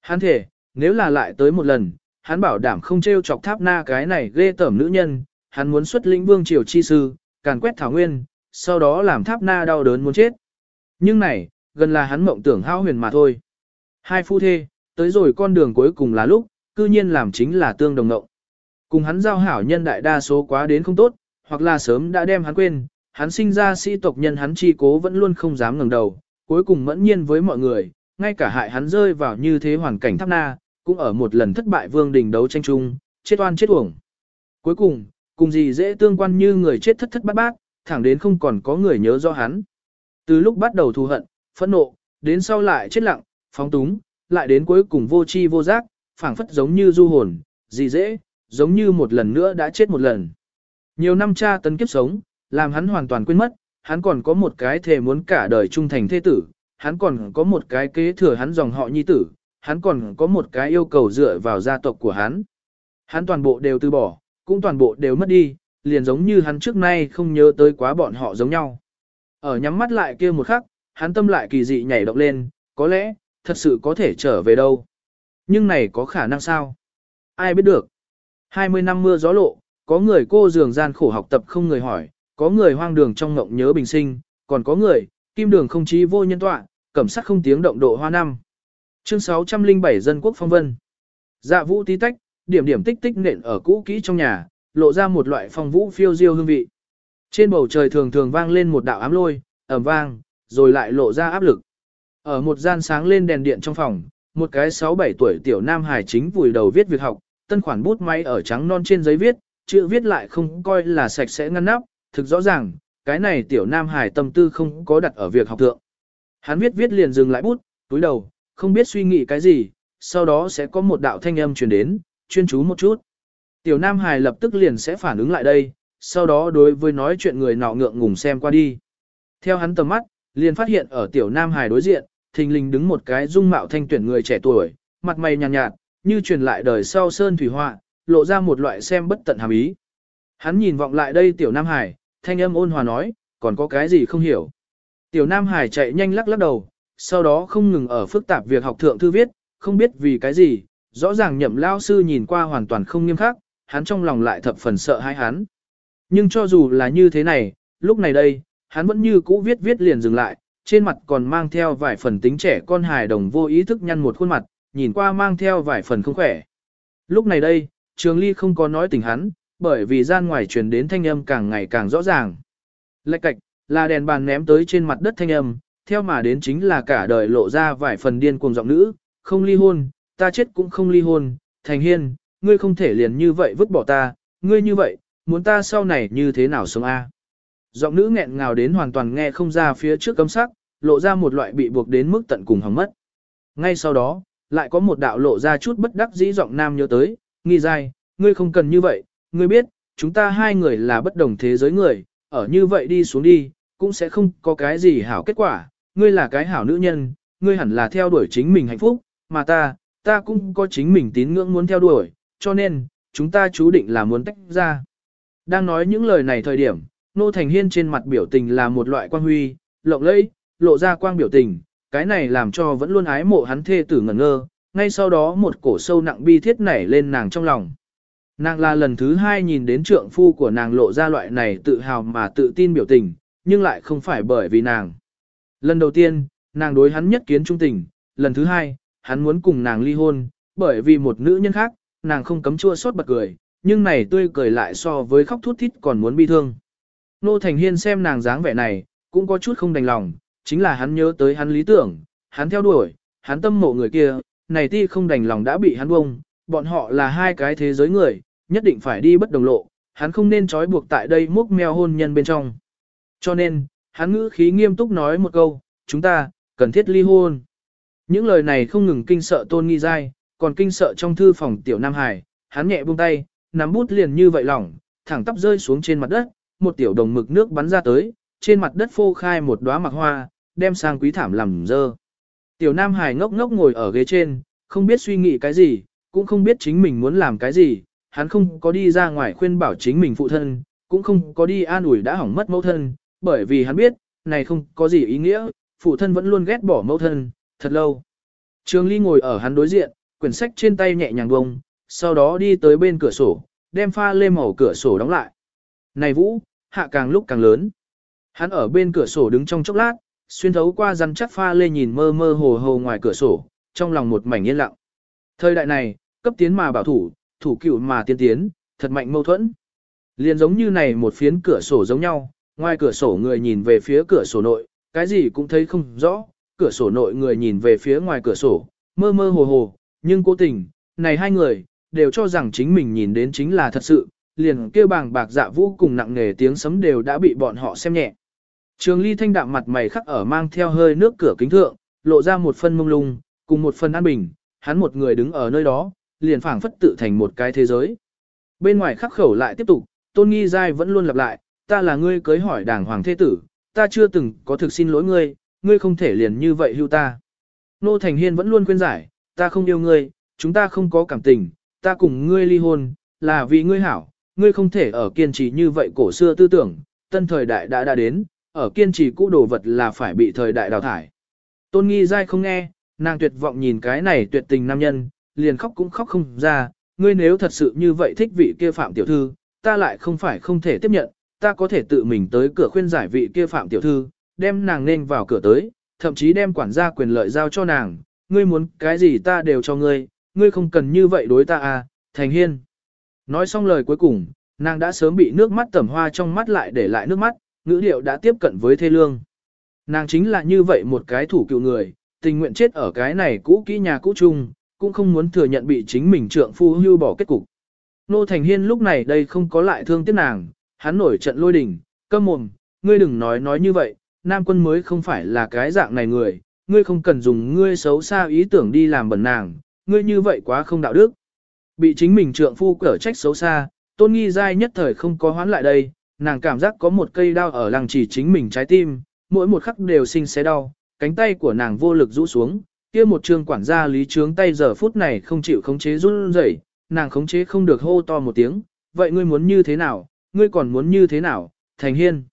Hắn thể, nếu là lại tới một lần, hắn bảo đảm không trêu chọc tháp na cái này ghê tởm nữ nhân, hắn muốn xuất lĩnh vương triều chi sư, càn quét thảo nguyên, sau đó làm tháp na đau đớn muốn chết. Nhưng này, gần là hắn mộng tưởng hao huyền mà thôi. Hai phu thê, tới rồi con đường cuối cùng là lúc, cư nhiên làm chính là tương đồng ngộng. Cùng hắn giao hảo nhân đại đa số quá đến không tốt, hoặc là sớm đã đem hắn quên, hắn sinh ra sĩ tộc nhân hắn chi cố vẫn luôn không dám ngẩng đầu, cuối cùng mẫn nhiên với mọi người, ngay cả hại hắn rơi vào như thế hoàn cảnh tháp na, cũng ở một lần thất bại vương đình đấu tranh chung, chết oan chết uổng. Cuối cùng, cùng gì dễ tương quan như người chết thất thất bát bát, thẳng đến không còn có người nhớ do hắn. Từ lúc bắt đầu thù hận, phẫn nộ, đến sau lại chết lặng, phóng túng, lại đến cuối cùng vô chi vô giác, phảng phất giống như du hồn, gì dễ, giống như một lần nữa đã chết một lần. Nhiều năm cha tấn kiếp sống, làm hắn hoàn toàn quên mất, hắn còn có một cái thề muốn cả đời trung thành thế tử, hắn còn có một cái kế thừa hắn dòng họ nhi tử, hắn còn có một cái yêu cầu dựa vào gia tộc của hắn. Hắn toàn bộ đều từ bỏ, cũng toàn bộ đều mất đi, liền giống như hắn trước nay không nhớ tới quá bọn họ giống nhau. Ở nhắm mắt lại kia một khắc, hắn tâm lại kỳ dị nhảy động lên, có lẽ, thật sự có thể trở về đâu. Nhưng này có khả năng sao? Ai biết được? 20 năm mưa gió lộ, có người cô dường gian khổ học tập không người hỏi, có người hoang đường trong ngộng nhớ bình sinh, còn có người, kim đường không trí vô nhân tọa, cẩm sắc không tiếng động độ hoa năm. Chương 607 Dân quốc phong vân. Dạ vũ tí tách, điểm điểm tích tích nện ở cũ kỹ trong nhà, lộ ra một loại phong vũ phiêu diêu hương vị. Trên bầu trời thường thường vang lên một đạo ám lôi, ầm vang, rồi lại lộ ra áp lực. Ở một gian sáng lên đèn điện trong phòng, một cái 6-7 tuổi tiểu nam hải chính vùi đầu viết việc học, tân khoản bút máy ở trắng non trên giấy viết, chữ viết lại không coi là sạch sẽ ngăn nắp, thực rõ ràng, cái này tiểu nam hải tâm tư không có đặt ở việc học thượng. Hắn viết viết liền dừng lại bút, túi đầu, không biết suy nghĩ cái gì, sau đó sẽ có một đạo thanh âm truyền đến, chuyên chú một chút. Tiểu nam hải lập tức liền sẽ phản ứng lại đây, sau đó đối với nói chuyện người nọ ngượng ngùng xem qua đi. Theo hắn tầm mắt, liền phát hiện ở tiểu nam hải đối diện, thình lình đứng một cái dung mạo thanh tuyển người trẻ tuổi, mặt mày nhàn nhạt, nhạt, như truyền lại đời sau sơn thủy họa, lộ ra một loại xem bất tận hàm ý. Hắn nhìn vọng lại đây tiểu Nam Hải, thanh âm ôn hòa nói, còn có cái gì không hiểu. Tiểu Nam Hải chạy nhanh lắc lắc đầu, sau đó không ngừng ở phức tạp việc học thượng thư viết, không biết vì cái gì, rõ ràng nhậm lao sư nhìn qua hoàn toàn không nghiêm khắc, hắn trong lòng lại thập phần sợ hãi hắn. Nhưng cho dù là như thế này, lúc này đây, hắn vẫn như cũ viết viết liền dừng lại, trên mặt còn mang theo vài phần tính trẻ con hài đồng vô ý thức nhăn một khuôn mặt, nhìn qua mang theo vài phần không khỏe. Lúc này đây, Trường Ly không có nói tình hắn, bởi vì gian ngoài truyền đến thanh âm càng ngày càng rõ ràng. Lạch cạch, là đèn bàn ném tới trên mặt đất thanh âm, theo mà đến chính là cả đời lộ ra vài phần điên cuồng giọng nữ, không ly hôn, ta chết cũng không ly hôn, Thành Hiên, ngươi không thể liền như vậy vứt bỏ ta, ngươi như vậy, muốn ta sau này như thế nào sống a? Giọng nữ nghẹn ngào đến hoàn toàn nghe không ra phía trước cấm sắc, lộ ra một loại bị buộc đến mức tận cùng hỏng mất. Ngay sau đó, lại có một đạo lộ ra chút bất đắc dĩ giọng nam nhớ tới, nghi dai, ngươi không cần như vậy, ngươi biết, chúng ta hai người là bất đồng thế giới người, ở như vậy đi xuống đi, cũng sẽ không có cái gì hảo kết quả, ngươi là cái hảo nữ nhân, ngươi hẳn là theo đuổi chính mình hạnh phúc, mà ta, ta cũng có chính mình tín ngưỡng muốn theo đuổi, cho nên, chúng ta chú định là muốn tách ra. Đang nói những lời này thời điểm, Nô Thành Hiên trên mặt biểu tình là một loại quang huy, lộng lẫy, lộ ra quang biểu tình, cái này làm cho vẫn luôn ái mộ hắn thê tử ngẩn ngơ, ngay sau đó một cổ sâu nặng bi thiết nảy lên nàng trong lòng. Nàng là lần thứ hai nhìn đến trượng phu của nàng lộ ra loại này tự hào mà tự tin biểu tình, nhưng lại không phải bởi vì nàng. Lần đầu tiên, nàng đối hắn nhất kiến trung tình, lần thứ hai, hắn muốn cùng nàng ly hôn, bởi vì một nữ nhân khác, nàng không cấm chua xót bật cười, nhưng này tươi cười lại so với khóc thút thít còn muốn bi thương. Nô Thành Hiên xem nàng dáng vẻ này, cũng có chút không đành lòng, chính là hắn nhớ tới hắn lý tưởng, hắn theo đuổi, hắn tâm mộ người kia, này ti không đành lòng đã bị hắn bông, bọn họ là hai cái thế giới người, nhất định phải đi bất đồng lộ, hắn không nên trói buộc tại đây múc mèo hôn nhân bên trong. Cho nên, hắn ngữ khí nghiêm túc nói một câu, chúng ta, cần thiết ly hôn. Những lời này không ngừng kinh sợ tôn nghi dai, còn kinh sợ trong thư phòng tiểu Nam Hải, hắn nhẹ buông tay, nắm bút liền như vậy lỏng, thẳng tắp rơi xuống trên mặt đất, một tiểu đồng mực nước bắn ra tới, trên mặt đất phô khai một đóa mặc hoa, đem sang quý thảm làm dơ. Tiểu Nam Hải ngốc ngốc ngồi ở ghế trên, không biết suy nghĩ cái gì, cũng không biết chính mình muốn làm cái gì, hắn không có đi ra ngoài khuyên bảo chính mình phụ thân, cũng không có đi an ủi đã hỏng mất mẫu thân, bởi vì hắn biết, này không có gì ý nghĩa, phụ thân vẫn luôn ghét bỏ mẫu thân, thật lâu. Trường Ly ngồi ở hắn đối diện, quyển sách trên tay nhẹ nhàng bông, sau đó đi tới bên cửa sổ, đem pha lê màu cửa sổ đóng lại. Này Vũ, hạ càng lúc càng lớn. Hắn ở bên cửa sổ đứng trong chốc lát, xuyên thấu qua rắn chắc pha lê nhìn mơ mơ hồ hồ ngoài cửa sổ, trong lòng một mảnh yên lặng. Thời đại này, cấp tiến mà bảo thủ, thủ cựu mà tiên tiến, thật mạnh mâu thuẫn. Liền giống như này một phiến cửa sổ giống nhau, ngoài cửa sổ người nhìn về phía cửa sổ nội, cái gì cũng thấy không rõ, cửa sổ nội người nhìn về phía ngoài cửa sổ, mơ mơ hồ hồ, nhưng cố tình, này hai người, đều cho rằng chính mình nhìn đến chính là thật sự, liền kêu bàng bạc dạ vũ cùng nặng nghề tiếng sấm đều đã bị bọn họ xem nhẹ. Trường ly thanh đạm mặt mày khắc ở mang theo hơi nước cửa kính thượng, lộ ra một phân mông lung, cùng một phần an bình, hắn một người đứng ở nơi đó, liền phảng phất tự thành một cái thế giới. Bên ngoài khắc khẩu lại tiếp tục, tôn nghi giai vẫn luôn lặp lại, ta là ngươi cưới hỏi đảng hoàng thế tử, ta chưa từng có thực xin lỗi ngươi, ngươi không thể liền như vậy hưu ta. Nô Thành Hiên vẫn luôn khuyên giải, ta không yêu ngươi, chúng ta không có cảm tình, ta cùng ngươi ly hôn, là vì ngươi hảo, ngươi không thể ở kiên trì như vậy cổ xưa tư tưởng, tân thời đại đã đã đến, ở kiên trì cũ đồ vật là phải bị thời đại đào thải. Tôn nghi dai không nghe, nàng tuyệt vọng nhìn cái này tuyệt tình nam nhân, liền khóc cũng khóc không ra, ngươi nếu thật sự như vậy thích vị kia phạm tiểu thư, ta lại không phải không thể tiếp nhận, ta có thể tự mình tới cửa khuyên giải vị kia phạm tiểu thư, đem nàng nên vào cửa tới, thậm chí đem quản gia quyền lợi giao cho nàng, ngươi muốn cái gì ta đều cho ngươi, ngươi không cần như vậy đối ta à, thành hiên. Nói xong lời cuối cùng, nàng đã sớm bị nước mắt tẩm hoa trong mắt lại để lại nước mắt, ngữ điệu đã tiếp cận với thê lương. Nàng chính là như vậy một cái thủ cựu người, tình nguyện chết ở cái này cũ kỹ nhà cũ chung, cũng không muốn thừa nhận bị chính mình trượng phu hưu bỏ kết cục. Nô Thành Hiên lúc này đây không có lại thương tiếc nàng, hắn nổi trận lôi đình, câm mồm, ngươi đừng nói nói như vậy, nam quân mới không phải là cái dạng này người, ngươi không cần dùng ngươi xấu xa ý tưởng đi làm bẩn nàng, ngươi như vậy quá không đạo đức. Bị chính mình trượng phu cở trách xấu xa, tôn nghi dai nhất thời không có hoán lại đây, nàng cảm giác có một cây đao ở làng chỉ chính mình trái tim, mỗi một khắc đều sinh xé đau, cánh tay của nàng vô lực rũ xuống, kia một trường quản gia lý trướng tay giờ phút này không chịu khống chế run rẩy, nàng khống chế không được hô to một tiếng, vậy ngươi muốn như thế nào, ngươi còn muốn như thế nào, thành hiên.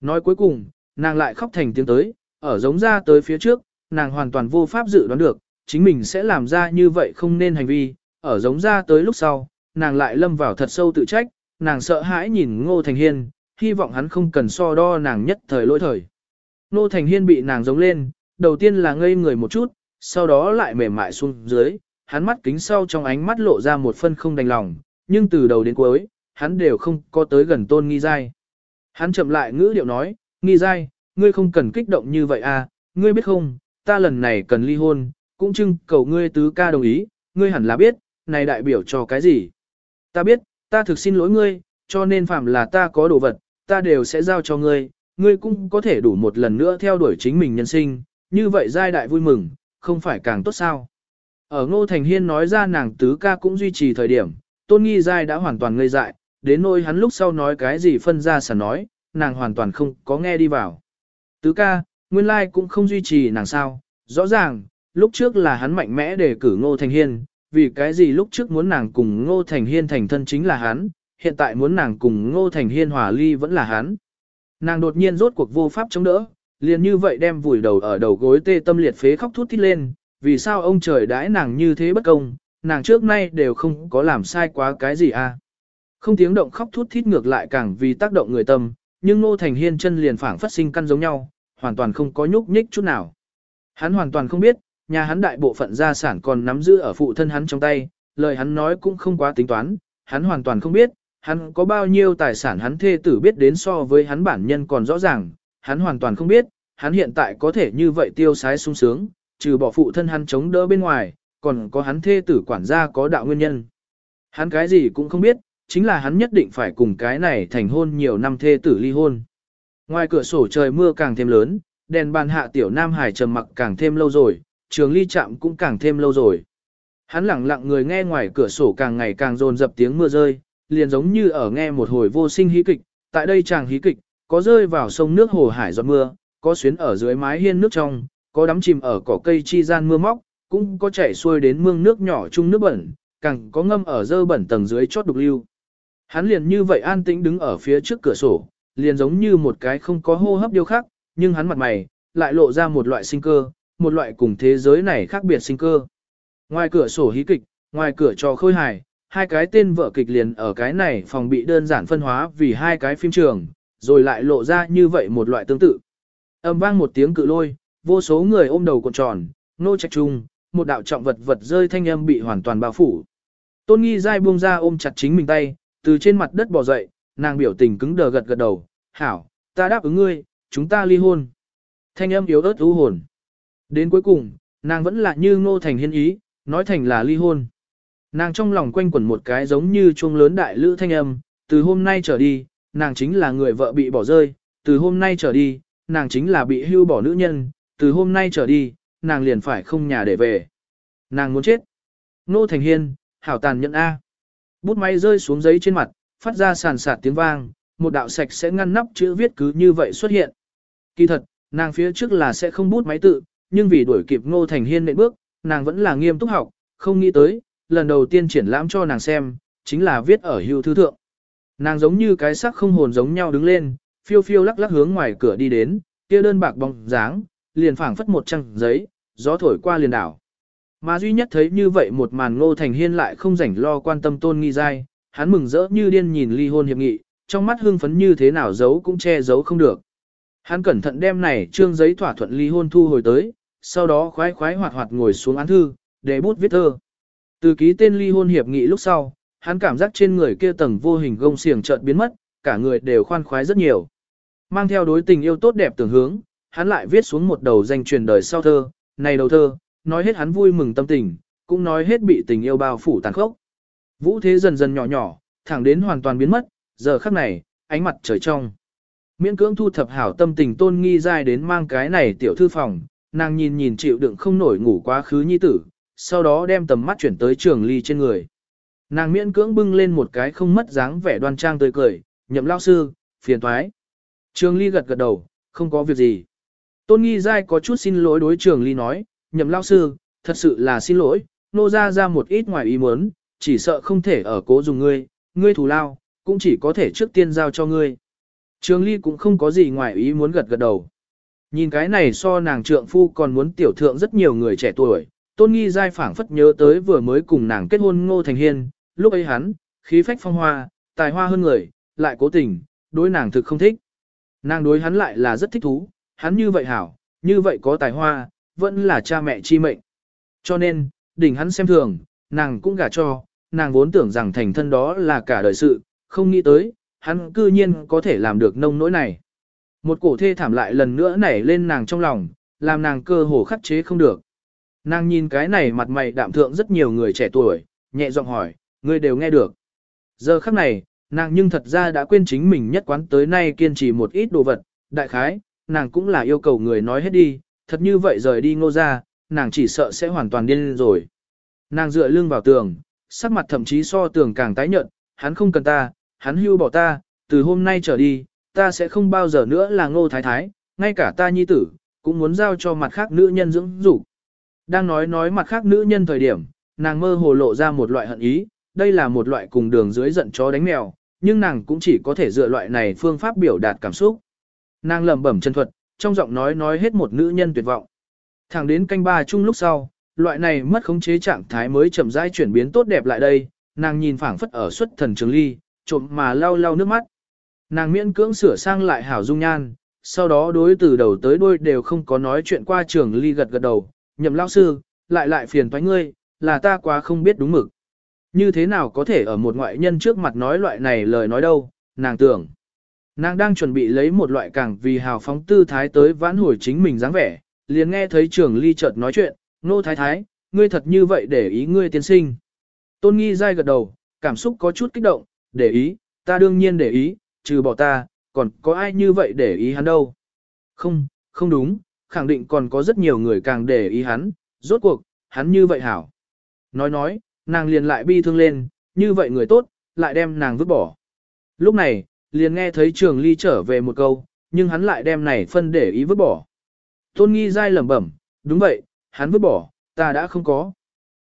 Nói cuối cùng, nàng lại khóc thành tiếng tới, ở giống ra tới phía trước, nàng hoàn toàn vô pháp dự đoán được, chính mình sẽ làm ra như vậy không nên hành vi, ở giống ra tới lúc sau, nàng lại lâm vào thật sâu tự trách, nàng sợ hãi nhìn Ngô Thành Hiên, hy vọng hắn không cần so đo nàng nhất thời lỗi thời. Ngô Thành Hiên bị nàng giống lên, đầu tiên là ngây người một chút, sau đó lại mềm mại xuống dưới, hắn mắt kính sau trong ánh mắt lộ ra một phân không đành lòng, nhưng từ đầu đến cuối, hắn đều không có tới gần tôn nghi dai. Hắn chậm lại ngữ điệu nói, nghi dai, ngươi không cần kích động như vậy à, ngươi biết không, ta lần này cần ly hôn, cũng chưng cầu ngươi tứ ca đồng ý, ngươi hẳn là biết, này đại biểu cho cái gì. Ta biết, ta thực xin lỗi ngươi, cho nên phạm là ta có đồ vật, ta đều sẽ giao cho ngươi, ngươi cũng có thể đủ một lần nữa theo đuổi chính mình nhân sinh, như vậy giai đại vui mừng, không phải càng tốt sao. Ở Ngô Thành Hiên nói ra nàng tứ ca cũng duy trì thời điểm, tôn nghi giai đã hoàn toàn ngây dại, đến nỗi hắn lúc sau nói cái gì phân ra sản nói, nàng hoàn toàn không có nghe đi vào. Tứ ca, nguyên lai cũng không duy trì nàng sao, rõ ràng, lúc trước là hắn mạnh mẽ để cử Ngô Thành Hiên, vì cái gì lúc trước muốn nàng cùng Ngô Thành Hiên thành thân chính là hắn, hiện tại muốn nàng cùng Ngô Thành Hiên hòa ly vẫn là hắn. Nàng đột nhiên rốt cuộc vô pháp chống đỡ, liền như vậy đem vùi đầu ở đầu gối tê tâm liệt phế khóc thút thít lên, vì sao ông trời đãi nàng như thế bất công, nàng trước nay đều không có làm sai quá cái gì à. Không tiếng động khóc thút thít ngược lại càng vì tác động người tâm, nhưng Ngô Thành Hiên chân liền phảng phát sinh căn giống nhau, hoàn toàn không có nhúc nhích chút nào. Hắn hoàn toàn không biết, nhà hắn đại bộ phận gia sản còn nắm giữ ở phụ thân hắn trong tay, lời hắn nói cũng không quá tính toán, hắn hoàn toàn không biết, hắn có bao nhiêu tài sản hắn thê tử biết đến so với hắn bản nhân còn rõ ràng, hắn hoàn toàn không biết, hắn hiện tại có thể như vậy tiêu sái sung sướng, trừ bỏ phụ thân hắn chống đỡ bên ngoài, còn có hắn thê tử quản gia có đạo nguyên nhân. Hắn cái gì cũng không biết, chính là hắn nhất định phải cùng cái này thành hôn nhiều năm thê tử ly hôn. Ngoài cửa sổ trời mưa càng thêm lớn, đèn bàn hạ tiểu Nam Hải trầm mặc càng thêm lâu rồi, trường ly chạm cũng càng thêm lâu rồi. Hắn lặng lặng người nghe ngoài cửa sổ càng ngày càng dồn dập tiếng mưa rơi, liền giống như ở nghe một hồi vô sinh hí kịch, tại đây chàng hí kịch, có rơi vào sông nước hồ hải giọt mưa, có xuyến ở dưới mái hiên nước trong, có đắm chìm ở cỏ cây chi gian mưa móc, cũng có chảy xuôi đến mương nước nhỏ chung nước bẩn, càng có ngâm ở dơ bẩn tầng dưới chót đục lưu. Hắn liền như vậy an tĩnh đứng ở phía trước cửa sổ, liền giống như một cái không có hô hấp điêu khắc, nhưng hắn mặt mày, lại lộ ra một loại sinh cơ, một loại cùng thế giới này khác biệt sinh cơ. Ngoài cửa sổ hí kịch, ngoài cửa trò khôi hài, hai cái tên vợ kịch liền ở cái này phòng bị đơn giản phân hóa vì hai cái phim trường, rồi lại lộ ra như vậy một loại tương tự. Âm vang một tiếng cự lôi, vô số người ôm đầu cuộn tròn, nô trạch trung, một đạo trọng vật vật rơi thanh âm bị hoàn toàn bao phủ. Tôn nghi dai buông ra ôm chặt chính mình tay, từ trên mặt đất bò dậy, nàng biểu tình cứng đờ gật gật đầu, hảo, ta đáp ứng ngươi, chúng ta ly hôn. Thanh âm yếu ớt u hồn. Đến cuối cùng, nàng vẫn là như ngô thành hiên ý, nói thành là ly hôn. Nàng trong lòng quanh quẩn một cái giống như chuông lớn đại lữ thanh âm, từ hôm nay trở đi, nàng chính là người vợ bị bỏ rơi, từ hôm nay trở đi, nàng chính là bị hưu bỏ nữ nhân, từ hôm nay trở đi, nàng liền phải không nhà để về. Nàng muốn chết. Nô Thành Hiên, hảo tàn nhẫn A. Bút máy rơi xuống giấy trên mặt, phát ra sàn sạt tiếng vang, một đạo sạch sẽ ngăn nắp chữ viết cứ như vậy xuất hiện. Kỳ thật, nàng phía trước là sẽ không bút máy tự, nhưng vì đuổi kịp Ngô Thành Hiên nệm bước, nàng vẫn là nghiêm túc học, không nghĩ tới, lần đầu tiên triển lãm cho nàng xem, chính là viết ở hưu thư thượng. Nàng giống như cái sắc không hồn giống nhau đứng lên, phiêu phiêu lắc lắc hướng ngoài cửa đi đến, kia đơn bạc bóng dáng, liền phảng phất một trang giấy, gió thổi qua liền đảo. Mà duy nhất thấy như vậy một màn Ngô Thành Hiên lại không rảnh lo quan tâm tôn nghi dai, hắn mừng rỡ như điên nhìn ly hôn hiệp nghị, trong mắt hưng phấn như thế nào giấu cũng che giấu không được. Hắn cẩn thận đem này trương giấy thỏa thuận ly hôn thu hồi tới, sau đó khoái khoái hoạt hoạt ngồi xuống án thư, để bút viết thơ. Từ ký tên ly hôn hiệp nghị lúc sau, hắn cảm giác trên người kia tầng vô hình gông xiềng chợt biến mất, cả người đều khoan khoái rất nhiều. Mang theo đối tình yêu tốt đẹp tưởng hướng, hắn lại viết xuống một đầu danh truyền đời sau thơ, này đầu thơ, nói hết hắn vui mừng tâm tình, cũng nói hết bị tình yêu bao phủ tàn khốc. Vũ thế dần dần nhỏ nhỏ, thẳng đến hoàn toàn biến mất, giờ khắc này, ánh mặt trời trong. Miễn cưỡng thu thập hảo tâm tình tôn nghi dai đến mang cái này tiểu thư phòng, nàng nhìn nhìn chịu đựng không nổi ngủ quá khứ nhi tử, sau đó đem tầm mắt chuyển tới trường ly trên người. Nàng miễn cưỡng bưng lên một cái không mất dáng vẻ đoan trang tươi cười, nhậm lao sư, phiền thoái. Trường ly gật gật đầu, không có việc gì. Tôn nghi dai có chút xin lỗi đối trường ly nói, nhậm lao sư, thật sự là xin lỗi, nô ra ra một ít ngoài ý muốn, chỉ sợ không thể ở cố dùng ngươi, ngươi thù lao, cũng chỉ có thể trước tiên giao cho ngươi. Trường ly cũng không có gì ngoài ý muốn gật gật đầu. Nhìn cái này so nàng trượng phu còn muốn tiểu thượng rất nhiều người trẻ tuổi, tôn nghi dai phảng phất nhớ tới vừa mới cùng nàng kết hôn ngô thành hiên, lúc ấy hắn, khí phách phong hoa, tài hoa hơn người, lại cố tình, đối nàng thực không thích. Nàng đối hắn lại là rất thích thú, hắn như vậy hảo, như vậy có tài hoa, vẫn là cha mẹ chi mệnh. Cho nên, đỉnh hắn xem thường, nàng cũng gả cho, nàng vốn tưởng rằng thành thân đó là cả đời sự, không nghĩ tới, hắn cư nhiên có thể làm được nông nỗi này. Một cổ thê thảm lại lần nữa nảy lên nàng trong lòng, làm nàng cơ hồ khắc chế không được. Nàng nhìn cái này mặt mày đạm thượng rất nhiều người trẻ tuổi, nhẹ giọng hỏi, ngươi đều nghe được. Giờ khắc này, nàng nhưng thật ra đã quên chính mình nhất quán tới nay kiên trì một ít đồ vật, đại khái, nàng cũng là yêu cầu người nói hết đi, thật như vậy rời đi ngô ra, nàng chỉ sợ sẽ hoàn toàn điên rồi. Nàng dựa lưng vào tường, sắc mặt thậm chí so tường càng tái nhợt, hắn không cần ta, hắn hưu bỏ ta, từ hôm nay trở đi, ta sẽ không bao giờ nữa là ngô thái thái, ngay cả ta nhi tử, cũng muốn giao cho mặt khác nữ nhân dưỡng dục. Đang nói nói mặt khác nữ nhân thời điểm, nàng mơ hồ lộ ra một loại hận ý, đây là một loại cùng đường dưới giận chó đánh mèo, nhưng nàng cũng chỉ có thể dựa loại này phương pháp biểu đạt cảm xúc. Nàng lẩm bẩm chân thuật, trong giọng nói nói hết một nữ nhân tuyệt vọng. Thẳng đến canh ba chung lúc sau, loại này mất khống chế trạng thái mới chậm rãi chuyển biến tốt đẹp lại đây, nàng nhìn phảng phất ở xuất thần trường ly, trộm mà lau lau nước mắt. Nàng miễn cưỡng sửa sang lại hảo dung nhan, sau đó đối từ đầu tới đuôi đều không có nói chuyện qua trường ly gật gật đầu, nhậm lao sư, lại lại phiền toái ngươi, là ta quá không biết đúng mực. Như thế nào có thể ở một ngoại nhân trước mặt nói loại này lời nói đâu, nàng tưởng. Nàng đang chuẩn bị lấy một loại càng vì hào phóng tư thái tới vãn hồi chính mình dáng vẻ, liền nghe thấy trường ly chợt nói chuyện, nô thái thái, ngươi thật như vậy để ý ngươi tiên sinh. Tôn nghi dai gật đầu, cảm xúc có chút kích động, để ý, ta đương nhiên để ý, trừ bỏ ta, còn có ai như vậy để ý hắn đâu. Không, không đúng, khẳng định còn có rất nhiều người càng để ý hắn, rốt cuộc, hắn như vậy hảo. Nói nói, nàng liền lại bi thương lên, như vậy người tốt, lại đem nàng vứt bỏ. Lúc này, liền nghe thấy trường ly trở về một câu, nhưng hắn lại đem này phân để ý vứt bỏ. Tôn nghi dai lẩm bẩm, đúng vậy, hắn vứt bỏ, ta đã không có.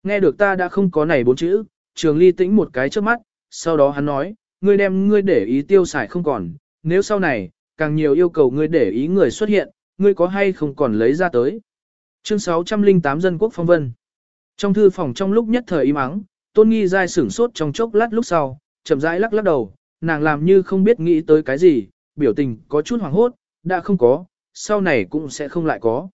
Nghe được ta đã không có này bốn chữ, trường ly tĩnh một cái trước mắt, sau đó hắn nói, ngươi đem ngươi để ý tiêu xài không còn, nếu sau này, càng nhiều yêu cầu ngươi để ý người xuất hiện, ngươi có hay không còn lấy ra tới. Chương 608 Dân Quốc Phong Vân Trong thư phòng trong lúc nhất thời im ắng, Tôn Nghi dai sửng sốt trong chốc lát lúc sau, chậm rãi lắc lắc đầu, nàng làm như không biết nghĩ tới cái gì, biểu tình có chút hoảng hốt, đã không có, sau này cũng sẽ không lại có.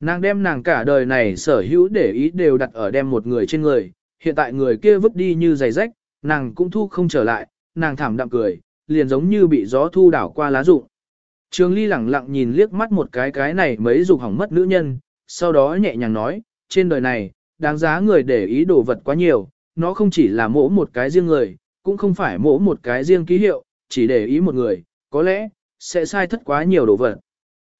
Nàng đem nàng cả đời này sở hữu để ý đều đặt ở đem một người trên người, hiện tại người kia vứt đi như giày rách, nàng cũng thu không trở lại, nàng thảm đạm cười, liền giống như bị gió thu đảo qua lá rụng. Trường Ly lẳng lặng nhìn liếc mắt một cái cái này mấy dục hỏng mất nữ nhân, sau đó nhẹ nhàng nói, trên đời này, đáng giá người để ý đồ vật quá nhiều, nó không chỉ là mỗ một cái riêng người, cũng không phải mỗ một cái riêng ký hiệu, chỉ để ý một người, có lẽ, sẽ sai thất quá nhiều đồ vật.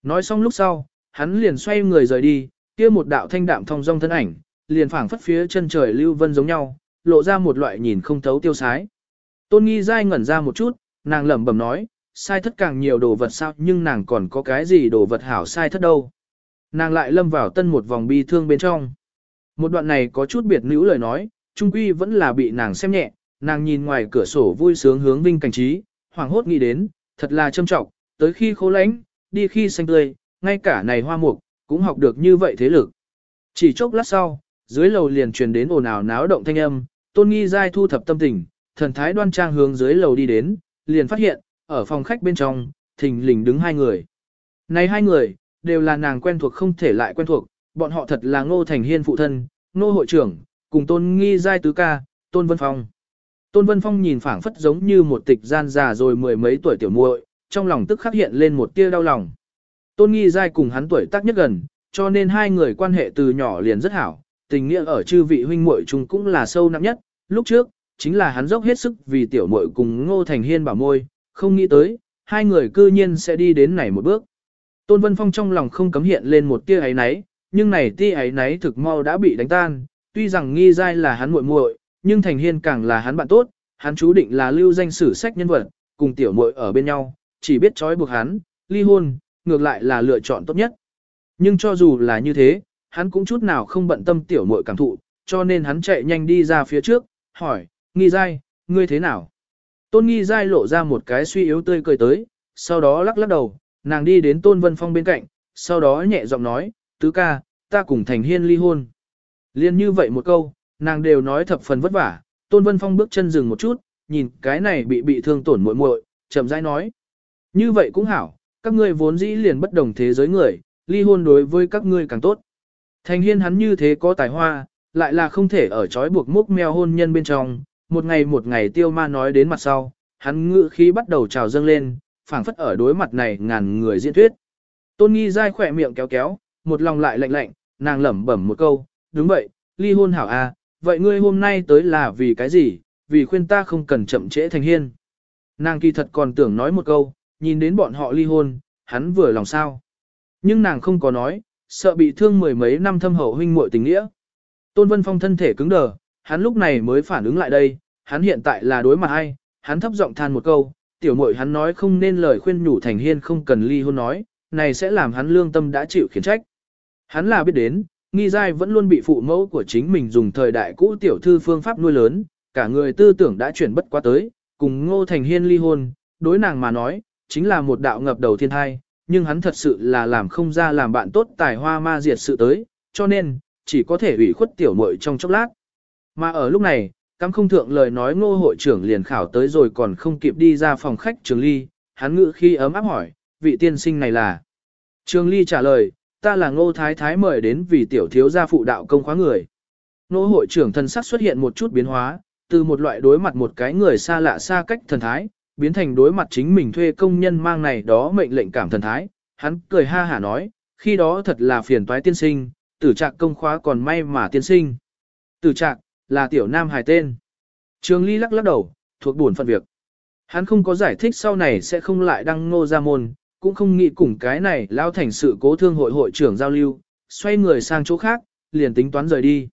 Nói xong lúc sau, hắn liền xoay người rời đi, kia một đạo thanh đạm thông dong thân ảnh, liền phảng phất phía chân trời lưu vân giống nhau, lộ ra một loại nhìn không thấu tiêu sái. Tôn nghi dai ngẩn ra một chút, nàng lẩm bẩm nói, sai thất càng nhiều đồ vật sao nhưng nàng còn có cái gì đồ vật hảo sai thất đâu. Nàng lại lâm vào tân một vòng bi thương bên trong. Một đoạn này có chút biệt nữ lời nói, trung quy vẫn là bị nàng xem nhẹ, nàng nhìn ngoài cửa sổ vui sướng hướng vinh cảnh trí, hoàng hốt nghĩ đến, thật là trâm trọng, tới khi khô lánh, đi khi xanh tươi, ngay cả này hoa mục, cũng học được như vậy thế lực. Chỉ chốc lát sau, dưới lầu liền truyền đến ồn ào náo động thanh âm, tôn nghi giai thu thập tâm tình, thần thái đoan trang hướng dưới lầu đi đến, liền phát hiện, ở phòng khách bên trong, thình lình đứng hai người. Này hai người, đều là nàng quen thuộc không thể lại quen thuộc, bọn họ thật là ngô thành hiên phụ thân, ngô hội trưởng, cùng tôn nghi giai tứ ca, tôn vân phong. Tôn vân phong nhìn phảng phất giống như một tịch gian già rồi mười mấy tuổi tiểu muội, trong lòng tức khắc hiện lên một tia đau lòng. Tôn nghi giai cùng hắn tuổi tác nhất gần, cho nên hai người quan hệ từ nhỏ liền rất hảo, tình nghĩa ở chư vị huynh muội chung cũng là sâu nặng nhất, lúc trước, chính là hắn dốc hết sức vì tiểu muội cùng Ngô Thành Hiên bảo môi, không nghĩ tới, hai người cư nhiên sẽ đi đến này một bước. Tôn Vân Phong trong lòng không cấm hiện lên một tia ấy náy, nhưng này tia ấy náy thực mau đã bị đánh tan, tuy rằng nghi dai là hắn muội muội, nhưng Thành Hiên càng là hắn bạn tốt, hắn chú định là lưu danh sử sách nhân vật, cùng tiểu muội ở bên nhau, chỉ biết trói buộc hắn, ly hôn, ngược lại là lựa chọn tốt nhất. Nhưng cho dù là như thế, hắn cũng chút nào không bận tâm tiểu muội cảm thụ, cho nên hắn chạy nhanh đi ra phía trước, hỏi, nghi dai, ngươi thế nào? Tôn nghi dai lộ ra một cái suy yếu tươi cười tới, sau đó lắc lắc đầu, nàng đi đến Tôn Vân Phong bên cạnh, sau đó nhẹ giọng nói, tứ ca, ta cùng thành hiên ly hôn. Liên như vậy một câu, nàng đều nói thập phần vất vả, Tôn Vân Phong bước chân dừng một chút, nhìn cái này bị bị thương tổn muội muội, chậm rãi nói. Như vậy cũng hảo, các ngươi vốn dĩ liền bất đồng thế giới người, ly hôn đối với các ngươi càng tốt. Thành hiên hắn như thế có tài hoa, lại là không thể ở trói buộc múc mèo hôn nhân bên trong, một ngày một ngày tiêu ma nói đến mặt sau, hắn ngự khí bắt đầu trào dâng lên, phảng phất ở đối mặt này ngàn người diễn thuyết. Tôn nghi dai khỏe miệng kéo kéo, một lòng lại lạnh lạnh, nàng lẩm bẩm một câu, đúng vậy, ly hôn hảo à, vậy ngươi hôm nay tới là vì cái gì, vì khuyên ta không cần chậm trễ thành hiên. Nàng kỳ thật còn tưởng nói một câu, nhìn đến bọn họ ly hôn, hắn vừa lòng sao. Nhưng nàng không có nói, sợ bị thương mười mấy năm thâm hậu huynh muội tình nghĩa. Tôn Vân Phong thân thể cứng đờ, hắn lúc này mới phản ứng lại đây, hắn hiện tại là đối mặt ai, hắn thấp giọng than một câu, tiểu muội hắn nói không nên lời khuyên nhủ thành hiên không cần ly hôn nói, này sẽ làm hắn lương tâm đã chịu khiển trách. Hắn là biết đến, nghi giai vẫn luôn bị phụ mẫu của chính mình dùng thời đại cũ tiểu thư phương pháp nuôi lớn, cả người tư tưởng đã chuyển bất quá tới, cùng ngô thành hiên ly hôn, đối nàng mà nói, chính là một đạo ngập đầu thiên thai, nhưng hắn thật sự là làm không ra làm bạn tốt tài hoa ma diệt sự tới, cho nên, chỉ có thể ủy khuất tiểu muội trong chốc lát. Mà ở lúc này, cắm không thượng lời nói ngô hội trưởng liền khảo tới rồi còn không kịp đi ra phòng khách trường ly, hắn ngự khi ấm áp hỏi, vị tiên sinh này là. Trường ly trả lời, ta là ngô thái thái mời đến vì tiểu thiếu gia phụ đạo công khóa người. Ngô hội trưởng thân sắc xuất hiện một chút biến hóa, từ một loại đối mặt một cái người xa lạ xa cách thần thái, biến thành đối mặt chính mình thuê công nhân mang này đó mệnh lệnh cảm thần thái. Hắn cười ha hả nói, khi đó thật là phiền toái tiên sinh, tử trạc công khóa còn may mà tiên sinh. Tử trạc, là tiểu nam hài tên. Trường Ly lắc lắc đầu, thuộc buồn phận việc. Hắn không có giải thích sau này sẽ không lại đăng ngô ra môn, cũng không nghĩ cùng cái này lao thành sự cố thương hội hội trưởng giao lưu, xoay người sang chỗ khác, liền tính toán rời đi.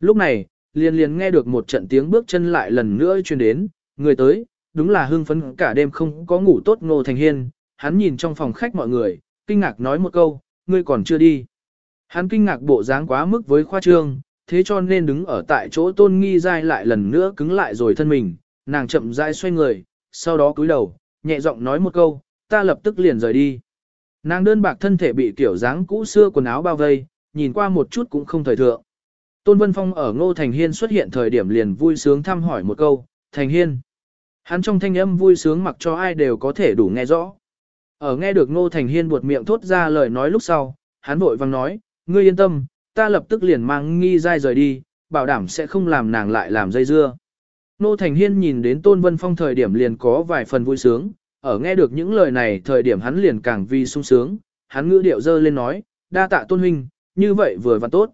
Lúc này, liền liền nghe được một trận tiếng bước chân lại lần nữa truyền đến, người tới, đúng là hưng phấn cả đêm không có ngủ tốt Ngô Thành Hiên, hắn nhìn trong phòng khách mọi người, kinh ngạc nói một câu, ngươi còn chưa đi. Hắn kinh ngạc bộ dáng quá mức với khoa trương, thế cho nên đứng ở tại chỗ tôn nghi dai lại lần nữa cứng lại rồi thân mình, nàng chậm rãi xoay người, sau đó cúi đầu, nhẹ giọng nói một câu, ta lập tức liền rời đi. Nàng đơn bạc thân thể bị kiểu dáng cũ xưa quần áo bao vây, nhìn qua một chút cũng không thời thượng. Tôn Vân Phong ở Ngô Thành Hiên xuất hiện thời điểm liền vui sướng thăm hỏi một câu, Thành Hiên. Hắn trong thanh âm vui sướng mặc cho ai đều có thể đủ nghe rõ. Ở nghe được Ngô Thành Hiên buột miệng thốt ra lời nói lúc sau, hắn vội vang nói, ngươi yên tâm, ta lập tức liền mang nghi dai rời đi, bảo đảm sẽ không làm nàng lại làm dây dưa. Nô Thành Hiên nhìn đến Tôn Vân Phong thời điểm liền có vài phần vui sướng, ở nghe được những lời này thời điểm hắn liền càng vì sung sướng, hắn ngữ điệu dơ lên nói, đa tạ Tôn Huynh, như vậy vừa và tốt.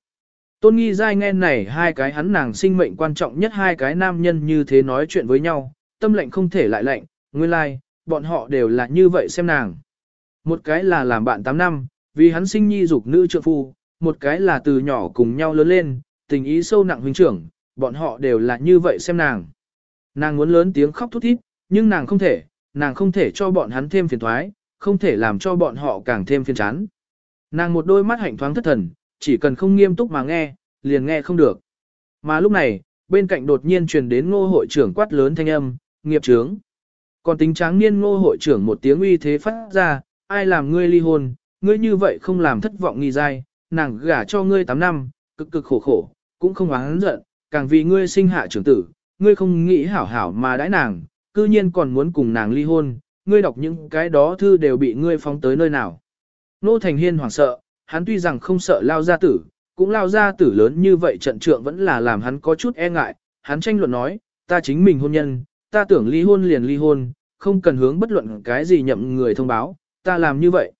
Tôn nghi giai nghe này hai cái hắn nàng sinh mệnh quan trọng nhất hai cái nam nhân như thế nói chuyện với nhau, tâm lệnh không thể lại lệnh, nguyên lai, like, bọn họ đều là như vậy xem nàng. Một cái là làm bạn 8 năm, vì hắn sinh nhi dục nữ trượng phu, một cái là từ nhỏ cùng nhau lớn lên, tình ý sâu nặng huynh trưởng, bọn họ đều là như vậy xem nàng. Nàng muốn lớn tiếng khóc thút thít, nhưng nàng không thể, nàng không thể cho bọn hắn thêm phiền thoái, không thể làm cho bọn họ càng thêm phiền chán. Nàng một đôi mắt hạnh thoáng thất thần, chỉ cần không nghiêm túc mà nghe, liền nghe không được. Mà lúc này, bên cạnh đột nhiên truyền đến ngô hội trưởng quát lớn thanh âm, nghiệp trướng. Còn tính tráng niên ngô hội trưởng một tiếng uy thế phát ra, ai làm ngươi ly hôn, ngươi như vậy không làm thất vọng nghi dai, nàng gả cho ngươi 8 năm, cực cực khổ khổ, cũng không oán giận, càng vì ngươi sinh hạ trưởng tử, ngươi không nghĩ hảo hảo mà đãi nàng, cư nhiên còn muốn cùng nàng ly hôn, ngươi đọc những cái đó thư đều bị ngươi phóng tới nơi nào. Nô Thành Hiên hoảng sợ, hắn tuy rằng không sợ lao gia tử, cũng lao gia tử lớn như vậy trận trượng vẫn là làm hắn có chút e ngại, hắn tranh luận nói, ta chính mình hôn nhân, ta tưởng ly hôn liền ly hôn, không cần hướng bất luận cái gì nhậm người thông báo, ta làm như vậy.